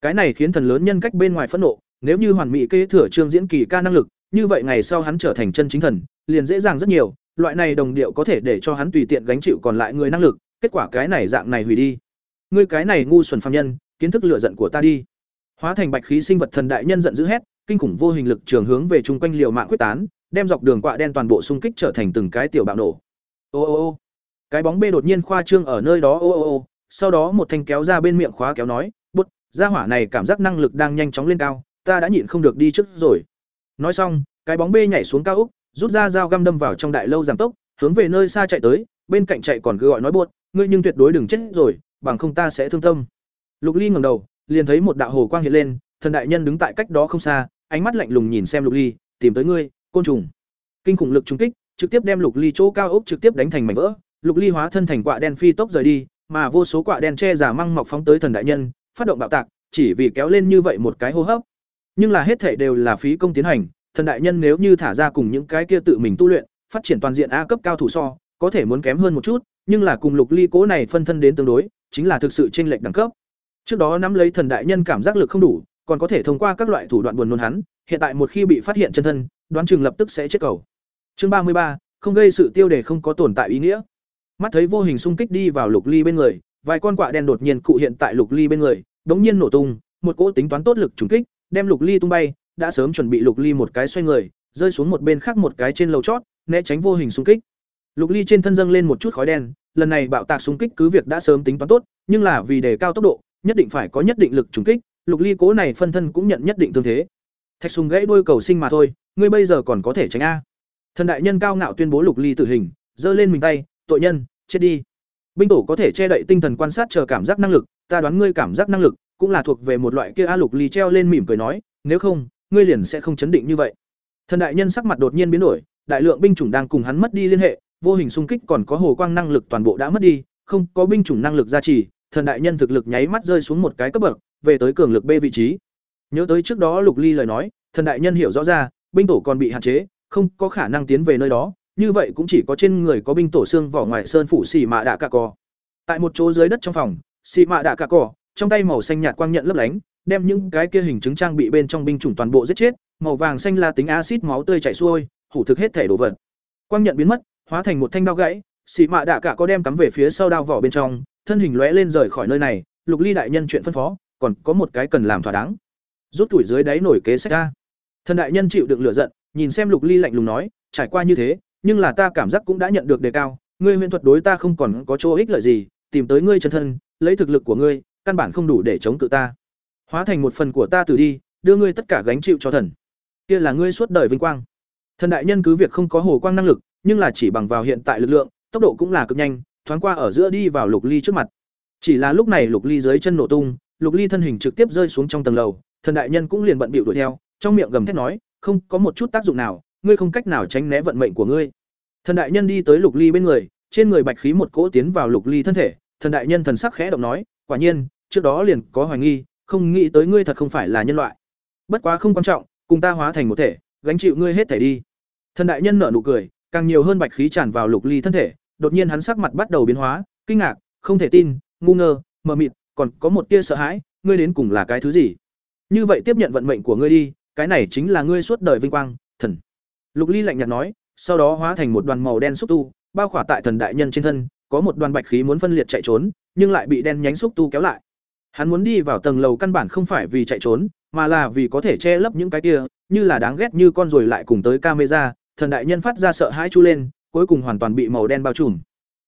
Cái này khiến thần lớn nhân cách bên ngoài phẫn nộ, nếu như hoàn mỹ kế thừa trương diễn kỳ ca năng lực, như vậy ngày sau hắn trở thành chân chính thần, liền dễ dàng rất nhiều, loại này đồng điệu có thể để cho hắn tùy tiện gánh chịu còn lại người năng lực, kết quả cái này dạng này hủy đi. Ngươi cái này ngu xuẩn phàm nhân, kiến thức lựa giận của ta đi. Hóa thành bạch khí sinh vật thần đại nhân giận dữ hét, kinh khủng vô hình lực trường hướng về chung quanh liều mạng quyết tán, đem dọc đường quạ đen toàn bộ xung kích trở thành từng cái tiểu bạo nổ. Ô ô ô. Cái bóng bê đột nhiên khoa trương ở nơi đó ô ô ô, sau đó một thanh kéo ra bên miệng khóa kéo nói, "Bút, gia hỏa này cảm giác năng lực đang nhanh chóng lên cao, ta đã nhịn không được đi trước rồi." Nói xong, cái bóng bê nhảy xuống cao úc, rút ra dao găm đâm vào trong đại lâu giảm tốc, hướng về nơi xa chạy tới, bên cạnh chạy còn cứ gọi nói buốt, "Ngươi nhưng tuyệt đối đừng chết rồi, bằng không ta sẽ thương tâm." Lục Ly ngẩng đầu, liền thấy một đạo hồ quang hiện lên, thần đại nhân đứng tại cách đó không xa, ánh mắt lạnh lùng nhìn xem Lục Ly, tìm tới ngươi, côn trùng. Kinh khủng lực trùng kích, trực tiếp đem Lục Ly chỗ cao ốc trực tiếp đánh thành mảnh vỡ, Lục Ly hóa thân thành quạ đen phi tốc rời đi, mà vô số quạ đen che giả măng mọc phóng tới thần đại nhân, phát động bạo tạc, chỉ vì kéo lên như vậy một cái hô hấp. Nhưng là hết thảy đều là phí công tiến hành, thần đại nhân nếu như thả ra cùng những cái kia tự mình tu luyện, phát triển toàn diện A cấp cao thủ so, có thể muốn kém hơn một chút, nhưng là cùng Lục Ly cố này phân thân đến tương đối, chính là thực sự chênh lệch đẳng cấp. Trước đó nắm lấy thần đại nhân cảm giác lực không đủ, còn có thể thông qua các loại thủ đoạn buồn nôn hắn, hiện tại một khi bị phát hiện chân thân, đoán chừng lập tức sẽ chết cầu. Chương ba mươi ba, không gây sự tiêu đề không có tồn tại ý nghĩa. Mắt thấy vô hình xung kích đi vào Lục Ly bên người, vài con quạ đen đột nhiên cụ hiện tại Lục Ly bên người, đống nhiên nổ tung, một cỗ tính toán tốt lực trùng kích, đem Lục Ly tung bay, đã sớm chuẩn bị Lục Ly một cái xoay người, rơi xuống một bên khác một cái trên lầu chót, né tránh vô hình xung kích. Lục Ly trên thân dâng lên một chút khói đen, lần này bạo tạc xung kích cứ việc đã sớm tính toán tốt, nhưng là vì đề cao tốc độ, nhất định phải có nhất định lực trùng kích, Lục Ly cố này phân thân cũng nhận nhất định tương thế. Thạch Sùng gãy đuôi cầu sinh mà thôi, ngươi bây giờ còn có thể tránh a. Thần đại nhân cao ngạo tuyên bố Lục Ly tử hình, giơ lên mình tay, tội nhân, chết đi. Binh tổ có thể che đậy tinh thần quan sát chờ cảm giác năng lực, ta đoán ngươi cảm giác năng lực cũng là thuộc về một loại kia a Lục Ly treo lên mỉm cười nói, nếu không, ngươi liền sẽ không chấn định như vậy. Thần đại nhân sắc mặt đột nhiên biến đổi, đại lượng binh chủng đang cùng hắn mất đi liên hệ, vô hình xung kích còn có hồ quang năng lực toàn bộ đã mất đi, không có binh chủng năng lực gia trì, thần đại nhân thực lực nháy mắt rơi xuống một cái cấp bậc, về tới cường lực B vị trí. Nhớ tới trước đó Lục Ly lời nói, thần đại nhân hiểu rõ ra, binh tổ còn bị hạn chế, không có khả năng tiến về nơi đó, như vậy cũng chỉ có trên người có binh tổ xương vỏ ngoài sơn phủ xỉ mạ đạ cạ cò. Tại một chỗ dưới đất trong phòng, xỉ mạ đạ cạ cò, trong tay màu xanh nhạt quang nhận lấp lánh, đem những cái kia hình chứng trang bị bên trong binh chủng toàn bộ giết chết, màu vàng xanh là tính axit máu tươi chảy xuôi, hủ thực hết thể đồ vật. Quang nhận biến mất, hóa thành một thanh đao gãy, Sĩ mạ đạ cạ có đem cắm về phía sau đao vỏ bên trong, thân hình lóe lên rời khỏi nơi này, Lục Ly đại nhân chuyện phân phó, còn có một cái cần làm thỏa đáng. Rút tuổi dưới đáy nổi kế sách ra. Thần đại nhân chịu đựng lửa giận, nhìn xem Lục Ly lạnh lùng nói, trải qua như thế, nhưng là ta cảm giác cũng đã nhận được đề cao, ngươi huyền thuật đối ta không còn có chỗ ích lợi gì, tìm tới ngươi chân thân, lấy thực lực của ngươi, căn bản không đủ để chống cự ta. Hóa thành một phần của ta từ đi, đưa ngươi tất cả gánh chịu cho thần. Kia là ngươi suốt đời vinh quang. Thần đại nhân cứ việc không có hồ quang năng lực, nhưng là chỉ bằng vào hiện tại lực lượng, tốc độ cũng là cực nhanh, thoáng qua ở giữa đi vào Lục Ly trước mặt. Chỉ là lúc này Lục Ly dưới chân nổ tung, Lục Ly thân hình trực tiếp rơi xuống trong tầng lầu, thần đại nhân cũng liền bận bịu đuổi theo, trong miệng gầm thét nói, không có một chút tác dụng nào, ngươi không cách nào tránh né vận mệnh của ngươi. Thần đại nhân đi tới Lục Ly bên người, trên người bạch khí một cỗ tiến vào Lục Ly thân thể, thần đại nhân thần sắc khẽ động nói, quả nhiên, trước đó liền có hoài nghi, không nghĩ tới ngươi thật không phải là nhân loại. Bất quá không quan trọng, cùng ta hóa thành một thể, gánh chịu ngươi hết thể đi. Thần đại nhân nở nụ cười, càng nhiều hơn bạch khí tràn vào Lục Ly thân thể, đột nhiên hắn sắc mặt bắt đầu biến hóa, kinh ngạc, không thể tin, ngu ngơ, mờ mịt, còn có một tia sợ hãi, ngươi đến cùng là cái thứ gì? Như vậy tiếp nhận vận mệnh của ngươi đi, cái này chính là ngươi suốt đời vinh quang, thần. Lục Ly lạnh nhạt nói, sau đó hóa thành một đoàn màu đen xúc tu, bao khỏa tại thần đại nhân trên thân, có một đoàn bạch khí muốn phân liệt chạy trốn, nhưng lại bị đen nhánh xúc tu kéo lại. Hắn muốn đi vào tầng lầu căn bản không phải vì chạy trốn, mà là vì có thể che lấp những cái kia, như là đáng ghét như con rồi lại cùng tới camera, thần đại nhân phát ra sợ hãi chu lên, cuối cùng hoàn toàn bị màu đen bao trùm.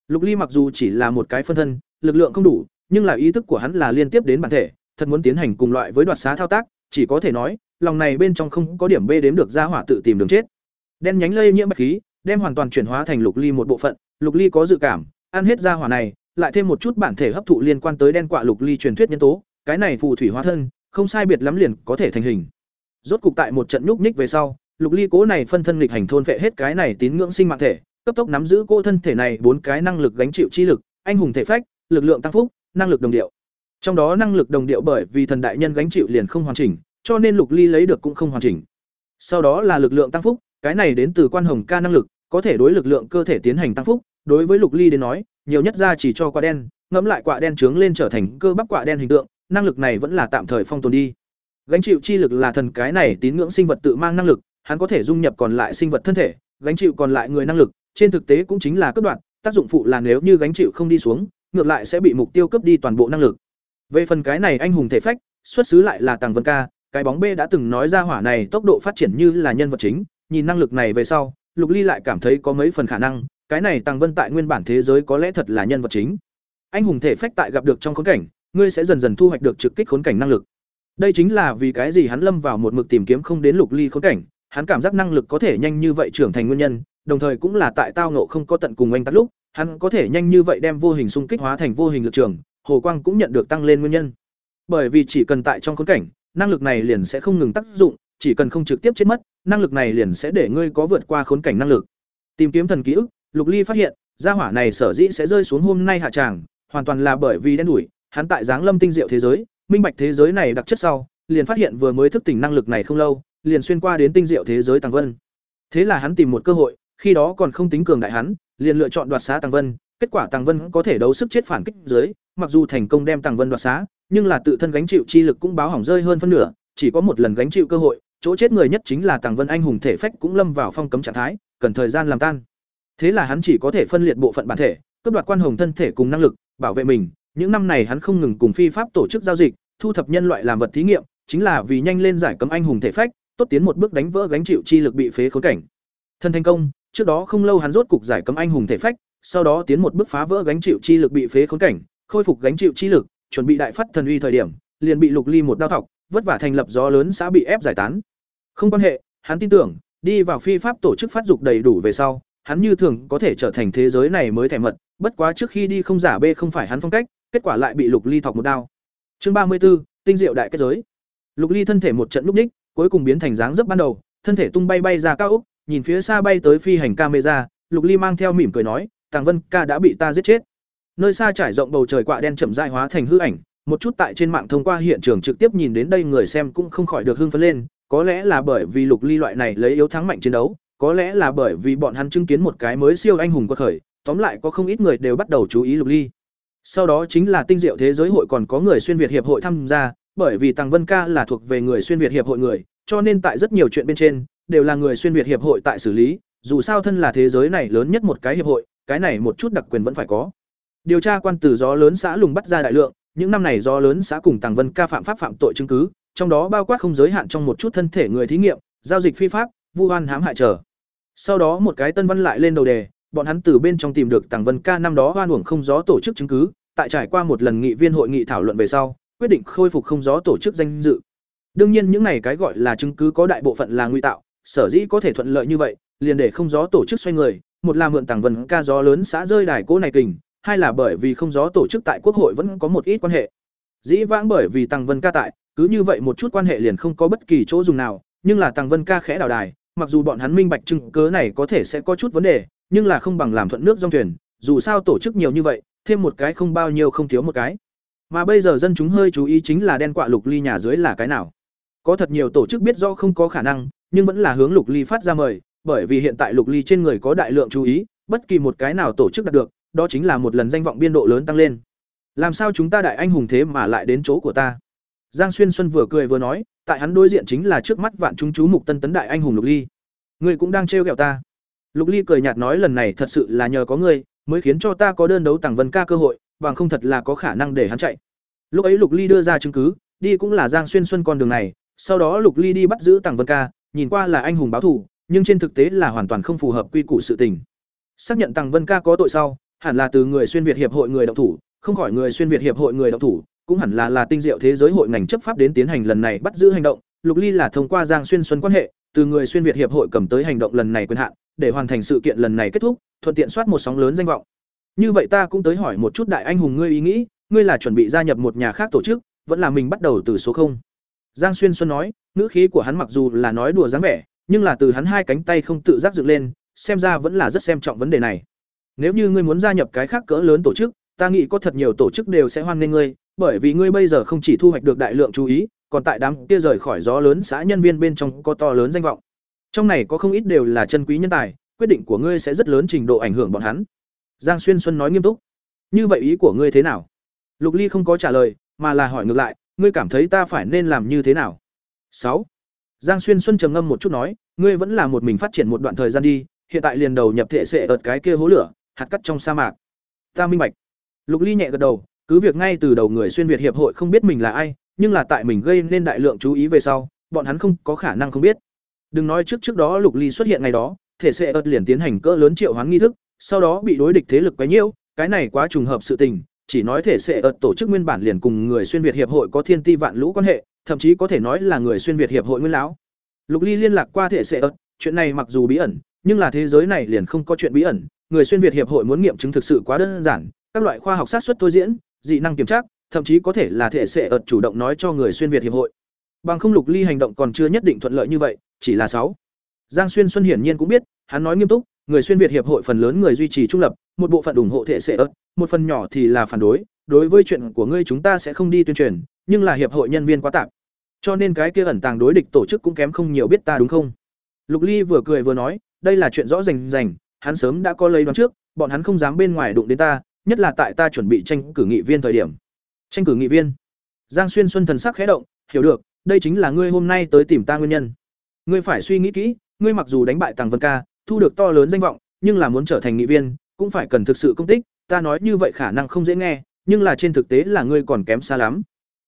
Lục Ly mặc dù chỉ là một cái phân thân, lực lượng không đủ, nhưng là ý thức của hắn là liên tiếp đến bản thể, thật muốn tiến hành cùng loại với đoạt xá thao tác, chỉ có thể nói, lòng này bên trong không có điểm B đếm được ra hỏa tự tìm đường chết. Đen nhánh lây nhiễm bạch khí, đem hoàn toàn chuyển hóa thành Lục Ly một bộ phận, Lục Ly có dự cảm, ăn hết ra hỏa này, lại thêm một chút bản thể hấp thụ liên quan tới đen quạ Lục Ly truyền thuyết nhân tố, cái này phù thủy hóa thân, không sai biệt lắm liền có thể thành hình. Rốt cục tại một trận nhúc nhích về sau, Lục Ly cố này phân thân nghịch hành thôn phệ hết cái này tín ngưỡng sinh mạng thể, cấp tốc nắm giữ cô thân thể này bốn cái năng lực gánh chịu chi lực, anh hùng thể phách, lực lượng tăng phúc, năng lực đồng điệu. Trong đó năng lực đồng điệu bởi vì thần đại nhân gánh chịu liền không hoàn chỉnh, cho nên Lục Ly lấy được cũng không hoàn chỉnh. Sau đó là lực lượng tăng phúc, cái này đến từ quan hồng ca năng lực, có thể đối lực lượng cơ thể tiến hành tăng phúc, đối với Lục Ly đến nói, nhiều nhất ra chỉ cho quả đen, ngẫm lại quả đen trướng lên trở thành cơ bắp quả đen hình tượng, năng lực này vẫn là tạm thời phong tồn đi. Gánh chịu chi lực là thần cái này tín ngưỡng sinh vật tự mang năng lực, hắn có thể dung nhập còn lại sinh vật thân thể, gánh chịu còn lại người năng lực, trên thực tế cũng chính là cấp đoạn, tác dụng phụ là nếu như gánh chịu không đi xuống, ngược lại sẽ bị mục tiêu cướp đi toàn bộ năng lực. Về phần cái này anh hùng thể phách, xuất xứ lại là Tàng Vân Ca, cái bóng B đã từng nói ra hỏa này tốc độ phát triển như là nhân vật chính, nhìn năng lực này về sau, Lục Ly lại cảm thấy có mấy phần khả năng, cái này Tàng Vân tại nguyên bản thế giới có lẽ thật là nhân vật chính. Anh hùng thể phách tại gặp được trong khốn cảnh, ngươi sẽ dần dần thu hoạch được trực kích khốn cảnh năng lực. Đây chính là vì cái gì hắn lâm vào một mực tìm kiếm không đến Lục Ly khốn cảnh, hắn cảm giác năng lực có thể nhanh như vậy trưởng thành nguyên nhân, đồng thời cũng là tại tao ngộ không có tận cùng anh tắt lúc, hắn có thể nhanh như vậy đem vô hình xung kích hóa thành vô hình lực trường, hồ quang cũng nhận được tăng lên nguyên nhân. Bởi vì chỉ cần tại trong khốn cảnh, năng lực này liền sẽ không ngừng tác dụng, chỉ cần không trực tiếp chết mất, năng lực này liền sẽ để ngươi có vượt qua khốn cảnh năng lực. Tìm kiếm thần ký ức, Lục Ly phát hiện, gia hỏa này sở dĩ sẽ rơi xuống hôm nay hạ tràng, hoàn toàn là bởi vì đen đủi, hắn tại dáng lâm tinh diệu thế giới, minh bạch thế giới này đặc chất sau, liền phát hiện vừa mới thức tỉnh năng lực này không lâu, liền xuyên qua đến tinh diệu thế giới Tàng Vân. Thế là hắn tìm một cơ hội, khi đó còn không tính cường đại hắn, liền lựa chọn đoạt xá Tàng Vân, kết quả Tàng Vân có thể đấu sức chết phản kích dưới, mặc dù thành công đem Tàng Vân đoạt xá, nhưng là tự thân gánh chịu chi lực cũng báo hỏng rơi hơn phân nửa, chỉ có một lần gánh chịu cơ hội, chỗ chết người nhất chính là Tàng Vân anh hùng thể phách cũng lâm vào phong cấm trạng thái, cần thời gian làm tan. Thế là hắn chỉ có thể phân liệt bộ phận bản thể, cướp đoạt quan hồng thân thể cùng năng lực, bảo vệ mình. Những năm này hắn không ngừng cùng phi pháp tổ chức giao dịch, thu thập nhân loại làm vật thí nghiệm, chính là vì nhanh lên giải cấm anh hùng thể phách, tốt tiến một bước đánh vỡ gánh chịu chi lực bị phế khốn cảnh. Thân thành công, trước đó không lâu hắn rốt cục giải cấm anh hùng thể phách, sau đó tiến một bước phá vỡ gánh chịu chi lực bị phế khốn cảnh, khôi phục gánh chịu chi lực, chuẩn bị đại phát thần uy thời điểm, liền bị Lục Ly một đao thọc, vất vả thành lập gió lớn xã bị ép giải tán. Không quan hệ, hắn tin tưởng, đi vào phi pháp tổ chức phát dục đầy đủ về sau, hắn như thường có thể trở thành thế giới này mới thẻ mật, bất quá trước khi đi không giả bê không phải hắn phong cách, kết quả lại bị Lục Ly thọc một đao. Chương ba mươi 34, tinh diệu đại kết giới. Lục Ly thân thể một trận lúc ních, cuối cùng biến thành dáng dấp ban đầu, thân thể tung bay bay ra cao ốc, nhìn phía xa bay tới phi hành camera, Lục Ly mang theo mỉm cười nói, Tàng Vân ca đã bị ta giết chết. Nơi xa trải rộng bầu trời quạ đen chậm rãi hóa thành hư ảnh, một chút tại trên mạng thông qua hiện trường trực tiếp nhìn đến đây người xem cũng không khỏi được hưng phấn lên, có lẽ là bởi vì Lục Ly loại này lấy yếu thắng mạnh chiến đấu, có lẽ là bởi vì bọn hắn chứng kiến một cái mới siêu anh hùng quật khởi, tóm lại có không ít người đều bắt đầu chú ý Lục Ly. Sau đó chính là tinh diệu thế giới hội còn có người xuyên việt hiệp hội tham gia, bởi vì Tàng Vân Ca là thuộc về người xuyên việt hiệp hội người, cho nên tại rất nhiều chuyện bên trên đều là người xuyên việt hiệp hội tại xử lý, dù sao thân là thế giới này lớn nhất một cái hiệp hội, cái này một chút đặc quyền vẫn phải có. Điều tra quan từ gió lớn xã lùng bắt ra đại lượng, những năm này gió lớn xã cùng Tàng Vân Ca phạm pháp phạm tội chứng cứ, trong đó bao quát không giới hạn trong một chút thân thể người thí nghiệm, giao dịch phi pháp, vu oan hãm hại trở. Sau đó một cái tân văn lại lên đầu đề, bọn hắn từ bên trong tìm được Tàng Vân Ca năm đó oan uổng không gió tổ chức chứng cứ, tại trải qua một lần nghị viên hội nghị thảo luận về sau, quyết định khôi phục không gió tổ chức danh dự. Đương nhiên những này cái gọi là chứng cứ có đại bộ phận là nguy tạo, sở dĩ có thể thuận lợi như vậy, liền để không gió tổ chức xoay người, một là mượn Tàng Vân Ca gió lớn xã rơi đài cố này kình, hai là bởi vì không gió tổ chức tại quốc hội vẫn có một ít quan hệ. Dĩ vãng bởi vì Tàng Vân Ca tại, cứ như vậy một chút quan hệ liền không có bất kỳ chỗ dùng nào, nhưng là Tàng Vân Ca khẽ đào đài, mặc dù bọn hắn minh bạch chứng cớ này có thể sẽ có chút vấn đề, nhưng là không bằng làm thuận nước dòng thuyền, dù sao tổ chức nhiều như vậy, thêm một cái không bao nhiêu không thiếu một cái. Mà bây giờ dân chúng hơi chú ý chính là đen quạ lục ly nhà dưới là cái nào. Có thật nhiều tổ chức biết rõ không có khả năng, nhưng vẫn là hướng lục ly phát ra mời, bởi vì hiện tại Lục Ly trên người có đại lượng chú ý, bất kỳ một cái nào tổ chức đạt được, đó chính là một lần danh vọng biên độ lớn tăng lên. Làm sao chúng ta đại anh hùng thế mà lại đến chỗ của ta? Giang Xuyên Xuân vừa cười vừa nói, tại hắn đối diện chính là trước mắt vạn chúng chú mục tân tấn đại anh hùng Lục Ly. Ngươi cũng đang trêu ghẹo ta. Lục Ly cười nhạt nói lần này thật sự là nhờ có ngươi, mới khiến cho ta có đơn đấu Tàng Vân Ca cơ hội, bằng không thật là có khả năng để hắn chạy. Lúc ấy Lục Ly đưa ra chứng cứ, đi cũng là Giang Xuyên Xuân con đường này, sau đó Lục Ly đi bắt giữ Tàng Vân Ca, nhìn qua là anh hùng báo thù, nhưng trên thực tế là hoàn toàn không phù hợp quy củ sự tình. Xác nhận Tàng Vân Ca có tội sau, hẳn là từ người xuyên Việt hiệp hội người động thủ, không khỏi người xuyên Việt hiệp hội người động thủ, cũng hẳn là là tinh diệu thế giới hội ngành chấp pháp đến tiến hành lần này bắt giữ hành động, Lục Ly là thông qua Giang Xuyên Xuân quan hệ, từ người xuyên Việt hiệp hội cầm tới hành động lần này quyền hạn, để hoàn thành sự kiện lần này kết thúc, thuận tiện soát một sóng lớn danh vọng. Như vậy ta cũng tới hỏi một chút đại anh hùng ngươi ý nghĩ, ngươi là chuẩn bị gia nhập một nhà khác tổ chức, vẫn là mình bắt đầu từ số không? Giang Xuyên Xuân nói, ngữ khí của hắn mặc dù là nói đùa dáng vẻ, nhưng là từ hắn hai cánh tay không tự giác dựng lên, xem ra vẫn là rất xem trọng vấn đề này. Nếu như ngươi muốn gia nhập cái khác cỡ lớn tổ chức, ta nghĩ có thật nhiều tổ chức đều sẽ hoan nghênh ngươi, bởi vì ngươi bây giờ không chỉ thu hoạch được đại lượng chú ý, còn tại đám kia rời khỏi gió lớn xã nhân viên bên trong có to lớn danh vọng. Trong này có không ít đều là chân quý nhân tài, quyết định của ngươi sẽ rất lớn trình độ ảnh hưởng bọn hắn. Giang Xuyên Xuân nói nghiêm túc. Như vậy ý của ngươi thế nào? Lục Ly không có trả lời, mà là hỏi ngược lại, ngươi cảm thấy ta phải nên làm như thế nào? Sáu. Giang Xuyên Xuân trầm ngâm một chút nói, ngươi vẫn là một mình phát triển một đoạn thời gian đi, hiện tại liền đầu nhập thể sẽ ợt cái kia hố lửa, hạt cắt trong sa mạc. Ta minh bạch. Lục Ly nhẹ gật đầu, cứ việc ngay từ đầu người xuyên Việt hiệp hội không biết mình là ai, nhưng là tại mình gây nên đại lượng chú ý về sau, bọn hắn không có khả năng không biết. Đừng nói trước trước đó Lục Ly xuất hiện ngày đó, thể sẽ ợt liền tiến hành cỡ lớn triệu hoán nghi thức, sau đó bị đối địch thế lực quấy nhiễu, cái này quá trùng hợp sự tình, chỉ nói thể sẽ ợt tổ chức nguyên bản liền cùng người xuyên Việt hiệp hội có thiên ti vạn lũ quan hệ, thậm chí có thể nói là người xuyên Việt hiệp hội nguyên lão. Lục Ly liên lạc qua thể sẽ ợt, chuyện này mặc dù bí ẩn, nhưng là thế giới này liền không có chuyện bí ẩn, người xuyên Việt hiệp hội muốn nghiệm chứng thực sự quá đơn giản, các loại khoa học sát xuất thôi diễn, dị năng kiểm tra, thậm chí có thể là thể sẽ ợt chủ động nói cho người xuyên Việt hiệp hội. Bằng không Lục Ly hành động còn chưa nhất định thuận lợi như vậy, chỉ là sáu. Giang Xuyên Xuân hiển nhiên cũng biết, hắn nói nghiêm túc, người xuyên Việt hiệp hội phần lớn người duy trì trung lập, một bộ phận ủng hộ thể sẽ ớt, một phần nhỏ thì là phản đối, đối với chuyện của ngươi chúng ta sẽ không đi tuyên truyền, nhưng là hiệp hội nhân viên quá tạp. Cho nên cái kia ẩn tàng đối địch tổ chức cũng kém không nhiều biết ta đúng không? Lục Ly vừa cười vừa nói, đây là chuyện rõ rành rành, hắn sớm đã có lấy đoán trước, bọn hắn không dám bên ngoài đụng đến ta, nhất là tại ta chuẩn bị tranh cử nghị viên thời điểm. Tranh cử nghị viên? Giang Xuyên Xuân thần sắc khẽ động, hiểu được, đây chính là ngươi hôm nay tới tìm ta nguyên nhân. Ngươi phải suy nghĩ kỹ, ngươi mặc dù đánh bại Tàng Vân Ca, thu được to lớn danh vọng, nhưng là muốn trở thành nghị viên, cũng phải cần thực sự công tích, ta nói như vậy khả năng không dễ nghe, nhưng là trên thực tế là ngươi còn kém xa lắm.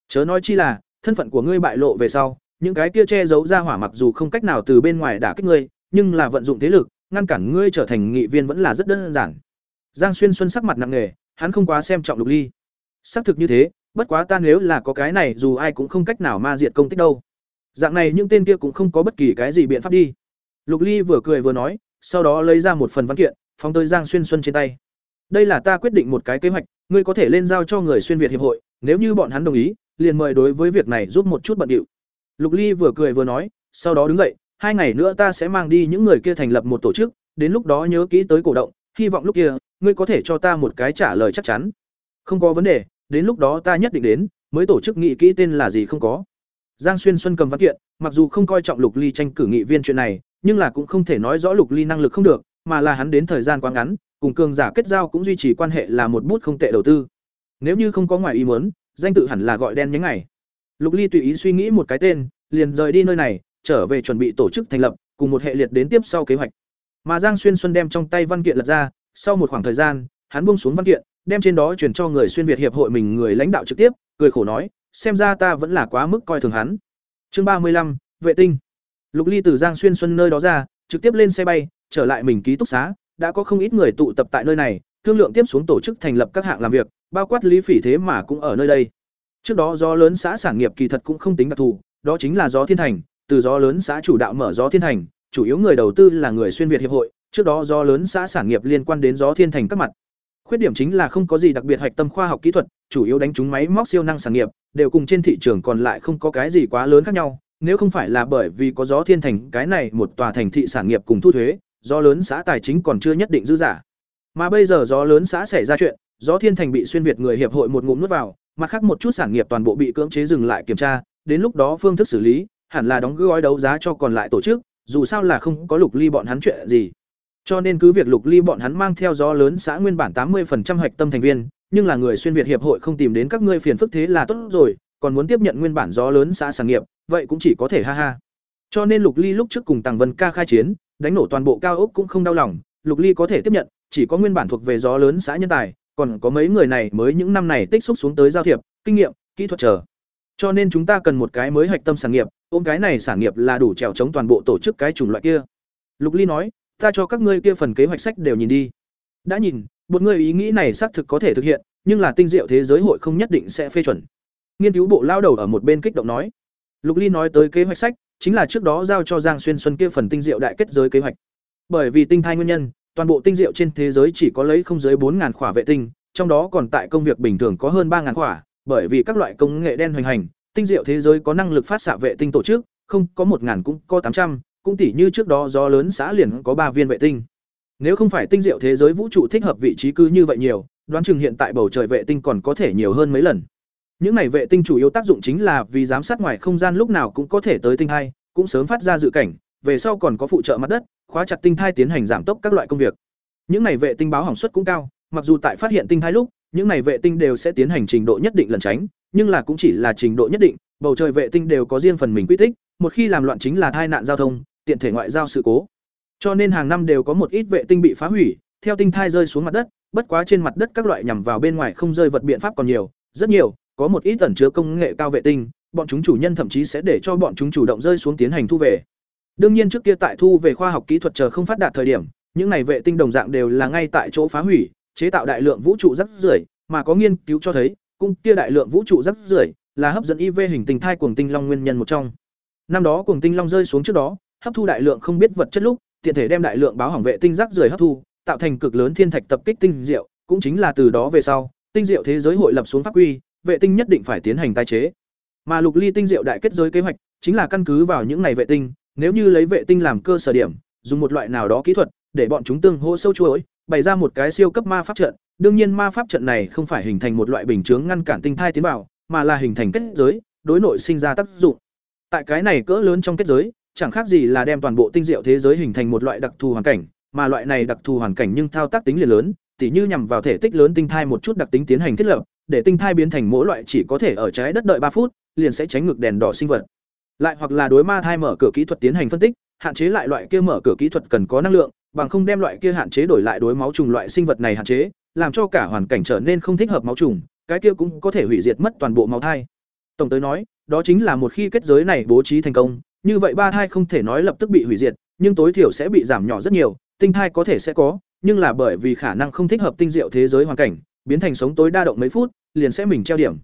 Chớ nói chi là, thân phận của ngươi bại lộ về sau, những cái kia che giấu ra hỏa mặc dù không cách nào từ bên ngoài đả kích ngươi, nhưng là vận dụng thế lực, ngăn cản ngươi trở thành nghị viên vẫn là rất đơn giản. Giang Xuyên Xuân sắc mặt nặng nề, hắn không quá xem trọng Lục Ly. Xác thực như thế, bất quá ta nếu là có cái này dù ai cũng không cách nào ma diệt công tích đâu. Dạng này những tên kia cũng không có bất kỳ cái gì biện pháp đi. Lục Ly vừa cười vừa nói, sau đó lấy ra một phần văn kiện, phóng tới Giang Xuyên Xuân trên tay. Đây là ta quyết định một cái kế hoạch, ngươi có thể lên giao cho người xuyên Việt hiệp hội, nếu như bọn hắn đồng ý, liền mời đối với việc này giúp một chút bận điệu. Lục Ly vừa cười vừa nói, sau đó đứng dậy, hai ngày nữa ta sẽ mang đi những người kia thành lập một tổ chức, đến lúc đó nhớ kỹ tới cổ động, hy vọng lúc kia, ngươi có thể cho ta một cái trả lời chắc chắn. Không có vấn đề, đến lúc đó ta nhất định đến, mới tổ chức nghị kỹ tên là gì không có. Giang Xuyên Xuân cầm văn kiện, mặc dù không coi trọng Lục Ly tranh cử nghị viên chuyện này, nhưng là cũng không thể nói rõ Lục Ly năng lực không được, mà là hắn đến thời gian quá ngắn, cùng cường giả kết giao cũng duy trì quan hệ là một bút không tệ đầu tư. Nếu như không có ngoài ý muốn, danh tự hẳn là gọi đen nhánh ngày. Lục Ly tùy ý suy nghĩ một cái tên, liền rời đi nơi này, trở về chuẩn bị tổ chức thành lập, cùng một hệ liệt đến tiếp sau kế hoạch. Mà Giang Xuyên Xuân đem trong tay văn kiện lật ra, sau một khoảng thời gian, hắn buông xuống văn kiện, đem trên đó chuyển cho người xuyên Việt hiệp hội mình người lãnh đạo trực tiếp, cười khổ nói, xem ra ta vẫn là quá mức coi thường hắn. Chương ba mươi lăm, vệ tinh. Lục Ly từ Giang Xuyên Xuân nơi đó ra, trực tiếp lên xe bay, trở lại mình ký túc xá, đã có không ít người tụ tập tại nơi này, thương lượng tiếp xuống tổ chức thành lập các hạng làm việc, bao quát Lý Phỉ thế mà cũng ở nơi đây. Trước đó do lớn xã sản nghiệp kỳ thật cũng không tính đặc thù, đó chính là gió thiên thành, từ gió lớn xã chủ đạo mở gió thiên thành, chủ yếu người đầu tư là người xuyên Việt hiệp hội, trước đó do lớn xã sản nghiệp liên quan đến gió thiên thành các mặt. Khuyết điểm chính là không có gì đặc biệt hạch tâm khoa học kỹ thuật, chủ yếu đánh trúng máy móc siêu năng sản nghiệp, đều cùng trên thị trường còn lại không có cái gì quá lớn khác nhau, nếu không phải là bởi vì có gió thiên thành cái này một tòa thành thị sản nghiệp cùng thu thuế, gió lớn xã tài chính còn chưa nhất định dư giả. Mà bây giờ gió lớn xã xảy ra chuyện, gió thiên thành bị xuyên việt người hiệp hội một ngụm nuốt vào, mặt khác một chút sản nghiệp toàn bộ bị cưỡng chế dừng lại kiểm tra, đến lúc đó phương thức xử lý hẳn là đóng gói đấu giá cho còn lại tổ chức, dù sao là không có Lục Ly bọn hắn chuyện gì. Cho nên cứ việc Lục Ly bọn hắn mang theo gió lớn xã nguyên bản tám mươi hạch tâm thành viên, nhưng là người xuyên Việt hiệp hội không tìm đến các ngươi phiền phức thế là tốt rồi, còn muốn tiếp nhận nguyên bản gió lớn xã sản nghiệp, vậy cũng chỉ có thể ha ha. Cho nên Lục Ly lúc trước cùng Tằng Vân Ca khai chiến, đánh nổ toàn bộ cao ốc cũng không đau lòng, Lục Ly có thể tiếp nhận, chỉ có nguyên bản thuộc về gió lớn xã nhân tài, còn có mấy người này mới những năm này tích xúc xuống tới giao thiệp, kinh nghiệm, kỹ thuật chờ. Cho nên chúng ta cần một cái mới hạch tâm sản nghiệp, ôm cái này sản nghiệp là đủ trèo chống toàn bộ tổ chức cái chủng loại kia. Lục Ly nói, ta cho các ngươi kia phần kế hoạch sách đều nhìn đi. Đã nhìn, một người ý nghĩ này xác thực có thể thực hiện, nhưng là tinh diệu thế giới hội không nhất định sẽ phê chuẩn. Nghiên cứu bộ lao đầu ở một bên kích động nói. Lục Ly nói tới kế hoạch sách, chính là trước đó giao cho Giang Xuyên Xuân kia phần tinh diệu đại kết giới kế hoạch. Bởi vì tinh thai nguyên nhân, toàn bộ tinh diệu trên thế giới chỉ có lấy không dưới bốn khỏa vệ tinh, trong đó còn tại công việc bình thường có hơn ba khỏa, bởi vì các loại công nghệ đen hoành hành, tinh diệu thế giới có năng lực phát xạ vệ tinh tổ chức, không, có một cũng có 800, cũng tỷ như trước đó do lớn xã liền có ba viên vệ tinh. Nếu không phải tinh diệu thế giới vũ trụ thích hợp vị trí cư như vậy nhiều, đoán chừng hiện tại bầu trời vệ tinh còn có thể nhiều hơn mấy lần. Những này vệ tinh chủ yếu tác dụng chính là vì giám sát ngoài không gian lúc nào cũng có thể tới tinh thai, cũng sớm phát ra dự cảnh, về sau còn có phụ trợ mặt đất, khóa chặt tinh thai tiến hành giảm tốc các loại công việc. Những này vệ tinh báo hỏng suất cũng cao, mặc dù tại phát hiện tinh thai lúc, những này vệ tinh đều sẽ tiến hành trình độ nhất định lần tránh, nhưng là cũng chỉ là trình độ nhất định, bầu trời vệ tinh đều có riêng phần mình quy tích, một khi làm loạn chính là tai nạn giao thông, tiện thể ngoại giao sự cố. Cho nên hàng năm đều có một ít vệ tinh bị phá hủy, theo tinh thai rơi xuống mặt đất, bất quá trên mặt đất các loại nhằm vào bên ngoài không rơi vật biện pháp còn nhiều, rất nhiều, có một ít ẩn chứa công nghệ cao vệ tinh, bọn chúng chủ nhân thậm chí sẽ để cho bọn chúng chủ động rơi xuống tiến hành thu về. Đương nhiên trước kia tại thu về khoa học kỹ thuật chờ không phát đạt thời điểm, những này vệ tinh đồng dạng đều là ngay tại chỗ phá hủy, chế tạo đại lượng vũ trụ rắc rưởi, mà có nghiên cứu cho thấy, cung kia đại lượng vũ trụ rắc rưởi là hấp dẫn IV hình tinh thai cuồng tinh long nguyên nhân một trong. Năm đó cuồng tinh long rơi xuống trước đó, hấp thu đại lượng không biết vật chất lúc, tiện thể đem đại lượng báo hỏng vệ tinh rắc rưởi hấp thu, tạo thành cực lớn thiên thạch tập kích tinh diệu, cũng chính là từ đó về sau, tinh diệu thế giới hội lập xuống pháp quy, vệ tinh nhất định phải tiến hành tái chế. Mà Lục Ly tinh diệu đại kết giới kế hoạch chính là căn cứ vào những này vệ tinh, nếu như lấy vệ tinh làm cơ sở điểm, dùng một loại nào đó kỹ thuật để bọn chúng tương hỗ sâu chuỗi, bày ra một cái siêu cấp ma pháp trận, đương nhiên ma pháp trận này không phải hình thành một loại bình chướng ngăn cản tinh thai tiến vào, mà là hình thành kết giới, đối nội sinh ra tác dụng. Tại cái này cỡ lớn trong kết giới, chẳng khác gì là đem toàn bộ tinh diệu thế giới hình thành một loại đặc thù hoàn cảnh, mà loại này đặc thù hoàn cảnh nhưng thao tác tính liền lớn, tỉ như nhằm vào thể tích lớn tinh thai một chút đặc tính tiến hành thiết lập, để tinh thai biến thành mỗi loại chỉ có thể ở trái đất đợi ba phút, liền sẽ tránh ngược đèn đỏ sinh vật. Lại hoặc là đối ma thai mở cửa kỹ thuật tiến hành phân tích, hạn chế lại loại kia mở cửa kỹ thuật cần có năng lượng, bằng không đem loại kia hạn chế đổi lại đối máu trùng loại sinh vật này hạn chế, làm cho cả hoàn cảnh trở nên không thích hợp máu trùng, cái kia cũng có thể hủy diệt mất toàn bộ máu thai. Tổng tới nói, đó chính là một khi kết giới này bố trí thành công, như vậy ba thai không thể nói lập tức bị hủy diệt, nhưng tối thiểu sẽ bị giảm nhỏ rất nhiều, tinh thai có thể sẽ có, nhưng là bởi vì khả năng không thích hợp tinh diệu thế giới hoàn cảnh, biến thành sống tối đa động mấy phút, liền sẽ mình treo điểm.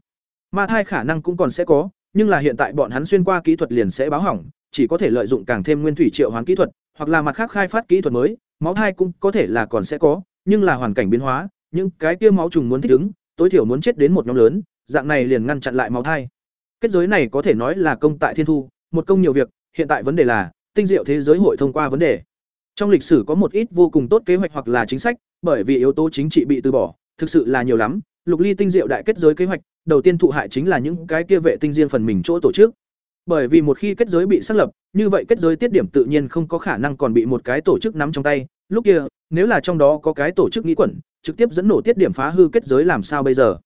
Ma thai khả năng cũng còn sẽ có, nhưng là hiện tại bọn hắn xuyên qua kỹ thuật liền sẽ báo hỏng, chỉ có thể lợi dụng càng thêm nguyên thủy triệu hoán kỹ thuật, hoặc là mặt khác khai phát kỹ thuật mới, máu thai cũng có thể là còn sẽ có, nhưng là hoàn cảnh biến hóa, những cái kia máu trùng muốn thích ứng, tối thiểu muốn chết đến một nhóm lớn, dạng này liền ngăn chặn lại máu thai. Kết giới này có thể nói là công tại thiên thu, một công nhiều việc, hiện tại vấn đề là, tinh diệu thế giới hội thông qua vấn đề. Trong lịch sử có một ít vô cùng tốt kế hoạch hoặc là chính sách, bởi vì yếu tố chính trị bị từ bỏ, thực sự là nhiều lắm. Lục Ly tinh diệu đại kết giới kế hoạch, đầu tiên thụ hại chính là những cái kia vệ tinh riêng phần mình chỗ tổ chức. Bởi vì một khi kết giới bị xác lập, như vậy kết giới tiết điểm tự nhiên không có khả năng còn bị một cái tổ chức nắm trong tay, lúc kia, nếu là trong đó có cái tổ chức nghĩ quẩn, trực tiếp dẫn nổ tiết điểm phá hư kết giới làm sao bây giờ?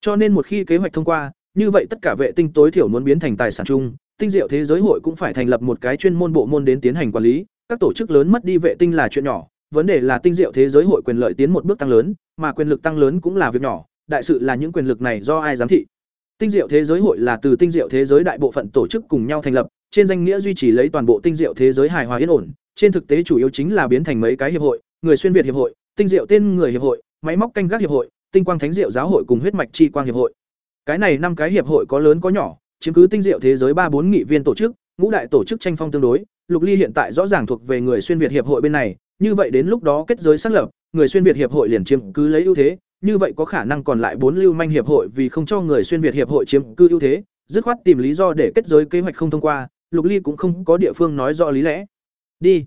Cho nên một khi kế hoạch thông qua, như vậy tất cả vệ tinh tối thiểu muốn biến thành tài sản chung, tinh diệu thế giới hội cũng phải thành lập một cái chuyên môn bộ môn đến tiến hành quản lý, các tổ chức lớn mất đi vệ tinh là chuyện nhỏ, vấn đề là tinh diệu thế giới hội quyền lợi tiến một bước tăng lớn, mà quyền lực tăng lớn cũng là việc nhỏ, đại sự là những quyền lực này do ai giám thị. Tinh diệu thế giới hội là từ tinh diệu thế giới đại bộ phận tổ chức cùng nhau thành lập, trên danh nghĩa duy trì lấy toàn bộ tinh diệu thế giới hài hòa yên ổn, trên thực tế chủ yếu chính là biến thành mấy cái hiệp hội, người xuyên việt hiệp hội, tinh diệu tên người hiệp hội, máy móc canh gác hiệp hội, tinh quang thánh diệu giáo hội cùng huyết mạch chi quang hiệp hội. Cái này năm cái hiệp hội có lớn có nhỏ, chiếm cứ tinh diệu thế giới ba bốn nghị viên tổ chức, ngũ đại tổ chức tranh phong tương đối, Lục Ly hiện tại rõ ràng thuộc về người xuyên việt hiệp hội bên này, như vậy đến lúc đó kết giới xác lập, người xuyên việt hiệp hội liền chiếm cứ lấy ưu thế, như vậy có khả năng còn lại bốn lưu manh hiệp hội vì không cho người xuyên việt hiệp hội chiếm cứ ưu thế, dứt khoát tìm lý do để kết giới kế hoạch không thông qua, Lục Ly cũng không có địa phương nói rõ lý lẽ. Đi.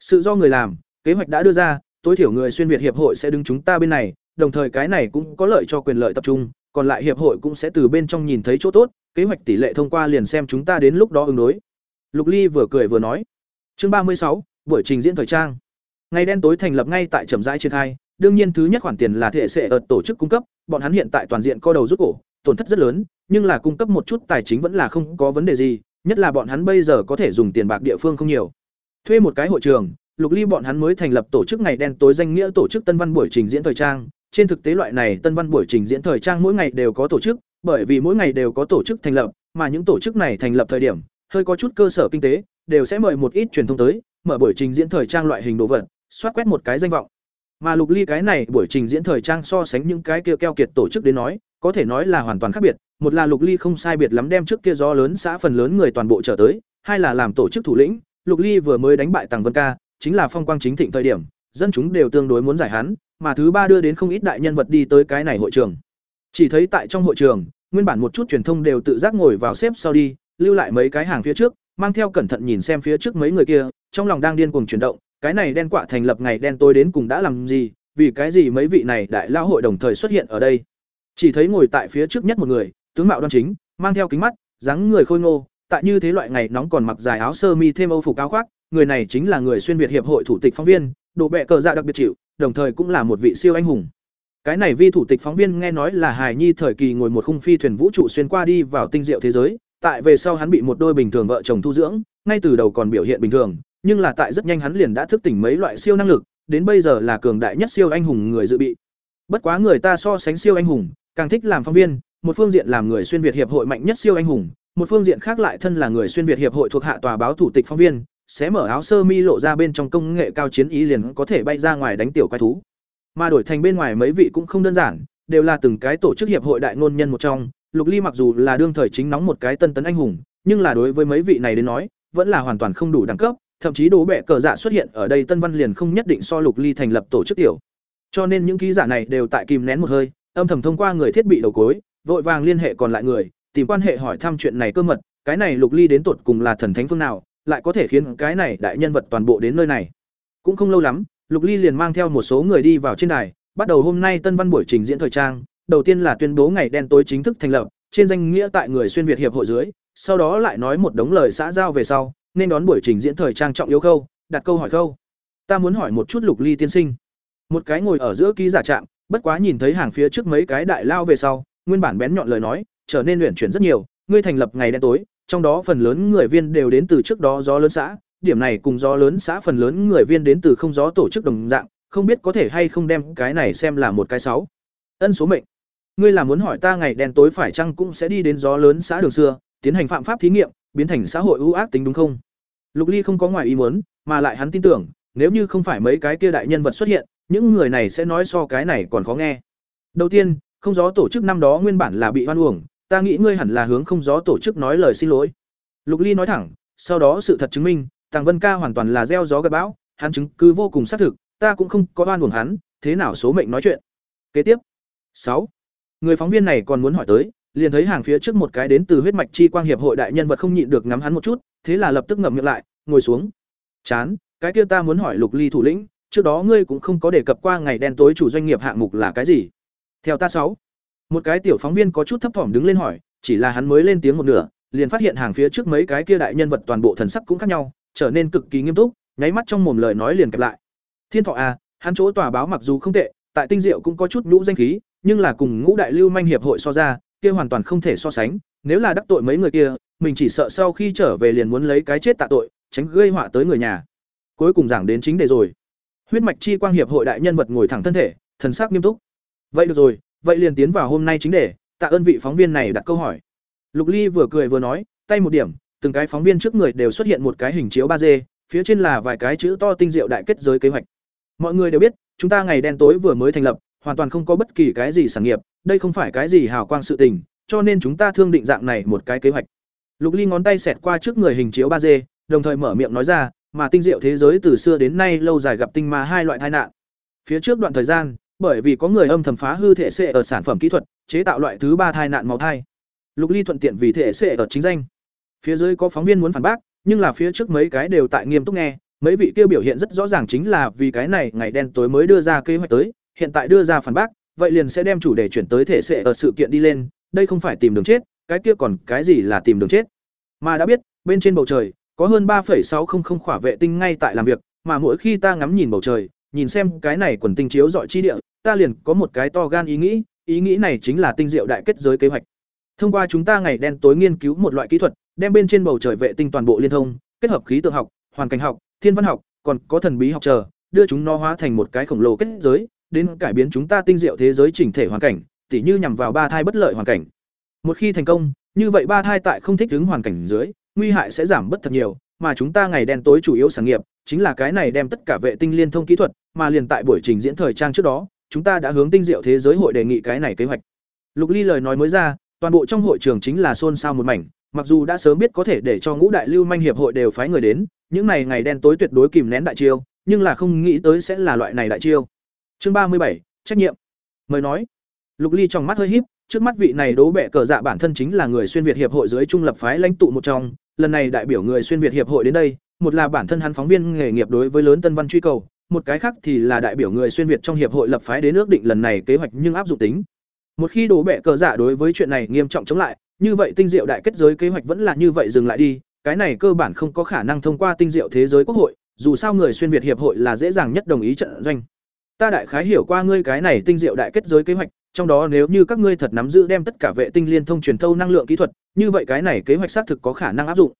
Sự do người làm, kế hoạch đã đưa ra, tối thiểu người xuyên việt hiệp hội sẽ đứng chúng ta bên này, đồng thời cái này cũng có lợi cho quyền lợi tập trung, còn lại hiệp hội cũng sẽ từ bên trong nhìn thấy chỗ tốt, kế hoạch tỷ lệ thông qua liền xem chúng ta đến lúc đó ứng đối. Lục Ly vừa cười vừa nói, Chương ba mươi sáu, buổi trình diễn thời trang. Ngày đen tối thành lập ngay tại trầm rãi triển khai, đương nhiên thứ nhất khoản tiền là thể sẽ ở tổ chức cung cấp, bọn hắn hiện tại toàn diện co đầu rút cổ, tổn thất rất lớn, nhưng là cung cấp một chút tài chính vẫn là không có vấn đề gì, nhất là bọn hắn bây giờ có thể dùng tiền bạc địa phương không nhiều. Thuê một cái hội trường, Lục Ly bọn hắn mới thành lập tổ chức ngày đen tối danh nghĩa tổ chức Tân Văn buổi trình diễn thời trang, trên thực tế loại này Tân Văn buổi trình diễn thời trang mỗi ngày đều có tổ chức, bởi vì mỗi ngày đều có tổ chức thành lập, mà những tổ chức này thành lập thời điểm hơi có chút cơ sở kinh tế, đều sẽ mời một ít truyền thông tới, mở buổi trình diễn thời trang loại hình đồ vật, xoát quét một cái danh vọng. Mà Lục Ly cái này buổi trình diễn thời trang so sánh những cái kia keo kiệt tổ chức đến nói, có thể nói là hoàn toàn khác biệt, một là Lục Ly không sai biệt lắm đem trước kia gió lớn xã phần lớn người toàn bộ trở tới, hai là làm tổ chức thủ lĩnh, Lục Ly vừa mới đánh bại Tằng Vân Ca, chính là phong quang chính thịnh thời điểm, dân chúng đều tương đối muốn giải hắn, mà thứ ba đưa đến không ít đại nhân vật đi tới cái này hội trường. Chỉ thấy tại trong hội trường, nguyên bản một chút truyền thông đều tự giác ngồi vào xếp sau đi, lưu lại mấy cái hàng phía trước, mang theo cẩn thận nhìn xem phía trước mấy người kia, trong lòng đang điên cuồng chuyển động, cái này đen quạ thành lập ngày đen tối đến cùng đã làm gì, vì cái gì mấy vị này đại lao hội đồng thời xuất hiện ở đây. Chỉ thấy ngồi tại phía trước nhất một người, tướng mạo đoan chính, mang theo kính mắt, dáng người khôi ngô, tại như thế loại ngày nóng còn mặc dài áo sơ mi thêm âu phục áo khoác, người này chính là người xuyên Việt hiệp hội thủ tịch phóng viên, đồ bẹ cờ dạ đặc biệt chịu, đồng thời cũng là một vị siêu anh hùng. Cái này vi thủ tịch phóng viên nghe nói là hài Nhi thời kỳ ngồi một khung phi thuyền vũ trụ xuyên qua đi vào tinh diệu thế giới, tại về sau hắn bị một đôi bình thường vợ chồng thu dưỡng, ngay từ đầu còn biểu hiện bình thường, nhưng là tại rất nhanh hắn liền đã thức tỉnh mấy loại siêu năng lực, đến bây giờ là cường đại nhất siêu anh hùng người dự bị. Bất quá người ta so sánh siêu anh hùng, càng thích làm phóng viên, một phương diện làm người xuyên Việt hiệp hội mạnh nhất siêu anh hùng, một phương diện khác lại thân là người xuyên Việt hiệp hội thuộc hạ tòa báo thủ tịch phóng viên, sẽ mở áo sơ mi lộ ra bên trong công nghệ cao chiến ý liền có thể bay ra ngoài đánh tiểu quái thú. Mà đổi thành bên ngoài mấy vị cũng không đơn giản, đều là từng cái tổ chức hiệp hội đại ngôn nhân một trong, Lục Ly mặc dù là đương thời chính nóng một cái tân tấn anh hùng, nhưng là đối với mấy vị này đến nói, vẫn là hoàn toàn không đủ đẳng cấp, thậm chí đố bẻ cờ giả xuất hiện ở đây Tân Văn liền không nhất định so Lục Ly thành lập tổ chức tiểu. Cho nên những ký giả này đều tại kìm nén một hơi, âm thầm thông qua người thiết bị đầu cuối, vội vàng liên hệ còn lại người, tìm quan hệ hỏi thăm chuyện này cơ mật, cái này Lục Ly đến tột cùng là thần thánh phương nào, lại có thể khiến cái này đại nhân vật toàn bộ đến nơi này. Cũng không lâu lắm, Lục Ly liền mang theo một số người đi vào trên đài, bắt đầu hôm nay Tân Văn buổi trình diễn thời trang, đầu tiên là tuyên bố ngày đen tối chính thức thành lập, trên danh nghĩa tại người xuyên Việt hiệp hội dưới, sau đó lại nói một đống lời xã giao về sau, nên đón buổi trình diễn thời trang trọng yếu khâu, đặt câu hỏi khâu. Ta muốn hỏi một chút Lục Ly tiên sinh. Một cái ngồi ở giữa ký giả trạm, bất quá nhìn thấy hàng phía trước mấy cái đại lao về sau, nguyên bản bén nhọn lời nói, trở nên luyện chuyển rất nhiều, ngươi thành lập ngày đen tối, trong đó phần lớn người viên đều đến từ trước đó gió lớn xã, điểm này cùng gió lớn xã phần lớn người viên đến từ không gió tổ chức đồng dạng, không biết có thể hay không đem cái này xem là một cái sáu. Ân số mệnh. Ngươi là muốn hỏi ta ngày đen tối phải chăng cũng sẽ đi đến gió lớn xã đường xưa, tiến hành phạm pháp thí nghiệm, biến thành xã hội ưu ác tính đúng không? Lục Ly không có ngoài ý muốn, mà lại hắn tin tưởng, nếu như không phải mấy cái kia đại nhân vật xuất hiện, những người này sẽ nói so cái này còn khó nghe. Đầu tiên, không gió tổ chức năm đó nguyên bản là bị oan uổng, ta nghĩ ngươi hẳn là hướng không gió tổ chức nói lời xin lỗi. Lục Ly nói thẳng, sau đó sự thật chứng minh, Tàng Vân Ca hoàn toàn là gieo gió gặt bão, hắn chứng cứ vô cùng xác thực, ta cũng không có oan uổng hắn, thế nào số mệnh nói chuyện. Kế tiếp. sáu Người phóng viên này còn muốn hỏi tới, liền thấy hàng phía trước một cái đến từ huyết mạch chi quang hiệp hội đại nhân vật không nhịn được ngắm hắn một chút, thế là lập tức ngậm miệng lại, ngồi xuống. Chán, cái kia ta muốn hỏi Lục Ly thủ lĩnh, trước đó ngươi cũng không có đề cập qua ngày đen tối chủ doanh nghiệp hạng mục là cái gì? Theo ta sáu. Một cái tiểu phóng viên có chút thấp thỏm đứng lên hỏi, chỉ là hắn mới lên tiếng một nửa, liền phát hiện hàng phía trước mấy cái kia đại nhân vật toàn bộ thần sắc cũng khác nhau, trở nên cực kỳ nghiêm túc, nháy mắt trong mồm lời nói liền kẹp lại. Thiên Thọ à, hắn chỗ tòa báo mặc dù không tệ, tại Tinh Diệu cũng có chút nhũ danh khí, nhưng là cùng Ngũ Đại Lưu manh hiệp hội so ra, kia hoàn toàn không thể so sánh, nếu là đắc tội mấy người kia, mình chỉ sợ sau khi trở về liền muốn lấy cái chết tạ tội, tránh gây họa tới người nhà. Cuối cùng giảng đến chính đề rồi. Huyết mạch chi quang hiệp hội đại nhân vật ngồi thẳng thân thể, thần sắc nghiêm túc. Vậy được rồi, vậy liền tiến vào hôm nay chính đề, tạ ơn vị phóng viên này đặt câu hỏi. Lục Ly vừa cười vừa nói, tay một điểm, từng cái phóng viên trước người đều xuất hiện một cái hình chiếu 3D, phía trên là vài cái chữ to tinh diệu đại kết giới kế hoạch. Mọi người đều biết, chúng ta ngày đen tối vừa mới thành lập, hoàn toàn không có bất kỳ cái gì sản nghiệp, đây không phải cái gì hào quang sự tình, cho nên chúng ta thương định dạng này một cái kế hoạch. Lục Ly ngón tay xẹt qua trước người hình chiếu 3D, đồng thời mở miệng nói ra, mà tinh diệu thế giới từ xưa đến nay lâu dài gặp tinh ma hai loại tai nạn. Phía trước đoạn thời gian, bởi vì có người âm thầm phá hư thể xệ ở sản phẩm kỹ thuật, chế tạo loại thứ ba thai nạn máu thai. Lục Ly thuận tiện vì thể xệ ở chính danh. Phía dưới có phóng viên muốn phản bác, nhưng là phía trước mấy cái đều tại nghiêm túc nghe, mấy vị kia biểu hiện rất rõ ràng chính là vì cái này ngày đen tối mới đưa ra kế hoạch tới, hiện tại đưa ra phản bác, vậy liền sẽ đem chủ đề chuyển tới thể sẽ ở sự kiện đi lên, đây không phải tìm đường chết, cái kia còn cái gì là tìm đường chết. Mà đã biết, bên trên bầu trời Có hơn 3,600 khỏa vệ tinh ngay tại làm việc, mà mỗi khi ta ngắm nhìn bầu trời, nhìn xem cái này quần tinh chiếu dọi chi địa, ta liền có một cái to gan ý nghĩ, ý nghĩ này chính là tinh diệu đại kết giới kế hoạch. Thông qua chúng ta ngày đen tối nghiên cứu một loại kỹ thuật, đem bên trên bầu trời vệ tinh toàn bộ liên thông, kết hợp khí tượng học, hoàn cảnh học, thiên văn học, còn có thần bí học chờ, đưa chúng nó hóa thành một cái khổng lồ kết giới, đến cải biến chúng ta tinh diệu thế giới chỉnh thể hoàn cảnh, tỉ như nhằm vào ba thai bất lợi hoàn cảnh. Một khi thành công, như vậy ba thai tại không thích ứng hoàn cảnh dưới, nguy hại sẽ giảm bất thật nhiều, mà chúng ta ngày đen tối chủ yếu sản nghiệp chính là cái này đem tất cả vệ tinh liên thông kỹ thuật, mà liền tại buổi trình diễn thời trang trước đó, chúng ta đã hướng tinh diệu thế giới hội đề nghị cái này kế hoạch. Lục Ly lời nói mới ra, toàn bộ trong hội trường chính là xôn xao một mảnh, mặc dù đã sớm biết có thể để cho ngũ đại lưu manh hiệp hội đều phái người đến, những này ngày đen tối tuyệt đối kìm nén đại chiêu, nhưng là không nghĩ tới sẽ là loại này đại chiêu. Chương ba mươi bảy trách nhiệm. Mời nói. Lục Ly trong mắt hơi híp, trước mắt vị này đố bệ cờ dạ bản thân chính là người xuyên Việt hiệp hội dưới trung lập phái lãnh tụ một trong, lần này đại biểu người xuyên Việt hiệp hội đến đây, một là bản thân hắn phóng viên nghề nghiệp đối với lớn tân văn truy cầu, một cái khác thì là đại biểu người xuyên Việt trong hiệp hội lập phái đến ước định lần này kế hoạch nhưng áp dụng tính. Một khi đố bệ cờ dạ đối với chuyện này nghiêm trọng chống lại, như vậy tinh diệu đại kết giới kế hoạch vẫn là như vậy dừng lại đi, cái này cơ bản không có khả năng thông qua tinh diệu thế giới quốc hội, dù sao người xuyên Việt hiệp hội là dễ dàng nhất đồng ý trận doanh. Ta đại khái hiểu qua ngươi cái này tinh diệu đại kết giới kế hoạch, trong đó nếu như các ngươi thật nắm giữ đem tất cả vệ tinh liên thông truyền thâu năng lượng kỹ thuật, như vậy cái này kế hoạch xác thực có khả năng áp dụng.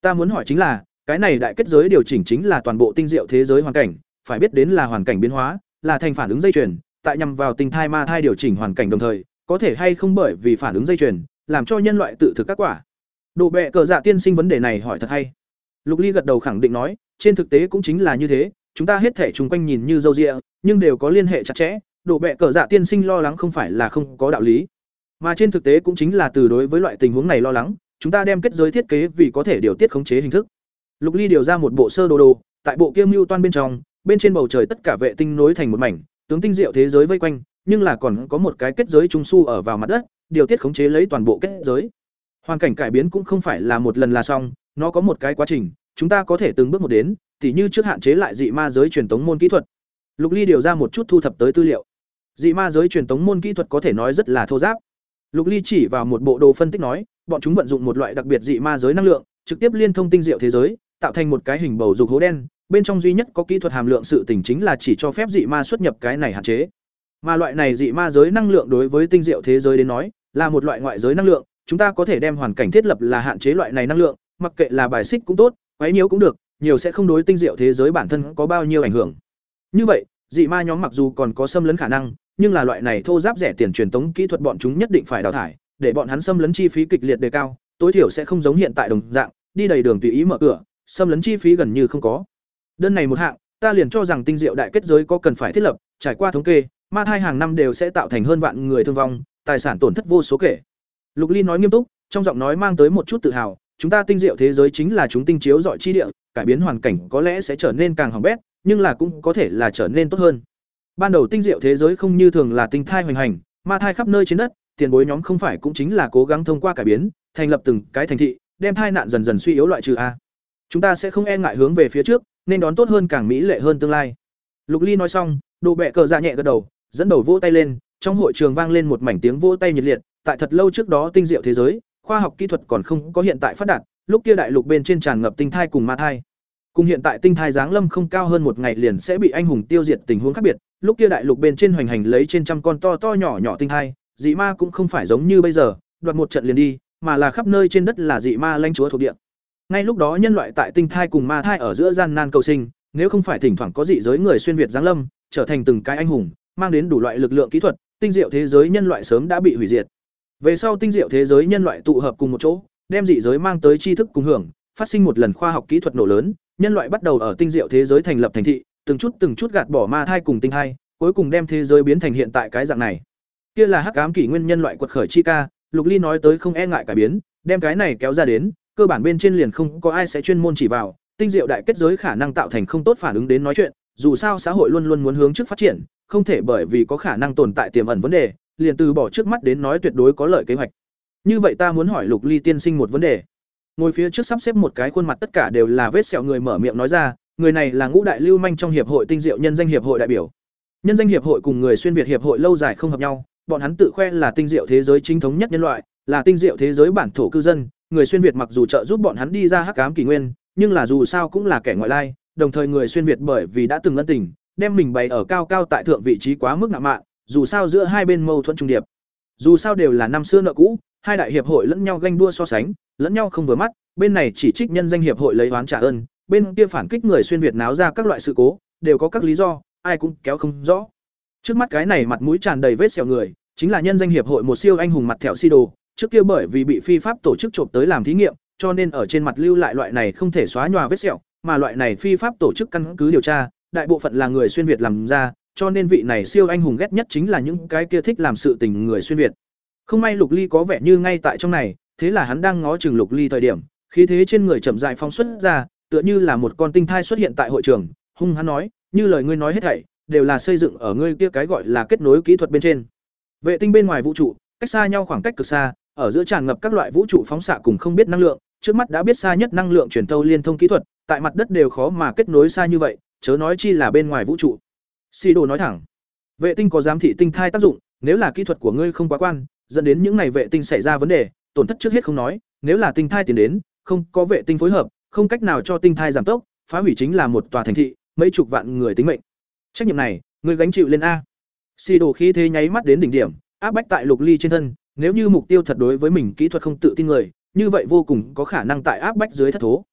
Ta muốn hỏi chính là, cái này đại kết giới điều chỉnh chính là toàn bộ tinh diệu thế giới hoàn cảnh, phải biết đến là hoàn cảnh biến hóa, là thành phản ứng dây chuyền, tại nhằm vào tinh thai ma thai điều chỉnh hoàn cảnh đồng thời, có thể hay không bởi vì phản ứng dây chuyền, làm cho nhân loại tự thực các quả. Độ bệ cờ dạ tiên sinh vấn đề này hỏi thật hay. Lục Ly gật đầu khẳng định nói, trên thực tế cũng chính là như thế, chúng ta hết thể chung quanh nhìn như dâu dịa, nhưng đều có liên hệ chặt chẽ, độ bệ cờ dạ tiên sinh lo lắng không phải là không có đạo lý. Mà trên thực tế cũng chính là từ đối với loại tình huống này lo lắng, chúng ta đem kết giới thiết kế vì có thể điều tiết khống chế hình thức. Lục Ly điều ra một bộ sơ đồ đồ, tại bộ kiêm mưu toan bên trong, bên trên bầu trời tất cả vệ tinh nối thành một mảnh, tướng tinh diệu thế giới vây quanh, nhưng là còn có một cái kết giới trung su ở vào mặt đất, điều tiết khống chế lấy toàn bộ kết giới. Hoàn cảnh cải biến cũng không phải là một lần là xong, nó có một cái quá trình, chúng ta có thể từng bước một đến, tỉ như trước hạn chế lại dị ma giới truyền tống môn kỹ thuật. Lục Ly điều ra một chút thu thập tới tư liệu. Dị ma giới truyền tống môn kỹ thuật có thể nói rất là thô giáp. Lục Ly chỉ vào một bộ đồ phân tích nói, bọn chúng vận dụng một loại đặc biệt dị ma giới năng lượng, trực tiếp liên thông tinh diệu thế giới, tạo thành một cái hình bầu dục hố đen, bên trong duy nhất có kỹ thuật hàm lượng sự tình chính là chỉ cho phép dị ma xuất nhập cái này hạn chế. Mà loại này dị ma giới năng lượng đối với tinh diệu thế giới đến nói, là một loại ngoại giới năng lượng, chúng ta có thể đem hoàn cảnh thiết lập là hạn chế loại này năng lượng, mặc kệ là bài xích cũng tốt, quấy nhiễu cũng được, nhiều sẽ không đối tinh diệu thế giới bản thân có bao nhiêu ảnh hưởng. Như vậy, dị ma nhóm mặc dù còn có xâm lấn khả năng, nhưng là loại này thô giáp rẻ tiền truyền tống kỹ thuật bọn chúng nhất định phải đào thải, để bọn hắn xâm lấn chi phí kịch liệt đề cao, tối thiểu sẽ không giống hiện tại đồng dạng, đi đầy đường tùy ý mở cửa, xâm lấn chi phí gần như không có. Đơn này một hạng, ta liền cho rằng tinh diệu đại kết giới có cần phải thiết lập, trải qua thống kê, ma thai hàng năm đều sẽ tạo thành hơn vạn người thương vong, tài sản tổn thất vô số kể. Lục Ly nói nghiêm túc, trong giọng nói mang tới một chút tự hào, chúng ta tinh diệu thế giới chính là chúng tinh chiếu dọi chi địa, cải biến hoàn cảnh có lẽ sẽ trở nên càng hỏng bét, nhưng là cũng có thể là trở nên tốt hơn. Ban đầu tinh diệu thế giới không như thường là tinh thai hoành hành, ma thai khắp nơi trên đất, tiền bối nhóm không phải cũng chính là cố gắng thông qua cải biến, thành lập từng cái thành thị, đem thai nạn dần dần suy yếu loại trừ a. Chúng ta sẽ không e ngại hướng về phía trước, nên đón tốt hơn càng mỹ lệ hơn tương lai. Lục Ly nói xong, đồ bẹ cờ dạ nhẹ gật đầu, dẫn đầu vỗ tay lên, trong hội trường vang lên một mảnh tiếng vỗ tay nhiệt liệt, tại thật lâu trước đó tinh diệu thế giới, khoa học kỹ thuật còn không có hiện tại phát đạt, lúc kia đại lục bên trên tràn ngập tinh thai cùng ma thai. Cùng hiện tại tinh thai giáng lâm không cao hơn một ngày liền sẽ bị anh hùng tiêu diệt tình huống khác biệt, lúc kia đại lục bên trên hoành hành lấy trên trăm con to to nhỏ nhỏ tinh thai, dị ma cũng không phải giống như bây giờ, đoạt một trận liền đi, mà là khắp nơi trên đất là dị ma lãnh chúa thuộc địa. Ngay lúc đó nhân loại tại tinh thai cùng ma thai ở giữa gian nan cầu sinh, nếu không phải thỉnh thoảng có dị giới người xuyên việt giáng lâm, trở thành từng cái anh hùng, mang đến đủ loại lực lượng kỹ thuật, tinh diệu thế giới nhân loại sớm đã bị hủy diệt. Về sau tinh diệu thế giới nhân loại tụ hợp cùng một chỗ, đem dị giới mang tới tri thức cùng hưởng, phát sinh một lần khoa học kỹ thuật nổ lớn, nhân loại bắt đầu ở tinh diệu thế giới thành lập thành thị, từng chút từng chút gạt bỏ ma thai cùng tinh thai, cuối cùng đem thế giới biến thành hiện tại cái dạng này. Kia là hắc ám kỷ nguyên nhân loại quật khởi chi ca, Lục Ly nói tới không e ngại cải biến, đem cái này kéo ra đến, cơ bản bên trên liền không có ai sẽ chuyên môn chỉ vào, tinh diệu đại kết giới khả năng tạo thành không tốt phản ứng đến nói chuyện, dù sao xã hội luôn luôn muốn hướng trước phát triển, không thể bởi vì có khả năng tồn tại tiềm ẩn vấn đề, liền từ bỏ trước mắt đến nói tuyệt đối có lợi kế hoạch. Như vậy ta muốn hỏi Lục Ly tiên sinh một vấn đề. Ngồi phía trước sắp xếp một cái khuôn mặt tất cả đều là vết sẹo người mở miệng nói ra, người này là ngũ đại lưu manh trong hiệp hội tinh diệu nhân danh hiệp hội đại biểu. Nhân danh hiệp hội cùng người xuyên việt hiệp hội lâu dài không hợp nhau, bọn hắn tự khoe là tinh diệu thế giới chính thống nhất nhân loại, là tinh diệu thế giới bản thổ cư dân, người xuyên việt mặc dù trợ giúp bọn hắn đi ra hắc ám kỷ nguyên, nhưng là dù sao cũng là kẻ ngoại lai, đồng thời người xuyên Việt bởi vì đã từng ân tình, đem mình bày ở cao cao tại thượng vị trí quá mức ngạo mạn, dù sao giữa hai bên mâu thuẫn trung điệp. Dù sao đều là năm xưa nợ cũ, hai đại hiệp hội lẫn nhau ganh đua so sánh, lẫn nhau không vừa mắt, bên này chỉ trích nhân danh hiệp hội lấy oán trả ơn, bên kia phản kích người xuyên Việt náo ra các loại sự cố, đều có các lý do, ai cũng kéo không rõ. Trước mắt cái này mặt mũi tràn đầy vết sẹo người, chính là nhân danh hiệp hội một siêu anh hùng mặt thẹo si đồ, trước kia bởi vì bị phi pháp tổ chức trộm tới làm thí nghiệm, cho nên ở trên mặt lưu lại loại này không thể xóa nhòa vết sẹo, mà loại này phi pháp tổ chức căn cứ điều tra, đại bộ phận là người xuyên Việt làm ra, cho nên vị này siêu anh hùng ghét nhất chính là những cái kia thích làm sự tình người xuyên Việt. Không may Lục Ly có vẻ như ngay tại trong này, thế là hắn đang ngó chừng Lục Ly thời điểm, khí thế trên người chậm rãi phóng xuất ra, tựa như là một con tinh thai xuất hiện tại hội trường, hung hắn nói, như lời ngươi nói hết thảy, đều là xây dựng ở ngươi kia cái gọi là kết nối kỹ thuật bên trên. Vệ tinh bên ngoài vũ trụ, cách xa nhau khoảng cách cực xa, ở giữa tràn ngập các loại vũ trụ phóng xạ cùng không biết năng lượng, trước mắt đã biết xa nhất năng lượng truyền tâu liên thông kỹ thuật, tại mặt đất đều khó mà kết nối xa như vậy, chớ nói chi là bên ngoài vũ trụ. Sĩ đồ nói thẳng, vệ tinh có giám thị tinh thai tác dụng, nếu là kỹ thuật của ngươi không quá quan, dẫn đến những này vệ tinh xảy ra vấn đề, tổn thất trước hết không nói, nếu là tinh thai tiến đến, không có vệ tinh phối hợp, không cách nào cho tinh thai giảm tốc, phá hủy chính là một tòa thành thị, mấy chục vạn người tính mệnh. Trách nhiệm này, ngươi gánh chịu lên a. Sĩ đồ khí thế nháy mắt đến đỉnh điểm, áp bách tại Lục Ly trên thân, nếu như mục tiêu thật đối với mình kỹ thuật không tự tin người, như vậy vô cùng có khả năng tại áp bách dưới thất thố.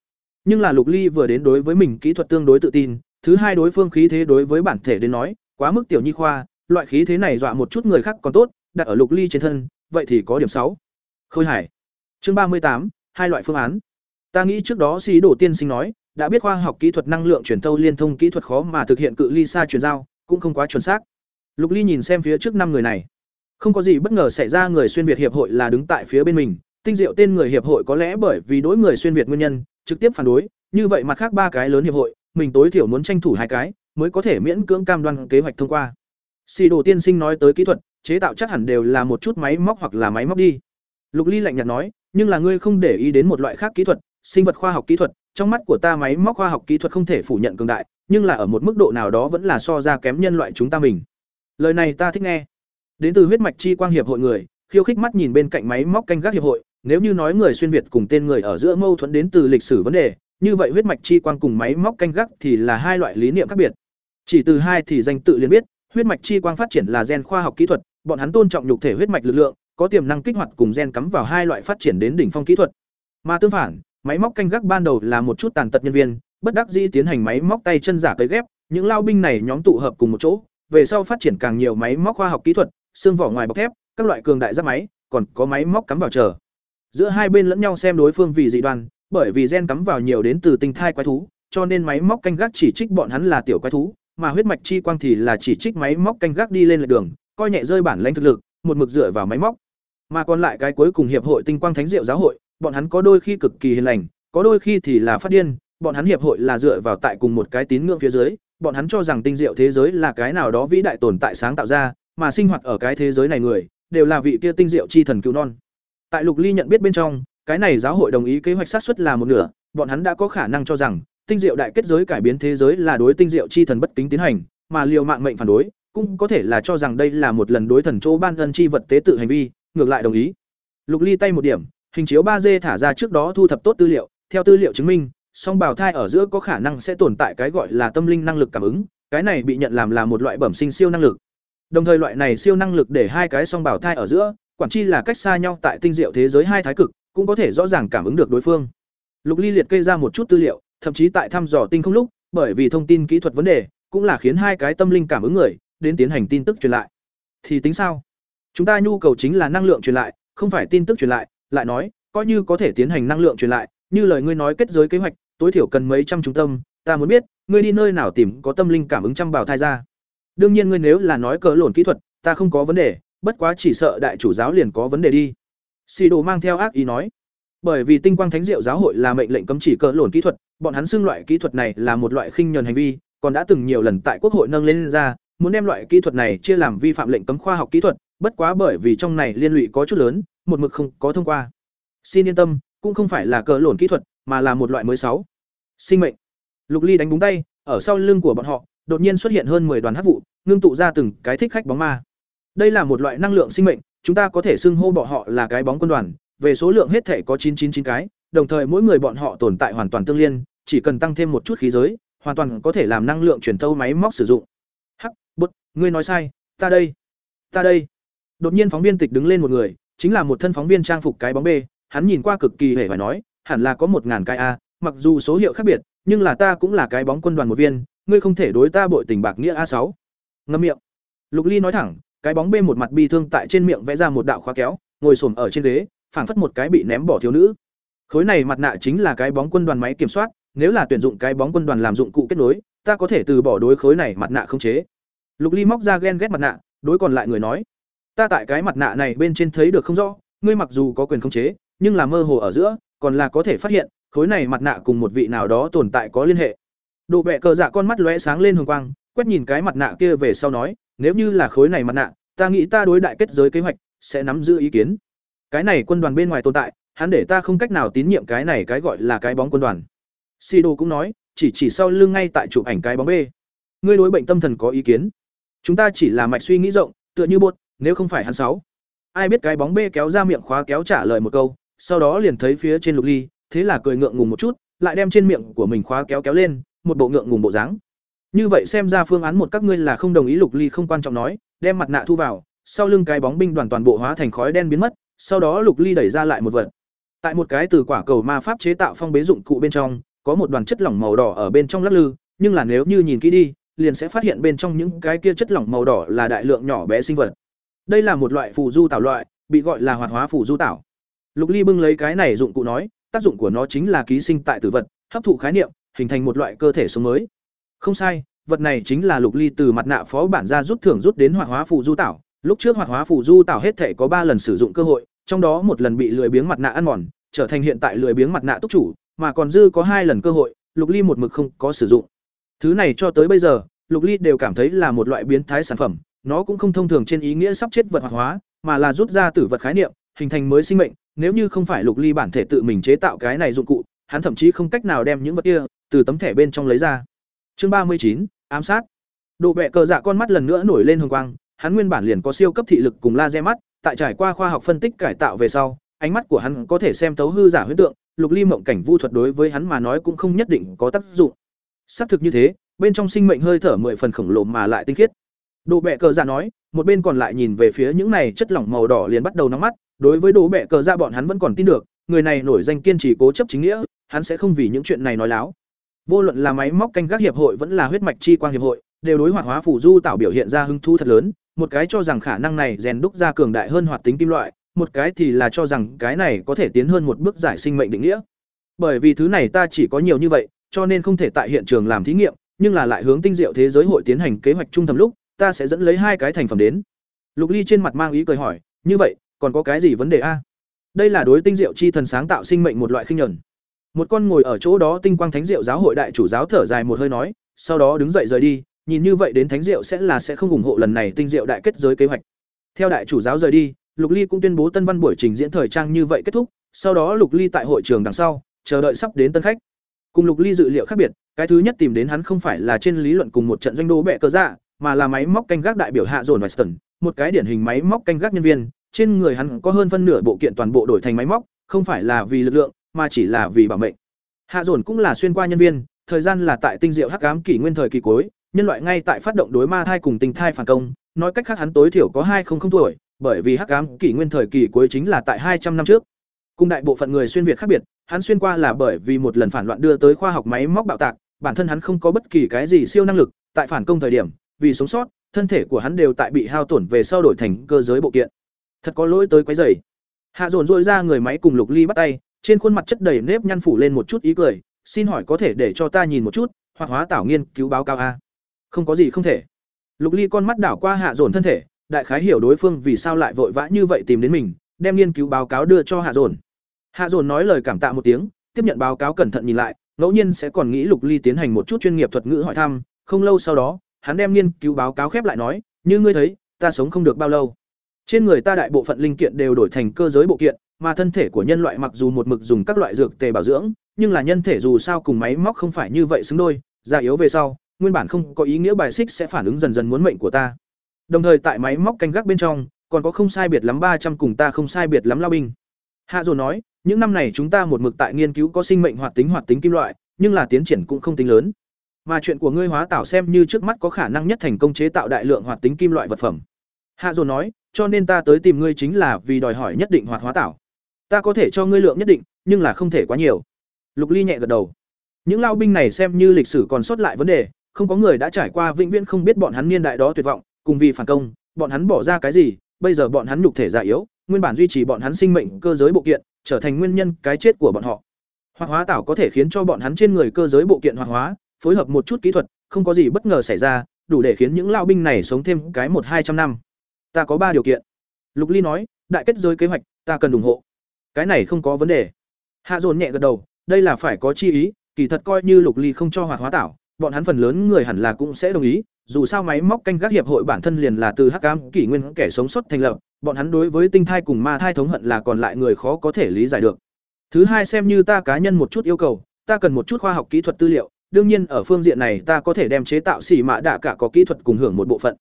Nhưng là Lục Ly vừa đến đối với mình kỹ thuật tương đối tự tin, thứ hai đối phương khí thế đối với bản thể đến nói, quá mức tiểu nhi khoa, loại khí thế này dọa một chút người khác còn tốt, đặt ở Lục Ly trên thân, vậy thì có điểm sáu. Khôi Hải. Chương ba mươi tám, hai loại phương án. Ta nghĩ trước đó sĩ đổ tiên sinh nói, đã biết khoa học kỹ thuật năng lượng truyền thâu liên thông kỹ thuật khó mà thực hiện cự ly xa truyền giao, cũng không quá chuẩn xác. Lục Ly nhìn xem phía trước năm người này, không có gì bất ngờ xảy ra người xuyên Việt hiệp hội là đứng tại phía bên mình, tinh diệu tên người hiệp hội có lẽ bởi vì đối người xuyên Việt nguyên nhân, trực tiếp phản đối, như vậy mặt khác ba cái lớn hiệp hội, mình tối thiểu muốn tranh thủ hai cái, mới có thể miễn cưỡng cam đoan kế hoạch thông qua. Xì đồ tiên sinh nói tới kỹ thuật, chế tạo chắc hẳn đều là một chút máy móc hoặc là máy móc đi. Lục Ly lạnh nhạt nói, nhưng là ngươi không để ý đến một loại khác kỹ thuật, sinh vật khoa học kỹ thuật, trong mắt của ta máy móc khoa học kỹ thuật không thể phủ nhận cường đại, nhưng là ở một mức độ nào đó vẫn là so ra kém nhân loại chúng ta mình. Lời này ta thích nghe. Đến từ huyết mạch chi quang hiệp hội người, khiêu khích mắt nhìn bên cạnh máy móc canh gác hiệp hội, nếu như nói người xuyên việt cùng tên người ở giữa mâu thuẫn đến từ lịch sử vấn đề, như vậy huyết mạch chi quang cùng máy móc canh gác thì là hai loại lý niệm khác biệt. Chỉ từ hai thì danh tự liền biết, huyết mạch chi quang phát triển là gen khoa học kỹ thuật, bọn hắn tôn trọng nhục thể huyết mạch lực lượng, có tiềm năng kích hoạt cùng gen cắm vào hai loại phát triển đến đỉnh phong kỹ thuật. Mà tương phản, máy móc canh gác ban đầu là một chút tàn tật nhân viên, bất đắc dĩ tiến hành máy móc tay chân giả cấy ghép, những lao binh này nhóm tụ hợp cùng một chỗ, về sau phát triển càng nhiều máy móc khoa học kỹ thuật, xương vỏ ngoài bọc thép, các loại cường đại giáp máy, còn có máy móc cắm vào chờ. Giữa hai bên lẫn nhau xem đối phương vì dị đoan, bởi vì gen cắm vào nhiều đến từ tinh thai quái thú, cho nên máy móc canh gác chỉ trích bọn hắn là tiểu quái thú, mà huyết mạch chi quang thì là chỉ trích máy móc canh gác đi lên lệch đường, coi nhẹ rơi bản lãnh thực lực, một mực dựa vào máy móc. Mà còn lại cái cuối cùng hiệp hội tinh quang thánh diệu giáo hội, bọn hắn có đôi khi cực kỳ hiền lành, có đôi khi thì là phát điên, bọn hắn hiệp hội là dựa vào tại cùng một cái tín ngưỡng phía dưới, bọn hắn cho rằng tinh diệu thế giới là cái nào đó vĩ đại tồn tại sáng tạo ra, mà sinh hoạt ở cái thế giới này người, đều là vị kia tinh diệu chi thần cứu non. Tại Lục Ly nhận biết bên trong, cái này giáo hội đồng ý kế hoạch sát xuất là một nửa, bọn hắn đã có khả năng cho rằng tinh diệu đại kết giới cải biến thế giới là đối tinh diệu chi thần bất kính tiến hành, mà liều mạng mệnh phản đối, cũng có thể là cho rằng đây là một lần đối thần chỗ ban ân chi vật tế tự hành vi, ngược lại đồng ý. Lục Ly tay một điểm, hình chiếu ba d thả ra trước đó thu thập tốt tư liệu, theo tư liệu chứng minh, song bào thai ở giữa có khả năng sẽ tồn tại cái gọi là tâm linh năng lực cảm ứng, cái này bị nhận làm là một loại bẩm sinh siêu năng lực. Đồng thời loại này siêu năng lực để hai cái song bào thai ở giữa, quản chi là cách xa nhau tại tinh diệu thế giới hai thái cực, cũng có thể rõ ràng cảm ứng được đối phương. Lục Ly liệt kê ra một chút tư liệu, thậm chí tại thăm dò tinh không lúc, bởi vì thông tin kỹ thuật vấn đề, cũng là khiến hai cái tâm linh cảm ứng người đến tiến hành tin tức truyền lại. Thì tính sao? Chúng ta nhu cầu chính là năng lượng truyền lại, không phải tin tức truyền lại, lại nói, coi như có thể tiến hành năng lượng truyền lại, như lời ngươi nói kết giới kế hoạch, tối thiểu cần mấy trăm trung tâm, ta muốn biết, ngươi đi nơi nào tìm có tâm linh cảm ứng trăm bảo thai ra. Đương nhiên ngươi nếu là nói cỡ lộn kỹ thuật, ta không có vấn đề, bất quá chỉ sợ đại chủ giáo liền có vấn đề đi. Xì đồ mang theo ác ý nói, bởi vì tinh quang thánh diệu giáo hội là mệnh lệnh cấm chỉ cỡ lổn kỹ thuật, bọn hắn xưng loại kỹ thuật này là một loại khinh nhẫn hành vi, còn đã từng nhiều lần tại quốc hội nâng lên lên ra, muốn đem loại kỹ thuật này chia làm vi phạm lệnh cấm khoa học kỹ thuật, bất quá bởi vì trong này liên lụy có chút lớn, một mực không có thông qua. Xin yên tâm, cũng không phải là cỡ lổn kỹ thuật, mà là một loại mới sáu. Sinh mệnh. Lục Ly đánh búng tay, ở sau lưng của bọn họ, đột nhiên xuất hiện hơn 10 đoàn hắc vụ, ngưng tụ ra từng cái thích khách bóng ma. Đây là một loại năng lượng sinh mệnh, chúng ta có thể xưng hô bọn họ là cái bóng quân đoàn, về số lượng hết thể có 999 cái, đồng thời mỗi người bọn họ tồn tại hoàn toàn tương liên, chỉ cần tăng thêm một chút khí giới, hoàn toàn có thể làm năng lượng truyền tâu máy móc sử dụng. Hắc, bút, ngươi nói sai, ta đây, ta đây. Đột nhiên phóng viên tịch đứng lên một người, chính là một thân phóng viên trang phục cái bóng B, hắn nhìn qua cực kỳ hề phải nói, hẳn là có một ngàn cái a, mặc dù số hiệu khác biệt, nhưng là ta cũng là cái bóng quân đoàn một viên, ngươi không thể đối ta bội tình bạc nghĩa a sáu. Ngậm miệng. Lục Ly nói thẳng, cái bóng bê một mặt bi thương tại trên miệng vẽ ra một đạo khóa kéo, ngồi xổm ở trên ghế, phảng phất một cái bị ném bỏ thiếu nữ. Khối này mặt nạ chính là cái bóng quân đoàn máy kiểm soát, nếu là tuyển dụng cái bóng quân đoàn làm dụng cụ kết nối, ta có thể từ bỏ đối khối này mặt nạ không chế. Lục Ly móc ra ghen ghét mặt nạ, đối còn lại người nói: "Ta tại cái mặt nạ này bên trên thấy được không rõ, ngươi mặc dù có quyền không chế, nhưng là mơ hồ ở giữa, còn là có thể phát hiện, khối này mặt nạ cùng một vị nào đó tồn tại có liên hệ." Đồ bẹ cờ dạ con mắt lóe sáng lên hồng quang, quét nhìn cái mặt nạ kia về sau nói: "Nếu như là khối này mặt nạ, ta nghĩ ta đối đại kết giới kế hoạch sẽ nắm giữ ý kiến. Cái này quân đoàn bên ngoài tồn tại, hắn để ta không cách nào tín nhiệm cái này cái gọi là cái bóng quân đoàn." Sido cũng nói, chỉ chỉ sau lưng ngay tại chụp ảnh cái bóng B. Ngươi đối bệnh tâm thần có ý kiến? Chúng ta chỉ là mạch suy nghĩ rộng, tựa như bột, nếu không phải hắn sáu. Ai biết cái bóng B kéo ra miệng khóa kéo trả lời một câu, sau đó liền thấy phía trên lục ly, thế là cười ngượng ngùng một chút, lại đem trên miệng của mình khóa kéo kéo lên, một bộ ngượng ngùng bộ dáng. Như vậy xem ra phương án một các ngươi là không đồng ý lục ly không quan trọng nói, đem mặt nạ thu vào, sau lưng cái bóng binh đoàn toàn bộ hóa thành khói đen biến mất, sau đó lục ly đẩy ra lại một vật. Tại một cái từ quả cầu ma pháp chế tạo phong bế dụng cụ bên trong, có một đoàn chất lỏng màu đỏ ở bên trong lắc lư, nhưng là nếu như nhìn kỹ đi, liền sẽ phát hiện bên trong những cái kia chất lỏng màu đỏ là đại lượng nhỏ bé sinh vật. Đây là một loại phù du tảo loại, bị gọi là hoạt hóa phù du tảo. Lục Ly bưng lấy cái này dụng cụ nói, tác dụng của nó chính là ký sinh tại tử vật, hấp thụ khái niệm, hình thành một loại cơ thể sống mới. Không sai, vật này chính là Lục Ly từ mặt nạ phó bản ra rút thưởng rút đến hoạt hóa phù du tảo. Lúc trước hoạt hóa phù du tảo hết thể có ba lần sử dụng cơ hội, trong đó một lần bị lười biếng mặt nạ ăn mòn, trở thành hiện tại lười biếng mặt nạ túc chủ, mà còn dư có hai lần cơ hội, Lục Ly một mực không có sử dụng. Thứ này cho tới bây giờ, Lục Ly đều cảm thấy là một loại biến thái sản phẩm, nó cũng không thông thường trên ý nghĩa sắp chết vật hoạt hóa, mà là rút ra tử vật khái niệm, hình thành mới sinh mệnh, nếu như không phải Lục Ly bản thể tự mình chế tạo cái này dụng cụ, hắn thậm chí không cách nào đem những vật kia từ tấm thẻ bên trong lấy ra. Chương ba mươi chín ám sát. Độ bệ cờ dạ con mắt lần nữa nổi lên hồng quang, hắn nguyên bản liền có siêu cấp thị lực cùng laser mắt, tại trải qua khoa học phân tích cải tạo về sau, ánh mắt của hắn có thể xem tấu hư giả huyễn tượng, lục ly mộng cảnh vu thuật đối với hắn mà nói cũng không nhất định có tác dụng. Xác thực như thế bên trong sinh mệnh hơi thở mười phần khổng lồ mà lại tinh khiết. Đồ bẹ cờ dạ nói một bên còn lại nhìn về phía những này chất lỏng màu đỏ liền bắt đầu nóng mắt đối với đồ bẹ cờ dạ bọn hắn vẫn còn tin được người này nổi danh kiên trì cố chấp chính nghĩa hắn sẽ không vì những chuyện này nói láo vô luận là máy móc canh gác hiệp hội vẫn là huyết mạch chi quang hiệp hội đều đối hoạt hóa phủ du tạo biểu hiện ra hứng thu thật lớn một cái cho rằng khả năng này rèn đúc ra cường đại hơn hoạt tính kim loại một cái thì là cho rằng cái này có thể tiến hơn một bước giải sinh mệnh định nghĩa. Bởi vì thứ này ta chỉ có nhiều như vậy, cho nên không thể tại hiện trường làm thí nghiệm, nhưng là lại hướng tinh diệu thế giới hội tiến hành kế hoạch trung thầm lúc, ta sẽ dẫn lấy hai cái thành phẩm đến. Lục Ly trên mặt mang ý cười hỏi, như vậy, còn có cái gì vấn đề a? Đây là đối tinh diệu chi thần sáng tạo sinh mệnh một loại khinh nhẫn. Một con ngồi ở chỗ đó tinh quang thánh diệu giáo hội đại chủ giáo thở dài một hơi nói, sau đó đứng dậy rời đi, nhìn như vậy đến thánh diệu sẽ là sẽ không ủng hộ lần này tinh diệu đại kết giới kế hoạch. Theo đại chủ giáo rời đi, Lục Ly cũng tuyên bố tân văn buổi trình diễn thời trang như vậy kết thúc, sau đó Lục Ly tại hội trường đằng sau, chờ đợi sắp đến tân khách. Cùng Lục Ly dự liệu khác biệt, cái thứ nhất tìm đến hắn không phải là trên lý luận cùng một trận doanh đô bẹ cơ dạ, mà là máy móc canh gác đại biểu hạ dồn Weston, một cái điển hình máy móc canh gác nhân viên, trên người hắn có hơn phân nửa bộ kiện toàn bộ đổi thành máy móc, không phải là vì lực lượng, mà chỉ là vì bảo mệnh. Hạ dồn cũng là xuyên qua nhân viên, thời gian là tại tinh diệu hắc ám kỷ nguyên thời kỳ cuối, nhân loại ngay tại phát động đối ma thai cùng tinh thai phản công, nói cách khác hắn tối thiểu có hai không không tuổi, bởi vì hắc ám kỷ nguyên thời kỳ cuối chính là tại hai trăm năm trước. Cùng đại bộ phận người xuyên việt khác biệt, hắn xuyên qua là bởi vì một lần phản loạn đưa tới khoa học máy móc bạo tạc, bản thân hắn không có bất kỳ cái gì siêu năng lực, tại phản công thời điểm, vì sống sót, thân thể của hắn đều tại bị hao tổn về sau đổi thành cơ giới bộ kiện. Thật có lỗi tới quấy rầy. Hạ dồn dội ra người máy cùng Lục Ly bắt tay, trên khuôn mặt chất đầy nếp nhăn phủ lên một chút ý cười, xin hỏi có thể để cho ta nhìn một chút, hoặc hóa tảo nghiên cứu báo cáo a. Không có gì không thể. Lục Ly con mắt đảo qua hạ dồn thân thể, đại khái hiểu đối phương vì sao lại vội vã như vậy tìm đến mình, đem nghiên cứu báo cáo đưa cho Hạ Dồn. Hạ Dồn nói lời cảm tạ một tiếng, tiếp nhận báo cáo cẩn thận nhìn lại, ngẫu nhiên sẽ còn nghĩ Lục Ly tiến hành một chút chuyên nghiệp thuật ngữ hỏi thăm, không lâu sau đó, hắn đem nghiên cứu báo cáo khép lại nói, như ngươi thấy, ta sống không được bao lâu. Trên người ta đại bộ phận linh kiện đều đổi thành cơ giới bộ kiện, mà thân thể của nhân loại mặc dù một mực dùng các loại dược tề bảo dưỡng, nhưng là nhân thể dù sao cùng máy móc không phải như vậy xứng đôi, già yếu về sau, nguyên bản không có ý nghĩa bài xích sẽ phản ứng dần dần muốn mệnh của ta. Đồng thời tại máy móc canh gác bên trong, còn có không sai biệt lắm ba trăm cùng ta không sai biệt lắm lao binh. Hạ Dồn nói, những năm này chúng ta một mực tại nghiên cứu có sinh mệnh hoạt tính hoạt tính kim loại, nhưng là tiến triển cũng không tính lớn. Mà chuyện của ngươi hóa tảo xem như trước mắt có khả năng nhất thành công chế tạo đại lượng hoạt tính kim loại vật phẩm. Hạ Dồn nói, cho nên ta tới tìm ngươi chính là vì đòi hỏi nhất định hoạt hóa tảo. Ta có thể cho ngươi lượng nhất định, nhưng là không thể quá nhiều. Lục Ly nhẹ gật đầu. Những lao binh này xem như lịch sử còn sót lại vấn đề, không có người đã trải qua vĩnh viễn không biết bọn hắn niên đại đó tuyệt vọng, cùng vì phản công, bọn hắn bỏ ra cái gì, bây giờ bọn hắn nhục thể già yếu, nguyên bản duy trì bọn hắn sinh mệnh cơ giới bộ kiện, trở thành nguyên nhân cái chết của bọn họ. Hoạt hóa tảo có thể khiến cho bọn hắn trên người cơ giới bộ kiện hoạt hóa, phối hợp một chút kỹ thuật, không có gì bất ngờ xảy ra, đủ để khiến những lao binh này sống thêm cái một hai trăm năm. Ta có ba điều kiện. Lục Ly nói, đại kết giới kế hoạch, ta cần ủng hộ. Cái này không có vấn đề. Hạ Dồn nhẹ gật đầu, đây là phải có chi ý, kỳ thật coi như Lục Ly không cho hoạt hóa tảo, bọn hắn phần lớn người hẳn là cũng sẽ đồng ý, dù sao máy móc canh gác hiệp hội bản thân liền là từ hắc cam kỷ nguyên kẻ sống sót thành lập, bọn hắn đối với tinh thai cùng ma thai thống hận là còn lại người khó có thể lý giải được. Thứ hai xem như ta cá nhân một chút yêu cầu, ta cần một chút khoa học kỹ thuật tư liệu, đương nhiên ở phương diện này ta có thể đem chế tạo xì mạ đạ cả có kỹ thuật cùng hưởng một bộ phận.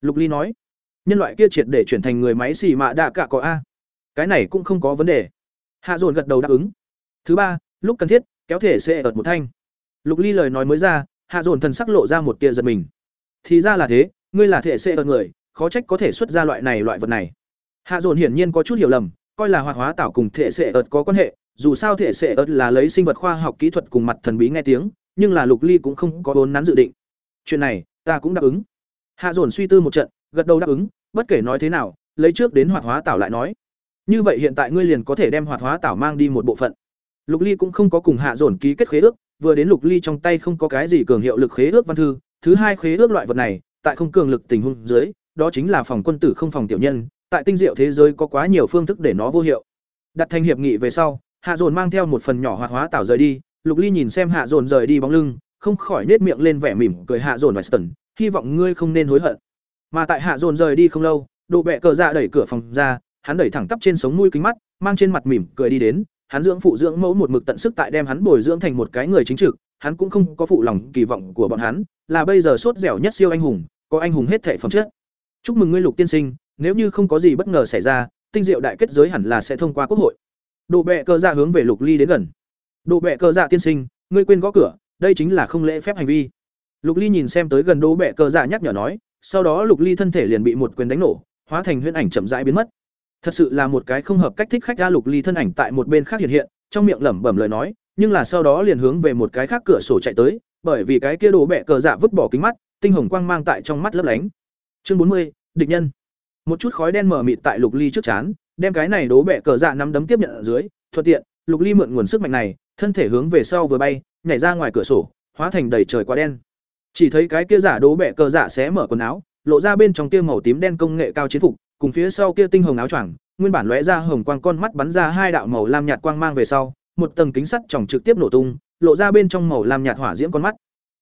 Lục Ly nói, nhân loại kia triệt để chuyển thành người máy xì mạ đạ cả có a. Cái này cũng không có vấn đề. Hạ Dồn gật đầu đáp ứng. Thứ ba, lúc cần thiết, kéo thể sẽ ợt một thanh. Lục Ly lời nói mới ra, Hạ Dồn thần sắc lộ ra một tia giật mình. Thì ra là thế, ngươi là thể sẽ ợt người, khó trách có thể xuất ra loại này loại vật này. Hạ Dồn hiển nhiên có chút hiểu lầm, coi là hoạt hóa tạo cùng thể sẽ ợt có quan hệ, dù sao thể sẽ ớt là lấy sinh vật khoa học kỹ thuật cùng mặt thần bí nghe tiếng nhưng là lục ly cũng không có vốn nắn dự định chuyện này ta cũng đáp ứng hạ dồn suy tư một trận gật đầu đáp ứng bất kể nói thế nào lấy trước đến hoạt hóa tảo lại nói như vậy hiện tại ngươi liền có thể đem hoạt hóa tảo mang đi một bộ phận. Lục ly cũng không có cùng hạ dồn ký kết khế ước, vừa đến lục ly trong tay không có cái gì cường hiệu lực khế ước văn thư, thứ hai khế ước loại vật này, tại không cường lực tình huống dưới, đó chính là phòng quân tử không phòng tiểu nhân, tại tinh diệu thế giới có quá nhiều phương thức để nó vô hiệu. Đặt thành hiệp nghị về sau, hạ dồn mang theo một phần nhỏ hoạt hóa tảo rời đi, lục ly nhìn xem hạ dồn rời đi bóng lưng, không khỏi nết miệng lên vẻ mỉm cười hạ dồn weston hy vọng ngươi không nên hối hận. Mà tại hạ dồn rời đi không lâu, độ bẹ cờ dạ đẩy cửa phòng ra hắn đẩy thẳng tắp trên sống mũi kính mắt mang trên mặt mỉm cười đi đến hắn dưỡng phụ dưỡng mẫu một mực tận sức tại đem hắn bồi dưỡng thành một cái người chính trực hắn cũng không có phụ lòng kỳ vọng của bọn hắn là bây giờ sốt dẻo nhất siêu anh hùng có anh hùng hết thể phẩm chất chúc mừng ngươi lục tiên sinh nếu như không có gì bất ngờ xảy ra tinh diệu đại kết giới hẳn là sẽ thông qua quốc hội Đồ Bệ cờ dạ hướng về Lục Ly đến gần. Đồ Bệ cờ dạ tiên sinh, ngươi quên gõ cửa, đây chính là không lễ phép hành vi. Lục Ly nhìn xem tới gần Đồ Bệ cờ dạ nhắc nhở nói, sau đó Lục Ly thân thể liền bị một quyền đánh nổ, hóa thành huyễn ảnh chậm rãi biến mất. Thật sự là một cái không hợp cách thích khách ra Lục Ly thân ảnh tại một bên khác hiện hiện, trong miệng lẩm bẩm lời nói, nhưng là sau đó liền hướng về một cái khác cửa sổ chạy tới, bởi vì cái kia đồ bẹ cờ dạ vứt bỏ kính mắt, tinh hồng quang mang tại trong mắt lấp lánh. Chương bốn mươi, địch nhân. Một chút khói đen mờ mịt tại Lục Ly trước chán, đem cái này đố bẹ cờ dạ nắm đấm tiếp nhận ở dưới thuận tiện lục ly mượn nguồn sức mạnh này thân thể hướng về sau vừa bay nhảy ra ngoài cửa sổ hóa thành đầy trời quá đen chỉ thấy cái kia giả đố bẹ cờ dạ xé mở quần áo lộ ra bên trong kia màu tím đen công nghệ cao chiến phục cùng phía sau kia tinh hồng áo choàng nguyên bản lóe ra hồng quang con mắt bắn ra hai đạo màu lam nhạt quang mang về sau một tầng kính sắt tròng trực tiếp nổ tung lộ ra bên trong màu lam nhạt hỏa diễm con mắt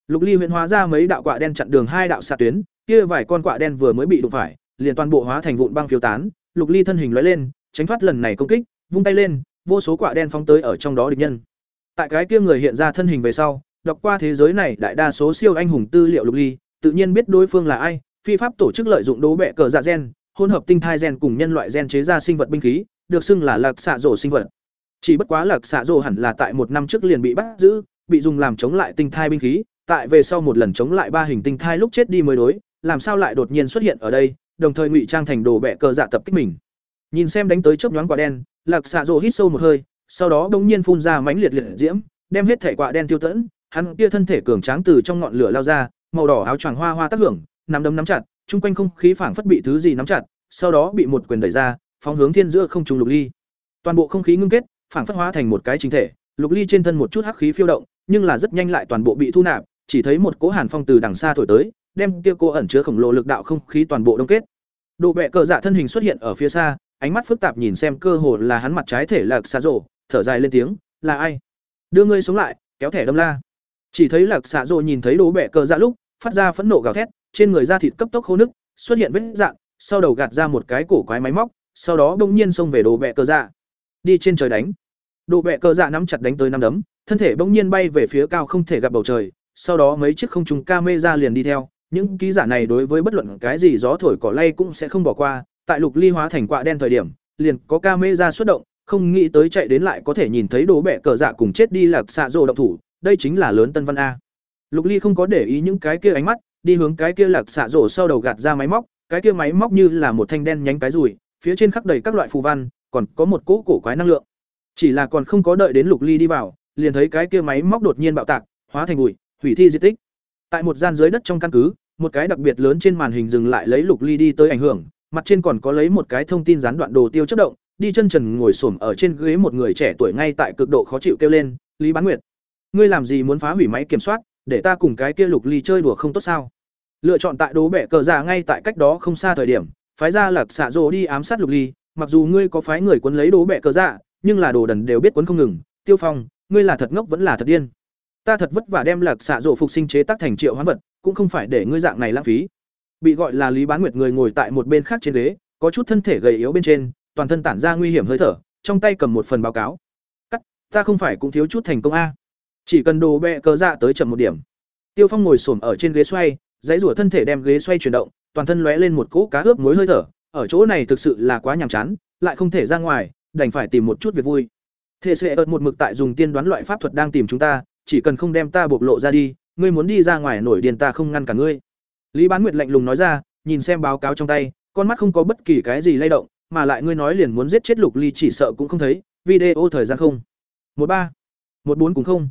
lục ly huyện hóa ra mấy đạo quạ đen chặn đường hai đạo xạ tuyến kia vài con quạ đen vừa mới bị đụng phải liền toàn bộ hóa thành vụn băng phiêu tán lục ly thân hình lóe lên tránh thoát lần này công kích, vung tay lên, vô số quạ đen phóng tới ở trong đó địch nhân. Tại cái kia người hiện ra thân hình về sau, đọc qua thế giới này đại đa số siêu anh hùng tư liệu lục ly, tự nhiên biết đối phương là ai, phi pháp tổ chức lợi dụng đố bẹ cờ dạ gen, hỗn hợp tinh thai gen cùng nhân loại gen chế ra sinh vật binh khí, được xưng là lạc xạ rổ sinh vật. Chỉ bất quá lạc xạ rổ hẳn là tại một năm trước liền bị bắt giữ, bị dùng làm chống lại tinh thai binh khí, tại về sau một lần chống lại ba hình tinh thai lúc chết đi mới đối, làm sao lại đột nhiên xuất hiện ở đây, đồng thời ngụy trang thành đồ bẻ cờ dạ tập kích mình nhìn xem đánh tới chớp nhoáng quả đen lạc xạ rộ hít sâu một hơi sau đó bỗng nhiên phun ra mãnh liệt liệt diễm đem hết thể quả đen tiêu tẫn hắn kia thân thể cường tráng từ trong ngọn lửa lao ra màu đỏ áo choàng hoa hoa tác hưởng nắm đấm nắm chặt chung quanh không khí phảng phất bị thứ gì nắm chặt sau đó bị một quyền đẩy ra phóng hướng thiên giữa không trùng lục ly. Toàn bộ không khí ngưng kết phảng phất hóa thành một cái chính thể. Lục ly trên thân một chút hắc khí phiêu động nhưng là rất nhanh lại toàn bộ bị thu nạp chỉ thấy một cỗ hàn phong từ đằng xa thổi tới đem kia cô ẩn chứa khổng lồ lực đạo không khí toàn bộ đông kết. Đồ bệ cờ dạ thân hình xuất hiện ở phía xa ánh mắt phức tạp nhìn xem cơ hồ là hắn mặt trái thể lạc xạ rồ, thở dài lên tiếng là ai? Đưa ngươi sống lại kéo thẻ đâm la. Chỉ thấy lạc xạ rồ nhìn thấy đồ bệ cờ dạ lúc phát ra phẫn nộ gào thét trên người da thịt cấp tốc khô nứt, xuất hiện vết dạng sau đầu gạt ra một cái cổ quái máy móc, sau đó bỗng nhiên xông về đồ bẹ cờ dạ. Đi trên trời đánh. Đồ bẹ cờ dạ nắm chặt đánh tới năm đấm, thân thể bỗng nhiên bay về phía cao không thể gặp bầu trời, sau đó mấy chiếc không trùng camera liền đi theo. Những ký giả này đối với bất luận cái gì gió thổi cỏ lay cũng sẽ không bỏ qua, tại lục ly hóa thành quạ đen thời điểm, liền có camera xuất động, không nghĩ tới chạy đến lại có thể nhìn thấy đồ bẹ cờ dạ cùng chết đi lạc xạ rồ động thủ, đây chính là lớn tân văn a. Lục ly không có để ý những cái kia ánh mắt đi hướng cái kia lạc xạ rổ sau đầu gạt ra máy móc, cái kia máy móc như là một thanh đen nhánh cái rùi, phía trên khắc đầy các loại phù văn, còn có một cỗ cổ quái năng lượng. Chỉ là còn không có đợi đến lục ly đi vào, liền thấy cái kia máy móc đột nhiên bạo tạc, hóa thành bụi, hủy thi di tích. Tại một gian dưới đất trong căn cứ, một cái đặc biệt lớn trên màn hình dừng lại lấy lục ly đi tới ảnh hưởng, mặt trên còn có lấy một cái thông tin gián đoạn đồ tiêu chất động, đi chân trần ngồi xổm ở trên ghế một người trẻ tuổi ngay tại cực độ khó chịu kêu lên, lý bán nguyệt, ngươi làm gì muốn phá hủy máy kiểm soát? Để ta cùng cái kia lục ly chơi đùa không tốt sao? Lựa chọn tại đố bẻ cờ già ngay tại cách đó không xa thời điểm phái ra lạc xạ rồ đi ám sát lục ly mặc dù ngươi có phái người quấn lấy đố bẻ cờ giả, nhưng là đồ đần đều biết quấn không ngừng. Tiêu phong ngươi là thật ngốc vẫn là thật điên? Ta thật vất vả đem lạc xạ rộ phục sinh chế tác thành triệu hoán vật cũng không phải để ngươi dạng này lãng phí. Bị gọi là lý bán nguyệt người ngồi tại một bên khác trên ghế có chút thân thể gầy yếu bên trên toàn thân tản ra nguy hiểm hơi thở trong tay cầm một phần báo cáo. Cắt ta không phải cũng thiếu chút thành công a chỉ cần đồ bẹ cờ dạ tới chậm một điểm tiêu phong ngồi xổm ở trên ghế xoay dãy rủa thân thể đem ghế xoay chuyển động toàn thân lóe lên một cỗ cá ướp mối hơi thở ở chỗ này thực sự là quá nhàm chán lại không thể ra ngoài đành phải tìm một chút việc vui thế sẽ ợt một mực tại dùng tiên đoán loại pháp thuật đang tìm chúng ta, chỉ cần không đem ta bộc lộ ra đi, ngươi muốn đi ra ngoài nổi điên ta không ngăn cả ngươi. Lý Bán Nguyệt lạnh lùng nói ra, nhìn xem báo cáo trong tay, con mắt không có bất kỳ cái gì lay động, mà lại ngươi nói liền muốn giết chết Lục Ly chỉ sợ cũng không thấy, video thời gian không. một ba một bốn cũng không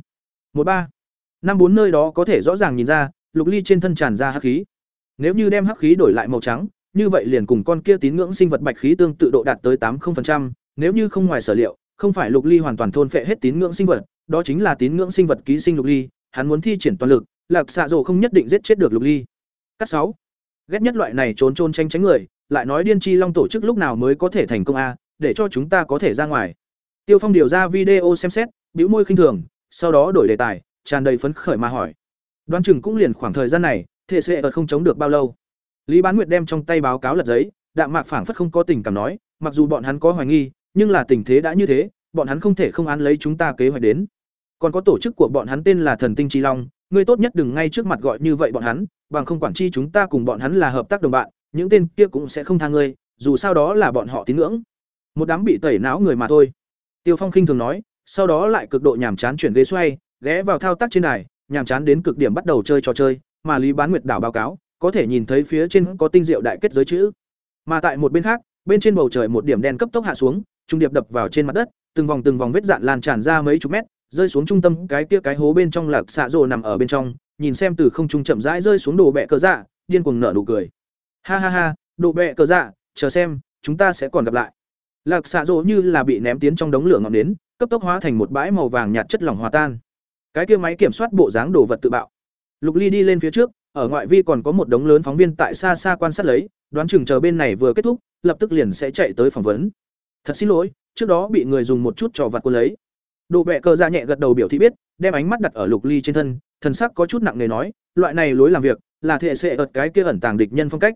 một ba. Năm bốn nơi đó có thể rõ ràng nhìn ra, Lục Ly trên thân tràn ra hắc khí. Nếu như đem hắc khí đổi lại màu trắng, như vậy liền cùng con kia tín ngưỡng sinh vật bạch khí tương tự độ đạt tới tám 80%, nếu như không ngoài sở liệu, không phải lục ly hoàn toàn thôn phệ hết tín ngưỡng sinh vật đó chính là tín ngưỡng sinh vật ký sinh lục ly hắn muốn thi triển toàn lực lạc xạ rổ không nhất định giết chết được lục ly. Cắt sáu. Ghét nhất loại này trốn trôn tranh tránh người lại nói điên chi long tổ chức lúc nào mới có thể thành công a để cho chúng ta có thể ra ngoài. Tiêu phong điều ra video xem xét bĩu môi khinh thường sau đó đổi đề tài tràn đầy phấn khởi mà hỏi đoán chừng cũng liền khoảng thời gian này thể sẽ ở không chống được bao lâu lý bán nguyệt đem trong tay báo cáo lật giấy đạm mạc phảng phất không có tình cảm nói mặc dù bọn hắn có hoài nghi nhưng là tình thế đã như thế, bọn hắn không thể không án lấy chúng ta kế hoạch đến. Còn có tổ chức của bọn hắn tên là Thần Tinh Chi Long, ngươi tốt nhất đừng ngay trước mặt gọi như vậy bọn hắn, bằng không quản chi chúng ta cùng bọn hắn là hợp tác đồng bạn, những tên kia cũng sẽ không tha ngươi, dù sao đó là bọn họ tín ngưỡng. Một đám bị tẩy não người mà thôi. Tiêu Phong khinh thường nói, sau đó lại cực độ nhàm chán chuyển ghế xoay, ghé vào thao tác trên đài, nhàm chán đến cực điểm bắt đầu chơi trò chơi, mà Lý Bán Nguyệt đảo báo cáo, có thể nhìn thấy phía trên có tinh diệu đại kết giới chữ. Mà tại một bên khác, bên trên bầu trời một điểm đen cấp tốc hạ xuống, trung điệp đập vào trên mặt đất, từng vòng từng vòng vết dạn lan tràn ra mấy chục mét, rơi xuống trung tâm cái kia cái hố bên trong lạc xạ rồ nằm ở bên trong, nhìn xem từ không trung chậm rãi rơi xuống đồ bẹ cờ dạ, điên cuồng nở nụ cười. Ha ha ha, đồ bẹ cờ dạ, chờ xem, chúng ta sẽ còn gặp lại. Lạc xạ rồ như là bị ném tiến trong đống lửa ngọn nến, cấp tốc hóa thành một bãi màu vàng nhạt chất lỏng hòa tan. Cái kia máy kiểm soát bộ dáng đồ vật tự bạo. Lục Ly đi lên phía trước, ở ngoại vi còn có một đống lớn phóng viên tại xa xa quan sát lấy, đoán chừng chờ bên này vừa kết thúc, lập tức liền sẽ chạy tới phỏng vấn thật xin lỗi trước đó bị người dùng một chút trò vặt quân lấy đồ bẹ cờ ra nhẹ gật đầu biểu thị biết đem ánh mắt đặt ở lục ly trên thân thần sắc có chút nặng nề nói loại này lối làm việc là thể sẽ ợt cái kia ẩn tàng địch nhân phong cách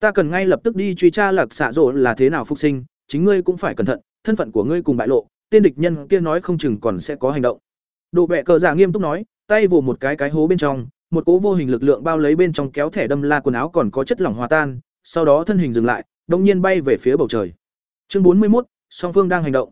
ta cần ngay lập tức đi truy tra lạc xạ rộ là thế nào phục sinh chính ngươi cũng phải cẩn thận thân phận của ngươi cùng bại lộ tên địch nhân kia nói không chừng còn sẽ có hành động đồ bẹ cờ giả nghiêm túc nói tay vồ một cái cái hố bên trong một cỗ vô hình lực lượng bao lấy bên trong kéo thẻ đâm la quần áo còn có chất lỏng hòa tan sau đó thân hình dừng lại đông nhiên bay về phía bầu trời Chương bốn mươi một, song phương đang hành động.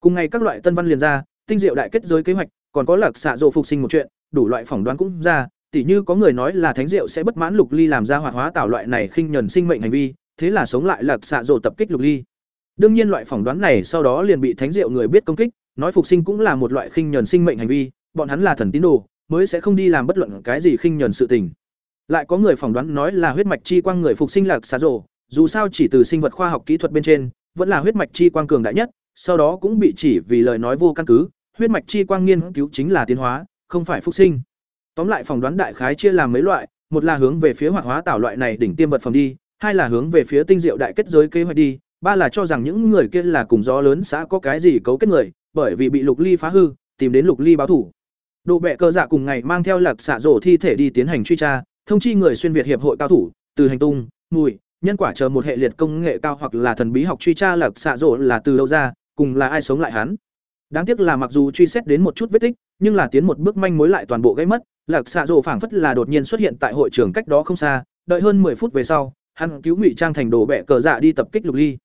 Cùng ngày các loại tân văn liền ra, tinh diệu đại kết giới kế hoạch, còn có lạc xạ rộ phục sinh một chuyện, đủ loại phỏng đoán cũng ra, tỉ như có người nói là thánh diệu sẽ bất mãn lục ly làm ra hoạt hóa tạo loại này khinh nhẫn sinh mệnh hành vi, thế là sống lại lạc xạ rộ tập kích lục ly. Đương nhiên loại phỏng đoán này sau đó liền bị thánh diệu người biết công kích, nói phục sinh cũng là một loại khinh nhẫn sinh mệnh hành vi, bọn hắn là thần tín đồ, mới sẽ không đi làm bất luận cái gì khinh nhẫn sự tình. Lại có người phỏng đoán nói là huyết mạch chi quang người phục sinh lạc xá rộ, dù sao chỉ từ sinh vật khoa học kỹ thuật bên trên, vẫn là huyết mạch chi quang cường đại nhất, sau đó cũng bị chỉ vì lời nói vô căn cứ, huyết mạch chi quang nghiên cứu chính là tiến hóa, không phải phục sinh. Tóm lại phỏng đoán đại khái chia làm mấy loại, một là hướng về phía hoạt hóa tạo loại này đỉnh tiêm vật phẩm đi, hai là hướng về phía tinh diệu đại kết giới kế hoạch đi, ba là cho rằng những người kia là cùng gió lớn xã có cái gì cấu kết người, bởi vì bị Lục Ly phá hư, tìm đến Lục Ly báo thủ. Đồ bẹ cơ dạ cùng ngày mang theo lạc xạ rổ thi thể đi tiến hành truy tra, thông chi người xuyên việt hiệp hội cao thủ, từ hành tung, mùi, nhân quả chờ một hệ liệt công nghệ cao hoặc là thần bí học truy tra lạc xạ rổ là từ đâu ra cùng là ai sống lại hắn đáng tiếc là mặc dù truy xét đến một chút vết tích nhưng là tiến một bước manh mối lại toàn bộ gây mất lạc xạ rổ phảng phất là đột nhiên xuất hiện tại hội trường cách đó không xa đợi hơn 10 phút về sau hắn cứu ngụy trang thành đồ bẹ cờ dạ đi tập kích lục ly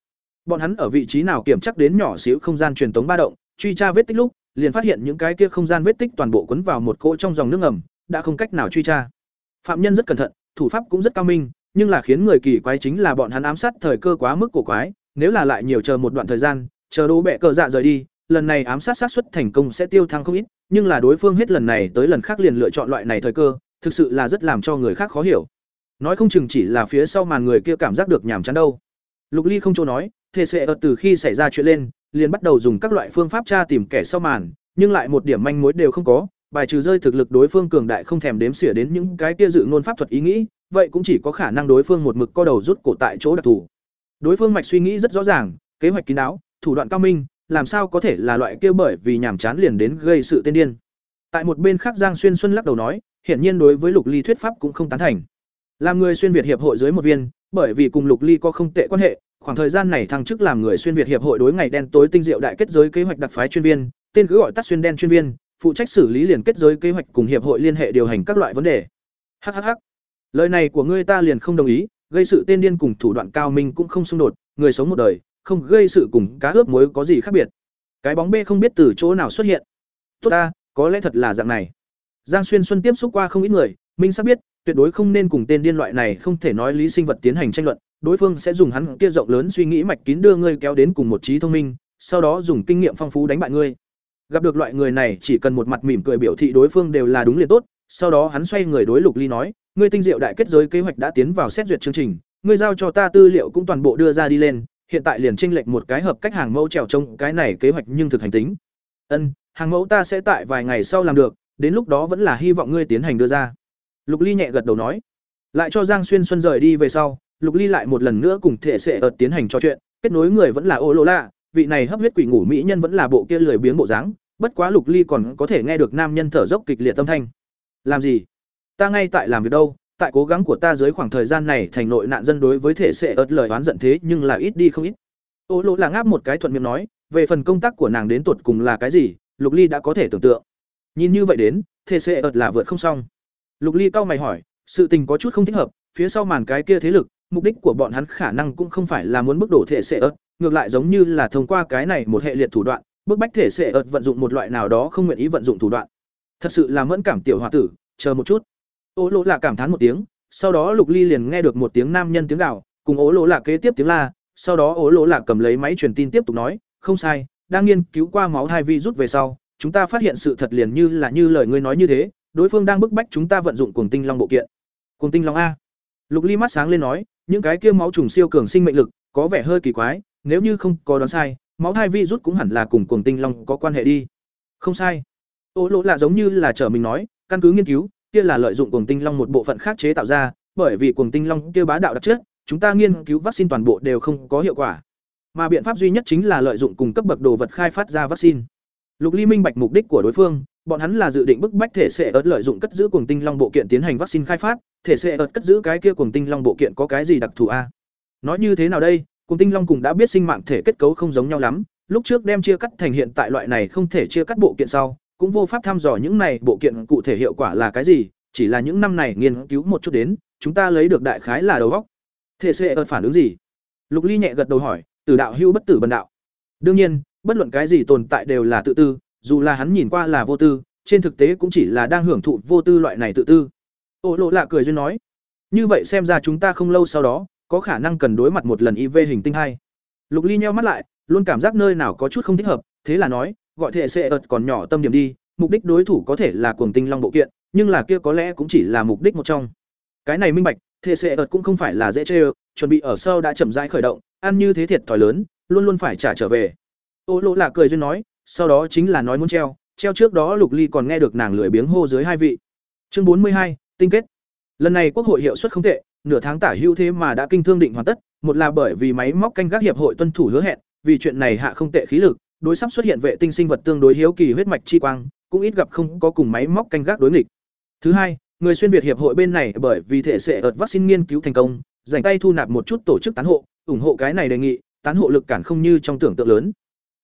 bọn hắn ở vị trí nào kiểm chắc đến nhỏ xíu không gian truyền tống ba động truy tra vết tích lúc liền phát hiện những cái kia không gian vết tích toàn bộ quấn vào một cỗ trong dòng nước ngầm, đã không cách nào truy tra. Phạm nhân rất cẩn thận, thủ pháp cũng rất cao minh, nhưng là khiến người kỳ quái chính là bọn hắn ám sát thời cơ quá mức cổ quái, nếu là lại nhiều chờ một đoạn thời gian, chờ đố bẹ cờ dạ rời đi, lần này ám sát sát suất thành công sẽ tiêu thăng không ít, nhưng là đối phương hết lần này tới lần khác liền lựa chọn loại này thời cơ, thực sự là rất làm cho người khác khó hiểu. Nói không chừng chỉ là phía sau màn người kia cảm giác được nhàm chán đâu. Lục Ly không chỗ nói, thể sẽ ở từ khi xảy ra chuyện lên, liền bắt đầu dùng các loại phương pháp tra tìm kẻ sau màn, nhưng lại một điểm manh mối đều không có, bài trừ rơi thực lực đối phương cường đại không thèm đếm xỉa đến những cái kia dự ngôn pháp thuật ý nghĩ, vậy cũng chỉ có khả năng đối phương một mực co đầu rút cổ tại chỗ đặc thù. Đối phương mạch suy nghĩ rất rõ ràng, kế hoạch kín đáo, thủ đoạn cao minh, làm sao có thể là loại kia bởi vì nhàm chán liền đến gây sự tiên điên. Tại một bên khác Giang Xuyên Xuân lắc đầu nói, hiển nhiên đối với Lục Ly thuyết pháp cũng không tán thành. Làm người xuyên Việt hiệp hội dưới một viên, bởi vì cùng Lục Ly có không tệ quan hệ, khoảng thời gian này thăng chức làm người xuyên Việt hiệp hội đối ngày đen tối tinh diệu đại kết giới kế hoạch đặc phái chuyên viên, tên cứ gọi tắt xuyên đen chuyên viên, phụ trách xử lý liền kết giới kế hoạch cùng hiệp hội liên hệ điều hành các loại vấn đề. Hhh. Lời này của ngươi ta liền không đồng ý, gây sự tên điên cùng thủ đoạn cao minh cũng không xung đột, người sống một đời, không gây sự cùng cá ướp muối có gì khác biệt. Cái bóng bê không biết từ chỗ nào xuất hiện. Tốt ta, có lẽ thật là dạng này. Giang Xuyên Xuân tiếp xúc qua không ít người, minh sắp biết, tuyệt đối không nên cùng tên điên loại này không thể nói lý sinh vật tiến hành tranh luận, đối phương sẽ dùng hắn kia rộng lớn suy nghĩ mạch kín đưa ngươi kéo đến cùng một trí thông minh, sau đó dùng kinh nghiệm phong phú đánh bại ngươi. Gặp được loại người này chỉ cần một mặt mỉm cười biểu thị đối phương đều là đúng liền tốt, sau đó hắn xoay người đối Lục Ly nói, ngươi tinh diệu đại kết giới kế hoạch đã tiến vào xét duyệt chương trình, ngươi giao cho ta tư liệu cũng toàn bộ đưa ra đi lên, hiện tại liền tranh lệch một cái hợp cách hàng mẫu trèo trông cái này kế hoạch nhưng thực hành tính. Ân, hàng mẫu ta sẽ tại vài ngày sau làm được, đến lúc đó vẫn là hy vọng ngươi tiến hành đưa ra. Lục Ly nhẹ gật đầu nói, lại cho Giang Xuyên Xuân rời đi về sau, Lục Ly lại một lần nữa cùng thể sệ ợt tiến hành trò chuyện, kết nối người vẫn là Ô Lô La, vị này hấp huyết quỷ ngủ mỹ nhân vẫn là bộ kia lười biếng bộ dáng, bất quá Lục Ly còn có thể nghe được nam nhân thở dốc kịch liệt tâm thanh. Làm gì? Ta ngay tại làm việc đâu, tại cố gắng của ta dưới khoảng thời gian này thành nội nạn dân đối với thể sệ ớt lời oán giận thế nhưng là ít đi không ít. Ô Lô là ngáp một cái thuận miệng nói, về phần công tác của nàng đến tột cùng là cái gì, Lục Ly đã có thể tưởng tượng. Nhìn như vậy đến, thể sệ ớt là vượt không xong. Lục Ly cau mày hỏi, sự tình có chút không thích hợp, phía sau màn cái kia thế lực, mục đích của bọn hắn khả năng cũng không phải là muốn bức đổ thể xệ ớt, ngược lại giống như là thông qua cái này một hệ liệt thủ đoạn, bức bách thể xệ ớt vận dụng một loại nào đó không nguyện ý vận dụng thủ đoạn. Thật sự là mẫn cảm tiểu hòa tử, chờ một chút. ố lỗ là cảm thán một tiếng, sau đó Lục Ly liền nghe được một tiếng nam nhân tiếng gạo cùng ố lỗ là kế tiếp tiếng la, sau đó ố lỗ là cầm lấy máy truyền tin tiếp tục nói, không sai, đang nghiên cứu qua máu hai vi rút về sau, chúng ta phát hiện sự thật liền như là như lời ngươi nói như thế, đối phương đang bức bách chúng ta vận dụng cuồng tinh long bộ kiện. Cuồng tinh long a. Lục Ly mắt sáng lên nói, những cái kia máu trùng siêu cường sinh mệnh lực, có vẻ hơi kỳ quái, nếu như không có đoán sai, máu thai vi rút cũng hẳn là cùng cuồng tinh long có quan hệ đi. Không sai. Ô lỗ lạ giống như là trở mình nói, căn cứ nghiên cứu, kia là lợi dụng cuồng tinh long một bộ phận khác chế tạo ra, bởi vì cuồng tinh long kia bá đạo đặc chất, chúng ta nghiên cứu vaccine toàn bộ đều không có hiệu quả. Mà biện pháp duy nhất chính là lợi dụng cùng cấp bậc đồ vật khai phát ra vaccine. Lục Ly minh bạch mục đích của đối phương, bọn hắn là dự định bức bách thể sẽ ớt lợi dụng cất giữ cuồng tinh long bộ kiện tiến hành vaccine khai phát, thể sẽ ợt cất giữ cái kia cuồng tinh long bộ kiện có cái gì đặc thù a? Nói như thế nào đây, cuồng tinh long cùng đã biết sinh mạng thể kết cấu không giống nhau lắm, lúc trước đem chia cắt thành hiện tại loại này không thể chia cắt bộ kiện sau, cũng vô pháp thăm dò những này bộ kiện cụ thể hiệu quả là cái gì, chỉ là những năm này nghiên cứu một chút đến, chúng ta lấy được đại khái là đầu óc. Thể sẽ ợt phản ứng gì? Lục Ly nhẹ gật đầu hỏi, Từ đạo hưu bất tử bần đạo. Đương nhiên, bất luận cái gì tồn tại đều là tự tư, dù là hắn nhìn qua là vô tư, trên thực tế cũng chỉ là đang hưởng thụ vô tư loại này tự tư. Ô lộ lạ cười duyên nói, như vậy xem ra chúng ta không lâu sau đó, có khả năng cần đối mặt một lần IV hình tinh hai Lục Ly nheo mắt lại, luôn cảm giác nơi nào có chút không thích hợp, thế là nói, gọi thể sẽ ợt còn nhỏ tâm điểm đi, mục đích đối thủ có thể là cuồng tinh long bộ kiện, nhưng là kia có lẽ cũng chỉ là mục đích một trong. Cái này minh bạch, thể sẽ ợt cũng không phải là dễ chơi, chuẩn bị ở sau đã chậm rãi khởi động, ăn như thế thiệt thòi lớn, luôn luôn phải trả trở về. Ô lộ lạ cười duyên nói, sau đó chính là nói muốn treo, treo trước đó Lục Ly còn nghe được nàng lười biếng hô dưới hai vị. Chương bốn mươi hai, tinh kết. Lần này quốc hội hiệu suất không tệ, nửa tháng tả hữu thế mà đã kinh thương định hoàn tất, một là bởi vì máy móc canh gác hiệp hội tuân thủ hứa hẹn, vì chuyện này hạ không tệ khí lực, đối sắp xuất hiện vệ tinh sinh vật tương đối hiếu kỳ huyết mạch chi quang, cũng ít gặp không có cùng máy móc canh gác đối nghịch. Thứ hai, người xuyên Việt hiệp hội bên này bởi vì thể sẽ ợt vaccine nghiên cứu thành công, dành tay thu nạp một chút tổ chức tán hộ, ủng hộ cái này đề nghị, tán hộ lực cản không như trong tưởng tượng lớn.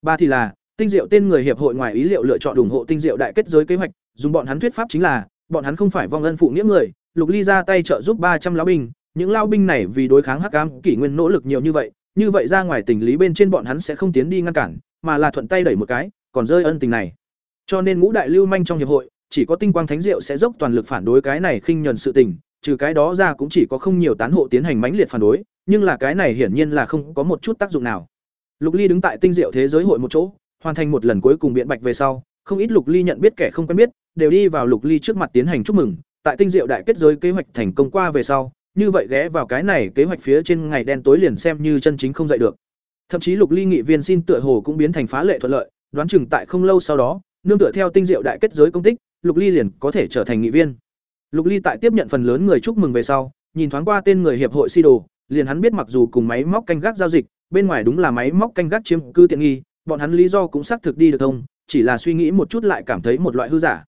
Ba thì là, tinh diệu tên người hiệp hội ngoài ý liệu lựa chọn ủng hộ tinh diệu đại kết giới kế hoạch, dùng bọn hắn thuyết pháp chính là, bọn hắn không phải vong ân phụ nghĩa người, Lục Ly ra tay trợ giúp ba trăm lão binh, những lão binh này vì đối kháng Hắc Cam kỷ nguyên nỗ lực nhiều như vậy, như vậy ra ngoài tình lý bên trên bọn hắn sẽ không tiến đi ngăn cản, mà là thuận tay đẩy một cái, còn rơi ân tình này. Cho nên ngũ đại lưu manh trong hiệp hội, chỉ có tinh quang thánh diệu sẽ dốc toàn lực phản đối cái này khinh nhẫn sự tình, trừ cái đó ra cũng chỉ có không nhiều tán hộ tiến hành mãnh liệt phản đối, nhưng là cái này hiển nhiên là không có một chút tác dụng nào. Lục Ly đứng tại tinh diệu thế giới hội một chỗ, hoàn thành một lần cuối cùng biện bạch về sau, không ít Lục Ly nhận biết kẻ không quen biết, đều đi vào Lục Ly trước mặt tiến hành chúc mừng, tại tinh diệu đại kết giới kế hoạch thành công qua về sau, như vậy ghé vào cái này kế hoạch phía trên ngày đen tối liền xem như chân chính không dậy được. Thậm chí Lục Ly nghị viên xin tựa hồ cũng biến thành phá lệ thuận lợi, đoán chừng tại không lâu sau đó, nương tựa theo tinh diệu đại kết giới công tích, Lục Ly liền có thể trở thành nghị viên. Lục Ly tại tiếp nhận phần lớn người chúc mừng về sau, nhìn thoáng qua tên người hiệp hội si đồ, liền hắn biết mặc dù cùng máy móc canh gác giao dịch, bên ngoài đúng là máy móc canh gác chiếm cư tiện nghi, bọn hắn lý do cũng xác thực đi được thông, chỉ là suy nghĩ một chút lại cảm thấy một loại hư giả.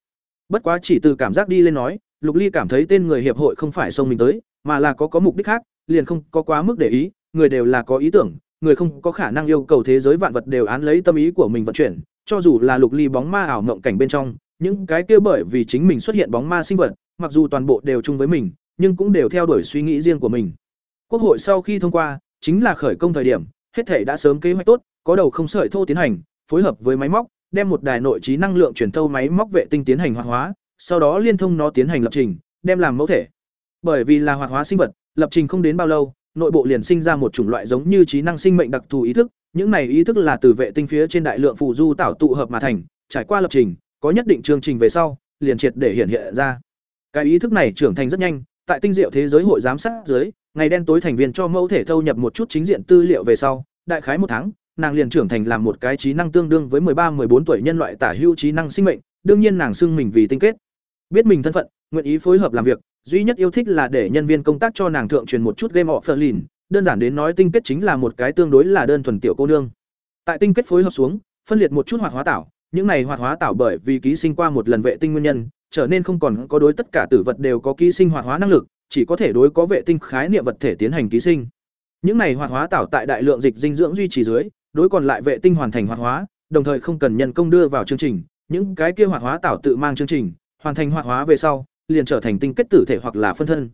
Bất quá chỉ từ cảm giác đi lên nói, Lục Ly cảm thấy tên người hiệp hội không phải xông mình tới, mà là có có mục đích khác, liền không có quá mức để ý, người đều là có ý tưởng, người không có khả năng yêu cầu thế giới vạn vật đều án lấy tâm ý của mình vận chuyển, cho dù là Lục Ly bóng ma ảo mộng cảnh bên trong, những cái kia bởi vì chính mình xuất hiện bóng ma sinh vật, mặc dù toàn bộ đều chung với mình, nhưng cũng đều theo đuổi suy nghĩ riêng của mình. Quốc hội sau khi thông qua, chính là khởi công thời điểm, hết thể đã sớm kế hoạch tốt, có đầu không sợi thô tiến hành, phối hợp với máy móc, đem một đài nội trí năng lượng truyền thâu máy móc vệ tinh tiến hành hoạt hóa, sau đó liên thông nó tiến hành lập trình, đem làm mẫu thể. Bởi vì là hoạt hóa sinh vật, lập trình không đến bao lâu, nội bộ liền sinh ra một chủng loại giống như trí năng sinh mệnh đặc thù ý thức, những này ý thức là từ vệ tinh phía trên đại lượng phụ du tạo tụ hợp mà thành, trải qua lập trình, có nhất định chương trình về sau, liền triệt để hiện hiện ra. Cái ý thức này trưởng thành rất nhanh, tại tinh diệu thế giới hội giám sát dưới, ngày đen tối thành viên cho mẫu thể thâu nhập một chút chính diện tư liệu về sau, đại khái một tháng, nàng liền trưởng thành làm một cái trí năng tương đương với 13-14 tuổi nhân loại tả hữu trí năng sinh mệnh, đương nhiên nàng xưng mình vì tinh kết. Biết mình thân phận, nguyện ý phối hợp làm việc, duy nhất yêu thích là để nhân viên công tác cho nàng thượng truyền một chút game offline, đơn giản đến nói tinh kết chính là một cái tương đối là đơn thuần tiểu cô nương. Tại tinh kết phối hợp xuống, phân liệt một chút hoạt hóa tảo, những này hoạt hóa tảo bởi vì ký sinh qua một lần vệ tinh nguyên nhân, trở nên không còn có đối tất cả tử vật đều có ký sinh hoạt hóa năng lực, chỉ có thể đối có vệ tinh khái niệm vật thể tiến hành ký sinh. Những này hoạt hóa tảo tại đại lượng dịch dinh dưỡng duy trì dưới, đối còn lại vệ tinh hoàn thành hoạt hóa, đồng thời không cần nhân công đưa vào chương trình, những cái kia hoạt hóa tạo tự mang chương trình, hoàn thành hoạt hóa về sau, liền trở thành tinh kết tử thể hoặc là phân thân.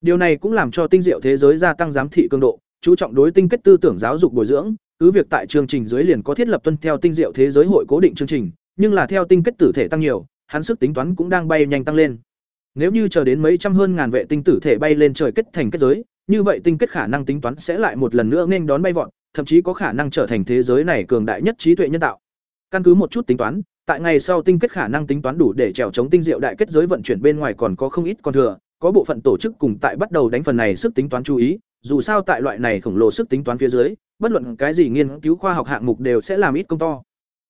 Điều này cũng làm cho tinh diệu thế giới gia tăng giám thị cường độ, chú trọng đối tinh kết tư tưởng giáo dục bồi dưỡng, cứ việc tại chương trình dưới liền có thiết lập tuân theo tinh diệu thế giới hội cố định chương trình, nhưng là theo tinh kết tử thể tăng nhiều, hắn sức tính toán cũng đang bay nhanh tăng lên. Nếu như chờ đến mấy trăm hơn ngàn vệ tinh tử thể bay lên trời kết thành kết giới, như vậy tinh kết khả năng tính toán sẽ lại một lần nữa nên đón bay vọt, thậm chí có khả năng trở thành thế giới này cường đại nhất trí tuệ nhân tạo. Căn cứ một chút tính toán, tại ngày sau tinh kết khả năng tính toán đủ để trèo chống tinh diệu đại kết giới vận chuyển bên ngoài còn có không ít còn thừa, có bộ phận tổ chức cùng tại bắt đầu đánh phần này sức tính toán chú ý, dù sao tại loại này khổng lồ sức tính toán phía dưới, bất luận cái gì nghiên cứu khoa học hạng mục đều sẽ làm ít công to.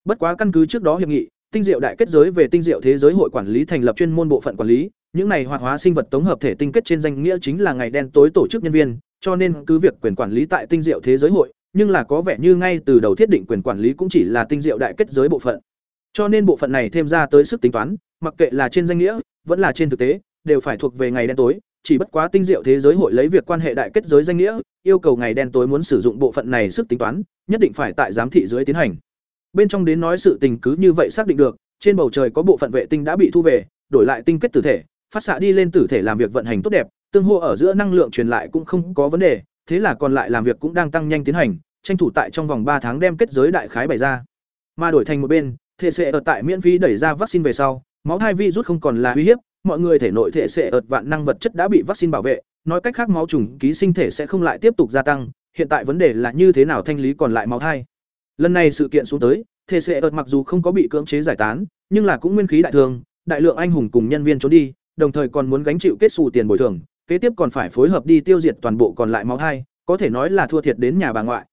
Bất quá căn cứ trước đó hiệp nghị, tinh diệu đại kết giới về tinh diệu thế giới hội quản lý thành lập chuyên môn bộ phận quản lý, những này hoạt hóa sinh vật tổng hợp thể tinh kết trên danh nghĩa chính là ngày đen tối tổ chức nhân viên, cho nên cứ việc quyền quản lý tại tinh diệu thế giới hội, nhưng là có vẻ như ngay từ đầu thiết định quyền quản lý cũng chỉ là tinh diệu đại kết giới bộ phận. Cho nên bộ phận này thêm ra tới sức tính toán, mặc kệ là trên danh nghĩa, vẫn là trên thực tế, đều phải thuộc về ngày đen tối, chỉ bất quá tinh diệu thế giới hội lấy việc quan hệ đại kết giới danh nghĩa, yêu cầu ngày đen tối muốn sử dụng bộ phận này sức tính toán, nhất định phải tại giám thị dưới tiến hành. Bên trong đến nói sự tình cứ như vậy xác định được, trên bầu trời có bộ phận vệ tinh đã bị thu về, đổi lại tinh kết tử thể, phát xạ đi lên tử thể làm việc vận hành tốt đẹp, tương hô ở giữa năng lượng truyền lại cũng không có vấn đề, thế là còn lại làm việc cũng đang tăng nhanh tiến hành, tranh thủ tại trong vòng ba tháng đem kết giới đại khái bày ra. Mà đổi thành một bên, thể sẽ ở tại miễn phí đẩy ra vaccine về sau, máu thai virus không còn là uy hiếp, mọi người thể nội thể sẽ ợt vạn năng vật chất đã bị vaccine bảo vệ, nói cách khác máu trùng ký sinh thể sẽ không lại tiếp tục gia tăng, hiện tại vấn đề là như thế nào thanh lý còn lại máu thai. Lần này sự kiện xuống tới, thể sẽ ợt mặc dù không có bị cưỡng chế giải tán, nhưng là cũng nguyên khí đại thương, đại lượng anh hùng cùng nhân viên trốn đi, đồng thời còn muốn gánh chịu kết xù tiền bồi thường, kế tiếp còn phải phối hợp đi tiêu diệt toàn bộ còn lại máu thai, có thể nói là thua thiệt đến nhà bà ngoại.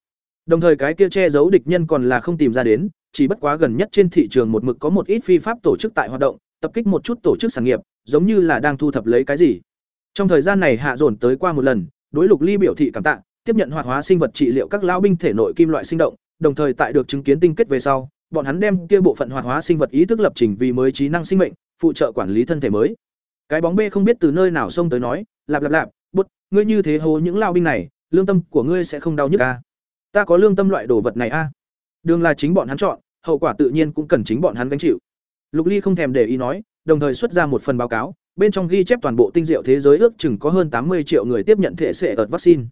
Đồng thời cái kia che giấu địch nhân còn là không tìm ra đến, chỉ bất quá gần nhất trên thị trường một mực có một ít phi pháp tổ chức tại hoạt động, tập kích một chút tổ chức sản nghiệp, giống như là đang thu thập lấy cái gì. Trong thời gian này hạ dồn tới qua một lần, đối Lục Ly biểu thị cảm tạ, tiếp nhận hoạt hóa sinh vật trị liệu các lão binh thể nội kim loại sinh động, đồng thời tại được chứng kiến tinh kết về sau, bọn hắn đem kia bộ phận hoạt hóa sinh vật ý thức lập trình vì mới trí năng sinh mệnh, phụ trợ quản lý thân thể mới. Cái bóng bê không biết từ nơi nào xông tới nói, lạp lạp lạp, bút, ngươi như thế hố những lao binh này, lương tâm của ngươi sẽ không đau nhức a. À? Ta có lương tâm loại đồ vật này a. À? Đường là chính bọn hắn chọn, hậu quả tự nhiên cũng cần chính bọn hắn gánh chịu. Lục Ly không thèm để ý nói, đồng thời xuất ra một phần báo cáo, bên trong ghi chép toàn bộ tinh diệu thế giới ước chừng có hơn tám mươi triệu người tiếp nhận thể sệ ợt vaccine.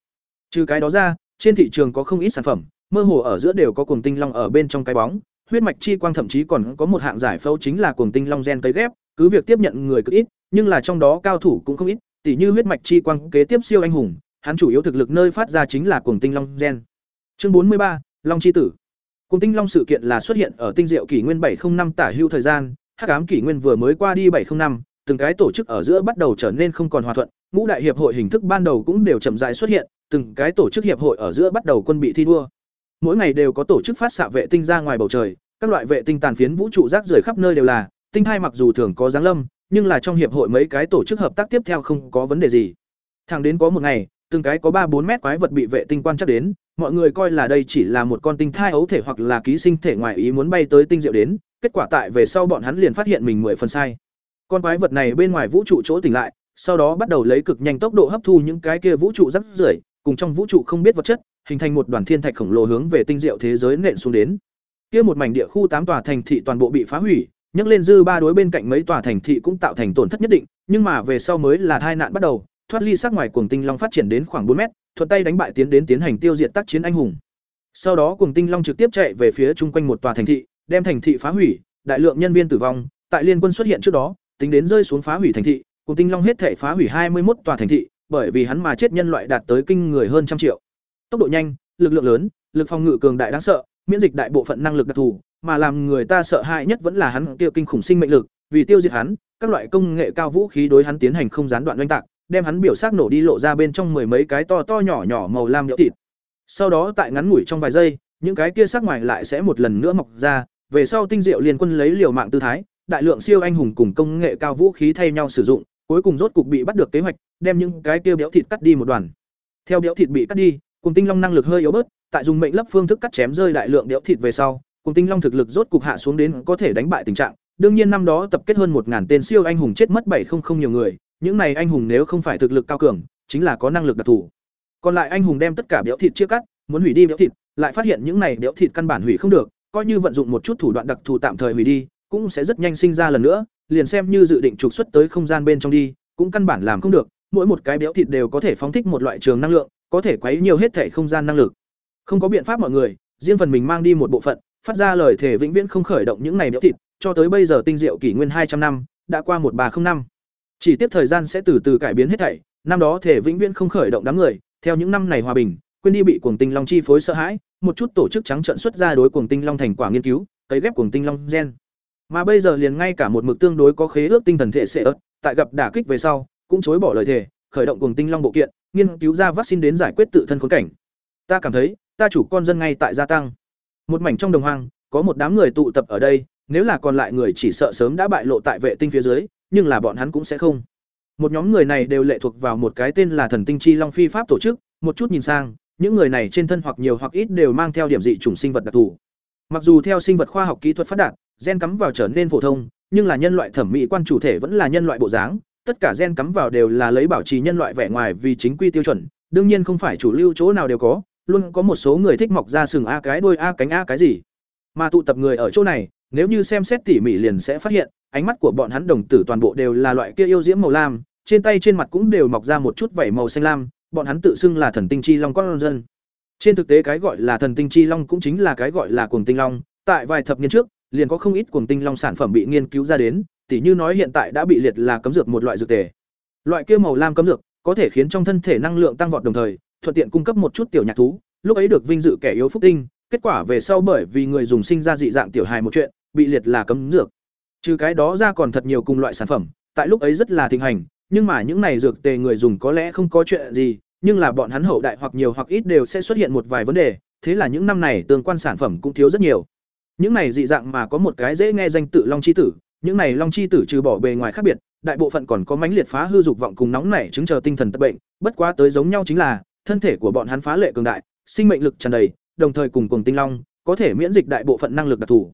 Trừ cái đó ra, trên thị trường có không ít sản phẩm, mơ hồ ở giữa đều có cuồng tinh long ở bên trong cái bóng, huyết mạch chi quang thậm chí còn có một hạng giải phẫu chính là cuồng tinh long gen cấy ghép, cứ việc tiếp nhận người cực ít, nhưng là trong đó cao thủ cũng không ít, tỉ như huyết mạch chi quang kế tiếp siêu anh hùng, hắn chủ yếu thực lực nơi phát ra chính là cuồng tinh long gen. Chương bốn mươi ba, Long chi tử. Cuồng tinh long sự kiện là xuất hiện ở tinh diệu kỷ nguyên bảy năm tả hưu thời gian, hắc ám kỷ nguyên vừa mới qua đi bảy năm, từng cái tổ chức ở giữa bắt đầu trở nên không còn hòa thuận, ngũ đại hiệp hội hình thức ban đầu cũng đều chậm rãi xuất hiện, từng cái tổ chức hiệp hội ở giữa bắt đầu quân bị thi đua. Mỗi ngày đều có tổ chức phát xạ vệ tinh ra ngoài bầu trời, các loại vệ tinh tàn phiến vũ trụ rác rưởi khắp nơi đều là, tinh hai mặc dù thường có dáng lâm, nhưng là trong hiệp hội mấy cái tổ chức hợp tác tiếp theo không có vấn đề gì. Thẳng đến có một ngày, từng cái có ba bốn mét quái vật bị vệ tinh quan chắc đến, mọi người coi là đây chỉ là một con tinh thai ấu thể hoặc là ký sinh thể ngoài ý muốn bay tới tinh diệu đến, kết quả tại về sau bọn hắn liền phát hiện mình mười phần sai. Con quái vật này bên ngoài vũ trụ chỗ tỉnh lại, sau đó bắt đầu lấy cực nhanh tốc độ hấp thu những cái kia vũ trụ rắc rưởi, cùng trong vũ trụ không biết vật chất, hình thành một đoàn thiên thạch khổng lồ hướng về tinh diệu thế giới nện xuống đến. Kia một mảnh địa khu tám tòa thành thị toàn bộ bị phá hủy, nhấc lên dư ba đối bên cạnh mấy tòa thành thị cũng tạo thành tổn thất nhất định, nhưng mà về sau mới là tai nạn bắt đầu, thoát ly sát ngoài cuồng tinh long phát triển đến khoảng bốn mét, thuận tay đánh bại tiến đến tiến hành tiêu diệt tác chiến anh hùng. Sau đó cuồng tinh long trực tiếp chạy về phía chung quanh một tòa thành thị, đem thành thị phá hủy, đại lượng nhân viên tử vong, tại liên quân xuất hiện trước đó, tính đến rơi xuống phá hủy thành thị, cuồng tinh long hết thể phá hủy hai mươi một tòa thành thị, bởi vì hắn mà chết nhân loại đạt tới kinh người hơn trăm triệu. Tốc độ nhanh, lực lượng lớn, lực phòng ngự cường đại đáng sợ, miễn dịch đại bộ phận năng lực đặc thù, mà làm người ta sợ hãi nhất vẫn là hắn kia kinh khủng sinh mệnh lực, vì tiêu diệt hắn, các loại công nghệ cao vũ khí đối hắn tiến hành không gián đoạn oanh tạc, đem hắn biểu xác nổ đi lộ ra bên trong mười mấy cái to to nhỏ nhỏ màu lam nhũ thịt. Sau đó tại ngắn ngủi trong vài giây, những cái kia xác ngoài lại sẽ một lần nữa mọc ra, về sau tinh diệu liên quân lấy liều mạng tư thái, đại lượng siêu anh hùng cùng công nghệ cao vũ khí thay nhau sử dụng, cuối cùng rốt cục bị bắt được kế hoạch, đem những cái kia béo thịt cắt đi một đoàn. Theo béo thịt bị cắt đi, cùng tinh long năng lực hơi yếu bớt, tại dùng mệnh lấp phương thức cắt chém rơi đại lượng béo thịt về sau, cùng tinh long thực lực rốt cục hạ xuống đến có thể đánh bại tình trạng. Đương nhiên năm đó tập kết hơn một ngàn tên siêu anh hùng chết mất bảy không không nhiều người, những này anh hùng nếu không phải thực lực cao cường, chính là có năng lực đặc thù. Còn lại anh hùng đem tất cả béo thịt chia cắt, muốn hủy đi béo thịt, lại phát hiện những này béo thịt căn bản hủy không được, coi như vận dụng một chút thủ đoạn đặc thù tạm thời hủy đi, cũng sẽ rất nhanh sinh ra lần nữa, liền xem như dự định trục xuất tới không gian bên trong đi, cũng căn bản làm không được, mỗi một cái béo thịt đều có thể phóng thích một loại trường năng lượng, có thể quấy nhiều hết thể không gian năng lực. Không có biện pháp mọi người, riêng phần mình mang đi một bộ phận, phát ra lời thể vĩnh viễn không khởi động những này đĩa thịt, cho tới bây giờ tinh diệu kỷ nguyên hai trăm năm, đã qua một ba không năm. Chỉ tiếp thời gian sẽ từ từ cải biến hết thảy, năm đó thể vĩnh viễn không khởi động đám người, theo những năm này hòa bình, quên đi bị cuồng tinh long chi phối sợ hãi, một chút tổ chức trắng trợn xuất ra đối cuồng tinh long thành quả nghiên cứu, cấy ghép cuồng tinh long gen. Mà bây giờ liền ngay cả một mực tương đối có khế ước tinh thần thể sẽ ớt, tại gặp đả kích về sau, cũng chối bỏ lời thề, khởi động cuồng tinh long bộ kiện, nghiên cứu ra vaccine đến giải quyết tự thân khốn cảnh. Ta cảm thấy, ta chủ con dân ngay tại gia tăng. Một mảnh trong đồng hoang, có một đám người tụ tập ở đây, nếu là còn lại người chỉ sợ sớm đã bại lộ tại vệ tinh phía dưới, nhưng là bọn hắn cũng sẽ không. Một nhóm người này đều lệ thuộc vào một cái tên là Thần Tinh Chi Long Phi pháp tổ chức, một chút nhìn sang, những người này trên thân hoặc nhiều hoặc ít đều mang theo điểm dị chủng sinh vật đặc thù. Mặc dù theo sinh vật khoa học kỹ thuật phát đạt, gen cắm vào trở nên phổ thông, nhưng là nhân loại thẩm mỹ quan chủ thể vẫn là nhân loại bộ dáng, tất cả gen cắm vào đều là lấy bảo trì nhân loại vẻ ngoài vì chính quy tiêu chuẩn, đương nhiên không phải chủ lưu chỗ nào đều có, luôn có một số người thích mọc ra sừng a cái đuôi a cánh a cái gì. Mà tụ tập người ở chỗ này, nếu như xem xét tỉ mỉ liền sẽ phát hiện, ánh mắt của bọn hắn đồng tử toàn bộ đều là loại kia yêu diễm màu lam, trên tay trên mặt cũng đều mọc ra một chút vảy màu xanh lam, bọn hắn tự xưng là thần tinh chi long con dân. Trên thực tế cái gọi là thần tinh chi long cũng chính là cái gọi là cuồng tinh long, tại vài thập niên trước, liền có không ít cuồng tinh long sản phẩm bị nghiên cứu ra đến, tỉ như nói hiện tại đã bị liệt là cấm dược một loại dược tề. Loại kia màu lam cấm dược có thể khiến trong thân thể năng lượng tăng vọt đồng thời, thuận tiện cung cấp một chút tiểu nhạc thú, lúc ấy được vinh dự kẻ yếu phúc tinh, kết quả về sau bởi vì người dùng sinh ra dị dạng tiểu hài một chuyện, bị liệt là cấm dược. Trừ cái đó ra còn thật nhiều cùng loại sản phẩm, tại lúc ấy rất là thịnh hành, nhưng mà những này dược tề người dùng có lẽ không có chuyện gì, nhưng là bọn hắn hậu đại hoặc nhiều hoặc ít đều sẽ xuất hiện một vài vấn đề, thế là những năm này tương quan sản phẩm cũng thiếu rất nhiều. Những này dị dạng mà có một cái dễ nghe danh tự Long chi tử, những này Long chi tử trừ bỏ bề ngoài khác biệt, đại bộ phận còn có mãnh liệt phá hư dục vọng cùng nóng nảy chứng chờ tinh thần tật bệnh, bất quá tới giống nhau chính là, thân thể của bọn hắn phá lệ cường đại, sinh mệnh lực tràn đầy, đồng thời cùng cùng tinh long, có thể miễn dịch đại bộ phận năng lực đặc thù.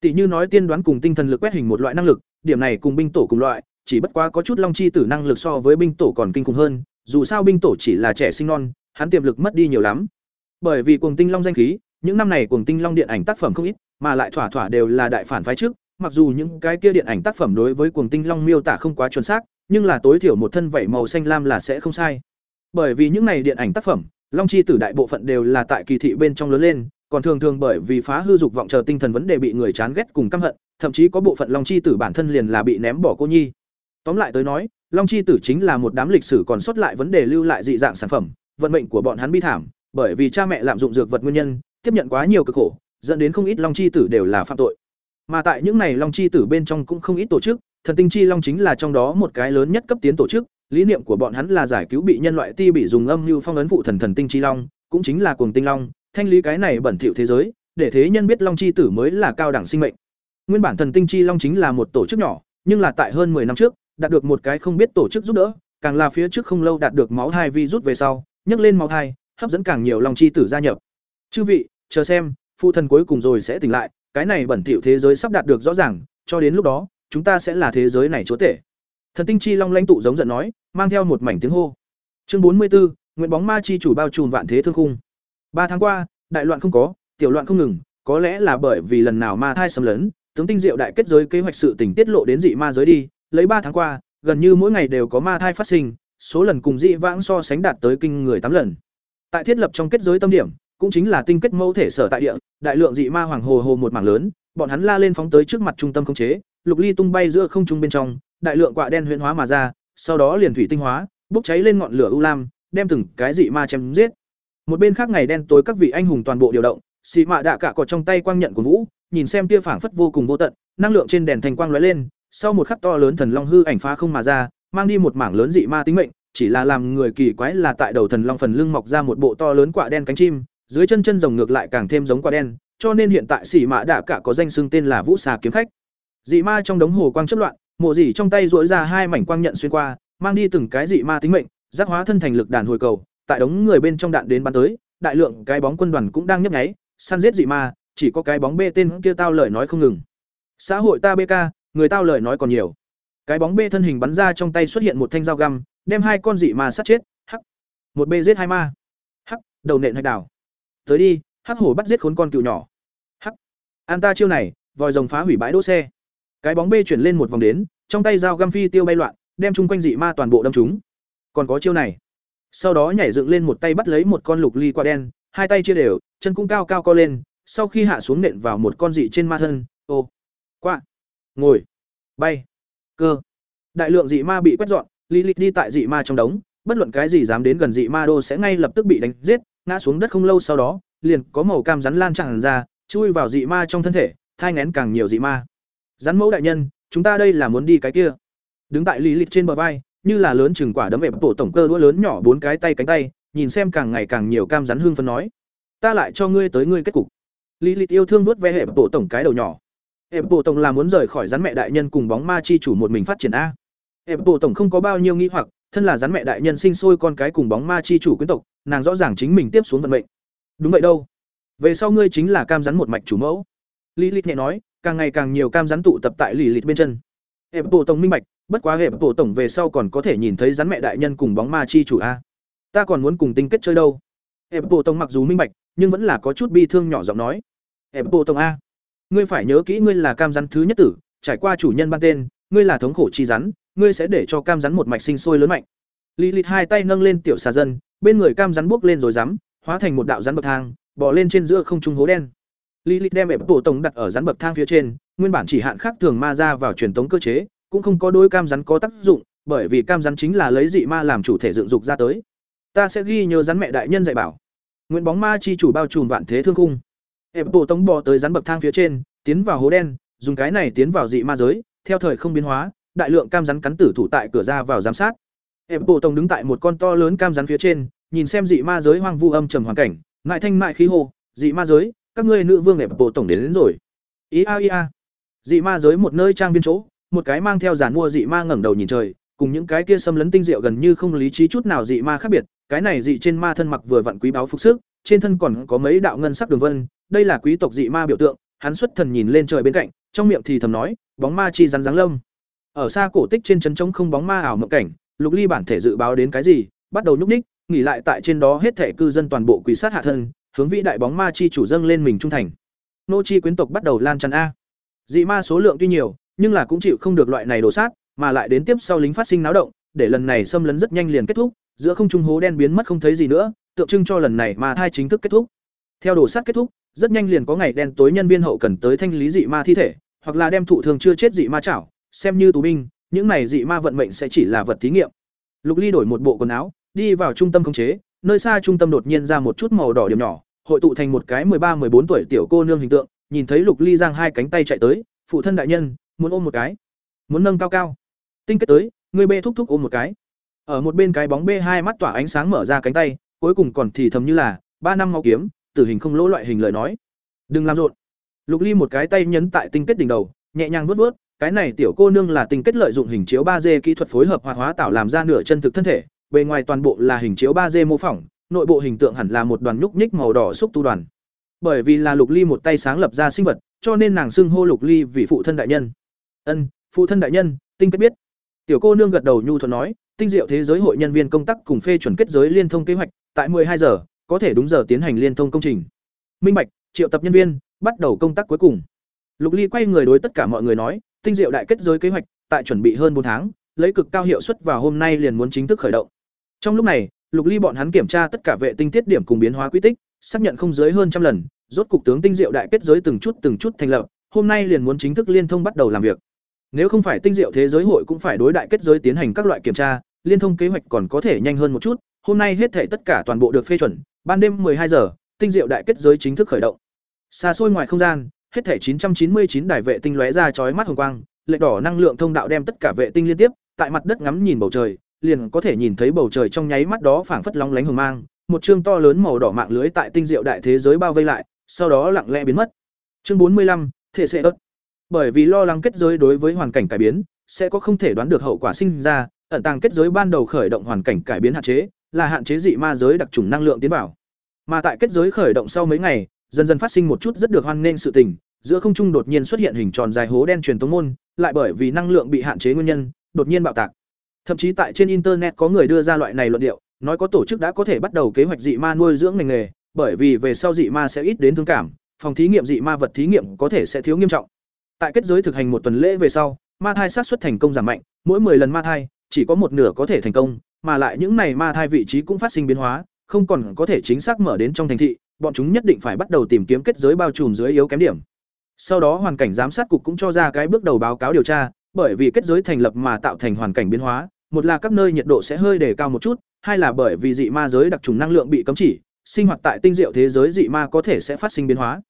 Tỷ như nói tiên đoán cùng tinh thần lực quét hình một loại năng lực, điểm này cùng binh tổ cùng loại, chỉ bất quá có chút long chi tử năng lực so với binh tổ còn kinh khủng hơn, dù sao binh tổ chỉ là trẻ sinh non, hắn tiềm lực mất đi nhiều lắm. Bởi vì cuồng tinh long danh khí, những năm này cuồng tinh long điện ảnh tác phẩm không ít, mà lại thỏa thỏa đều là đại phản phái trước, mặc dù những cái kia điện ảnh tác phẩm đối với cuồng tinh long miêu tả không quá chuẩn xác, nhưng là tối thiểu một thân vảy màu xanh lam là sẽ không sai. Bởi vì những này điện ảnh tác phẩm, long chi tử đại bộ phận đều là tại kỳ thị bên trong lớn lên, còn thường thường bởi vì phá hư dục vọng chờ tinh thần vấn đề bị người chán ghét cùng căm hận thậm chí có bộ phận long chi tử bản thân liền là bị ném bỏ cô nhi. Tóm lại tới nói long chi tử chính là một đám lịch sử còn sót lại vấn đề lưu lại dị dạng sản phẩm vận mệnh của bọn hắn bi thảm bởi vì cha mẹ lạm dụng dược vật nguyên nhân tiếp nhận quá nhiều cực khổ dẫn đến không ít long chi tử đều là phạm tội. Mà tại những này long chi tử bên trong cũng không ít tổ chức thần tinh chi long chính là trong đó một cái lớn nhất cấp tiến tổ chức lý niệm của bọn hắn là giải cứu bị nhân loại ti bị dùng âm mưu phong ấn phụ thần thần tinh chi long, cũng chính là cuồng tinh long. Thanh lý cái này bẩn thỉu thế giới, để thế nhân biết long chi tử mới là cao đẳng sinh mệnh. Nguyên bản thần tinh chi long chính là một tổ chức nhỏ, nhưng là tại hơn 10 năm trước, đạt được một cái không biết tổ chức giúp đỡ, càng là phía trước không lâu đạt được máu thai vi rút về sau, nhấc lên máu thai, hấp dẫn càng nhiều long chi tử gia nhập. Chư vị, chờ xem, phụ thần cuối cùng rồi sẽ tỉnh lại, cái này bẩn thỉu thế giới sắp đạt được rõ ràng, cho đến lúc đó, chúng ta sẽ là thế giới này chúa tể thần tinh chi long lãnh tụ giống giận nói mang theo một mảnh tiếng hô. Chương bốn mươi 44, nguyện bóng ma chi chủ bao trùm vạn thế thương khung. Ba tháng qua đại loạn không có tiểu loạn không ngừng có lẽ là bởi vì lần nào ma thai xâm lấn tướng tinh diệu đại kết giới kế hoạch sự tình tiết lộ đến dị ma giới đi lấy ba tháng qua gần như mỗi ngày đều có ma thai phát sinh số lần cùng dị vãng so sánh đạt tới kinh người tám lần. Tại thiết lập trong kết giới tâm điểm cũng chính là tinh kết mẫu thể sở tại địa đại lượng dị ma hoàng hồ hồ một mảng lớn bọn hắn la lên phóng tới trước mặt trung tâm khống chế lục ly tung bay giữa không trung bên trong đại lượng quạ đen huyễn hóa mà ra, sau đó liền thủy tinh hóa, bốc cháy lên ngọn lửa u lam, đem từng cái dị ma chém giết. Một bên khác ngày đen tối các vị anh hùng toàn bộ điều động, xì mạ đạ cả có trong tay quang nhận của vũ, nhìn xem tia phảng phất vô cùng vô tận, năng lượng trên đèn thành quang lóe lên, sau một khắc to lớn thần long hư ảnh phá không mà ra, mang đi một mảng lớn dị ma tính mệnh, chỉ là làm người kỳ quái là tại đầu thần long phần lưng mọc ra một bộ to lớn quạ đen cánh chim, dưới chân chân rồng ngược lại càng thêm giống quạ đen, cho nên hiện tại xỉ mạ đạ cả có danh xưng tên là vũ xà kiếm khách. Dị ma trong đống hồ quang chất loạn mộ dỉ trong tay dỗi ra hai mảnh quang nhận xuyên qua, mang đi từng cái dị ma tính mệnh, giác hóa thân thành lực đàn hồi cầu, tại đống người bên trong đạn đến bắn tới, đại lượng cái bóng quân đoàn cũng đang nhấp nháy, săn giết dị ma, chỉ có cái bóng bê tên kia tao lời nói không ngừng. Xã hội ta bk người tao lời nói còn nhiều. Cái bóng bê thân hình bắn ra trong tay xuất hiện một thanh dao găm, đem hai con dị ma sát chết, hắc. Một bê giết hai ma. Hắc, đầu nện hạch đảo. Tới đi, hắc hổ bắt giết khốn con cựu nhỏ. Hắc. An ta chiêu này, vòi rồng phá hủy bãi đỗ xe cái bóng bê chuyển lên một vòng đến, trong tay dao găm phi tiêu bay loạn, đem chung quanh dị ma toàn bộ đâm chúng còn có chiêu này. Sau đó nhảy dựng lên một tay bắt lấy một con lục ly quả đen, hai tay chia đều, chân cũng cao cao co lên, sau khi hạ xuống nện vào một con dị trên ma thân, ô, quạ, ngồi, bay, cơ. Đại lượng dị ma bị quét dọn li li đi tại dị ma trong đống, bất luận cái gì dám đến gần dị ma đô sẽ ngay lập tức bị đánh giết, ngã xuống đất không lâu sau đó, liền có màu cam rắn lan tràn ra, chui vào dị ma trong thân thể, thai ngén càng nhiều dị ma rắn mẫu đại nhân, chúng ta đây là muốn đi cái kia. Đứng tại lý lịch trên bờ vai, như là lớn chừng quả đấm ẹp bộ tổng cơ đũa lớn nhỏ bốn cái tay cánh tay, nhìn xem càng ngày càng nhiều cam rắn hương phân nói. Ta lại cho ngươi tới ngươi kết cục. Lý lịch yêu thương nuốt ve hệ bộ tổng cái đầu nhỏ. Ẹp bộ tổng là muốn rời khỏi rắn mẹ đại nhân cùng bóng ma chi chủ một mình phát triển a. Ẹp bộ tổng không có bao nhiêu nghĩ hoặc, thân là rắn mẹ đại nhân sinh sôi con cái cùng bóng ma chi chủ quyến tộc, nàng rõ ràng chính mình tiếp xuống vận mệnh. Đúng vậy đâu. Về sau ngươi chính là cam rắn một mạch chủ mẫu. Lý lịch nhẹ nói càng ngày càng nhiều cam rắn tụ tập tại lì lịt bên chân. Hệ bộ tổng minh bạch, bất quá hệ bộ tổng về sau còn có thể nhìn thấy rắn mẹ đại nhân cùng bóng ma chi chủ a. Ta còn muốn cùng tinh kết chơi đâu. Hệ bộ tổng mặc dù minh bạch, nhưng vẫn là có chút bi thương nhỏ giọng nói. Hệ bộ tổng a, ngươi phải nhớ kỹ ngươi là cam rắn thứ nhất tử, trải qua chủ nhân ban tên, ngươi là thống khổ chi rắn, ngươi sẽ để cho cam rắn một mạch sinh sôi lớn mạnh. Lì lịt hai tay nâng lên tiểu xà dân, bên người cam rắn buốc lên rồi rắm hóa thành một đạo rắn bậc thang bỏ lên trên giữa không trung hố đen. Lilith đem ệp bộ tổng đặt ở rắn bậc thang phía trên, nguyên bản chỉ hạn khắc thường ma ra vào truyền tống cơ chế, cũng không có đối cam rắn có tác dụng, bởi vì cam rắn chính là lấy dị ma làm chủ thể dựng dục ra tới. Ta sẽ ghi nhớ rắn mẹ đại nhân dạy bảo. Nguyện bóng ma chi chủ bao trùm vạn thế thương khung. Ệp bộ tổng bò tới rắn bậc thang phía trên, tiến vào hố đen, dùng cái này tiến vào dị ma giới, theo thời không biến hóa, đại lượng cam rắn cắn tử thủ tại cửa ra vào giám sát. Ệp bộ tổng đứng tại một con to lớn cam rắn phía trên, nhìn xem dị ma giới hoang vu âm trầm hoàn cảnh, ngại thanh mại khí hồ, dị ma giới, các ngươi nữ vương ẹp bộ tổng đến, đến rồi. Ý a ý a. Dị ma giới một nơi trang viên chỗ một cái mang theo giàn mua dị ma ngẩng đầu nhìn trời cùng những cái kia xâm lấn tinh diệu gần như không lý trí chút nào dị ma khác biệt cái này dị trên ma thân mặc vừa vặn quý báo phục sức trên thân còn có mấy đạo ngân sắc đường vân đây là quý tộc dị ma biểu tượng hắn xuất thần nhìn lên trời bên cạnh trong miệng thì thầm nói bóng ma chi rắn ráng lông ở xa cổ tích trên trấn trống không bóng ma ảo mộng cảnh lục ly bản thể dự báo đến cái gì bắt đầu nhúc ních nghỉ lại tại trên đó hết thể cư dân toàn bộ quỷ sát hạ thân hướng vĩ đại bóng ma chi chủ dâng lên mình trung thành. Nô chi quyến tộc bắt đầu lan tràn a. Dị ma số lượng tuy nhiều nhưng là cũng chịu không được loại này đổ sát mà lại đến tiếp sau lính phát sinh náo động để lần này xâm lấn rất nhanh liền kết thúc giữa không trung hố đen biến mất không thấy gì nữa tượng trưng cho lần này ma thai chính thức kết thúc. Theo đổ sát kết thúc rất nhanh liền có ngày đen tối nhân viên hậu cần tới thanh lý dị ma thi thể, hoặc là đem thụ thường chưa chết dị ma chảo, xem như tù binh, những này dị ma vận mệnh sẽ chỉ là vật thí nghiệm. Lục Ly đổi một bộ quần áo, đi vào trung tâm khống chế, nơi xa trung tâm đột nhiên ra một chút màu đỏ điểm nhỏ, hội tụ thành một cái ba bốn tuổi tiểu cô nương hình tượng, nhìn thấy Lục Ly giang hai cánh tay chạy tới, phụ thân đại nhân, muốn ôm một cái, muốn nâng cao cao. Tinh kết tới, người bê thúc thúc ôm một cái. Ở một bên cái bóng bê hai mắt tỏa ánh sáng mở ra cánh tay, cuối cùng còn thì thầm như là ba năm máu kiếm, tử hình không lỗ loại hình lời nói. Đừng làm rộn. Lục Ly một cái tay nhấn tại tinh kết đỉnh đầu, nhẹ nhàng vuốt vuốt, cái này tiểu cô nương là tinh kết lợi dụng hình chiếu 3D kỹ thuật phối hợp hoạt hóa tạo làm ra nửa chân thực thân thể, bề ngoài toàn bộ là hình chiếu 3D mô phỏng, nội bộ hình tượng hẳn là một đoàn nhúc nhích màu đỏ xúc tu đoàn. Bởi vì là Lục Ly một tay sáng lập ra sinh vật, cho nên nàng xưng hô Lục Ly vì phụ thân đại nhân. "Ân, phụ thân đại nhân." Tinh kết biết. Tiểu cô nương gật đầu nhu thuận nói, tinh diệu thế giới hội nhân viên công tác cùng phê chuẩn kết giới liên thông kế hoạch, tại hai giờ, có thể đúng giờ tiến hành liên thông công trình. Minh Bạch, triệu tập nhân viên, bắt đầu công tác cuối cùng. Lục Ly quay người đối tất cả mọi người nói, tinh diệu đại kết giới kế hoạch, tại chuẩn bị hơn bốn tháng, lấy cực cao hiệu suất vào hôm nay liền muốn chính thức khởi động. Trong lúc này, Lục Ly bọn hắn kiểm tra tất cả vệ tinh tiết điểm cùng biến hóa quy tích, xác nhận không dưới hơn trăm lần, rốt cục tướng tinh diệu đại kết giới từng chút từng chút thành lập, hôm nay liền muốn chính thức liên thông bắt đầu làm việc. Nếu không phải tinh diệu thế giới hội cũng phải đối đại kết giới tiến hành các loại kiểm tra, liên thông kế hoạch còn có thể nhanh hơn một chút, hôm nay hết thảy tất cả toàn bộ được phê chuẩn, ban đêm hai giờ, tinh diệu đại kết giới chính thức khởi động. Xa xôi ngoài không gian, hết thảy 999 đài vệ tinh lóe ra chói mắt hồng quang, lệch đỏ năng lượng thông đạo đem tất cả vệ tinh liên tiếp, tại mặt đất ngắm nhìn bầu trời, liền có thể nhìn thấy bầu trời trong nháy mắt đó phảng phất lóng lánh hồng mang, một chương to lớn màu đỏ mạng lưới tại tinh diệu đại thế giới bao vây lại, sau đó lặng lẽ biến mất. Chương 45, thể sẽ ớt. Bởi vì lo lắng kết giới đối với hoàn cảnh cải biến, sẽ có không thể đoán được hậu quả sinh ra, ẩn tàng kết giới ban đầu khởi động hoàn cảnh cải biến hạn chế, là hạn chế dị ma giới đặc trùng năng lượng tiến vào. Mà tại kết giới khởi động sau mấy ngày, dần dần phát sinh một chút rất được hoan nghênh sự tình, giữa không trung đột nhiên xuất hiện hình tròn dài hố đen truyền tống môn, lại bởi vì năng lượng bị hạn chế nguyên nhân, đột nhiên bạo tạc. Thậm chí tại trên internet có người đưa ra loại này luận điệu, nói có tổ chức đã có thể bắt đầu kế hoạch dị ma nuôi dưỡng ngành nghề, bởi vì về sau dị ma sẽ ít đến thương cảm, phòng thí nghiệm dị ma vật thí nghiệm có thể sẽ thiếu nghiêm trọng. Tại kết giới thực hành một tuần lễ về sau, ma thai sát suất thành công giảm mạnh, mỗi 10 lần ma thai, chỉ có một nửa có thể thành công, mà lại những này ma thai vị trí cũng phát sinh biến hóa, không còn có thể chính xác mở đến trong thành thị, bọn chúng nhất định phải bắt đầu tìm kiếm kết giới bao trùm dưới yếu kém điểm. Sau đó hoàn cảnh giám sát cục cũng cho ra cái bước đầu báo cáo điều tra, bởi vì kết giới thành lập mà tạo thành hoàn cảnh biến hóa, một là các nơi nhiệt độ sẽ hơi đề cao một chút, hai là bởi vì dị ma giới đặc trùng năng lượng bị cấm chỉ, sinh hoạt tại tinh diệu thế giới dị ma có thể sẽ phát sinh biến hóa.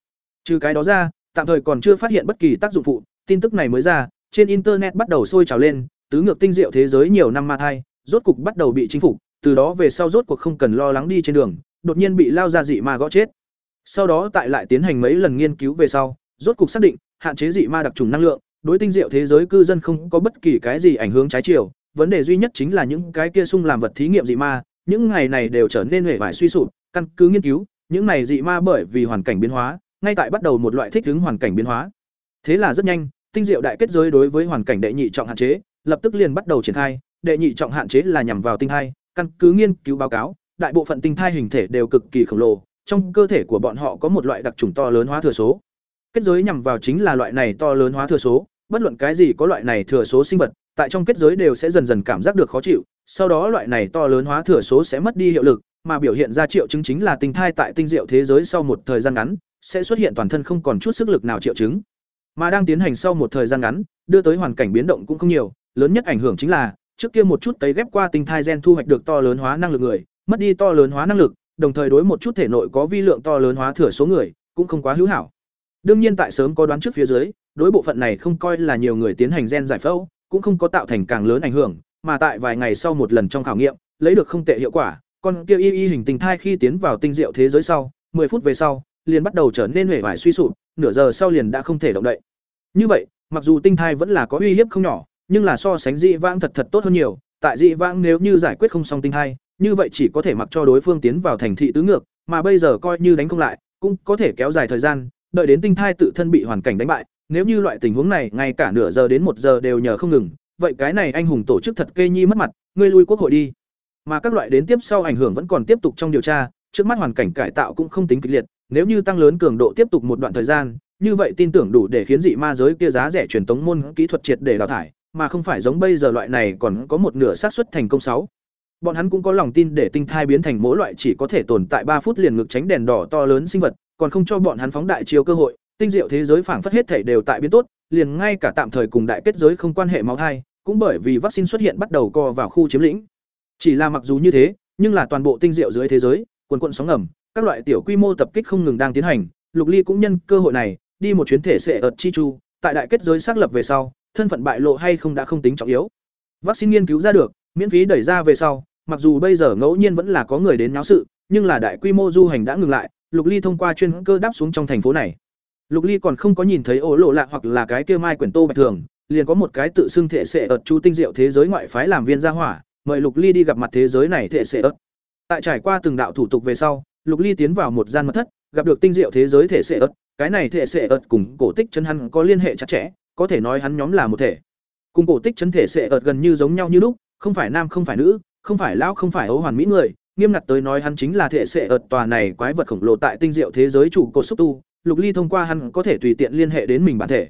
Trừ cái đó ra, tạm thời còn chưa phát hiện bất kỳ tác dụng phụ, tin tức này mới ra, trên internet bắt đầu sôi trào lên, tứ ngược tinh diệu thế giới nhiều năm ma thai, rốt cục bắt đầu bị chính phủ, từ đó về sau rốt cuộc không cần lo lắng đi trên đường, đột nhiên bị lao ra dị ma gõ chết. Sau đó tại lại tiến hành mấy lần nghiên cứu về sau, rốt cục xác định, hạn chế dị ma đặc trùng năng lượng, đối tinh diệu thế giới cư dân không có bất kỳ cái gì ảnh hưởng trái chiều, vấn đề duy nhất chính là những cái kia sung làm vật thí nghiệm dị ma, những ngày này đều trở nên hề vải suy sụp, căn cứ nghiên cứu, những này dị ma bởi vì hoàn cảnh biến hóa, ngay tại bắt đầu một loại thích ứng hoàn cảnh biến hóa. Thế là rất nhanh, tinh diệu đại kết giới đối với hoàn cảnh đệ nhị trọng hạn chế, lập tức liền bắt đầu triển khai, đệ nhị trọng hạn chế là nhằm vào tinh thai, căn cứ nghiên cứu báo cáo, đại bộ phận tinh thai hình thể đều cực kỳ khổng lồ, trong cơ thể của bọn họ có một loại đặc trùng to lớn hóa thừa số. Kết giới nhằm vào chính là loại này to lớn hóa thừa số, bất luận cái gì có loại này thừa số sinh vật, tại trong kết giới đều sẽ dần dần cảm giác được khó chịu, sau đó loại này to lớn hóa thừa số sẽ mất đi hiệu lực, mà biểu hiện ra triệu chứng chính là tinh thai tại tinh diệu thế giới sau một thời gian ngắn, sẽ xuất hiện toàn thân không còn chút sức lực nào triệu chứng. Mà đang tiến hành sau một thời gian ngắn, đưa tới hoàn cảnh biến động cũng không nhiều, lớn nhất ảnh hưởng chính là trước kia một chút cấy ghép qua tinh thai gen thu hoạch được to lớn hóa năng lực người, mất đi to lớn hóa năng lực, đồng thời đối một chút thể nội có vi lượng to lớn hóa thừa số người, cũng không quá hữu hảo. Đương nhiên tại sớm có đoán trước phía dưới, đối bộ phận này không coi là nhiều người tiến hành gen giải phẫu, cũng không có tạo thành càng lớn ảnh hưởng, mà tại vài ngày sau một lần trong khảo nghiệm, lấy được không tệ hiệu quả, con kia y y hình tinh thai khi tiến vào tinh diệu thế giới sau, 10 phút về sau, liền bắt đầu trở nên hề vải suy sụp, nửa giờ sau liền đã không thể động đậy. Như vậy, mặc dù tinh thai vẫn là có uy hiếp không nhỏ, nhưng là so sánh dị vãng thật thật tốt hơn nhiều, tại dị vãng nếu như giải quyết không xong tinh thai, như vậy chỉ có thể mặc cho đối phương tiến vào thành thị tứ ngược, mà bây giờ coi như đánh không lại, cũng có thể kéo dài thời gian, đợi đến tinh thai tự thân bị hoàn cảnh đánh bại, nếu như loại tình huống này ngay cả nửa giờ đến một giờ đều nhờ không ngừng, vậy cái này anh hùng tổ chức thật kê nhi mất mặt, ngươi lui quốc hội đi. Mà các loại đến tiếp sau ảnh hưởng vẫn còn tiếp tục trong điều tra, trước mắt hoàn cảnh cải tạo cũng không tính kịch liệt, nếu như tăng lớn cường độ tiếp tục một đoạn thời gian, như vậy tin tưởng đủ để khiến dị ma giới kia giá rẻ truyền tống môn kỹ thuật triệt để đào thải, mà không phải giống bây giờ loại này còn có một nửa xác suất thành công sáu. Bọn hắn cũng có lòng tin để tinh thai biến thành mỗi loại chỉ có thể tồn tại ba phút liền ngược tránh đèn đỏ to lớn sinh vật, còn không cho bọn hắn phóng đại chiếu cơ hội, tinh diệu thế giới phảng phất hết thể đều tại biến tốt, liền ngay cả tạm thời cùng đại kết giới không quan hệ máu thai, cũng bởi vì vaccine xuất hiện bắt đầu co vào khu chiếm lĩnh. Chỉ là mặc dù như thế, nhưng là toàn bộ tinh diệu dưới thế giới, quần quần sóng ngầm, các loại tiểu quy mô tập kích không ngừng đang tiến hành, lục ly cũng nhân cơ hội này, đi một chuyến thể sẽ ợt chi chu, tại đại kết giới xác lập về sau, thân phận bại lộ hay không đã không tính trọng yếu. Vaccine nghiên cứu ra được, miễn phí đẩy ra về sau, mặc dù bây giờ ngẫu nhiên vẫn là có người đến náo sự, nhưng là đại quy mô du hành đã ngừng lại lục ly thông qua chuyên cơ đáp xuống trong thành phố này. Lục ly còn không có nhìn thấy ổ lộ lạ hoặc là cái kia mai quyển tô bạch thường, liền có một cái tự xưng thể sệ ợt chú tinh diệu thế giới ngoại phái làm viên gia hỏa, mời lục ly đi gặp mặt thế giới này thể sệ ợt. Tại trải qua từng đạo thủ tục về sau, lục ly tiến vào một gian mật thất, gặp được tinh diệu thế giới thể sệ ợt. Cái này thể sệ ợt cùng cổ tích chân hắn có liên hệ chặt chẽ, có thể nói hắn nhóm là một thể. Cùng cổ tích chân thể sệ ợt gần như giống nhau như lúc, không phải nam không phải nữ, không phải lão không phải ấu hoàn mỹ người nghiêm ngặt tới nói hắn chính là thể sệ ợt tòa này quái vật khổng lồ tại tinh diệu thế giới chủ cột xúc tu lục ly thông qua hắn có thể tùy tiện liên hệ đến mình bản thể.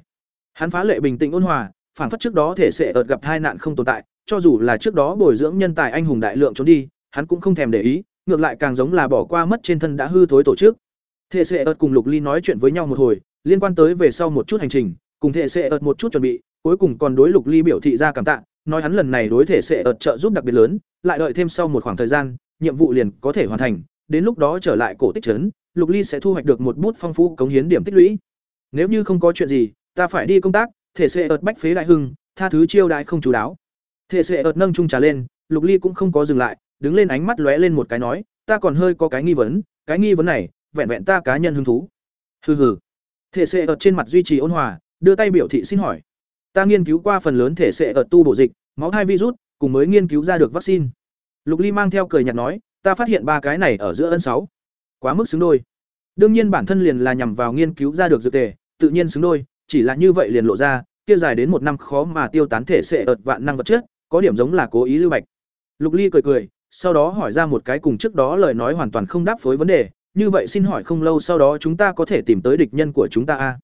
Hắn phá lệ bình tĩnh ôn hòa phản phất trước đó thể sệ ợt gặp tai nạn không tồn tại cho dù là trước đó bồi dưỡng nhân tài anh hùng đại lượng trốn đi hắn cũng không thèm để ý ngược lại càng giống là bỏ qua mất trên thân đã hư thối tổ chức. Thể sệ ợt cùng lục ly nói chuyện với nhau một hồi liên quan tới về sau một chút hành trình cùng thể sệ ợt một chút chuẩn bị cuối cùng còn đối lục ly biểu thị ra cảm tạ nói hắn lần này đối thể sẽ ợt trợ giúp đặc biệt lớn, lại đợi thêm sau một khoảng thời gian, nhiệm vụ liền có thể hoàn thành, đến lúc đó trở lại cổ tích trấn, Lục Ly sẽ thu hoạch được một bút phong phú cống hiến điểm tích lũy. Nếu như không có chuyện gì, ta phải đi công tác, thể sẽ ợt bách phế đại hưng, tha thứ chiêu đại không chú đáo. Thể sẽ ợt nâng chung trà lên, Lục Ly cũng không có dừng lại, đứng lên ánh mắt lóe lên một cái nói, ta còn hơi có cái nghi vấn, cái nghi vấn này, vẹn vẹn ta cá nhân hứng thú. Hừ hừ. Thể sẽ ợt trên mặt duy trì ôn hòa, đưa tay biểu thị xin hỏi. Ta nghiên cứu qua phần lớn thể sẽ ợt tu bổ dịch, máu thai virus, cùng mới nghiên cứu ra được vaccine. Lục Ly mang theo cười nhạt nói, ta phát hiện ba cái này ở giữa ân sáu, quá mức xứng đôi. Đương nhiên bản thân liền là nhằm vào nghiên cứu ra được dược tề, tự nhiên xứng đôi, chỉ là như vậy liền lộ ra, kia dài đến một năm khó mà tiêu tán thể sẽ ợt vạn năng vật chất, có điểm giống là cố ý lưu bạch. Lục Ly cười cười, sau đó hỏi ra một cái cùng trước đó lời nói hoàn toàn không đáp phối vấn đề, như vậy xin hỏi không lâu sau đó chúng ta có thể tìm tới địch nhân của chúng ta a?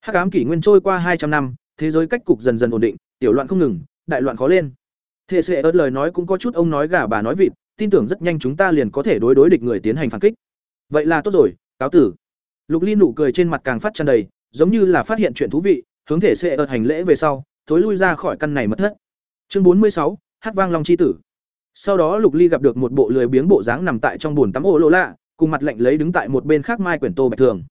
Hắc ám kỷ nguyên trôi qua hai trăm năm, thế giới cách cục dần dần ổn định tiểu loạn không ngừng đại loạn khó lên thế sẽ ớt lời nói cũng có chút ông nói gà bà nói vịt tin tưởng rất nhanh chúng ta liền có thể đối đối địch người tiến hành phản kích. Vậy là tốt rồi cáo tử. Lục ly nụ cười trên mặt càng phát tràn đầy giống như là phát hiện chuyện thú vị hướng thể sẽ ớt hành lễ về sau thối lui ra khỏi căn này mất thất. Chương bốn mươi sáu hát vang long chi tử. Sau đó lục ly gặp được một bộ lười biếng bộ dáng nằm tại trong bồn tắm ô lô lạ cùng mặt lạnh lấy đứng tại một bên khác mai quyển tô bạch thường.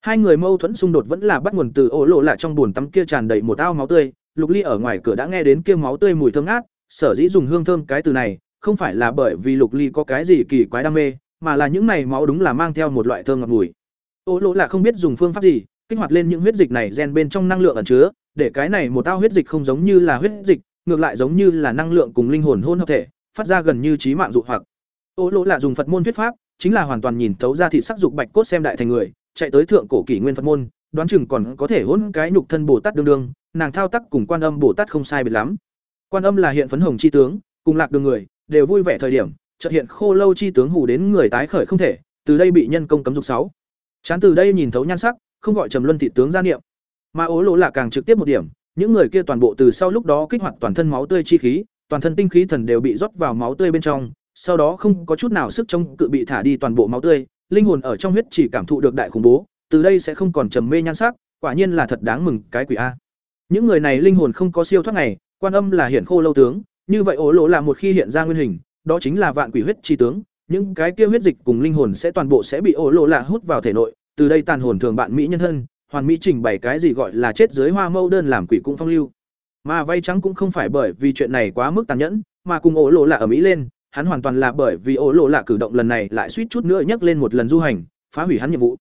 Hai người mâu thuẫn xung đột vẫn là bắt nguồn từ ô lộ lạ trong buồn tắm kia tràn đầy một ao máu tươi, Lục Ly ở ngoài cửa đã nghe đến kia máu tươi mùi thơm ngát, sở dĩ dùng hương thơm cái từ này, không phải là bởi vì Lục Ly có cái gì kỳ quái đam mê, mà là những này máu đúng là mang theo một loại thơm ngọt mùi. ô lỗ là không biết dùng phương pháp gì, kích hoạt lên những huyết dịch này gen bên trong năng lượng ẩn chứa, để cái này một tao huyết dịch không giống như là huyết dịch, ngược lại giống như là năng lượng cùng linh hồn hôn hợp thể, phát ra gần như trí mạng dụ hoặc. ô lỗ là dùng Phật môn thuyết pháp, chính là hoàn toàn nhìn thấu ra thị sắc dục bạch cốt xem đại thành người, chạy tới thượng cổ kỷ nguyên Phật môn, đoán chừng còn có thể hôn cái nhục thân Bồ Tát đương đương, nàng thao tác cùng Quan Âm Bồ Tát không sai biệt lắm. Quan Âm là hiện phấn hồng chi tướng, cùng lạc đường người, đều vui vẻ thời điểm, chợt hiện khô lâu chi tướng hù đến người tái khởi không thể, từ đây bị nhân công cấm dục sáu. Chán từ đây nhìn thấu nhan sắc, không gọi trầm luân thị tướng gia niệm. Mà ố lỗ là càng trực tiếp một điểm, những người kia toàn bộ từ sau lúc đó kích hoạt toàn thân máu tươi chi khí, toàn thân tinh khí thần đều bị rót vào máu tươi bên trong, sau đó không có chút nào sức chống cự bị thả đi toàn bộ máu tươi, linh hồn ở trong huyết chỉ cảm thụ được đại khủng bố, từ đây sẽ không còn trầm mê nhan sắc, quả nhiên là thật đáng mừng cái quỷ a. Những người này linh hồn không có siêu thoát này quan âm là hiện khô lâu tướng, như vậy ố lỗ là một khi hiện ra nguyên hình, đó chính là vạn quỷ huyết chi tướng, những cái kia huyết dịch cùng linh hồn sẽ toàn bộ sẽ bị ố lỗ là hút vào thể nội, từ đây tàn hồn thường bạn mỹ nhân thân, hoàn mỹ trình bày cái gì gọi là chết dưới hoa mâu đơn làm quỷ cũng phong lưu. Mà vay trắng cũng không phải bởi vì chuyện này quá mức tàn nhẫn, mà cùng ố lỗ là ở mỹ lên, hắn hoàn toàn là bởi vì ố lộ lạ cử động lần này lại suýt chút nữa nhắc lên một lần du hành phá hủy hắn nhiệm vụ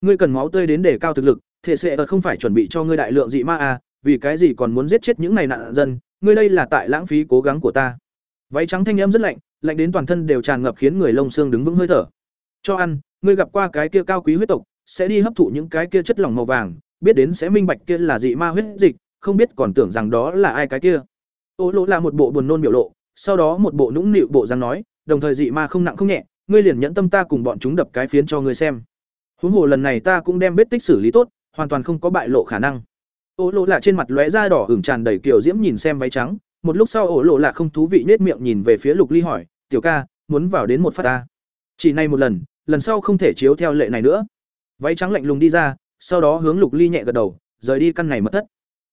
ngươi cần máu tươi đến để cao thực lực thể sẽ không phải chuẩn bị cho ngươi đại lượng dị ma à vì cái gì còn muốn giết chết những này nạn dân ngươi đây là tại lãng phí cố gắng của ta váy trắng thanh em rất lạnh lạnh đến toàn thân đều tràn ngập khiến người lông xương đứng vững hơi thở cho ăn ngươi gặp qua cái kia cao quý huyết tộc sẽ đi hấp thụ những cái kia chất lỏng màu vàng biết đến sẽ minh bạch kia là dị ma huyết dịch không biết còn tưởng rằng đó là ai cái kia ô lỗ là một bộ buồn nôn biểu lộ sau đó một bộ nũng nịu bộ dáng nói, đồng thời dị ma không nặng không nhẹ, ngươi liền nhẫn tâm ta cùng bọn chúng đập cái phiến cho ngươi xem. Huống hồ lần này ta cũng đem vết tích xử lý tốt, hoàn toàn không có bại lộ khả năng. Ổ lộ lạ trên mặt lóe da đỏ ửng tràn đầy kiểu diễm nhìn xem váy trắng, một lúc sau ổ lộ lạ không thú vị nết miệng nhìn về phía Lục Ly hỏi, "Tiểu ca, muốn vào đến một phát ta?" Chỉ này một lần, lần sau không thể chiếu theo lệ này nữa. váy trắng lạnh lùng đi ra sau đó hướng lục ly nhẹ gật đầu rời đi căn này mất thất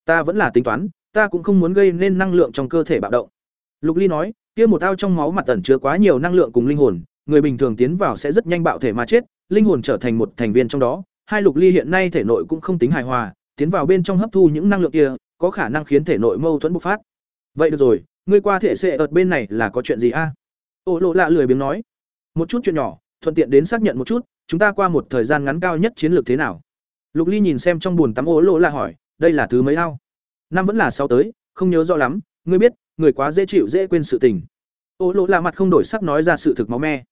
ta vẫn là tính toán ta cũng không muốn gây nên năng lượng trong cơ thể bạo động lục ly nói kia một ao trong máu mặt tẩn chứa quá nhiều năng lượng cùng linh hồn người bình thường tiến vào sẽ rất nhanh bạo thể mà chết linh hồn trở thành một thành viên trong đó hai lục ly hiện nay thể nội cũng không tính hài hòa tiến vào bên trong hấp thu những năng lượng kia, có khả năng khiến thể nội mâu thuẫn bộc phát. Vậy được rồi, ngươi qua thể sẽ ở bên này là có chuyện gì a? Ô lộ lạ lười biếng nói. Một chút chuyện nhỏ, thuận tiện đến xác nhận một chút, chúng ta qua một thời gian ngắn cao nhất chiến lược thế nào? Lục ly nhìn xem trong buồn tắm ô lộ lạ hỏi, đây là thứ mấy ao? Năm vẫn là sáu tới, không nhớ rõ lắm, ngươi biết, người quá dễ chịu dễ quên sự tình. Ô lộ lạ mặt không đổi sắc nói ra sự thực máu me.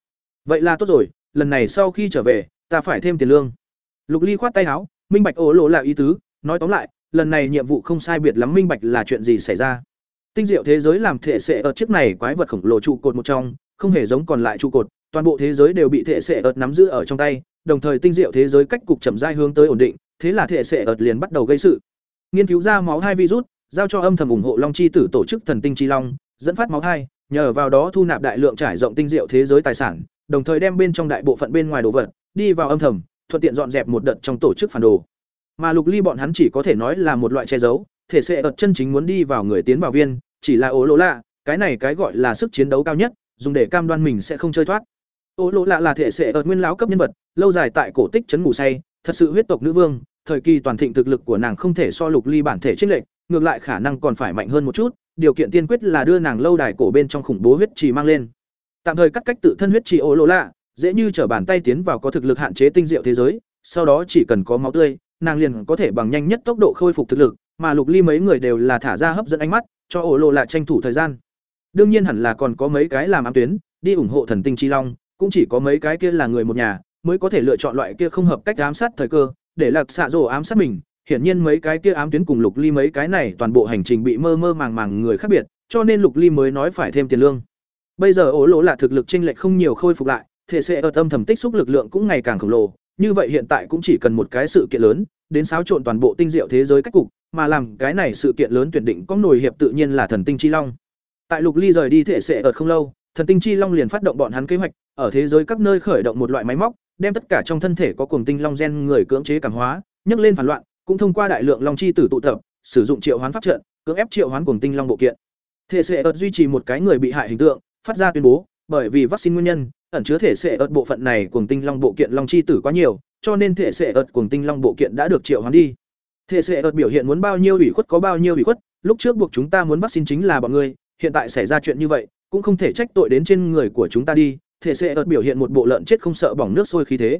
Vậy là tốt rồi, lần này sau khi trở về, ta phải thêm tiền lương. Lục ly khoát tay áo, minh bạch ô lộ lạ ý tứ nói tóm lại, lần này nhiệm vụ không sai biệt lắm minh bạch là chuyện gì xảy ra. Tinh diệu thế giới làm thể sệ ở chiếc này quái vật khổng lồ trụ cột một trong, không hề giống còn lại trụ cột, toàn bộ thế giới đều bị thể sệ ợt nắm giữ ở trong tay, đồng thời tinh diệu thế giới cách cục chậm dai hướng tới ổn định, thế là thể sệ ợt liền bắt đầu gây sự. Nghiên cứu ra máu hai virus, giao cho âm thầm ủng hộ long chi tử tổ chức thần tinh chi long, dẫn phát máu hai nhờ vào đó thu nạp đại lượng trải rộng tinh diệu thế giới tài sản, đồng thời đem bên trong đại bộ phận bên ngoài đồ vật, đi vào âm thầm, thuận tiện dọn dẹp một đợt trong tổ chức phản đồ mà lục ly bọn hắn chỉ có thể nói là một loại che giấu, thể sẽ ợt chân chính muốn đi vào người tiến vào viên, chỉ là ố lỗ lạ, cái này cái gọi là sức chiến đấu cao nhất, dùng để cam đoan mình sẽ không chơi thoát. Ố lỗ lạ là thể sẽ ợt nguyên lão cấp nhân vật, lâu dài tại cổ tích chấn ngủ say, thật sự huyết tộc nữ vương, thời kỳ toàn thịnh thực lực của nàng không thể so lục ly bản thể trích lệnh ngược lại khả năng còn phải mạnh hơn một chút, điều kiện tiên quyết là đưa nàng lâu đài cổ bên trong khủng bố huyết trì mang lên. Tạm thời cắt cách tự thân huyết trì ố lỗ lạ, dễ như trở bàn tay tiến vào có thực lực hạn chế tinh diệu thế giới, sau đó chỉ cần có máu tươi nàng liền có thể bằng nhanh nhất tốc độ khôi phục thực lực, mà lục ly mấy người đều là thả ra hấp dẫn ánh mắt, cho ổ lộ lại tranh thủ thời gian. Đương nhiên hẳn là còn có mấy cái làm ám tuyến, đi ủng hộ thần tinh chi long, cũng chỉ có mấy cái kia là người một nhà, mới có thể lựa chọn loại kia không hợp cách ám sát thời cơ, để lạc xạ rồ ám sát mình. Hiển nhiên mấy cái kia ám tuyến cùng lục ly mấy cái này toàn bộ hành trình bị mơ mơ màng màng người khác biệt, cho nên lục ly mới nói phải thêm tiền lương. Bây giờ ổ lộ là thực lực chênh lệch không nhiều khôi phục lại thể sẽ ở tâm thầm tích xúc lực lượng cũng ngày càng khổng lồ như vậy hiện tại cũng chỉ cần một cái sự kiện lớn, đến xáo trộn toàn bộ tinh diệu thế giới cách cục, mà làm cái này sự kiện lớn tuyển định có nổi hiệp tự nhiên là thần tinh chi long. Tại lục ly rời đi thể sẽ ở không lâu, thần tinh chi long liền phát động bọn hắn kế hoạch, ở thế giới các nơi khởi động một loại máy móc, đem tất cả trong thân thể có cuồng tinh long gen người cưỡng chế cảm hóa, nhấc lên phản loạn, cũng thông qua đại lượng long chi tử tụ tập, sử dụng triệu hoán pháp trận, cưỡng ép triệu hoán cuồng tinh long bộ kiện. Thể sẽ ợt duy trì một cái người bị hại hình tượng, phát ra tuyên bố, bởi vì vaccine nguyên nhân ẩn chứa thể sẽ ợt bộ phận này cuồng tinh long bộ kiện long chi tử quá nhiều, cho nên thể sẽ ợt cuồng tinh long bộ kiện đã được triệu hoán đi. Thể sẽ ợt biểu hiện muốn bao nhiêu ủy khuất có bao nhiêu ủy khuất, lúc trước buộc chúng ta muốn vaccine chính là bọn ngươi, hiện tại xảy ra chuyện như vậy, cũng không thể trách tội đến trên người của chúng ta đi, thể sẽ ợt biểu hiện một bộ lợn chết không sợ bỏng nước sôi khí thế.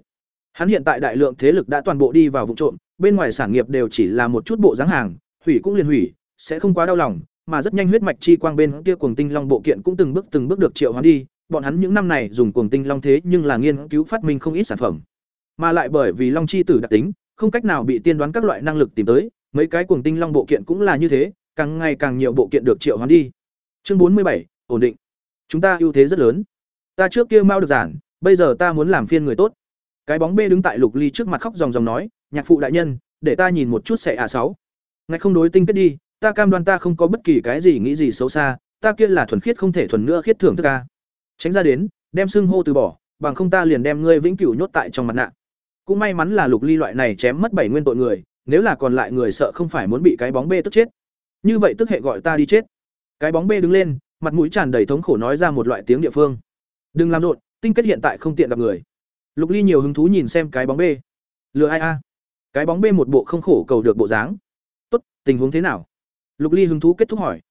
Hắn hiện tại đại lượng thế lực đã toàn bộ đi vào vụ trộm, bên ngoài sản nghiệp đều chỉ là một chút bộ dáng hàng, hủy cũng liền hủy, sẽ không quá đau lòng, mà rất nhanh huyết mạch chi quang bên kia cuồng tinh long bộ kiện cũng từng bước từng bước được triệu hoán đi bọn hắn những năm này dùng cuồng tinh long thế nhưng là nghiên cứu phát minh không ít sản phẩm. Mà lại bởi vì long chi tử đặc tính, không cách nào bị tiên đoán các loại năng lực tìm tới, mấy cái cuồng tinh long bộ kiện cũng là như thế, càng ngày càng nhiều bộ kiện được triệu hoán đi. Chương bốn mươi bảy, ổn định. Chúng ta ưu thế rất lớn. Ta trước kia mau được giản, bây giờ ta muốn làm phiên người tốt. Cái bóng bê đứng tại lục ly trước mặt khóc ròng ròng nói, nhạc phụ đại nhân, để ta nhìn một chút sẽ à sáu. Ngay không đối tinh kết đi, ta cam đoan ta không có bất kỳ cái gì nghĩ gì xấu xa, ta kia là thuần khiết không thể thuần nữa khiết thưởng thức a tránh ra đến, đem xưng hô từ bỏ, bằng không ta liền đem ngươi vĩnh cửu nhốt tại trong mặt nạ. Cũng may mắn là lục ly loại này chém mất bảy nguyên tội người, nếu là còn lại người sợ không phải muốn bị cái bóng bê tức chết. Như vậy tức hệ gọi ta đi chết. Cái bóng bê đứng lên, mặt mũi tràn đầy thống khổ nói ra một loại tiếng địa phương. Đừng làm rộn, tinh kết hiện tại không tiện gặp người. Lục ly nhiều hứng thú nhìn xem cái bóng bê. Lừa ai a? Cái bóng bê một bộ không khổ cầu được bộ dáng. Tốt, tình huống thế nào? Lục ly hứng thú kết thúc hỏi.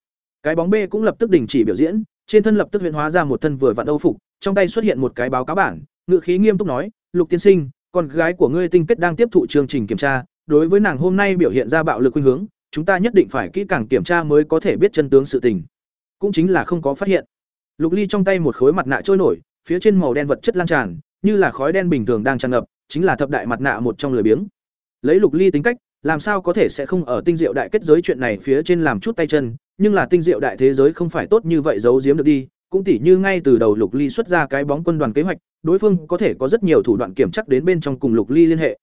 Cái bóng bê cũng lập tức đình chỉ biểu diễn trên thân lập tức huyện hóa ra một thân vừa vặn âu phục, trong tay xuất hiện một cái báo cáo bản ngự khí nghiêm túc nói, lục tiên sinh, con gái của ngươi tinh kết đang tiếp thụ chương trình kiểm tra, đối với nàng hôm nay biểu hiện ra bạo lực khuynh hướng, chúng ta nhất định phải kỹ càng kiểm tra mới có thể biết chân tướng sự tình. Cũng chính là không có phát hiện. Lục ly trong tay một khối mặt nạ trôi nổi, phía trên màu đen vật chất lan tràn, như là khói đen bình thường đang tràn ngập, chính là thập đại mặt nạ một trong lười biếng. Lấy lục ly tính cách, làm sao có thể sẽ không ở tinh diệu đại kết giới chuyện này phía trên làm chút tay chân nhưng là tinh diệu đại thế giới không phải tốt như vậy giấu giếm được đi cũng tỉ như ngay từ đầu lục ly xuất ra cái bóng quân đoàn kế hoạch đối phương có thể có rất nhiều thủ đoạn kiểm chắc đến bên trong cùng lục ly liên hệ.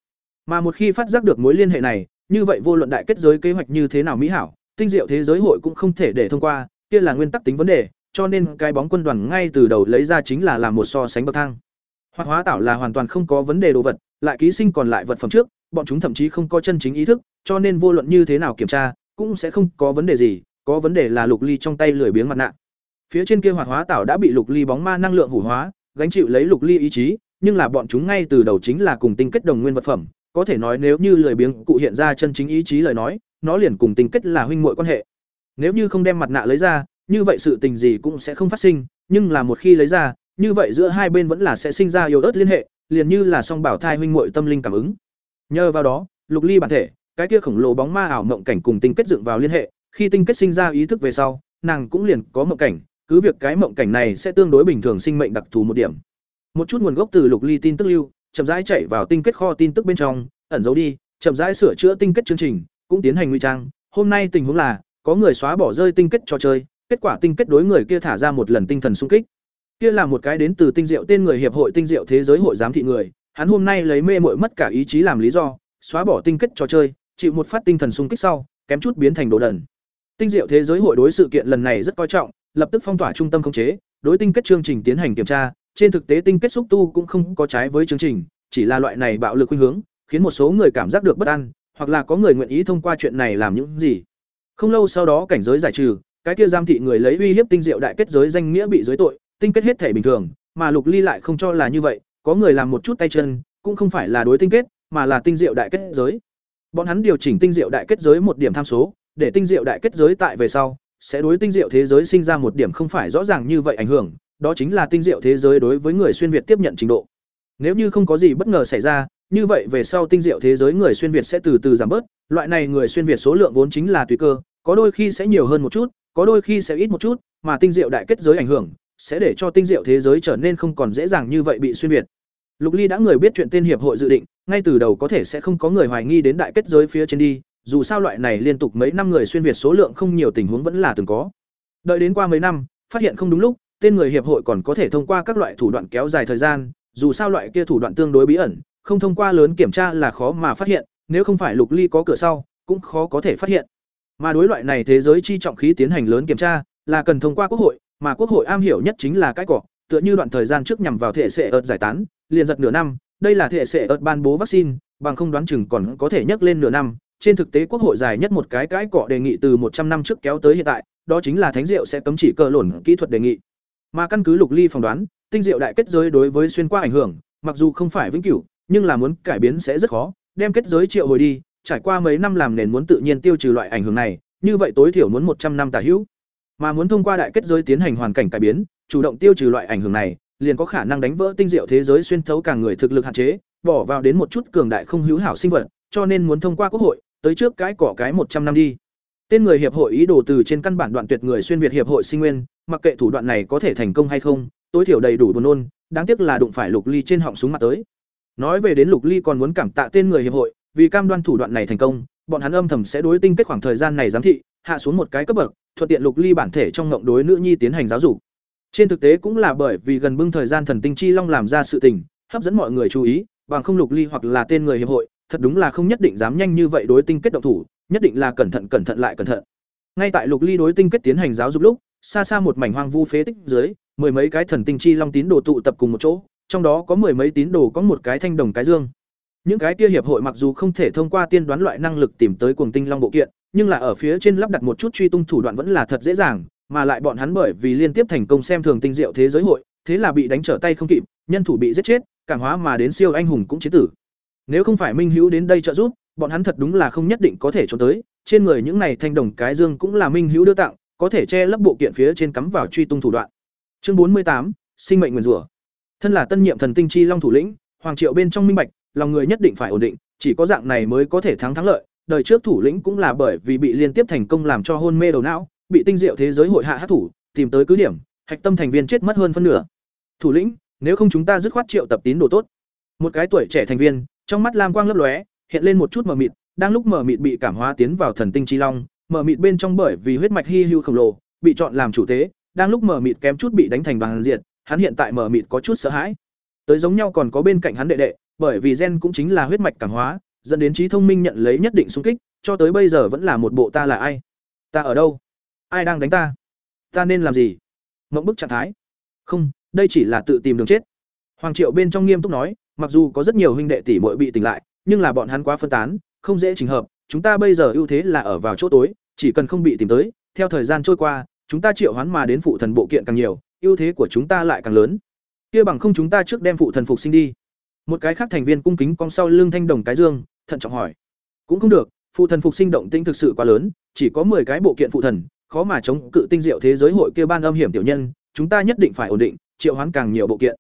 Mà một khi phát giác được mối liên hệ này như vậy vô luận đại kết giới kế hoạch như thế nào mỹ hảo tinh diệu thế giới hội cũng không thể để thông qua kia là nguyên tắc tính vấn đề cho nên cái bóng quân đoàn ngay từ đầu lấy ra chính là làm một so sánh bậc thang. Hoạt hóa tạo là hoàn toàn không có vấn đề đồ vật lại ký sinh còn lại vật phẩm trước, bọn chúng thậm chí không có chân chính ý thức, cho nên vô luận như thế nào kiểm tra, cũng sẽ không có vấn đề gì, có vấn đề là Lục Ly trong tay lười biếng mặt nạ. Phía trên kia hoạt hóa tảo đã bị Lục Ly bóng ma năng lượng hủ hóa, gánh chịu lấy Lục Ly ý chí, nhưng là bọn chúng ngay từ đầu chính là cùng tinh kết đồng nguyên vật phẩm, có thể nói nếu như lười biếng cụ hiện ra chân chính ý chí lời nói, nó liền cùng tinh kết là huynh muội quan hệ. Nếu như không đem mặt nạ lấy ra, như vậy sự tình gì cũng sẽ không phát sinh, nhưng là một khi lấy ra, như vậy giữa hai bên vẫn là sẽ sinh ra yếu ớt liên hệ, liền như là song bảo thai huynh muội tâm linh cảm ứng. Nhờ vào đó, Lục Ly bản thể, cái kia khổng lồ bóng ma ảo mộng cảnh cùng tinh kết dựng vào liên hệ, khi tinh kết sinh ra ý thức về sau, nàng cũng liền có mộng cảnh, cứ việc cái mộng cảnh này sẽ tương đối bình thường sinh mệnh đặc thù một điểm. Một chút nguồn gốc từ Lục Ly tin tức lưu, chậm rãi chạy vào tinh kết kho tin tức bên trong, ẩn giấu đi, chậm rãi sửa chữa tinh kết chương trình, cũng tiến hành nguy trang. Hôm nay tình huống là, có người xóa bỏ rơi tinh kết trò chơi, kết quả tinh kết đối người kia thả ra một lần tinh thần xung kích. Kia là một cái đến từ tinh diệu tên người hiệp hội tinh diệu thế giới hội giám thị người, hắn hôm nay lấy mê muội mất cả ý chí làm lý do, xóa bỏ tinh kết trò chơi, chịu một phát tinh thần xung kích sau, kém chút biến thành đồ đần. Tinh diệu thế giới hội đối sự kiện lần này rất coi trọng, lập tức phong tỏa trung tâm khống chế, đối tinh kết chương trình tiến hành kiểm tra, trên thực tế tinh kết xúc tu cũng không có trái với chương trình, chỉ là loại này bạo lực khuynh hướng, khiến một số người cảm giác được bất an, hoặc là có người nguyện ý thông qua chuyện này làm những gì. Không lâu sau đó cảnh giới giải trừ, cái kia giam thị người lấy uy hiếp tinh diệu đại kết giới danh nghĩa bị giới tội, tinh kết hết thể bình thường, mà Lục Ly lại không cho là như vậy, có người làm một chút tay chân, cũng không phải là đối tinh kết, mà là tinh diệu đại kết giới. Bọn hắn điều chỉnh tinh diệu đại kết giới một điểm tham số, để tinh diệu đại kết giới tại về sau sẽ đối tinh diệu thế giới sinh ra một điểm không phải rõ ràng như vậy ảnh hưởng, đó chính là tinh diệu thế giới đối với người xuyên việt tiếp nhận trình độ. Nếu như không có gì bất ngờ xảy ra, như vậy về sau tinh diệu thế giới người xuyên việt sẽ từ từ giảm bớt, loại này người xuyên việt số lượng vốn chính là tùy cơ, có đôi khi sẽ nhiều hơn một chút, có đôi khi sẽ ít một chút, mà tinh diệu đại kết giới ảnh hưởng sẽ để cho tinh diệu thế giới trở nên không còn dễ dàng như vậy bị xuyên việt. Lục Ly đã người biết chuyện tên hiệp hội dự định, ngay từ đầu có thể sẽ không có người hoài nghi đến đại kết giới phía trên đi, dù sao loại này liên tục mấy năm người xuyên việt số lượng không nhiều tình huống vẫn là từng có. Đợi đến qua mấy năm, phát hiện không đúng lúc, tên người hiệp hội còn có thể thông qua các loại thủ đoạn kéo dài thời gian, dù sao loại kia thủ đoạn tương đối bí ẩn, không thông qua lớn kiểm tra là khó mà phát hiện, nếu không phải Lục Ly có cửa sau, cũng khó có thể phát hiện. Mà đối loại này thế giới chi trọng khí tiến hành lớn kiểm tra, là cần thông qua quốc hội, mà quốc hội am hiểu nhất chính là cái cỏ, tựa như đoạn thời gian trước nhằm vào thể sẽ ợt giải tán, liền giật nửa năm, đây là thể sẽ ợt ban bố vaccine, bằng không đoán chừng còn có thể nhắc lên nửa năm. Trên thực tế quốc hội dài nhất một cái cãi cọ đề nghị từ một trăm năm trước kéo tới hiện tại, đó chính là thánh rượu sẽ cấm chỉ cờ lổn kỹ thuật đề nghị. Mà căn cứ Lục Ly phỏng đoán, tinh rượu đại kết giới đối với xuyên qua ảnh hưởng, mặc dù không phải vĩnh cửu, nhưng là muốn cải biến sẽ rất khó, đem kết giới triệu hồi đi, trải qua mấy năm làm nền muốn tự nhiên tiêu trừ loại ảnh hưởng này, như vậy tối thiểu muốn một trăm năm tả hữu. Mà muốn thông qua đại kết giới tiến hành hoàn cảnh cải biến, chủ động tiêu trừ loại ảnh hưởng này, liền có khả năng đánh vỡ tinh diệu thế giới xuyên thấu càng người thực lực hạn chế, bỏ vào đến một chút cường đại không hữu hảo sinh vật, cho nên muốn thông qua quốc hội, tới trước cái cỏ cái một trăm năm đi. Tên người hiệp hội ý đồ từ trên căn bản đoạn tuyệt người xuyên việt hiệp hội sinh nguyên, mặc kệ thủ đoạn này có thể thành công hay không, tối thiểu đầy đủ buồn nôn, đáng tiếc là đụng phải Lục Ly trên họng súng mặt tới. Nói về đến Lục Ly còn muốn cảm tạ tên người hiệp hội, vì cam đoan thủ đoạn này thành công, bọn hắn âm thầm sẽ đối tinh kết khoảng thời gian này giám thị, hạ xuống một cái cấp bậc, thuận tiện Lục Ly bản thể trong ngộng đối nữ nhi tiến hành giáo dục. Trên thực tế cũng là bởi vì gần bưng thời gian thần tinh chi long làm ra sự tình, hấp dẫn mọi người chú ý, bằng không Lục Ly hoặc là tên người hiệp hội, thật đúng là không nhất định dám nhanh như vậy đối tinh kết động thủ, nhất định là cẩn thận cẩn thận lại cẩn thận. Ngay tại Lục Ly đối tinh kết tiến hành giáo dục lúc, xa xa một mảnh hoang vu phế tích dưới, mười mấy cái thần tinh chi long tín đồ tụ tập cùng một chỗ, trong đó có mười mấy tín đồ có một cái thanh đồng cái dương. Những cái kia hiệp hội mặc dù không thể thông qua tiên đoán loại năng lực tìm tới cuồng tinh long bộ kiện, nhưng là ở phía trên lắp đặt một chút truy tung thủ đoạn vẫn là thật dễ dàng, mà lại bọn hắn bởi vì liên tiếp thành công xem thường tinh diệu thế giới hội, thế là bị đánh trở tay không kịp, nhân thủ bị giết chết, cảm hóa mà đến siêu anh hùng cũng chế tử. Nếu không phải Minh Hữu đến đây trợ giúp, bọn hắn thật đúng là không nhất định có thể trốn tới, trên người những này thanh đồng cái dương cũng là Minh Hữu đưa tặng, có thể che lấp bộ kiện phía trên cắm vào truy tung thủ đoạn. Chương bốn mươi tám sinh mệnh nguyên rủa. Thân là tân nhiệm thần tinh chi long thủ lĩnh, hoàng triệu bên trong minh bạch, lòng người nhất định phải ổn định, chỉ có dạng này mới có thể thắng thắng lợi. Đời trước thủ lĩnh cũng là bởi vì bị liên tiếp thành công làm cho hôn mê đầu não, bị tinh diệu thế giới hội hạ hát thủ, tìm tới cứ điểm, hạch tâm thành viên chết mất hơn phân nửa. Thủ lĩnh, nếu không chúng ta dứt khoát triệu tập tín đồ tốt. Một cái tuổi trẻ thành viên, trong mắt lam quang lấp lóe, hiện lên một chút mờ mịt, đang lúc mờ mịt bị cảm hóa tiến vào thần tinh chi long, mờ mịt bên trong bởi vì huyết mạch hy hữu khổng lồ, bị chọn làm chủ tế, đang lúc mờ mịt kém chút bị đánh thành bằng diệt, hắn hiện tại mờ mịt có chút sợ hãi. Tới giống nhau còn có bên cạnh hắn đệ đệ, bởi vì gen cũng chính là huyết mạch cảm hóa, dẫn đến trí thông minh nhận lấy nhất định xung kích, cho tới bây giờ vẫn là một bộ ta là ai? Ta ở đâu? Ai đang đánh ta? Ta nên làm gì? Mộng bức trạng thái. Không, đây chỉ là tự tìm đường chết. Hoàng Triệu bên trong nghiêm túc nói, mặc dù có rất nhiều huynh đệ tỷ muội bị tỉnh lại, nhưng là bọn hắn quá phân tán, không dễ chỉnh hợp, chúng ta bây giờ ưu thế là ở vào chỗ tối, chỉ cần không bị tìm tới, theo thời gian trôi qua, chúng ta triệu hoán mà đến phụ thần bộ kiện càng nhiều, ưu thế của chúng ta lại càng lớn. Kia bằng không chúng ta trước đem phụ thần phục sinh đi. Một cái khác thành viên cung kính cong sau lưng thanh đồng cái dương, thận trọng hỏi. Cũng không được, phụ thần phục sinh động tĩnh thực sự quá lớn, chỉ có 10 cái bộ kiện phụ thần, khó mà chống cự tinh diệu thế giới hội kia ban âm hiểm tiểu nhân, chúng ta nhất định phải ổn định, triệu hoán càng nhiều bộ kiện.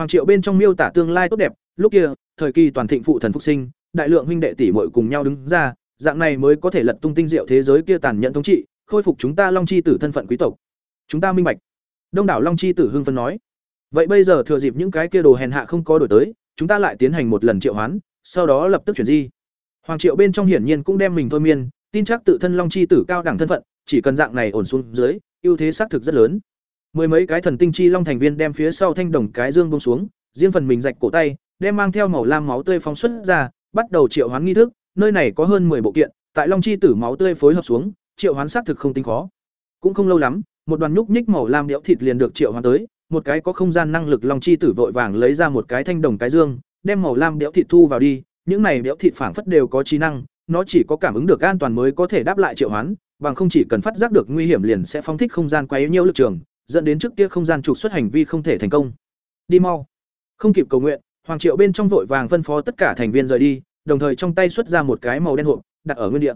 Hoàng Triệu bên trong miêu tả tương lai tốt đẹp, lúc kia, thời kỳ toàn thịnh phụ thần phục sinh, đại lượng huynh đệ tỷ muội cùng nhau đứng ra, dạng này mới có thể lật tung tinh diệu thế giới kia tàn nhẫn thống trị, khôi phục chúng ta Long chi tử thân phận quý tộc. Chúng ta minh bạch. Đông đảo Long chi tử hưng phấn nói. Vậy bây giờ thừa dịp những cái kia đồ hèn hạ không có đổi tới, chúng ta lại tiến hành một lần triệu hoán, sau đó lập tức chuyển di. Hoàng Triệu bên trong hiển nhiên cũng đem mình thôi miên, tin chắc tự thân Long chi tử cao đẳng thân phận, chỉ cần dạng này ổn xuống dưới, ưu thế xác thực rất lớn. Mười mấy cái thần tinh chi long thành viên đem phía sau thanh đồng cái dương buông xuống, riêng phần mình rạch cổ tay, đem mang theo màu lam máu tươi phóng xuất ra, bắt đầu triệu hoán nghi thức, nơi này có hơn 10 bộ kiện, tại long chi tử máu tươi phối hợp xuống, triệu hoán xác thực không tính khó. Cũng không lâu lắm, một đoàn nhúc nhích màu lam đẽo thịt liền được triệu hoán tới, một cái có không gian năng lực long chi tử vội vàng lấy ra một cái thanh đồng cái dương, đem màu lam đẽo thịt thu vào đi, những này đẽo thịt phảng phất đều có trí năng, nó chỉ có cảm ứng được an toàn mới có thể đáp lại triệu hoán, bằng không chỉ cần phát giác được nguy hiểm liền sẽ phóng thích không gian quấy nhiễu lực trường, dẫn đến trước kia không gian trục xuất hành vi không thể thành công. Đi mau. Không kịp cầu nguyện, Hoàng Triệu bên trong vội vàng phân phó tất cả thành viên rời đi, đồng thời trong tay xuất ra một cái màu đen hộp, đặt ở nguyên địa.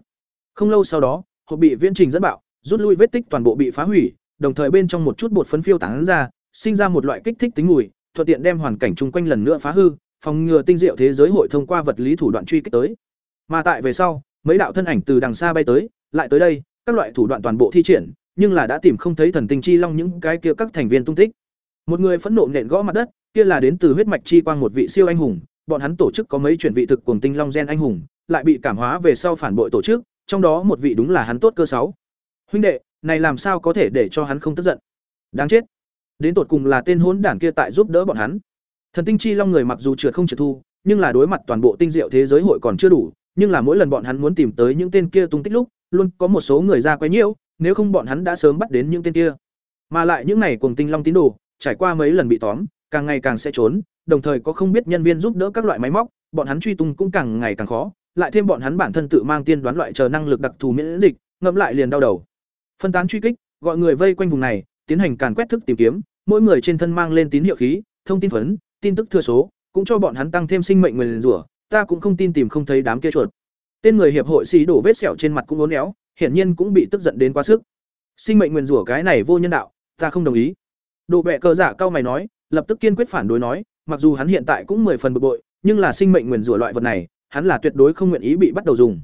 Không lâu sau đó, hộp bị viễn trình dẫn bạo, rút lui vết tích toàn bộ bị phá hủy, đồng thời bên trong một chút bột phấn phiêu tán ra, sinh ra một loại kích thích tính mùi, thuận tiện đem hoàn cảnh chung quanh lần nữa phá hư, phòng ngừa tinh diệu thế giới hội thông qua vật lý thủ đoạn truy kích tới. Mà tại về sau, mấy đạo thân ảnh từ đằng xa bay tới, lại tới đây, các loại thủ đoạn toàn bộ thi triển, nhưng là đã tìm không thấy thần tinh chi long những cái kia các thành viên tung tích. Một người phẫn nộ nện gõ mặt đất, kia là đến từ huyết mạch chi quang một vị siêu anh hùng, bọn hắn tổ chức có mấy chuyển vị thực cuồng tinh long gen anh hùng, lại bị cảm hóa về sau phản bội tổ chức, trong đó một vị đúng là hắn tốt cơ sáu. Huynh đệ, này làm sao có thể để cho hắn không tức giận? Đáng chết. Đến tột cùng là tên hỗn đản kia tại giúp đỡ bọn hắn. Thần tinh chi long người mặc dù trượt không trượt thu, nhưng là đối mặt toàn bộ tinh diệu thế giới hội còn chưa đủ, nhưng là mỗi lần bọn hắn muốn tìm tới những tên kia tung tích lúc, luôn có một số người ra quấy nhiễu, nếu không bọn hắn đã sớm bắt đến những tên kia. Mà lại những này cuồng tinh long tín đồ, trải qua mấy lần bị tóm, càng ngày càng sẽ trốn, đồng thời có không biết nhân viên giúp đỡ các loại máy móc, bọn hắn truy tung cũng càng ngày càng khó, lại thêm bọn hắn bản thân tự mang tiên đoán loại chờ năng lực đặc thù miễn dịch, ngậm lại liền đau đầu. Phân tán truy kích, gọi người vây quanh vùng này, tiến hành càn quét thức tìm kiếm, mỗi người trên thân mang lên tín hiệu khí, thông tin phấn, tin tức thừa số, cũng cho bọn hắn tăng thêm sinh mệnh nguyên rủa, ta cũng không tin tìm không thấy đám kia chuột. Tên người hiệp hội xí đổ vết sẹo trên mặt cũng uốn éo, hiển nhiên cũng bị tức giận đến quá sức. Sinh mệnh nguyên rủa cái này vô nhân đạo, ta không đồng ý. Đồ bệ cờ giả cao mày nói, lập tức kiên quyết phản đối nói, mặc dù hắn hiện tại cũng mười phần bực bội, nhưng là sinh mệnh nguyên rủa loại vật này, hắn là tuyệt đối không nguyện ý bị bắt đầu dùng.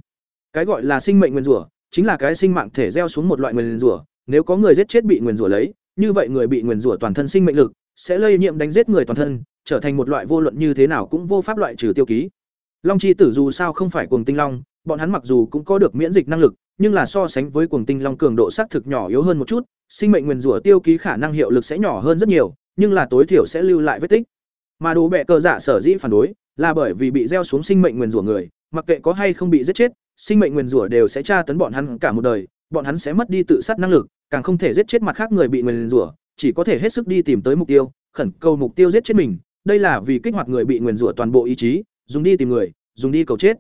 Cái gọi là sinh mệnh nguyên rủa, chính là cái sinh mạng thể gieo xuống một loại nguyên rủa, nếu có người giết chết bị nguyên rủa lấy, như vậy người bị nguyên rủa toàn thân sinh mệnh lực sẽ lây nhiễm đánh giết người toàn thân, trở thành một loại vô luận như thế nào cũng vô pháp loại trừ tiêu ký. Long chi tử dù sao không phải cuồng tinh long, bọn hắn mặc dù cũng có được miễn dịch năng lực, nhưng là so sánh với cuồng tinh long cường độ xác thực nhỏ yếu hơn một chút, sinh mệnh nguyên rủa tiêu ký khả năng hiệu lực sẽ nhỏ hơn rất nhiều, nhưng là tối thiểu sẽ lưu lại vết tích. Mà đồ bệ cờ giả sở dĩ phản đối, là bởi vì bị gieo xuống sinh mệnh nguyên rủa người, mặc kệ có hay không bị giết chết, sinh mệnh nguyên rủa đều sẽ tra tấn bọn hắn cả một đời, bọn hắn sẽ mất đi tự sát năng lực, càng không thể giết chết mặt khác người bị nguyên rủa, chỉ có thể hết sức đi tìm tới mục tiêu, khẩn cầu mục tiêu giết chết mình, đây là vì kích hoạt người bị nguyên rủa toàn bộ ý chí, dùng đi tìm người, dùng đi cầu chết.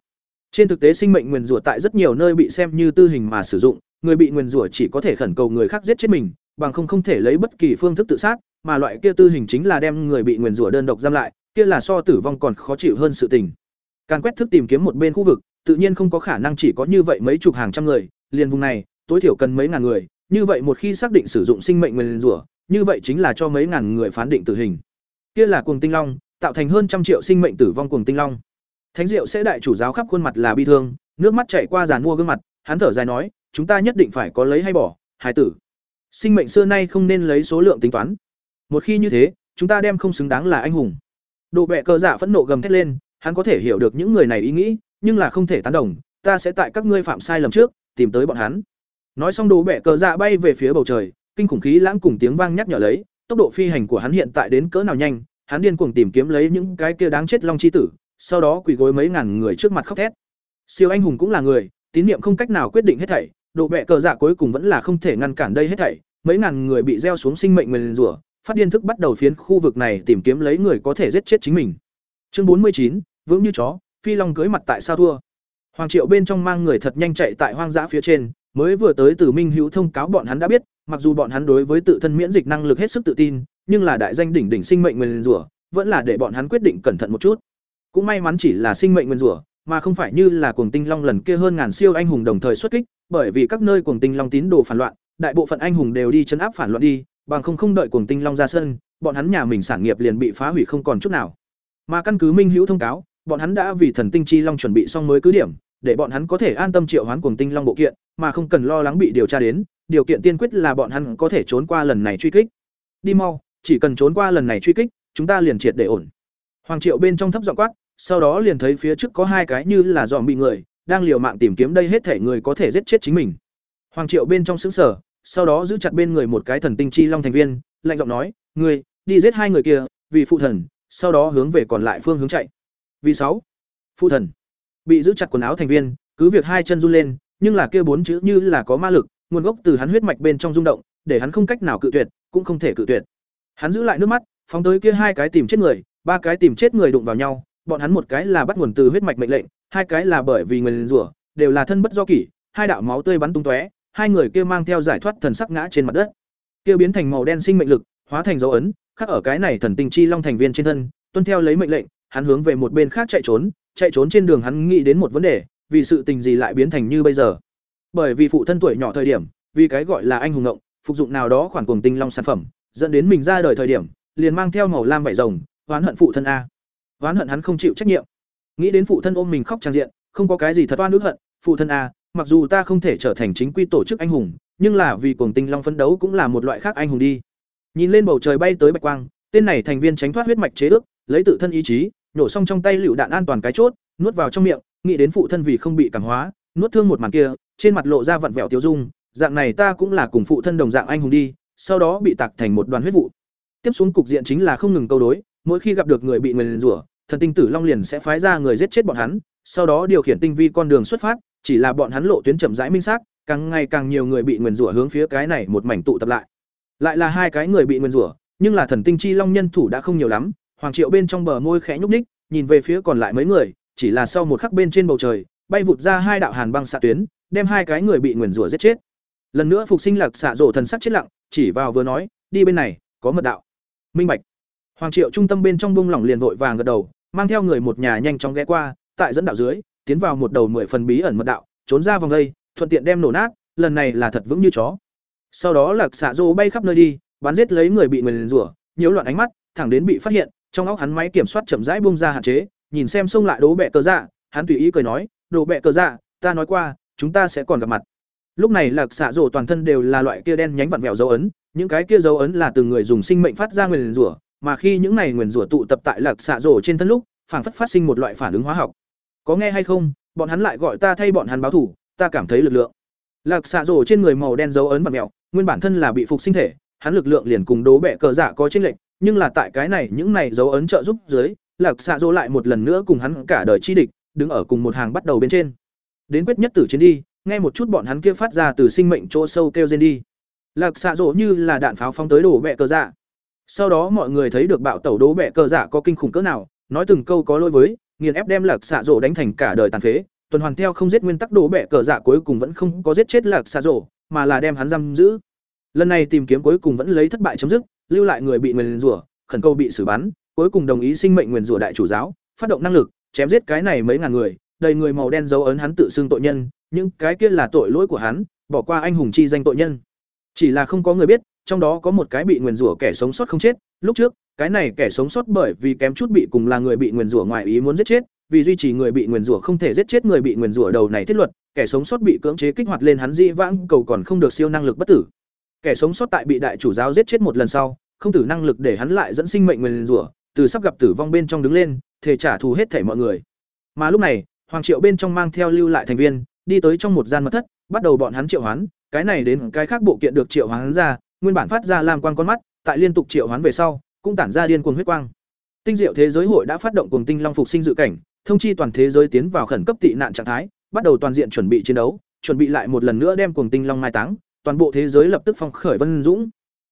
Trên thực tế sinh mệnh nguyền rủa tại rất nhiều nơi bị xem như tư hình mà sử dụng, người bị nguyền rủa chỉ có thể khẩn cầu người khác giết chết mình, bằng không không thể lấy bất kỳ phương thức tự sát, mà loại kia tư hình chính là đem người bị nguyền rủa đơn độc giam lại, kia là so tử vong còn khó chịu hơn sự tình. Càn quét thức tìm kiếm một bên khu vực, tự nhiên không có khả năng chỉ có như vậy mấy chục hàng trăm người, liền vùng này, tối thiểu cần mấy ngàn người, như vậy một khi xác định sử dụng sinh mệnh nguyền rủa, như vậy chính là cho mấy ngàn người phán định tử hình. Kia là cuồng tinh long, tạo thành hơn trăm triệu sinh mệnh tử vong cuồng tinh long. Thánh Diệu sẽ đại chủ giáo khắp khuôn mặt là bi thương, nước mắt chảy qua giàn mua gương mặt, hắn thở dài nói, chúng ta nhất định phải có lấy hay bỏ, hải tử. Sinh mệnh xưa nay không nên lấy số lượng tính toán. Một khi như thế, chúng ta đem không xứng đáng là anh hùng. Độ bệ cơ dạ phẫn nộ gầm thét lên, hắn có thể hiểu được những người này ý nghĩ, nhưng là không thể tán đồng, ta sẽ tại các ngươi phạm sai lầm trước, tìm tới bọn hắn. Nói xong đồ bệ cờ dạ bay về phía bầu trời, kinh khủng khí lãng cùng tiếng vang nhắc nhở lấy, tốc độ phi hành của hắn hiện tại đến cỡ nào nhanh, hắn điên cuồng tìm kiếm lấy những cái kia đáng chết long chi tử, sau đó quỳ gối mấy ngàn người trước mặt khóc thét. Siêu anh hùng cũng là người, tín niệm không cách nào quyết định hết thảy, độ bệ cờ dạ cuối cùng vẫn là không thể ngăn cản đây hết thảy, mấy ngàn người bị gieo xuống sinh mệnh nguyền rủa, phát điên thức bắt đầu phiến khu vực này tìm kiếm lấy người có thể giết chết chính mình. Chương bốn mươi chín vững như chó, phi long cưới mặt tại sao thua. Hoàng Triệu bên trong mang người thật nhanh chạy tại hoang dã phía trên, mới vừa tới từ Minh Hữu thông cáo bọn hắn đã biết, mặc dù bọn hắn đối với tự thân miễn dịch năng lực hết sức tự tin, nhưng là đại danh đỉnh đỉnh sinh mệnh nguyên rủa, vẫn là để bọn hắn quyết định cẩn thận một chút. Cũng may mắn chỉ là sinh mệnh nguyên rủa, mà không phải như là cuồng tinh long lần kia hơn ngàn siêu anh hùng đồng thời xuất kích, bởi vì các nơi cuồng tinh long tín đồ phản loạn, đại bộ phận anh hùng đều đi chấn áp phản loạn đi, bằng không không đợi cuồng tinh long ra sân, bọn hắn nhà mình sản nghiệp liền bị phá hủy không còn chút nào. Mà căn cứ Minh Hữu thông cáo, bọn hắn đã vì thần tinh chi long chuẩn bị xong mới cứ điểm, để bọn hắn có thể an tâm triệu hoán cuồng tinh long bộ kiện, mà không cần lo lắng bị điều tra đến, điều kiện tiên quyết là bọn hắn có thể trốn qua lần này truy kích. Đi mau, chỉ cần trốn qua lần này truy kích, chúng ta liền triệt để ổn. Hoàng Triệu bên trong thấp giọng quát, sau đó liền thấy phía trước có hai cái như là dòm bị người, đang liều mạng tìm kiếm đây hết thể người có thể giết chết chính mình. Hoàng Triệu bên trong xứng sở, sau đó giữ chặt bên người một cái thần tinh chi long thành viên, lạnh giọng nói, "Ngươi, đi giết hai người kia, vì phụ thần." Sau đó hướng về còn lại phương hướng chạy. Vì sáu, phụ thần. Bị giữ chặt quần áo thành viên, cứ việc hai chân run lên, nhưng là kia bốn chữ như là có ma lực, nguồn gốc từ hắn huyết mạch bên trong rung động, để hắn không cách nào cự tuyệt, cũng không thể cự tuyệt. Hắn giữ lại nước mắt, phóng tới kia hai cái tìm chết người, ba cái tìm chết người đụng vào nhau, bọn hắn một cái là bắt nguồn từ huyết mạch mệnh lệnh, hai cái là bởi vì người rủa, đều là thân bất do kỷ, hai đạo máu tươi bắn tung tóe, hai người kia mang theo giải thoát thần sắc ngã trên mặt đất. Kia biến thành màu đen sinh mệnh lực, hóa thành dấu ấn, khắc ở cái này thần tinh chi long thành viên trên thân, tuân theo lấy mệnh lệnh, hắn hướng về một bên khác chạy trốn, chạy trốn trên đường hắn nghĩ đến một vấn đề, vì sự tình gì lại biến thành như bây giờ? Bởi vì phụ thân tuổi nhỏ thời điểm, vì cái gọi là anh hùng ngộng, phục dụng nào đó khoản cuồng tinh long sản phẩm, dẫn đến mình ra đời thời điểm, liền mang theo màu lam vảy rồng, oán hận phụ thân a. Oán hận hắn không chịu trách nhiệm. Nghĩ đến phụ thân ôm mình khóc trang diện, không có cái gì thật oan ức hận, phụ thân à, mặc dù ta không thể trở thành chính quy tổ chức anh hùng, nhưng là vì cuồng tinh long phấn đấu cũng là một loại khác anh hùng đi. Nhìn lên bầu trời bay tới bạch quang, tên này thành viên tránh thoát huyết mạch chế ước, lấy tự thân ý chí, nhổ xong trong tay lựu đạn an toàn cái chốt, nuốt vào trong miệng, nghĩ đến phụ thân vì không bị cảm hóa, nuốt thương một màn kia, trên mặt lộ ra vặn vẹo tiêu dung, dạng này ta cũng là cùng phụ thân đồng dạng anh hùng đi, sau đó bị tạc thành một đoàn huyết vụ. Tiếp xuống cục diện chính là không ngừng câu đối, mỗi khi gặp được người bị nguyền rủa, thần tinh tử long liền sẽ phái ra người giết chết bọn hắn, sau đó điều khiển tinh vi con đường xuất phát, chỉ là bọn hắn lộ tuyến chậm rãi minh xác, càng ngày càng nhiều người bị nguyền rủa hướng phía cái này một mảnh tụ tập lại. Lại là hai cái người bị nguyền rủa, nhưng là thần tinh chi long nhân thủ đã không nhiều lắm, Hoàng Triệu bên trong bờ môi khẽ nhúc ních nhìn về phía còn lại mấy người, chỉ là sau một khắc bên trên bầu trời, bay vụt ra hai đạo hàn băng xạ tuyến, đem hai cái người bị nguyền rủa giết chết. Lần nữa phục sinh lạc xạ rổ thần sắc chết lặng, chỉ vào vừa nói, đi bên này, có mật đạo. Minh bạch. Hoàng Triệu trung tâm bên trong bông lỏng liền vội vàng gật đầu, mang theo người một nhà nhanh chóng ghé qua, tại dẫn đạo dưới, tiến vào một đầu mười phần bí ẩn mật đạo, trốn ra vòng đây, thuận tiện đem nổ nát, lần này là thật vững như chó. Sau đó lạc xạ Dô bay khắp nơi đi, bắn giết lấy người bị người liền rủa, nhiễu loạn ánh mắt, thẳng đến bị phát hiện, trong óc hắn máy kiểm soát chậm rãi buông ra hạn chế, nhìn xem xông lại đố bẹ cờ dạ, hắn tùy ý cười nói, "Đồ bẹ cờ dạ, ta nói qua, chúng ta sẽ còn gặp mặt." Lúc này Lạc Xạ Dô toàn thân đều là loại kia đen nhánh vặn vẹo dấu ấn, những cái kia dấu ấn là từng người dùng sinh mệnh phát ra người liền rủa, mà khi những này nguyền rủa tụ tập tại Lạc Xạ rổ trên thân lúc, phảng phất phát sinh một loại phản ứng hóa học. Có nghe hay không? Bọn hắn lại gọi ta thay bọn hắn báo thủ, ta cảm thấy lực lượng. Lạc Xạ rổ trên người màu đen dấu ấn vặn mẹo nguyên bản thân là bị phục sinh thể, hắn lực lượng liền cùng đố bẹ cờ giả có chênh lệch, nhưng là tại cái này những này dấu ấn trợ giúp dưới, Lạc Xạ rổ lại một lần nữa cùng hắn cả đời chi địch, đứng ở cùng một hàng bắt đầu bên trên. Đến quyết nhất tử chiến đi, nghe một chút bọn hắn kia phát ra từ sinh mệnh chỗ sâu kêu rên đi. Lạc Xạ rổ như là đạn pháo phóng tới đổ bẹ cờ dạ. Sau đó mọi người thấy được bạo tẩu đố bẹ cờ giả có kinh khủng cỡ nào, nói từng câu có lỗi với, nghiền ép đem Lạc Xạ rổ đánh thành cả đời tàn phế, tuần hoàn theo không giết nguyên tắc đố bẹ cờ giả cuối cùng vẫn không có giết chết Lạc Xạ rổ, mà là đem hắn giam giữ. Lần này tìm kiếm cuối cùng vẫn lấy thất bại chấm dứt, lưu lại người bị nguyền rủa, khẩn cầu bị xử bắn, cuối cùng đồng ý sinh mệnh nguyền rủa đại chủ giáo, phát động năng lực, chém giết cái này mấy ngàn người, đầy người màu đen dấu ấn hắn tự xưng tội nhân, những cái kia là tội lỗi của hắn, bỏ qua anh hùng chi danh tội nhân. Chỉ là không có người biết, trong đó có một cái bị nguyền rủa kẻ sống sót không chết, lúc trước, cái này kẻ sống sót bởi vì kém chút bị cùng là người bị nguyền rủa ngoài ý muốn giết chết, vì duy trì người bị nguyền rủa không thể giết chết người bị nguyền rủa đầu này thiết luật, kẻ sống sót bị cưỡng chế kích hoạt lên hắn di vãng cầu còn không được siêu năng lực bất tử. Kẻ sống sót tại bị đại chủ giáo giết chết một lần sau, không tử năng lực để hắn lại dẫn sinh mệnh nguyền rủa, từ sắp gặp tử vong bên trong đứng lên, thể trả thù hết thể mọi người. Mà lúc này, Hoàng Triệu bên trong mang theo lưu lại thành viên, đi tới trong một gian mật thất, bắt đầu bọn hắn triệu hoán, cái này đến cái khác bộ kiện được triệu hoán ra, nguyên bản phát ra lam quang con mắt, tại liên tục triệu hoán về sau, cũng tản ra điên cuồng huyết quang. Tinh diệu thế giới hội đã phát động cuồng tinh long phục sinh dự cảnh, thông chi toàn thế giới tiến vào khẩn cấp tị nạn trạng thái, bắt đầu toàn diện chuẩn bị chiến đấu, chuẩn bị lại một lần nữa đem cuồng tinh long mai táng, toàn bộ thế giới lập tức phong khởi vân dũng.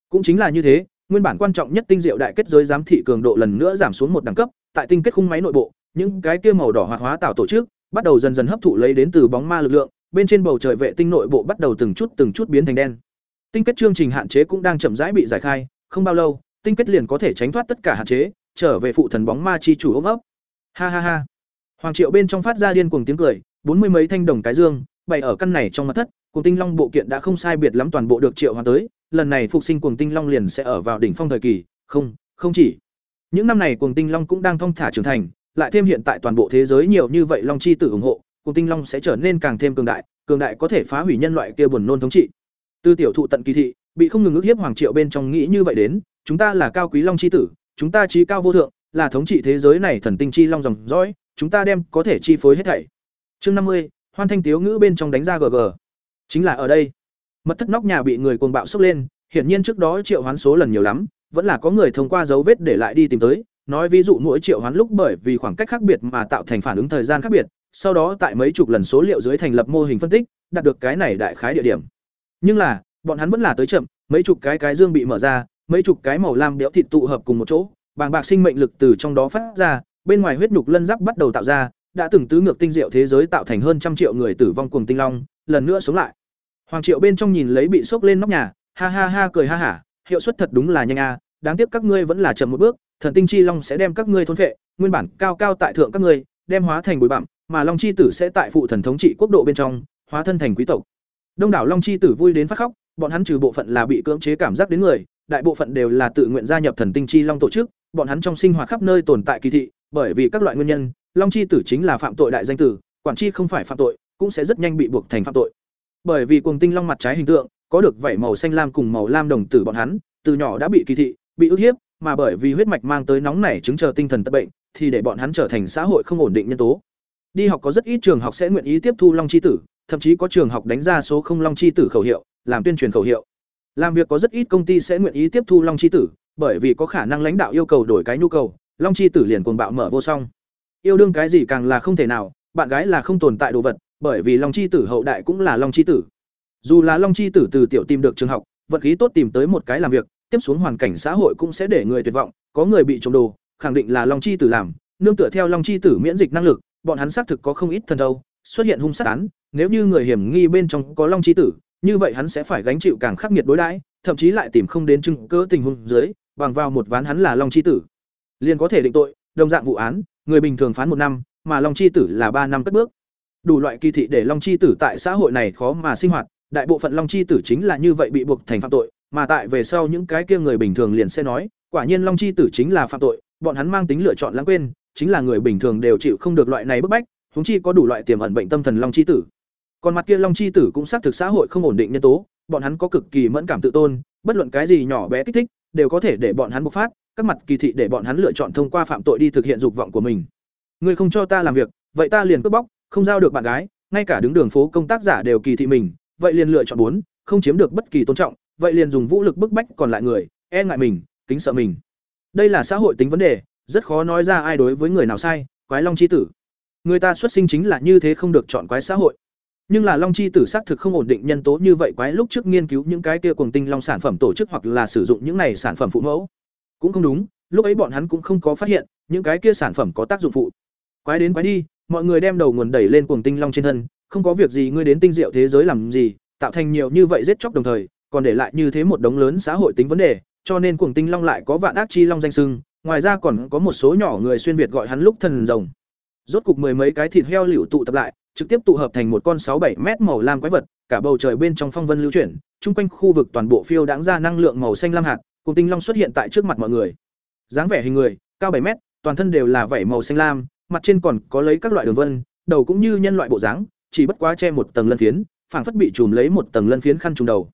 Cũng chính là như thế, nguyên bản quan trọng nhất tinh diệu đại kết giới giám thị cường độ lần nữa giảm xuống một đẳng cấp, tại tinh kết khung máy nội bộ, những cái kia màu đỏ hoạt hóa tạo tổ chức bắt đầu dần dần hấp thụ lấy đến từ bóng ma lực lượng, bên trên bầu trời vệ tinh nội bộ bắt đầu từng chút từng chút biến thành đen. Tinh kết chương trình hạn chế cũng đang chậm rãi bị giải khai, không bao lâu, tinh kết liền có thể tránh thoát tất cả hạn chế, trở về phụ thần bóng ma chi chủ ôm ấp. Ha ha ha. Hoàng Triệu bên trong phát ra điên cuồng tiếng cười, bốn mươi mấy thanh đồng cái dương, bày ở căn này trong mặt thất, cùng tinh long bộ kiện đã không sai biệt lắm toàn bộ được triệu hoàng tới, lần này phục sinh cuồng tinh long liền sẽ ở vào đỉnh phong thời kỳ, không, không chỉ. Những năm này cuồng tinh long cũng đang thong thả trưởng thành, lại thêm hiện tại toàn bộ thế giới nhiều như vậy long chi tử ủng hộ, cuồng tinh long sẽ trở nên càng thêm cường đại, cường đại có thể phá hủy nhân loại kia buồn nôn thống trị. Tư tiểu thụ tận kỳ thị, bị không ngừng ức hiếp hoàng triệu bên trong nghĩ như vậy đến, chúng ta là cao quý long chi tử, chúng ta trí cao vô thượng, là thống trị thế giới này thần tinh chi long dòng dõi, chúng ta đem có thể chi phối hết thảy. Chương năm mươi, Hoan Thanh Tiếu ngữ bên trong đánh ra GG. Chính là ở đây. Mật thất nóc nhà bị người cuồng bạo sốc lên, hiển nhiên trước đó triệu hoán số lần nhiều lắm, vẫn là có người thông qua dấu vết để lại đi tìm tới, nói ví dụ mỗi triệu hoán lúc bởi vì khoảng cách khác biệt mà tạo thành phản ứng thời gian khác biệt, sau đó tại mấy chục lần số liệu dưới thành lập mô hình phân tích, đạt được cái này đại khái địa điểm. Nhưng là, bọn hắn vẫn là tới chậm, mấy chục cái cái dương bị mở ra, mấy chục cái màu lam béo thịt tụ hợp cùng một chỗ, bàng bạc sinh mệnh lực từ trong đó phát ra, bên ngoài huyết nhục lân giáp bắt đầu tạo ra, đã từng tứ ngược tinh diệu thế giới tạo thành hơn trăm triệu người tử vong cùng tinh long, lần nữa sống lại. Hoàng Triệu bên trong nhìn lấy bị sốc lên nóc nhà, ha ha ha cười ha hả, hiệu suất thật đúng là nhanh a, đáng tiếc các ngươi vẫn là chậm một bước, thần tinh chi long sẽ đem các ngươi thôn phệ, nguyên bản cao cao tại thượng các ngươi, đem hóa thành bụi bặm, mà long chi tử sẽ tại phụ thần thống trị quốc độ bên trong, hóa thân thành quý tộc. Đông đảo long chi tử vui đến phát khóc, bọn hắn trừ bộ phận là bị cưỡng chế cảm giác đến người, đại bộ phận đều là tự nguyện gia nhập thần tinh chi long tổ chức, bọn hắn trong sinh hoạt khắp nơi tồn tại kỳ thị, bởi vì các loại nguyên nhân, long chi tử chính là phạm tội đại danh tử, quản chi không phải phạm tội, cũng sẽ rất nhanh bị buộc thành phạm tội. Bởi vì cuồng tinh long mặt trái hình tượng, có được vảy màu xanh lam cùng màu lam đồng tử bọn hắn, từ nhỏ đã bị kỳ thị, bị ức hiếp, mà bởi vì huyết mạch mang tới nóng nảy chứng chờ tinh thần tật bệnh, thì để bọn hắn trở thành xã hội không ổn định nhân tố. Đi học có rất ít trường học sẽ nguyện ý tiếp thu long chi tử, thậm chí có trường học đánh ra số không long chi tử khẩu hiệu, làm tuyên truyền khẩu hiệu. Làm việc có rất ít công ty sẽ nguyện ý tiếp thu long chi tử, bởi vì có khả năng lãnh đạo yêu cầu đổi cái nhu cầu, long chi tử liền cuồng bạo mở vô song. Yêu đương cái gì càng là không thể nào, bạn gái là không tồn tại đồ vật, bởi vì long chi tử hậu đại cũng là long chi tử. Dù là long chi tử từ tiểu tìm được trường học, vận khí tốt tìm tới một cái làm việc, tiếp xuống hoàn cảnh xã hội cũng sẽ để người tuyệt vọng, có người bị trộm đồ, khẳng định là long chi tử làm, nương tựa theo long chi tử miễn dịch năng lực, bọn hắn xác thực có không ít thần đâu, xuất hiện hung sát án, nếu như người hiểm nghi bên trong có long chi tử, như vậy hắn sẽ phải gánh chịu càng khắc nghiệt đối đãi, thậm chí lại tìm không đến chứng cứ tình huống dưới, bằng vào một ván hắn là long chi tử, liền có thể định tội, đồng dạng vụ án, người bình thường phán một năm, mà long chi tử là ba năm cất bước. Đủ loại kỳ thị để long chi tử tại xã hội này khó mà sinh hoạt, đại bộ phận long chi tử chính là như vậy bị buộc thành phạm tội, mà tại về sau những cái kia người bình thường liền sẽ nói, quả nhiên long chi tử chính là phạm tội, bọn hắn mang tính lựa chọn lãng quên, chính là người bình thường đều chịu không được loại này bức bách, huống chi có đủ loại tiềm ẩn bệnh tâm thần long chi tử. Còn mặt kia long chi tử cũng xác thực xã hội không ổn định nhân tố, bọn hắn có cực kỳ mẫn cảm tự tôn, bất luận cái gì nhỏ bé kích thích, đều có thể để bọn hắn bộc phát, các mặt kỳ thị để bọn hắn lựa chọn thông qua phạm tội đi thực hiện dục vọng của mình. Ngươi không cho ta làm việc, vậy ta liền cướp bóc, không giao được bạn gái, ngay cả đứng đường phố công tác giả đều kỳ thị mình, vậy liền lựa chọn bốn, không chiếm được bất kỳ tôn trọng, vậy liền dùng vũ lực bức bách còn lại người, e ngại mình, kính sợ mình. Đây là xã hội tính vấn đề, rất khó nói ra ai đối với người nào sai, quái long chi tử. Người ta xuất sinh chính là như thế không được chọn quái xã hội. Nhưng là long chi tử xác thực không ổn định nhân tố như vậy quái lúc trước nghiên cứu những cái kia cuồng tinh long sản phẩm tổ chức hoặc là sử dụng những này sản phẩm phụ mẫu. Cũng không đúng, lúc ấy bọn hắn cũng không có phát hiện những cái kia sản phẩm có tác dụng phụ. Quái đến quái đi, mọi người đem đầu nguồn đẩy lên cuồng tinh long trên thân, không có việc gì ngươi đến tinh diệu thế giới làm gì, tạo thành nhiều như vậy giết chóc đồng thời, còn để lại như thế một đống lớn xã hội tính vấn đề, cho nên cuồng tinh long lại có vạn ác chi long danh sưng, ngoài ra còn có một số nhỏ người xuyên việt gọi hắn lúc thần rồng. Rốt cục mười mấy cái thịt heo liễu tụ tập lại, trực tiếp tụ hợp thành một con sáu bảy mét màu lam quái vật, cả bầu trời bên trong phong vân lưu chuyển, trung quanh khu vực toàn bộ phiêu đãng ra năng lượng màu xanh lam hạt, cùng tinh long xuất hiện tại trước mặt mọi người. Dáng vẻ hình người, cao bảy mét, toàn thân đều là vảy màu xanh lam, mặt trên còn có lấy các loại đường vân, đầu cũng như nhân loại bộ dáng, chỉ bất quá che một tầng lân phiến, phảng phất bị trùm lấy một tầng lân phiến khăn trùm đầu.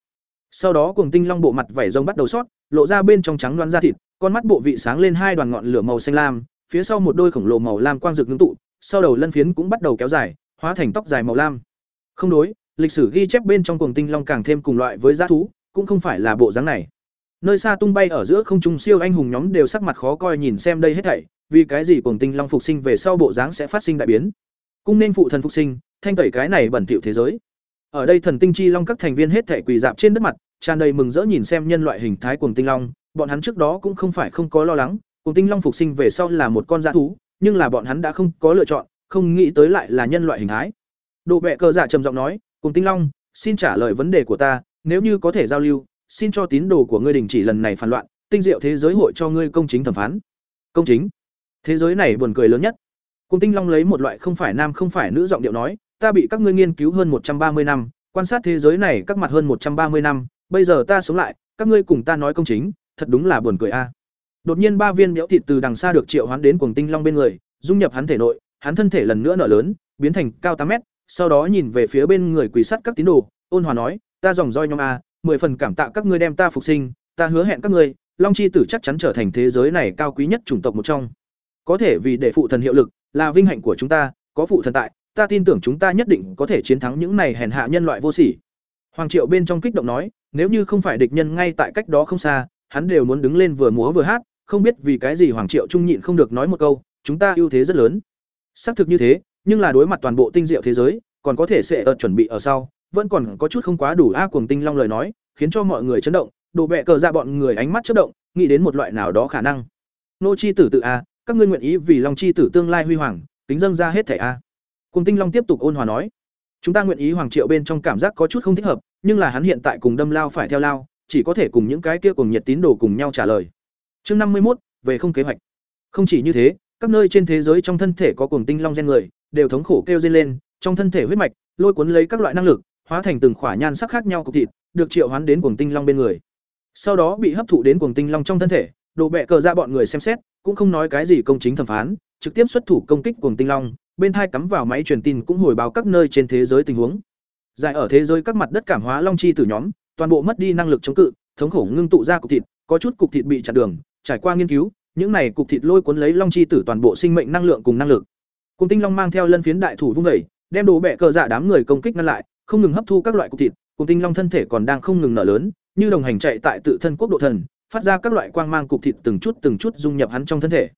Sau đó cuồng tinh long bộ mặt vảy rồng bắt đầu sót, lộ ra bên trong trắng loáng da thịt, con mắt bộ vị sáng lên hai đoàn ngọn lửa màu xanh lam, phía sau một đôi khổng lồ màu lam quang rực ngưng tụ, sau đầu lân phiến cũng bắt đầu kéo dài, hóa thành tóc dài màu lam. Không đối, lịch sử ghi chép bên trong cuồng tinh long càng thêm cùng loại với dã thú, cũng không phải là bộ dáng này. Nơi xa tung bay ở giữa không trung siêu anh hùng nhóm đều sắc mặt khó coi nhìn xem đây hết thảy, vì cái gì cuồng tinh long phục sinh về sau bộ dáng sẽ phát sinh đại biến. Cung nên phụ thần phục sinh, thanh tẩy cái này bẩn thỉu thế giới. Ở đây thần tinh chi long các thành viên hết thảy quỳ dạp trên đất mặt, tràn đầy mừng rỡ nhìn xem nhân loại hình thái cuồng tinh long, bọn hắn trước đó cũng không phải không có lo lắng, cuồng Tinh Long phục sinh về sau là một con dã thú, nhưng là bọn hắn đã không có lựa chọn, không nghĩ tới lại là nhân loại hình thái. Độ bệ cờ dạ trầm giọng nói, "Cùng Tinh Long, xin trả lời vấn đề của ta, nếu như có thể giao lưu, xin cho tín đồ của ngươi đình chỉ lần này phản loạn, tinh diệu thế giới hội cho ngươi công chính thẩm phán." Công chính? Thế giới này buồn cười lớn nhất. Cùng Tinh Long lấy một loại không phải nam không phải nữ giọng điệu nói, "Ta bị các ngươi nghiên cứu hơn một trăm ba mươi năm, quan sát thế giới này các mặt hơn một trăm ba mươi năm, bây giờ ta sống lại, các ngươi cùng ta nói công chính, thật đúng là buồn cười a." Đột nhiên ba viên béo thịt từ đằng xa được triệu hoán đến cuồng tinh long bên người, dung nhập hắn thể nội, hắn thân thể lần nữa nở lớn, biến thành cao tám mét, sau đó nhìn về phía bên người quỷ sắt các tín đồ, ôn hòa nói, "Ta dòng roi nhóm a, mười phần cảm tạ các ngươi đem ta phục sinh, ta hứa hẹn các ngươi, Long chi tử chắc chắn trở thành thế giới này cao quý nhất chủng tộc một trong. Có thể vì để phụ thần hiệu lực, là vinh hạnh của chúng ta, có phụ thần tại, ta tin tưởng chúng ta nhất định có thể chiến thắng những này hèn hạ nhân loại vô sỉ." Hoàng Triệu bên trong kích động nói, nếu như không phải địch nhân ngay tại cách đó không xa, hắn đều muốn đứng lên vừa múa vừa hát, không biết vì cái gì Hoàng Triệu Trung nhịn không được nói một câu, chúng ta ưu thế rất lớn. Xác thực như thế, nhưng là đối mặt toàn bộ tinh diệu thế giới, còn có thể sẽ ở chuẩn bị ở sau, vẫn còn có chút không quá đủ a cuồng tinh long lời nói, khiến cho mọi người chấn động, đồ bẹ cờ ra bọn người ánh mắt chớp động, nghĩ đến một loại nào đó khả năng. Nô chi tử tự a, các ngươi nguyện ý vì Long chi tử tương lai huy hoàng, tính dâng ra hết thảy a. Cuồng tinh long tiếp tục ôn hòa nói, chúng ta nguyện ý Hoàng Triệu bên trong cảm giác có chút không thích hợp, nhưng là hắn hiện tại cùng đâm lao phải theo lao, chỉ có thể cùng những cái kia cùng nhiệt tín đồ cùng nhau trả lời. Chương năm mươi một về không kế hoạch. Không chỉ như thế, các nơi trên thế giới trong thân thể có cuồng tinh long gen người, đều thống khổ kêu dây lên, trong thân thể huyết mạch lôi cuốn lấy các loại năng lực, hóa thành từng khỏa nhan sắc khác nhau cục thịt, được triệu hoán đến cuồng tinh long bên người. Sau đó bị hấp thụ đến cuồng tinh long trong thân thể, đồ bẹ cờ ra bọn người xem xét, cũng không nói cái gì công chính thẩm phán, trực tiếp xuất thủ công kích cuồng tinh long, bên thai cắm vào máy truyền tin cũng hồi báo các nơi trên thế giới tình huống. Dài ở thế giới các mặt đất cảm hóa long chi tử nhóm, toàn bộ mất đi năng lực chống cự, thống khổ ngưng tụ ra cục thịt, có chút cục thịt bị chặn đường, trải qua nghiên cứu, những này cục thịt lôi cuốn lấy long chi tử toàn bộ sinh mệnh năng lượng cùng năng lực. Cùng tinh long mang theo lân phiến đại thủ vung vẩy đem đồ bẹ cờ dạ đám người công kích ngăn lại, không ngừng hấp thu các loại cục thịt, cùng tinh long thân thể còn đang không ngừng nở lớn, như đồng hành chạy tại tự thân quốc độ thần, phát ra các loại quang mang cục thịt từng chút từng chút dung nhập hắn trong thân thể.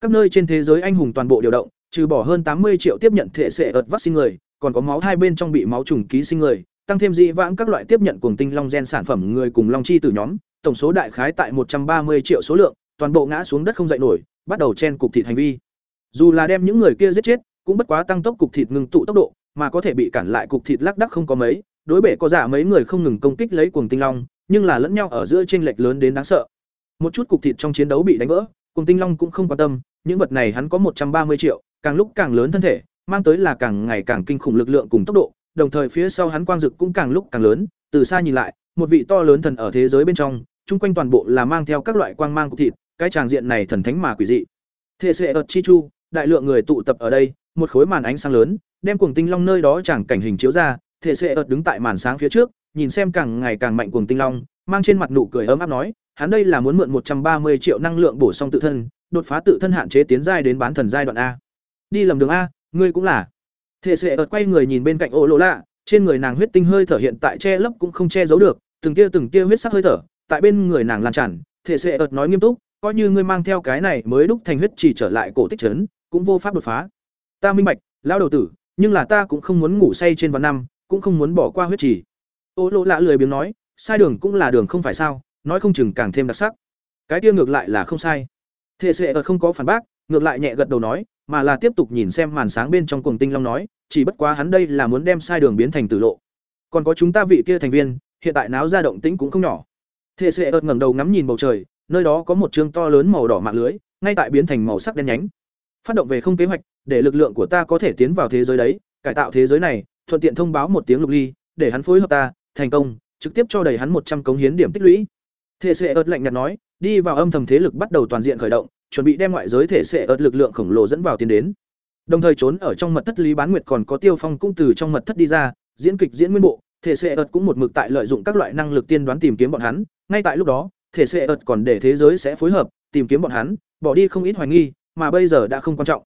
Các nơi trên thế giới anh hùng toàn bộ điều động, trừ bỏ hơn tám mươi triệu tiếp nhận thể sẽ ợt vaccine người, còn có máu hai bên trong bị máu trùng ký sinh người, tăng thêm dị vãng các loại tiếp nhận cùng tinh long gen sản phẩm người cùng long chi từ nhóm, tổng số đại khái tại một trăm ba mươi triệu số lượng, toàn bộ ngã xuống đất không dậy nổi, bắt đầu chen cục thịt hành vi. Dù là đem những người kia giết chết, cũng bất quá tăng tốc cục thịt ngừng tụ tốc độ, mà có thể bị cản lại cục thịt lắc đắc không có mấy, đối bể có giả mấy người không ngừng công kích lấy cuồng tinh long, nhưng là lẫn nhau ở giữa chênh lệch lớn đến đáng sợ. Một chút cục thịt trong chiến đấu bị đánh vỡ, cuồng tinh long cũng không quan tâm, những vật này hắn có một trăm ba mươi triệu, càng lúc càng lớn thân thể, mang tới là càng ngày càng kinh khủng lực lượng cùng tốc độ, đồng thời phía sau hắn quang dực cũng càng lúc càng lớn, từ xa nhìn lại, một vị to lớn thần ở thế giới bên trong, chung quanh toàn bộ là mang theo các loại quang mang cục thịt, cái tràng diện này thần thánh mà quỷ dị. Thế sẽ ợt chi chu, đại lượng người tụ tập ở đây, một khối màn ánh sáng lớn, đem cuồng tinh long nơi đó chẳng cảnh hình chiếu ra, thể sẽ ợt đứng tại màn sáng phía trước, nhìn xem càng ngày càng mạnh cuồng tinh long, mang trên mặt nụ cười ấm áp nói, hắn đây là muốn mượn một trăm ba mươi triệu năng lượng bổ sung tự thân, đột phá tự thân hạn chế tiến giai đến bán thần giai đoạn a. Đi lầm đường a, ngươi cũng là. Thể sẽ ợt quay người nhìn bên cạnh ô lỗ lạ, trên người nàng huyết tinh hơi thở hiện tại che lấp cũng không che giấu được, từng tia từng tia huyết sắc hơi thở, tại bên người nàng lan tràn, thể sẽ ợt nói nghiêm túc, coi như ngươi mang theo cái này mới đúc thành huyết chỉ trở lại cổ tích trấn, cũng vô pháp đột phá. Ta minh bạch, lão đầu tử, nhưng là ta cũng không muốn ngủ say trên vạn năm, cũng không muốn bỏ qua huyết chỉ. Ô lỗ lạ lười biếng nói, sai đường cũng là đường không phải sao, nói không chừng càng thêm đặc sắc. Cái kia ngược lại là không sai. Thế sẽ ở không có phản bác, ngược lại nhẹ gật đầu nói, mà là tiếp tục nhìn xem màn sáng bên trong cuồng tinh long nói, chỉ bất quá hắn đây là muốn đem sai đường biến thành tử lộ. Còn có chúng ta vị kia thành viên, hiện tại náo ra động tĩnh cũng không nhỏ. Thệ sẽ ợt ngẩng đầu ngắm nhìn bầu trời, nơi đó có một chương to lớn màu đỏ mạng lưới, ngay tại biến thành màu sắc đen nhánh. Phát động về không kế hoạch, để lực lượng của ta có thể tiến vào thế giới đấy, cải tạo thế giới này, thuận tiện thông báo một tiếng Lục Ly, để hắn phối hợp ta, thành công, trực tiếp cho đầy hắn một trăm cống hiến điểm tích lũy. Thể Sệ ớt lạnh nhạt nói, đi vào âm thầm thế lực bắt đầu toàn diện khởi động, chuẩn bị đem ngoại giới thể Sệ ớt lực lượng khổng lồ dẫn vào tiến đến. Đồng thời trốn ở trong mật thất Lý Bán Nguyệt còn có Tiêu Phong cũng từ trong mật thất đi ra, diễn kịch diễn nguyên bộ, thể Sệ ớt cũng một mực tại lợi dụng các loại năng lực tiên đoán tìm kiếm bọn hắn, ngay tại lúc đó, thể sẽ ợt còn để thế giới sẽ phối hợp, tìm kiếm bọn hắn, bỏ đi không ít hoài nghi, mà bây giờ đã không quan trọng.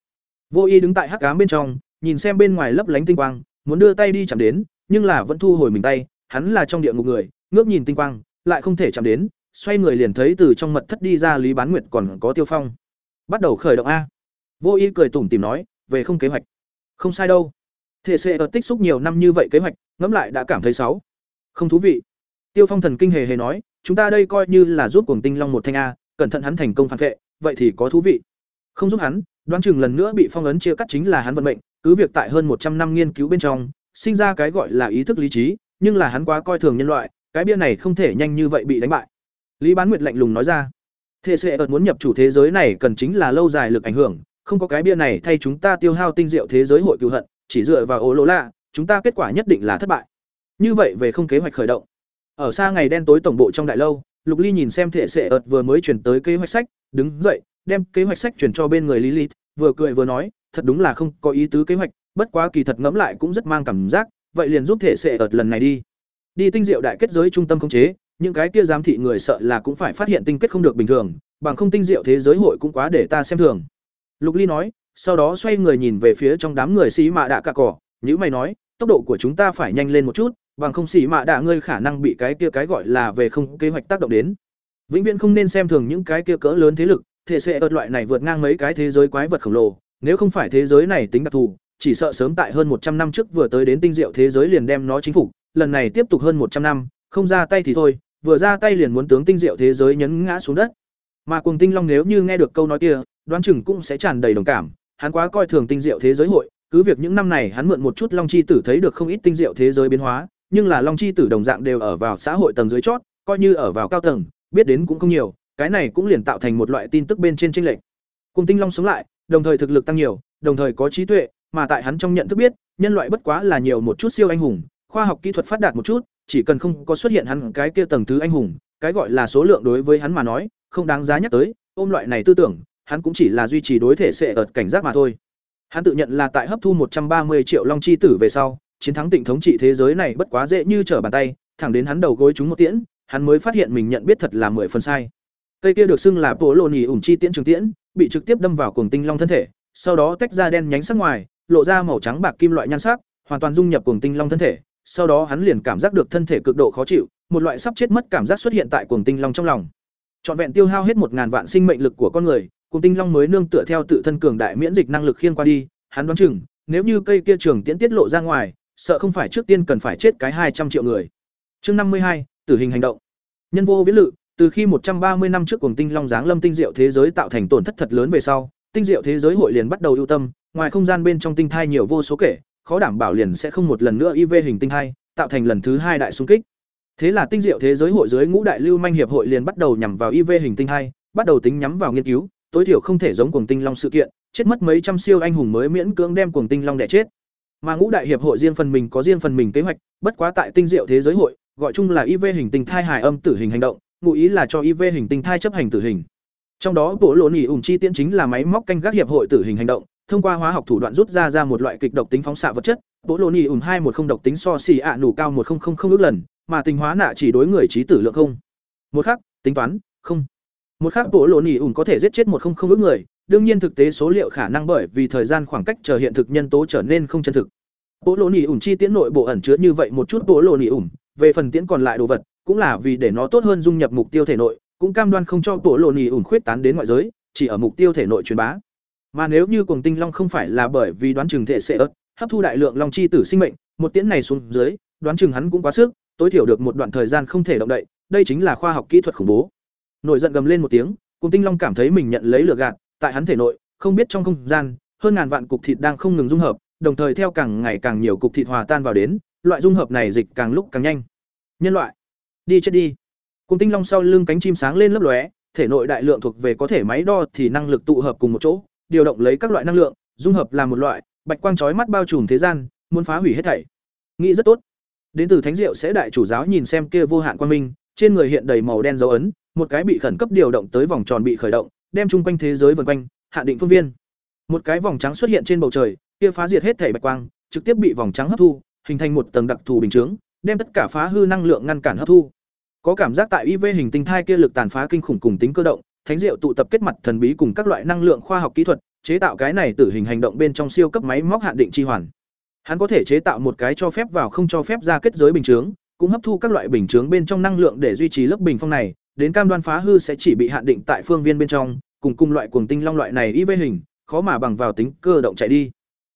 Vô Y đứng tại hắc cám bên trong, nhìn xem bên ngoài lấp lánh tinh quang, muốn đưa tay đi chạm đến, nhưng là vẫn thu hồi mình tay, hắn là trong địa ngục người, ngước nhìn tinh quang, lại không thể chạm đến, xoay người liền thấy từ trong mật thất đi ra Lý Bán Nguyệt còn có Tiêu Phong. Bắt đầu khởi động a. Vô Y cười tủm tỉm nói, về không kế hoạch. Không sai đâu. Thể sẽ ở tích xúc nhiều năm như vậy kế hoạch, ngẫm lại đã cảm thấy xấu. Không thú vị. Tiêu Phong thần kinh hề hề nói, chúng ta đây coi như là giúp Cuồng Tinh Long một thanh a, cẩn thận hắn thành công phản vệ, vậy thì có thú vị. Không giúp hắn, đoán chừng lần nữa bị phong ấn chia cắt chính là hắn vận mệnh, cứ việc tại hơn một trăm năm nghiên cứu bên trong, sinh ra cái gọi là ý thức lý trí, nhưng là hắn quá coi thường nhân loại, cái bia này không thể nhanh như vậy bị đánh bại. Lý Bán Nguyệt lạnh lùng nói ra. Thế sẽ ợt muốn nhập chủ thế giới này cần chính là lâu dài lực ảnh hưởng, không có cái bia này thay chúng ta tiêu hao tinh diệu thế giới hội cựu hận, chỉ dựa vào ố lỗ lạ, chúng ta kết quả nhất định là thất bại. Như vậy về không kế hoạch khởi động. Ở xa ngày đen tối tổng bộ trong đại lâu, Lục Ly nhìn xem thể sệ ợt vừa mới chuyển tới kế hoạch sách, đứng dậy, đem kế hoạch sách chuyển cho bên người lý lít vừa cười vừa nói, thật đúng là không có ý tứ kế hoạch, bất quá kỳ thật ngẫm lại cũng rất mang cảm giác, vậy liền giúp thể sệ ợt lần này đi. Đi tinh diệu đại kết giới trung tâm không chế, những cái kia giám thị người sợ là cũng phải phát hiện tinh kết không được bình thường, bằng không tinh diệu thế giới hội cũng quá để ta xem thường. Lục Ly nói, sau đó xoay người nhìn về phía trong đám người xí mạ đạ cà cỏ, nhữ mày nói, tốc độ của chúng ta phải nhanh lên một chút, bằng không xỉ mạ đạ ngươi khả năng bị cái kia cái gọi là về không kế hoạch tác động đến. Vĩnh viễn không nên xem thường những cái kia cỡ lớn thế lực, thể sẽ ợt loại này vượt ngang mấy cái thế giới quái vật khổng lồ, nếu không phải thế giới này tính đặc thù, chỉ sợ sớm tại hơn một trăm năm trước vừa tới đến tinh diệu thế giới liền đem nó chính phủ, lần này tiếp tục hơn một trăm năm, không ra tay thì thôi, vừa ra tay liền muốn tướng tinh diệu thế giới nhấn ngã xuống đất. Mà Cuồng Tinh Long nếu như nghe được câu nói kia, đoán chừng cũng sẽ tràn đầy đồng cảm, hắn quá coi thường tinh diệu thế giới hội, cứ việc những năm này hắn mượn một chút Long chi tử thấy được không ít tinh diệu thế giới biến hóa, nhưng là Long chi tử đồng dạng đều ở vào xã hội tầng dưới chót, coi như ở vào cao tầng, biết đến cũng không nhiều, cái này cũng liền tạo thành một loại tin tức bên trên tranh lệch. Cùng Tinh Long sống lại, đồng thời thực lực tăng nhiều, đồng thời có trí tuệ, mà tại hắn trong nhận thức biết, nhân loại bất quá là nhiều một chút siêu anh hùng, khoa học kỹ thuật phát đạt một chút, chỉ cần không có xuất hiện hắn cái kia tầng thứ anh hùng, cái gọi là số lượng đối với hắn mà nói, không đáng giá nhắc tới, ôm loại này tư tưởng, hắn cũng chỉ là duy trì đối thể sệ ợt cảnh giác mà thôi. Hắn tự nhận là tại hấp thu một trăm ba mươi triệu long chi tử về sau, chiến thắng tịnh thống trị thế giới này bất quá dễ như trở bàn tay, thẳng đến hắn đầu gối chúng một tiễn, hắn mới phát hiện mình nhận biết thật là mười phần sai. Cây kia được xưng là bộ lộ nhì ủng chi tiễn trường tiễn, bị trực tiếp đâm vào cuồng tinh long thân thể, sau đó tách ra đen nhánh sắc ngoài, lộ ra màu trắng bạc kim loại nhan sắc, hoàn toàn dung nhập cuồng tinh long thân thể. Sau đó hắn liền cảm giác được thân thể cực độ khó chịu, một loại sắp chết mất cảm giác xuất hiện tại cuồng tinh long trong lòng. Trọn vẹn tiêu hao hết một ngàn vạn sinh mệnh lực của con người, cuồng tinh long mới nương tựa theo tự thân cường đại miễn dịch năng lực khiêng qua đi, hắn đoán chừng, nếu như cây kia trường tiễn tiết lộ ra ngoài, sợ không phải trước tiên cần phải chết cái hai trăm triệu người. Chương năm mươi hai, tử hình hành động. Nhân vô viễn lự, từ khi một trăm ba mươi năm trước cuồng tinh long giáng lâm tinh diệu thế giới tạo thành tổn thất thật lớn về sau, tinh diệu thế giới hội liền bắt đầu ưu tâm, ngoài không gian bên trong tinh thai nhiều vô số kể, khó đảm bảo liền sẽ không một lần nữa IV hình tinh thai, tạo thành lần thứ hai đại xung kích. Thế là tinh diệu thế giới hội dưới ngũ đại lưu manh hiệp hội liền bắt đầu nhằm vào IV hình tinh thai, bắt đầu tính nhắm vào nghiên cứu, tối thiểu không thể giống cuồng tinh long sự kiện, chết mất mấy trăm siêu anh hùng mới miễn cưỡng đem cuồng tinh long đẻ chết. Mà ngũ đại hiệp hội riêng phần mình có riêng phần mình kế hoạch, bất quá tại tinh diệu thế giới hội, gọi chung là IV hình tinh thai hài âm tử hình hành động, ngụ ý là cho IV hình tinh thai chấp hành tử hình. Trong đó bộ lộ nhị ủng chi tiễn chính là máy móc canh gác hiệp hội tử hình hành động, thông qua hóa học thủ đoạn rút ra ra một loại kịch độc tính phóng xạ vật chất, bộ lộ nhị ủng hai một không độc tính so xì ạ nủ cao một không không không ước lần, mà tình hóa nạ chỉ đối người trí tử lượng không. Một khắc, tính toán, không. Một khắc bộ lộ nhị ủng có thể giết chết một không không ước người, đương nhiên thực tế số liệu khả năng bởi vì thời gian khoảng cách chờ hiện thực nhân tố trở nên không chân thực. Bộ lỗ nỉ ủng chi tiễn nội bộ ẩn chứa như vậy một chút bộ lỗ nỉ ủng, về phần tiễn còn lại đồ vật, cũng là vì để nó tốt hơn dung nhập mục tiêu thể nội, cũng cam đoan không cho bộ lỗ nỉ ủng khuyết tán đến ngoại giới, chỉ ở mục tiêu thể nội truyền bá. Mà nếu như cuồng tinh long không phải là bởi vì đoán chừng thể sẽ ớt, hấp thu đại lượng long chi tử sinh mệnh, một tiễn này xuống dưới, đoán chừng hắn cũng quá sức, tối thiểu được một đoạn thời gian không thể động đậy, đây chính là khoa học kỹ thuật khủng bố. Nổi giận gầm lên một tiếng, cuồng tinh long cảm thấy mình nhận lấy lửa gạt, tại hắn thể nội, không biết trong không gian, hơn ngàn vạn cục thịt đang không ngừng dung hợp, đồng thời theo càng ngày càng nhiều cục thịt hòa tan vào đến, loại dung hợp này dịch càng lúc càng nhanh. Nhân loại, đi chết đi. Cùng tinh long sau lưng cánh chim sáng lên lấp lóe, thể nội đại lượng thuộc về có thể máy đo thì năng lực tụ hợp cùng một chỗ, điều động lấy các loại năng lượng, dung hợp làm một loại, bạch quang chói mắt bao trùm thế gian, muốn phá hủy hết thảy. Nghĩ rất tốt. Đến từ Thánh Diệu sẽ đại chủ giáo nhìn xem kia vô hạn quan minh, trên người hiện đầy màu đen dấu ấn, một cái bị khẩn cấp điều động tới vòng tròn bị khởi động, đem chung quanh thế giới vần quanh, hạ định phương viên. Một cái vòng trắng xuất hiện trên bầu trời, kia phá diệt hết thảy bạch quang, trực tiếp bị vòng trắng hấp thu, hình thành một tầng đặc thù bình chướng, đem tất cả phá hư năng lượng ngăn cản hấp thu. Có cảm giác tại IV hình tinh thai kia lực tàn phá kinh khủng cùng tính cơ động, thánh diệu tụ tập kết mặt thần bí cùng các loại năng lượng khoa học kỹ thuật, chế tạo cái này tử hình hành động bên trong siêu cấp máy móc hạn định chi hoàn. Hắn có thể chế tạo một cái cho phép vào không cho phép ra kết giới bình chướng, cũng hấp thu các loại bình chướng bên trong năng lượng để duy trì lớp bình phong này, đến cam đoan phá hư sẽ chỉ bị hạn định tại phương viên bên trong, cùng cùng loại cuồng tinh long loại này y vây hình, khó mà bằng vào tính cơ động chạy đi.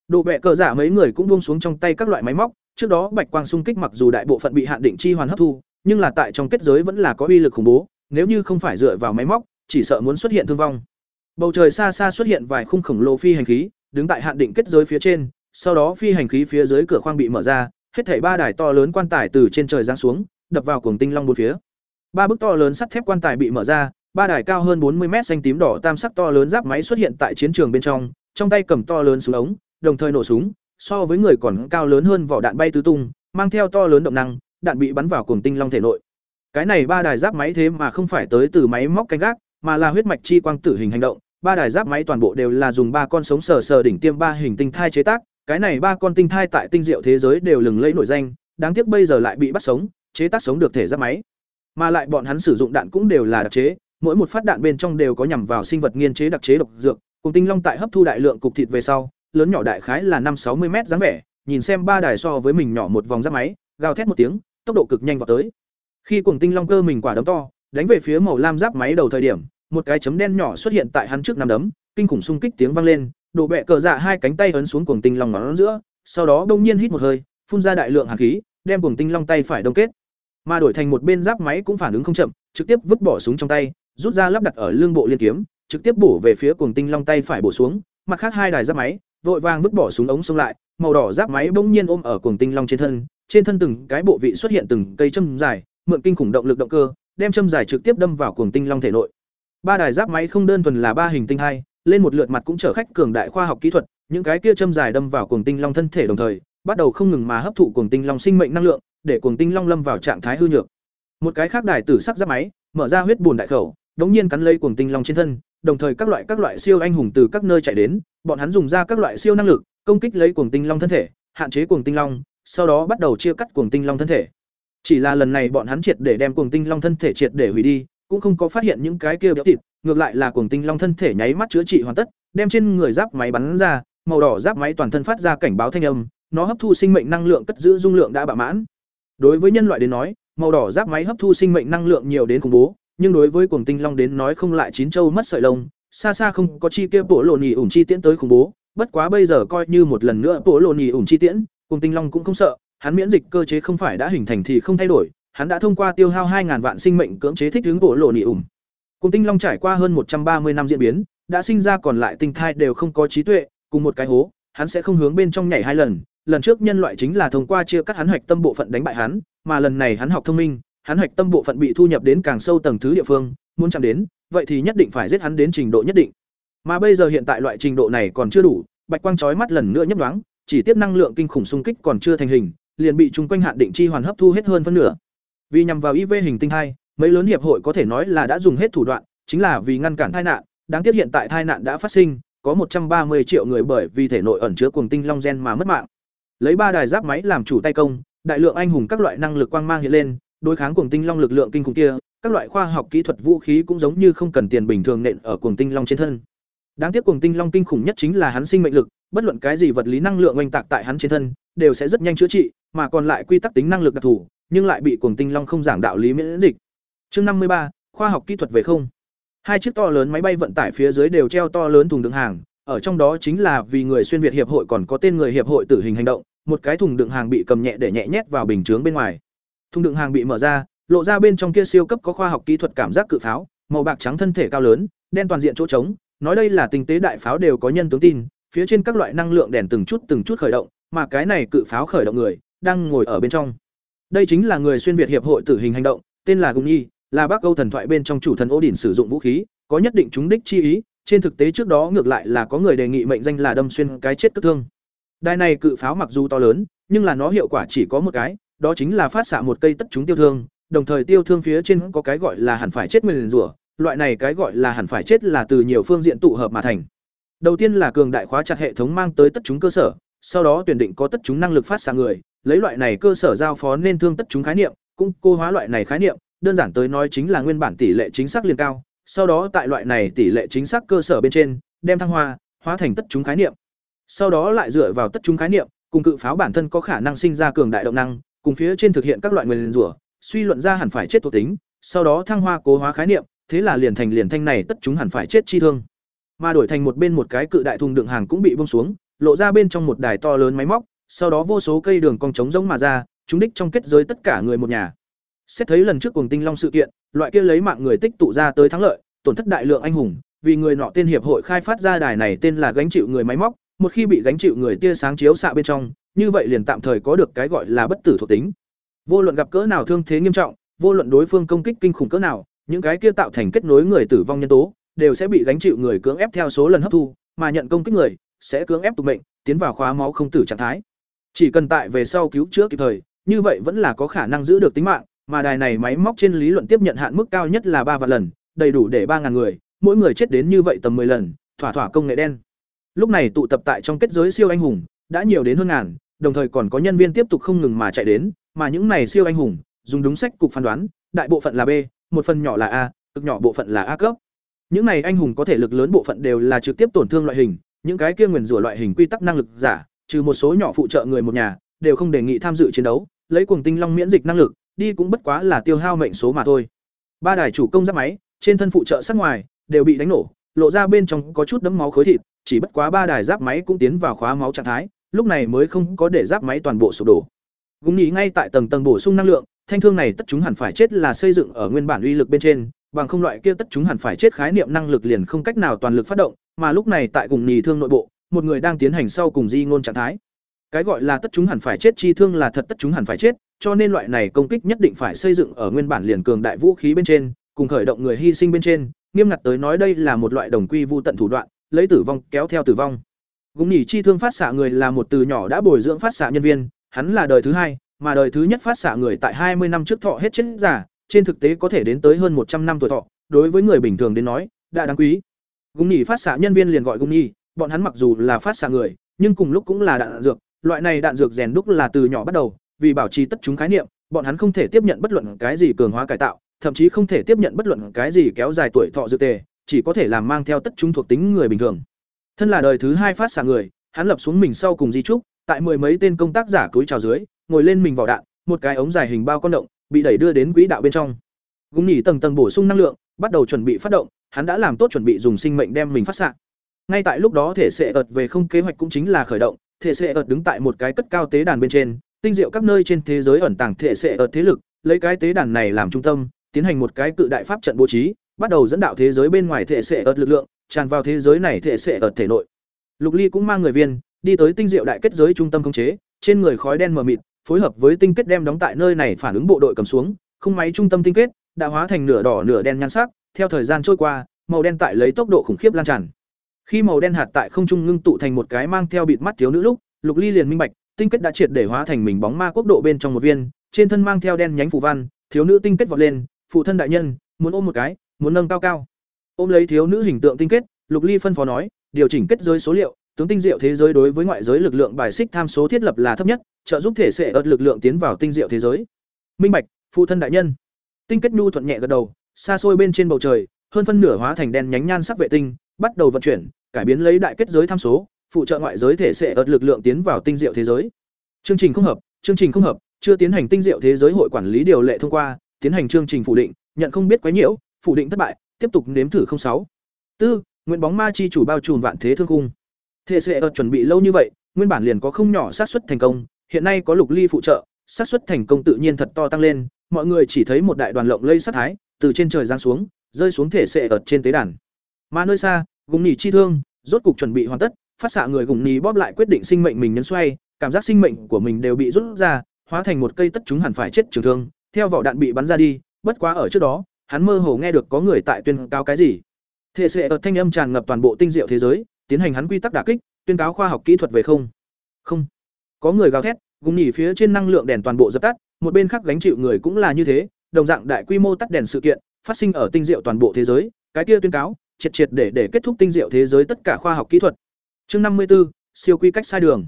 Độ bệ cờ giả mấy người cũng buông xuống trong tay các loại máy móc, trước đó bạch quang xung kích mặc dù đại bộ phận bị hạn định chi hoàn hấp thu, nhưng là tại trong kết giới vẫn là có uy lực khủng bố, nếu như không phải dựa vào máy móc, chỉ sợ muốn xuất hiện thương vong. Bầu trời xa xa xuất hiện vài khung khổng lồ phi hành khí, đứng tại hạn định kết giới phía trên, sau đó phi hành khí phía dưới cửa khoang bị mở ra, hết thảy ba đài to lớn quan tài từ trên trời giáng xuống, đập vào cuồng tinh long bốn phía. Ba bức to lớn sắt thép quan tài bị mở ra, ba đài cao hơn bốn mươi mét xanh tím đỏ tam sắc to lớn giáp máy xuất hiện tại chiến trường bên trong, trong tay cầm to lớn súng ống, đồng thời nổ súng, so với người còn cao lớn hơn vỏ đạn bay tứ tung, mang theo to lớn động năng, đạn bị bắn vào cuồng tinh long thể nội. Cái này ba đài giáp máy thế mà không phải tới từ máy móc canh gác, mà là huyết mạch chi quang tử hình hành động, ba đài giáp máy toàn bộ đều là dùng ba con sống sờ sờ đỉnh tiêm ba hình tinh thai chế tác, cái này ba con tinh thai tại tinh diệu thế giới đều lừng lẫy nổi danh, đáng tiếc bây giờ lại bị bắt sống, chế tác sống được thể giáp máy. Mà lại bọn hắn sử dụng đạn cũng đều là đặc chế, mỗi một phát đạn bên trong đều có nhằm vào sinh vật nghiên chế đặc chế độc dược, cùng tinh long tại hấp thu đại lượng cục thịt về sau, lớn nhỏ đại khái là năm sáu mươi m dáng vẻ, nhìn xem ba đài so với mình nhỏ một vòng giáp máy, gào thét một tiếng, tốc độ cực nhanh vào tới. Khi cuồng tinh long cơ mình quả đấm to, đánh về phía màu lam giáp máy đầu thời điểm, một cái chấm đen nhỏ xuất hiện tại hắn trước nằm đấm, kinh khủng xung kích tiếng vang lên, đổ bẹ cờ dạ hai cánh tay ấn xuống cuồng tinh long ngón giữa, sau đó đông nhiên hít một hơi, phun ra đại lượng hạt khí, đem cuồng tinh long tay phải đông kết. Mà đổi thành một bên giáp máy cũng phản ứng không chậm, trực tiếp vứt bỏ súng trong tay, rút ra lắp đặt ở lưng bộ liên kiếm, trực tiếp bổ về phía cuồng tinh long tay phải bổ xuống, mặt khác hai đài giáp máy, vội vàng vứt bỏ súng ống xông lại, màu đỏ giáp máy bỗng nhiên ôm ở cuồng tinh long trên thân, trên thân từng cái bộ vị xuất hiện từng cây châm dài, mượn kinh khủng động lực động cơ, đem châm dài trực tiếp đâm vào cuồng tinh long thể nội. Ba đài giáp máy không đơn thuần là ba hình tinh hai, lên một lượt mặt cũng trở khách cường đại khoa học kỹ thuật, những cái kia châm dài đâm vào cuồng tinh long thân thể đồng thời, bắt đầu không ngừng mà hấp thụ cuồng tinh long sinh mệnh năng lượng, để cuồng tinh long lâm vào trạng thái hư nhược. Một cái khác đài tử sắc giáp máy, mở ra huyết buồn đại khẩu, đống nhiên cắn lấy cuồng tinh long trên thân, đồng thời các loại các loại siêu anh hùng từ các nơi chạy đến, bọn hắn dùng ra các loại siêu năng lực, công kích lấy cuồng tinh long thân thể, hạn chế cuồng tinh long, sau đó bắt đầu chia cắt cuồng tinh long thân thể. Chỉ là lần này bọn hắn triệt để đem cuồng tinh long thân thể triệt để hủy đi, cũng không có phát hiện những cái kia béo thịt, ngược lại là cuồng tinh long thân thể nháy mắt chữa trị hoàn tất, đem trên người giáp máy bắn ra, màu đỏ giáp máy toàn thân phát ra cảnh báo thanh âm, nó hấp thu sinh mệnh năng lượng cất giữ dung lượng đã bạ mãn. Đối với nhân loại đến nói, màu đỏ giáp máy hấp thu sinh mệnh năng lượng nhiều đến khủng bố, nhưng đối với cuồng tinh long đến nói không lại chín châu mất sợi lông, xa xa không có chi kia bộ lộ nhì ủng chi tiễn tới khủng bố, bất quá bây giờ coi như một lần nữa bộ lộ nhì ủng chi tiễn, cuồng tinh long cũng không sợ, hắn miễn dịch cơ chế không phải đã hình thành thì không thay đổi, hắn đã thông qua tiêu hao 2000 vạn sinh mệnh cưỡng chế thích ứng bộ lộ nhì ủng. Cùng tinh long trải qua hơn một trăm ba mươi năm diễn biến, đã sinh ra còn lại tinh thai đều không có trí tuệ, cùng một cái hố, hắn sẽ không hướng bên trong nhảy hai lần, lần trước nhân loại chính là thông qua chia cắt hắn hoạch tâm bộ phận đánh bại hắn, mà lần này hắn học thông minh, hắn hoạch tâm bộ phận bị thu nhập đến càng sâu tầng thứ địa phương, muốn chạm đến, vậy thì nhất định phải giết hắn đến trình độ nhất định. Mà bây giờ hiện tại loại trình độ này còn chưa đủ, bạch quang chói mắt lần nữa nhấp nhoáng, chỉ tiếp năng lượng kinh khủng xung kích còn chưa thành hình, liền bị chúng quanh hạn định chi hoàn hấp thu hết hơn phân nửa. Vì nhằm vào IV hình tinh hai, mấy lớn hiệp hội có thể nói là đã dùng hết thủ đoạn, chính là vì ngăn cản tai nạn, đáng tiếc hiện tại tai nạn đã phát sinh, có một trăm ba mươi triệu người bởi vì thể nội ẩn chứa cuồng tinh long gen mà mất mạng. Lấy ba đài giáp máy làm chủ tay công, đại lượng anh hùng các loại năng lực quang mang hiện lên, đối kháng cuồng tinh long lực lượng kinh khủng kia, các loại khoa học kỹ thuật vũ khí cũng giống như không cần tiền bình thường nện ở cuồng tinh long trên thân. Đáng tiếc cuồng tinh long kinh khủng nhất chính là hắn sinh mệnh lực, bất luận cái gì vật lý năng lượng oanh tạc tại hắn trên thân, đều sẽ rất nhanh chữa trị, mà còn lại quy tắc tính năng lực đặc thù, nhưng lại bị cuồng tinh long không giảng đạo lý miễn dịch. Chương năm mươi ba, khoa học kỹ thuật về không. Hai chiếc to lớn máy bay vận tải phía dưới đều treo to lớn thùng đựng hàng, ở trong đó chính là vì người xuyên việt hiệp hội còn có tên người hiệp hội tử hình hành động, một cái thùng đựng hàng bị cầm nhẹ để nhẹ nhét vào bình chướng bên ngoài. Thùng đựng hàng bị mở ra, lộ ra bên trong kia siêu cấp có khoa học kỹ thuật cảm giác cự pháo, màu bạc trắng thân thể cao lớn, đen toàn diện chỗ trống, nói đây là tinh tế đại pháo đều có nhân tướng tin, phía trên các loại năng lượng đèn từng chút từng chút khởi động, mà cái này cự pháo khởi động người đang ngồi ở bên trong. Đây chính là người xuyên việt hiệp hội tử hình hành động, tên là Gùng Nhi, là bác Âu thần thoại bên trong chủ thần Odin sử dụng vũ khí, có nhất định chúng đích chi ý, trên thực tế trước đó ngược lại là có người đề nghị mệnh danh là đâm xuyên cái chết cất thương. Đài này cự pháo mặc dù to lớn, nhưng là nó hiệu quả chỉ có một cái, đó chính là phát xạ một cây tất chúng tiêu thương, đồng thời tiêu thương phía trên có cái gọi là hẳn phải chết nguyên rủa, loại này cái gọi là hẳn phải chết là từ nhiều phương diện tụ hợp mà thành. Đầu tiên là cường đại khóa chặt hệ thống mang tới tất chúng cơ sở, sau đó tuyển định có tất chúng năng lực phát xạ người, lấy loại này cơ sở giao phó nên thương tất chúng khái niệm, cũng cô hóa loại này khái niệm, đơn giản tới nói chính là nguyên bản tỷ lệ chính xác liền cao, sau đó tại loại này tỷ lệ chính xác cơ sở bên trên, đem thăng hoa, hóa thành tất chúng khái niệm. Sau đó lại dựa vào tất chúng khái niệm, cùng cự pháo bản thân có khả năng sinh ra cường đại động năng, cùng phía trên thực hiện các loại nguyên rủa, suy luận ra hẳn phải chết thuộc tính, sau đó thăng hoa cố hóa khái niệm, thế là liền thành liền thanh này tất chúng hẳn phải chết chi thương. Mà đổi thành một bên một cái cự đại thùng đựng hàng cũng bị bông xuống, lộ ra bên trong một đài to lớn máy móc, sau đó vô số cây đường cong trống rỗng mà ra, chúng đích trong kết giới tất cả người một nhà. Xét thấy lần trước cùng Tinh Long sự kiện, loại kia lấy mạng người tích tụ ra tới thắng lợi, tổn thất đại lượng anh hùng, vì người nọ tên hiệp hội khai phát ra đài này tên là gánh chịu người máy móc, một khi bị gánh chịu người tia sáng chiếu xạ bên trong, như vậy liền tạm thời có được cái gọi là bất tử thuộc tính. Vô luận gặp cỡ nào thương thế nghiêm trọng, vô luận đối phương công kích kinh khủng cỡ nào, những cái kia tạo thành kết nối người tử vong nhân tố, đều sẽ bị gánh chịu người cưỡng ép theo số lần hấp thu, mà nhận công kích người sẽ cưỡng ép tục mệnh, tiến vào khóa máu không tử trạng thái. Chỉ cần tại về sau cứu chữa kịp thời, như vậy vẫn là có khả năng giữ được tính mạng, mà đài này máy móc trên lý luận tiếp nhận hạn mức cao nhất là ba vạn lần, đầy đủ để ba ngàn người, mỗi người chết đến như vậy tầm 10 lần, thỏa thỏa công nghệ đen. Lúc này tụ tập tại trong kết giới siêu anh hùng, đã nhiều đến hơn ngàn, đồng thời còn có nhân viên tiếp tục không ngừng mà chạy đến, mà những này siêu anh hùng, dùng đúng sách cục phán đoán, đại bộ phận là B, một phần nhỏ là A, cực nhỏ bộ phận là A cấp. Những này anh hùng có thể lực lớn bộ phận đều là trực tiếp tổn thương loại hình, những cái kia nguyền rủa loại hình quy tắc năng lực giả, trừ một số nhỏ phụ trợ người một nhà, đều không đề nghị tham dự chiến đấu, lấy cuồng tinh long miễn dịch năng lực, đi cũng bất quá là tiêu hao mệnh số mà thôi. Ba đài chủ công giáp máy, trên thân phụ trợ sát ngoài đều bị đánh nổ, lộ ra bên trong có chút đấm máu khối thịt, chỉ bất quá ba đài giáp máy cũng tiến vào khóa máu trạng thái, lúc này mới không có để giáp máy toàn bộ sụp đổ. Gúng nghĩ ngay tại tầng tầng bổ sung năng lượng, thanh thương này tất chúng hẳn phải chết là xây dựng ở nguyên bản uy lực bên trên, bằng không loại kia tất chúng hẳn phải chết khái niệm năng lực liền không cách nào toàn lực phát động, mà lúc này tại cùng nhì thương nội bộ, một người đang tiến hành sau cùng di ngôn trạng thái. Cái gọi là tất chúng hẳn phải chết chi thương là thật tất chúng hẳn phải chết, cho nên loại này công kích nhất định phải xây dựng ở nguyên bản liền cường đại vũ khí bên trên, cùng khởi động người hy sinh bên trên, nghiêm ngặt tới nói đây là một loại đồng quy vu tận thủ đoạn, lấy tử vong kéo theo tử vong. Gúng nhỉ chi thương phát xạ người là một từ nhỏ đã bồi dưỡng phát xạ nhân viên, hắn là đời thứ hai, mà đời thứ nhất phát xạ người tại hai mươi năm trước thọ hết chết giả, trên thực tế có thể đến tới hơn một trăm năm tuổi thọ, đối với người bình thường đến nói, đã đáng quý. Gúng nhỉ phát xạ nhân viên liền gọi gúng nhỉ, bọn hắn mặc dù là phát xạ người, nhưng cùng lúc cũng là đạn dược, loại này đạn dược rèn đúc là từ nhỏ bắt đầu, vì bảo trì tất chúng khái niệm, bọn hắn không thể tiếp nhận bất luận cái gì cường hóa cải tạo, thậm chí không thể tiếp nhận bất luận cái gì kéo dài tuổi thọ dược tề, chỉ có thể làm mang theo tất chúng thuộc tính người bình thường. Thân là đời thứ hai phát xạ người, hắn lập xuống mình sau cùng di trúc, tại mười mấy tên công tác giả cúi chào dưới, ngồi lên mình vỏ đạn, một cái ống dài hình bao con động, bị đẩy đưa đến quỹ đạo bên trong. Gúng nhỉ tầng tầng bổ sung năng lượng, bắt đầu chuẩn bị phát động, hắn đã làm tốt chuẩn bị dùng sinh mệnh đem mình phát xạ. Ngay tại lúc đó thể sẽ ợt về không kế hoạch cũng chính là khởi động, thể sẽ ợt đứng tại một cái cất cao tế đàn bên trên, tinh diệu các nơi trên thế giới ẩn tàng thể sẽ ợt thế lực, lấy cái tế đàn này làm trung tâm, tiến hành một cái cự đại pháp trận bố trí, bắt đầu dẫn đạo thế giới bên ngoài thể sẽ ợt lực lượng, tràn vào thế giới này thể sẽ ợt thể nội. Lục Ly cũng mang người viên, đi tới tinh diệu đại kết giới trung tâm khống chế, trên người khói đen mờ mịt, phối hợp với tinh kết đem đóng tại nơi này phản ứng bộ đội cầm xuống, không máy trung tâm tinh kết đã hóa thành nửa đỏ nửa đen nhan sắc, theo thời gian trôi qua, màu đen tại lấy tốc độ khủng khiếp lan tràn. Khi màu đen hạt tại không trung ngưng tụ thành một cái mang theo bịt mắt thiếu nữ lúc, Lục Ly liền minh bạch, tinh kết đã triệt để hóa thành mình bóng ma quốc độ bên trong một viên, trên thân mang theo đen nhánh phù văn, thiếu nữ tinh kết vọt lên, phụ thân đại nhân, muốn ôm một cái, muốn nâng cao cao. Ôm lấy thiếu nữ hình tượng tinh kết, Lục Ly phân phó nói, điều chỉnh kết giới số liệu, tướng tinh diệu thế giới đối với ngoại giới lực lượng bài xích tham số thiết lập là thấp nhất, trợ giúp thể sẽ ớt lực lượng tiến vào tinh diệu thế giới. Minh bạch, phụ thân đại nhân. Tinh kết nhu thuận nhẹ gật đầu, xa xôi bên trên bầu trời, hơn phân nửa hóa thành đen nhánh nhan sắc vệ tinh, bắt đầu vận chuyển, cải biến lấy đại kết giới tham số, phụ trợ ngoại giới thể sẽ ớt lực lượng tiến vào tinh diệu thế giới. Chương trình không hợp, chương trình không hợp, chưa tiến hành tinh diệu thế giới hội quản lý điều lệ thông qua, tiến hành chương trình phủ định, nhận không biết quấy nhiễu, phủ định thất bại, tiếp tục nếm thử sáu. Tư, nguyện bóng ma chi chủ bao trùm vạn thế thương cung. Thể sẽ ớt chuẩn bị lâu như vậy, nguyên bản liền có không nhỏ xác suất thành công, hiện nay có Lục Ly phụ trợ, xác suất thành công tự nhiên thật to tăng lên, mọi người chỉ thấy một đại đoàn lộng lây sát thái từ trên trời giáng xuống, rơi xuống thể sẽ ớt trên tế đàn. Mà nơi xa, gùng nhỉ chi thương, rốt cục chuẩn bị hoàn tất, phát xạ người gùng nhỉ bóp lại quyết định sinh mệnh mình nhấn xoay, cảm giác sinh mệnh của mình đều bị rút ra, hóa thành một cây tất chúng hẳn phải chết trường thương, theo vỏ đạn bị bắn ra đi, bất quá ở trước đó, hắn mơ hồ nghe được có người tại tuyên cáo cái gì. Thể sẽ ở thanh âm tràn ngập toàn bộ tinh diệu thế giới, tiến hành hắn quy tắc đả kích, tuyên cáo khoa học kỹ thuật về không. Không. Có người gào thét, gùng nhỉ phía trên năng lượng đèn toàn bộ dập tắt, một bên khác gánh chịu người cũng là như thế, đồng dạng đại quy mô tắt đèn sự kiện, phát sinh ở tinh diệu toàn bộ thế giới, cái kia tuyên cáo, triệt triệt để để kết thúc tinh diệu thế giới tất cả khoa học kỹ thuật. Chương năm mươi 54, siêu quy cách sai đường.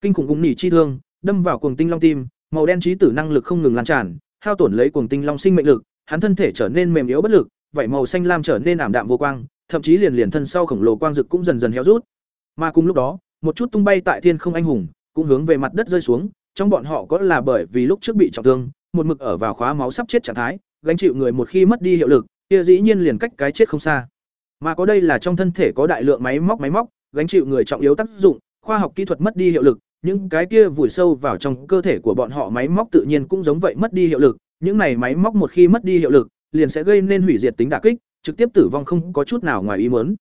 Kinh khủng gùng nỉ chi thương, đâm vào cuồng tinh long tim, màu đen trí tử năng lực không ngừng lan tràn, hao tổn lấy cuồng tinh long sinh mệnh lực, hắn thân thể trở nên mềm yếu bất lực, vảy màu xanh lam trở nên ảm đạm vô quang, thậm chí liền liền thân sau khổng lồ quang dực cũng dần dần héo rút. Mà cùng lúc đó, một chút tung bay tại thiên không anh hùng, cũng hướng về mặt đất rơi xuống, trong bọn họ có là bởi vì lúc trước bị trọng thương, một mực ở vào khóa máu sắp chết trạng thái, gánh chịu người một khi mất đi hiệu lực, kia dĩ nhiên liền cách cái chết không xa. Mà có đây là trong thân thể có đại lượng máy móc máy móc, gánh chịu người trọng yếu tác dụng, khoa học kỹ thuật mất đi hiệu lực, những cái kia vùi sâu vào trong cơ thể của bọn họ máy móc tự nhiên cũng giống vậy mất đi hiệu lực, những này máy móc một khi mất đi hiệu lực, liền sẽ gây nên hủy diệt tính đả kích, trực tiếp tử vong không có chút nào ngoài ý muốn.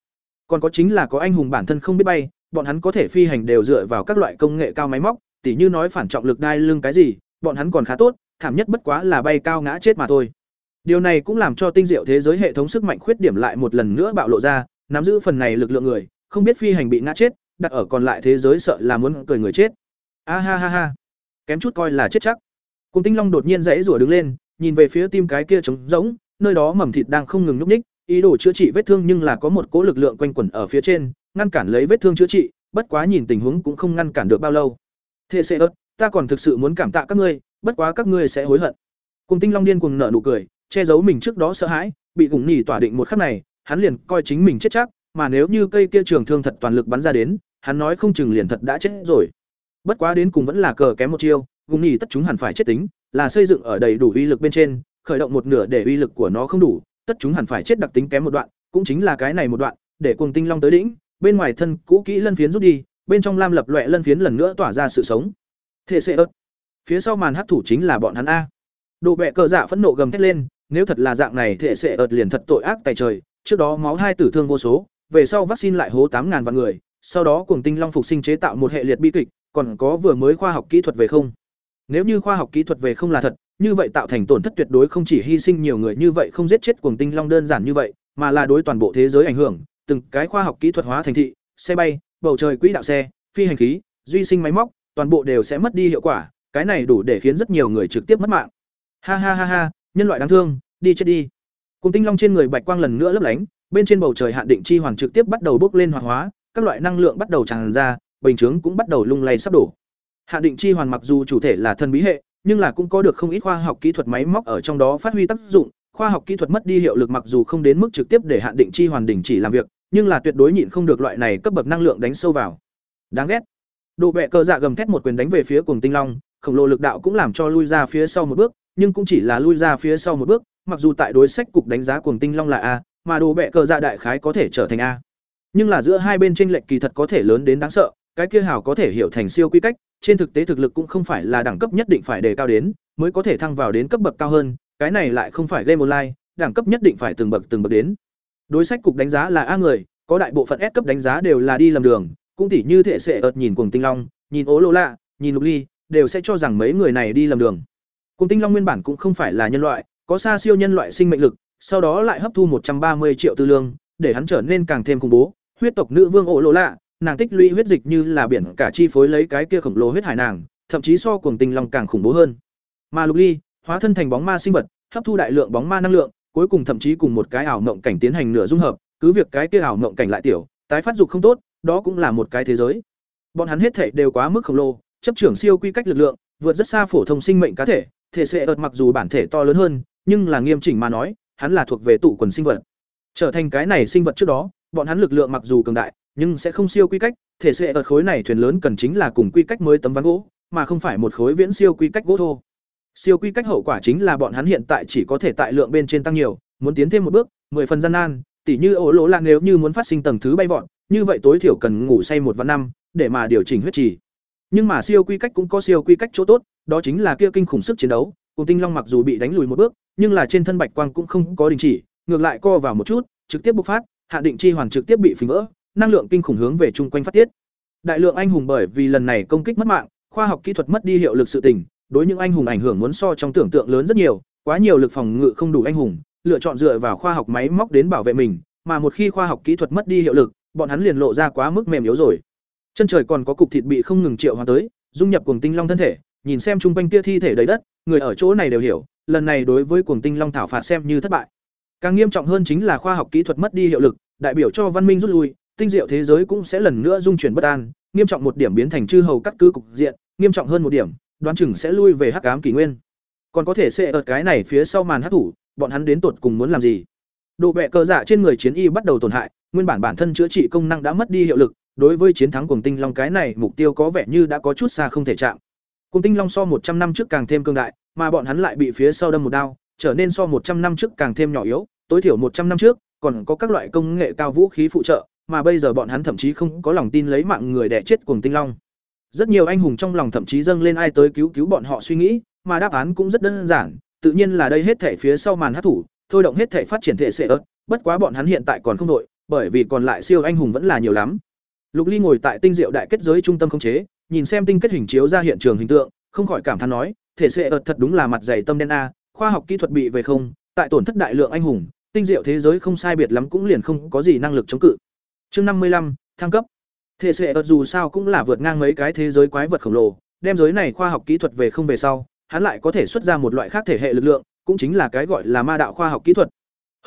Còn có chính là có anh hùng bản thân không biết bay, bọn hắn có thể phi hành đều dựa vào các loại công nghệ cao máy móc, tỉ như nói phản trọng lực đai lưng cái gì, bọn hắn còn khá tốt, thảm nhất bất quá là bay cao ngã chết mà thôi. Điều này cũng làm cho tinh diệu thế giới hệ thống sức mạnh khuyết điểm lại một lần nữa bạo lộ ra, nắm giữ phần này lực lượng người, không biết phi hành bị ngã chết, đặt ở còn lại thế giới sợ là muốn cười người chết. A ha ha ha. Kém chút coi là chết chắc. Cùng Tinh Long đột nhiên dãy rủa đứng lên, nhìn về phía tim cái kia trống rỗng, nơi đó mầm thịt đang không ngừng nhúc nhích, ý đồ chữa trị vết thương nhưng là có một cỗ lực lượng quanh quẩn ở phía trên, ngăn cản lấy vết thương chữa trị, bất quá nhìn tình huống cũng không ngăn cản được bao lâu. Thế sẽ ớt, ta còn thực sự muốn cảm tạ các ngươi, bất quá các ngươi sẽ hối hận. Cùng Tinh Long điên cuồng nở nụ cười, che giấu mình trước đó sợ hãi, bị gủng nhỉ tỏa định một khắc này, hắn liền coi chính mình chết chắc, mà nếu như cây kia trường thương thật toàn lực bắn ra đến, hắn nói không chừng liền thật đã chết rồi. Bất quá đến cùng vẫn là cờ kém một chiêu, gủng nhỉ tất chúng hẳn phải chết tính, là xây dựng ở đầy đủ uy lực bên trên, khởi động một nửa để uy lực của nó không đủ, tất chúng hẳn phải chết đặc tính kém một đoạn, cũng chính là cái này một đoạn, để cuồng tinh long tới đỉnh, bên ngoài thân cũ kỹ lân phiến rút đi, bên trong lam lập loẹ lân phiến lần nữa tỏa ra sự sống. Thể sẽ ớt. Phía sau màn hắc thủ chính là bọn hắn a. Đồ bẹ cờ dạ phẫn nộ gầm thét lên, nếu thật là dạng này thể sẽ ợt liền thật tội ác tài trời, trước đó máu hai tử thương vô số, về sau vaccine lại hố tám ngàn vạn người, sau đó cuồng tinh long phục sinh chế tạo một hệ liệt bi kịch, còn có vừa mới khoa học kỹ thuật về không. Nếu như khoa học kỹ thuật về không là thật, như vậy tạo thành tổn thất tuyệt đối không chỉ hy sinh nhiều người như vậy không giết chết cuồng tinh long đơn giản như vậy, mà là đối toàn bộ thế giới ảnh hưởng, từng cái khoa học kỹ thuật hóa thành thị, xe bay, bầu trời quỹ đạo xe, phi hành khí, duy sinh máy móc, toàn bộ đều sẽ mất đi hiệu quả, cái này đủ để khiến rất nhiều người trực tiếp mất mạng. Ha ha ha ha, nhân loại đáng thương, đi chết đi. Cùng tinh long trên người bạch quang lần nữa lấp lánh, bên trên bầu trời hạn định chi hoàn trực tiếp bắt đầu bốc lên hoạt hóa, các loại năng lượng bắt đầu tràn ra, bình chướng cũng bắt đầu lung lay sắp đổ. Hạn định chi hoàn mặc dù chủ thể là thần bí hệ, nhưng là cũng có được không ít khoa học kỹ thuật máy móc ở trong đó phát huy tác dụng, khoa học kỹ thuật mất đi hiệu lực mặc dù không đến mức trực tiếp để hạn định chi hoàn đình chỉ làm việc, nhưng là tuyệt đối nhịn không được loại này cấp bậc năng lượng đánh sâu vào. Đáng ghét. độ bẹ cơ dạ gầm thét một quyền đánh về phía cùng tinh long, khổng lồ lực đạo cũng làm cho lui ra phía sau một bước, nhưng cũng chỉ là lui ra phía sau một bước, mặc dù tại đối sách cục đánh giá cuồng tinh long là a, mà đồ bẹ cờ dạ đại khái có thể trở thành a. Nhưng là giữa hai bên chênh lệch kỳ thật có thể lớn đến đáng sợ, cái kia hảo có thể hiểu thành siêu quy cách, trên thực tế thực lực cũng không phải là đẳng cấp nhất định phải đề cao đến, mới có thể thăng vào đến cấp bậc cao hơn, cái này lại không phải game online, đẳng cấp nhất định phải từng bậc từng bậc đến. Đối sách cục đánh giá là A người, có đại bộ phận S cấp đánh giá đều là đi lầm đường, cũng tỉ như thể sẽ ợt nhìn cuồng tinh long, nhìn ố lô lạ, nhìn lục ly, đều sẽ cho rằng mấy người này đi lầm đường. Cuồng tinh long nguyên bản cũng không phải là nhân loại, có xa siêu nhân loại sinh mệnh lực, sau đó lại hấp thu một trăm ba mươi triệu tư lương, để hắn trở nên càng thêm khủng bố. Huyết tộc nữ vương ổ lô lạ, nàng tích lũy huyết dịch như là biển cả chi phối lấy cái kia khổng lồ huyết hải nàng, thậm chí so cuồng tinh long càng khủng bố hơn. Mà Lục Ly, hóa thân thành bóng ma sinh vật, hấp thu đại lượng bóng ma năng lượng, cuối cùng thậm chí cùng một cái ảo mộng cảnh tiến hành nửa dung hợp, cứ việc cái kia ảo mộng cảnh lại tiểu, tái phát dục không tốt, đó cũng là một cái thế giới. Bọn hắn hết thể đều quá mức khổng lồ, chấp trưởng siêu quy cách lực lượng, vượt rất xa phổ thông sinh mệnh cá thể, thể sẽ ợt mặc dù bản thể to lớn hơn, nhưng là nghiêm chỉnh mà nói, hắn là thuộc về tụ quần sinh vật. Trở thành cái này sinh vật trước đó, bọn hắn lực lượng mặc dù cường đại, nhưng sẽ không siêu quy cách, thể sẽ ợt khối này thuyền lớn cần chính là cùng quy cách mới tấm ván gỗ, mà không phải một khối viễn siêu quy cách gỗ thô. Siêu quy cách hậu quả chính là bọn hắn hiện tại chỉ có thể tại lượng bên trên tăng nhiều, muốn tiến thêm một bước, mười phần gian nan, tỉ như ổ lỗ là nếu như muốn phát sinh tầng thứ bay vọt, như vậy tối thiểu cần ngủ say một vạn năm để mà điều chỉnh huyết trì. Nhưng mà siêu quy cách cũng có siêu quy cách chỗ tốt, đó chính là kia kinh khủng sức chiến đấu, cùng Tinh Long mặc dù bị đánh lùi một bước, nhưng là trên thân bạch quang cũng không có đình chỉ, ngược lại co vào một chút, trực tiếp bộc phát, hạ định chi hoàn trực tiếp bị phình vỡ, năng lượng kinh khủng hướng về chung quanh phát tiết. Đại lượng anh hùng bởi vì lần này công kích mất mạng, khoa học kỹ thuật mất đi hiệu lực sự tình, đối những anh hùng ảnh hưởng muốn so trong tưởng tượng lớn rất nhiều, quá nhiều lực phòng ngự không đủ anh hùng, lựa chọn dựa vào khoa học máy móc đến bảo vệ mình, mà một khi khoa học kỹ thuật mất đi hiệu lực, bọn hắn liền lộ ra quá mức mềm yếu rồi. Chân trời còn có cục thịt bị không ngừng triệu hóa tới, dung nhập cuồng tinh long thân thể, nhìn xem trung quanh kia thi thể đầy đất, người ở chỗ này đều hiểu, lần này đối với cuồng tinh long thảo phạt xem như thất bại. Càng nghiêm trọng hơn chính là khoa học kỹ thuật mất đi hiệu lực, đại biểu cho văn minh rút lui, tinh diệu thế giới cũng sẽ lần nữa dung chuyển bất an, nghiêm trọng một điểm biến thành chư hầu cắt cứ cục diện, nghiêm trọng hơn một điểm, đoán chừng sẽ lui về hắc ám kỷ nguyên. Còn có thể sẽ ở cái này phía sau màn hắc thủ, bọn hắn đến tột cùng muốn làm gì? Độ bệ cơ dạ trên người chiến y bắt đầu tổn hại, nguyên bản bản thân chữa trị công năng đã mất đi hiệu lực, đối với chiến thắng cuồng tinh long cái này mục tiêu có vẻ như đã có chút xa không thể chạm. Cùng tinh long so một trăm năm trước càng thêm cương đại, mà bọn hắn lại bị phía sau đâm một đao, trở nên so một trăm năm trước càng thêm nhỏ yếu, tối thiểu một trăm năm trước còn có các loại công nghệ cao vũ khí phụ trợ, mà bây giờ bọn hắn thậm chí không có lòng tin lấy mạng người để chết cuồng tinh long. Rất nhiều anh hùng trong lòng thậm chí dâng lên ai tới cứu cứu bọn họ suy nghĩ, mà đáp án cũng rất đơn giản, tự nhiên là đây hết thể phía sau màn hát thủ, thôi động hết thể phát triển thể sẽ ớt, bất quá bọn hắn hiện tại còn không đội, bởi vì còn lại siêu anh hùng vẫn là nhiều lắm. Lục Ly ngồi tại tinh diệu đại kết giới trung tâm khống chế, nhìn xem tinh kết hình chiếu ra hiện trường hình tượng, không khỏi cảm thán nói, thể sẽ ợt thật đúng là mặt dày tâm đen a, khoa học kỹ thuật bị về không, tại tổn thất đại lượng anh hùng, tinh diệu thế giới không sai biệt lắm cũng liền không có gì năng lực chống cự. Chương năm mươi lăm thăng cấp. Thể sẽ ợt dù sao cũng là vượt ngang mấy cái thế giới quái vật khổng lồ, đem giới này khoa học kỹ thuật về không về sau, hắn lại có thể xuất ra một loại khác thể hệ lực lượng, cũng chính là cái gọi là ma đạo khoa học kỹ thuật.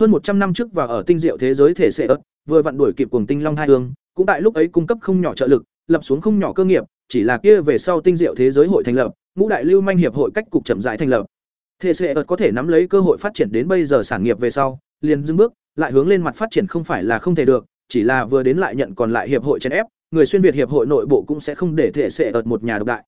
Hơn một trăm năm trước và ở tinh diệu thế giới thể sẽ ớt, vừa vặn đuổi kịp cuồng tinh long hai hương, cũng tại lúc ấy cung cấp không nhỏ trợ lực, lập xuống không nhỏ cơ nghiệp, chỉ là kia về sau tinh diệu thế giới hội thành lập, ngũ đại lưu manh hiệp hội cách cục chậm rãi thành lập. thế sẽ ớt có thể nắm lấy cơ hội phát triển đến bây giờ sản nghiệp về sau, liền dừng bước, lại hướng lên mặt phát triển không phải là không thể được, chỉ là vừa đến lại nhận còn lại hiệp hội trên ép, người xuyên việt hiệp hội nội bộ cũng sẽ không để thể sẽ ớt một nhà độc đại.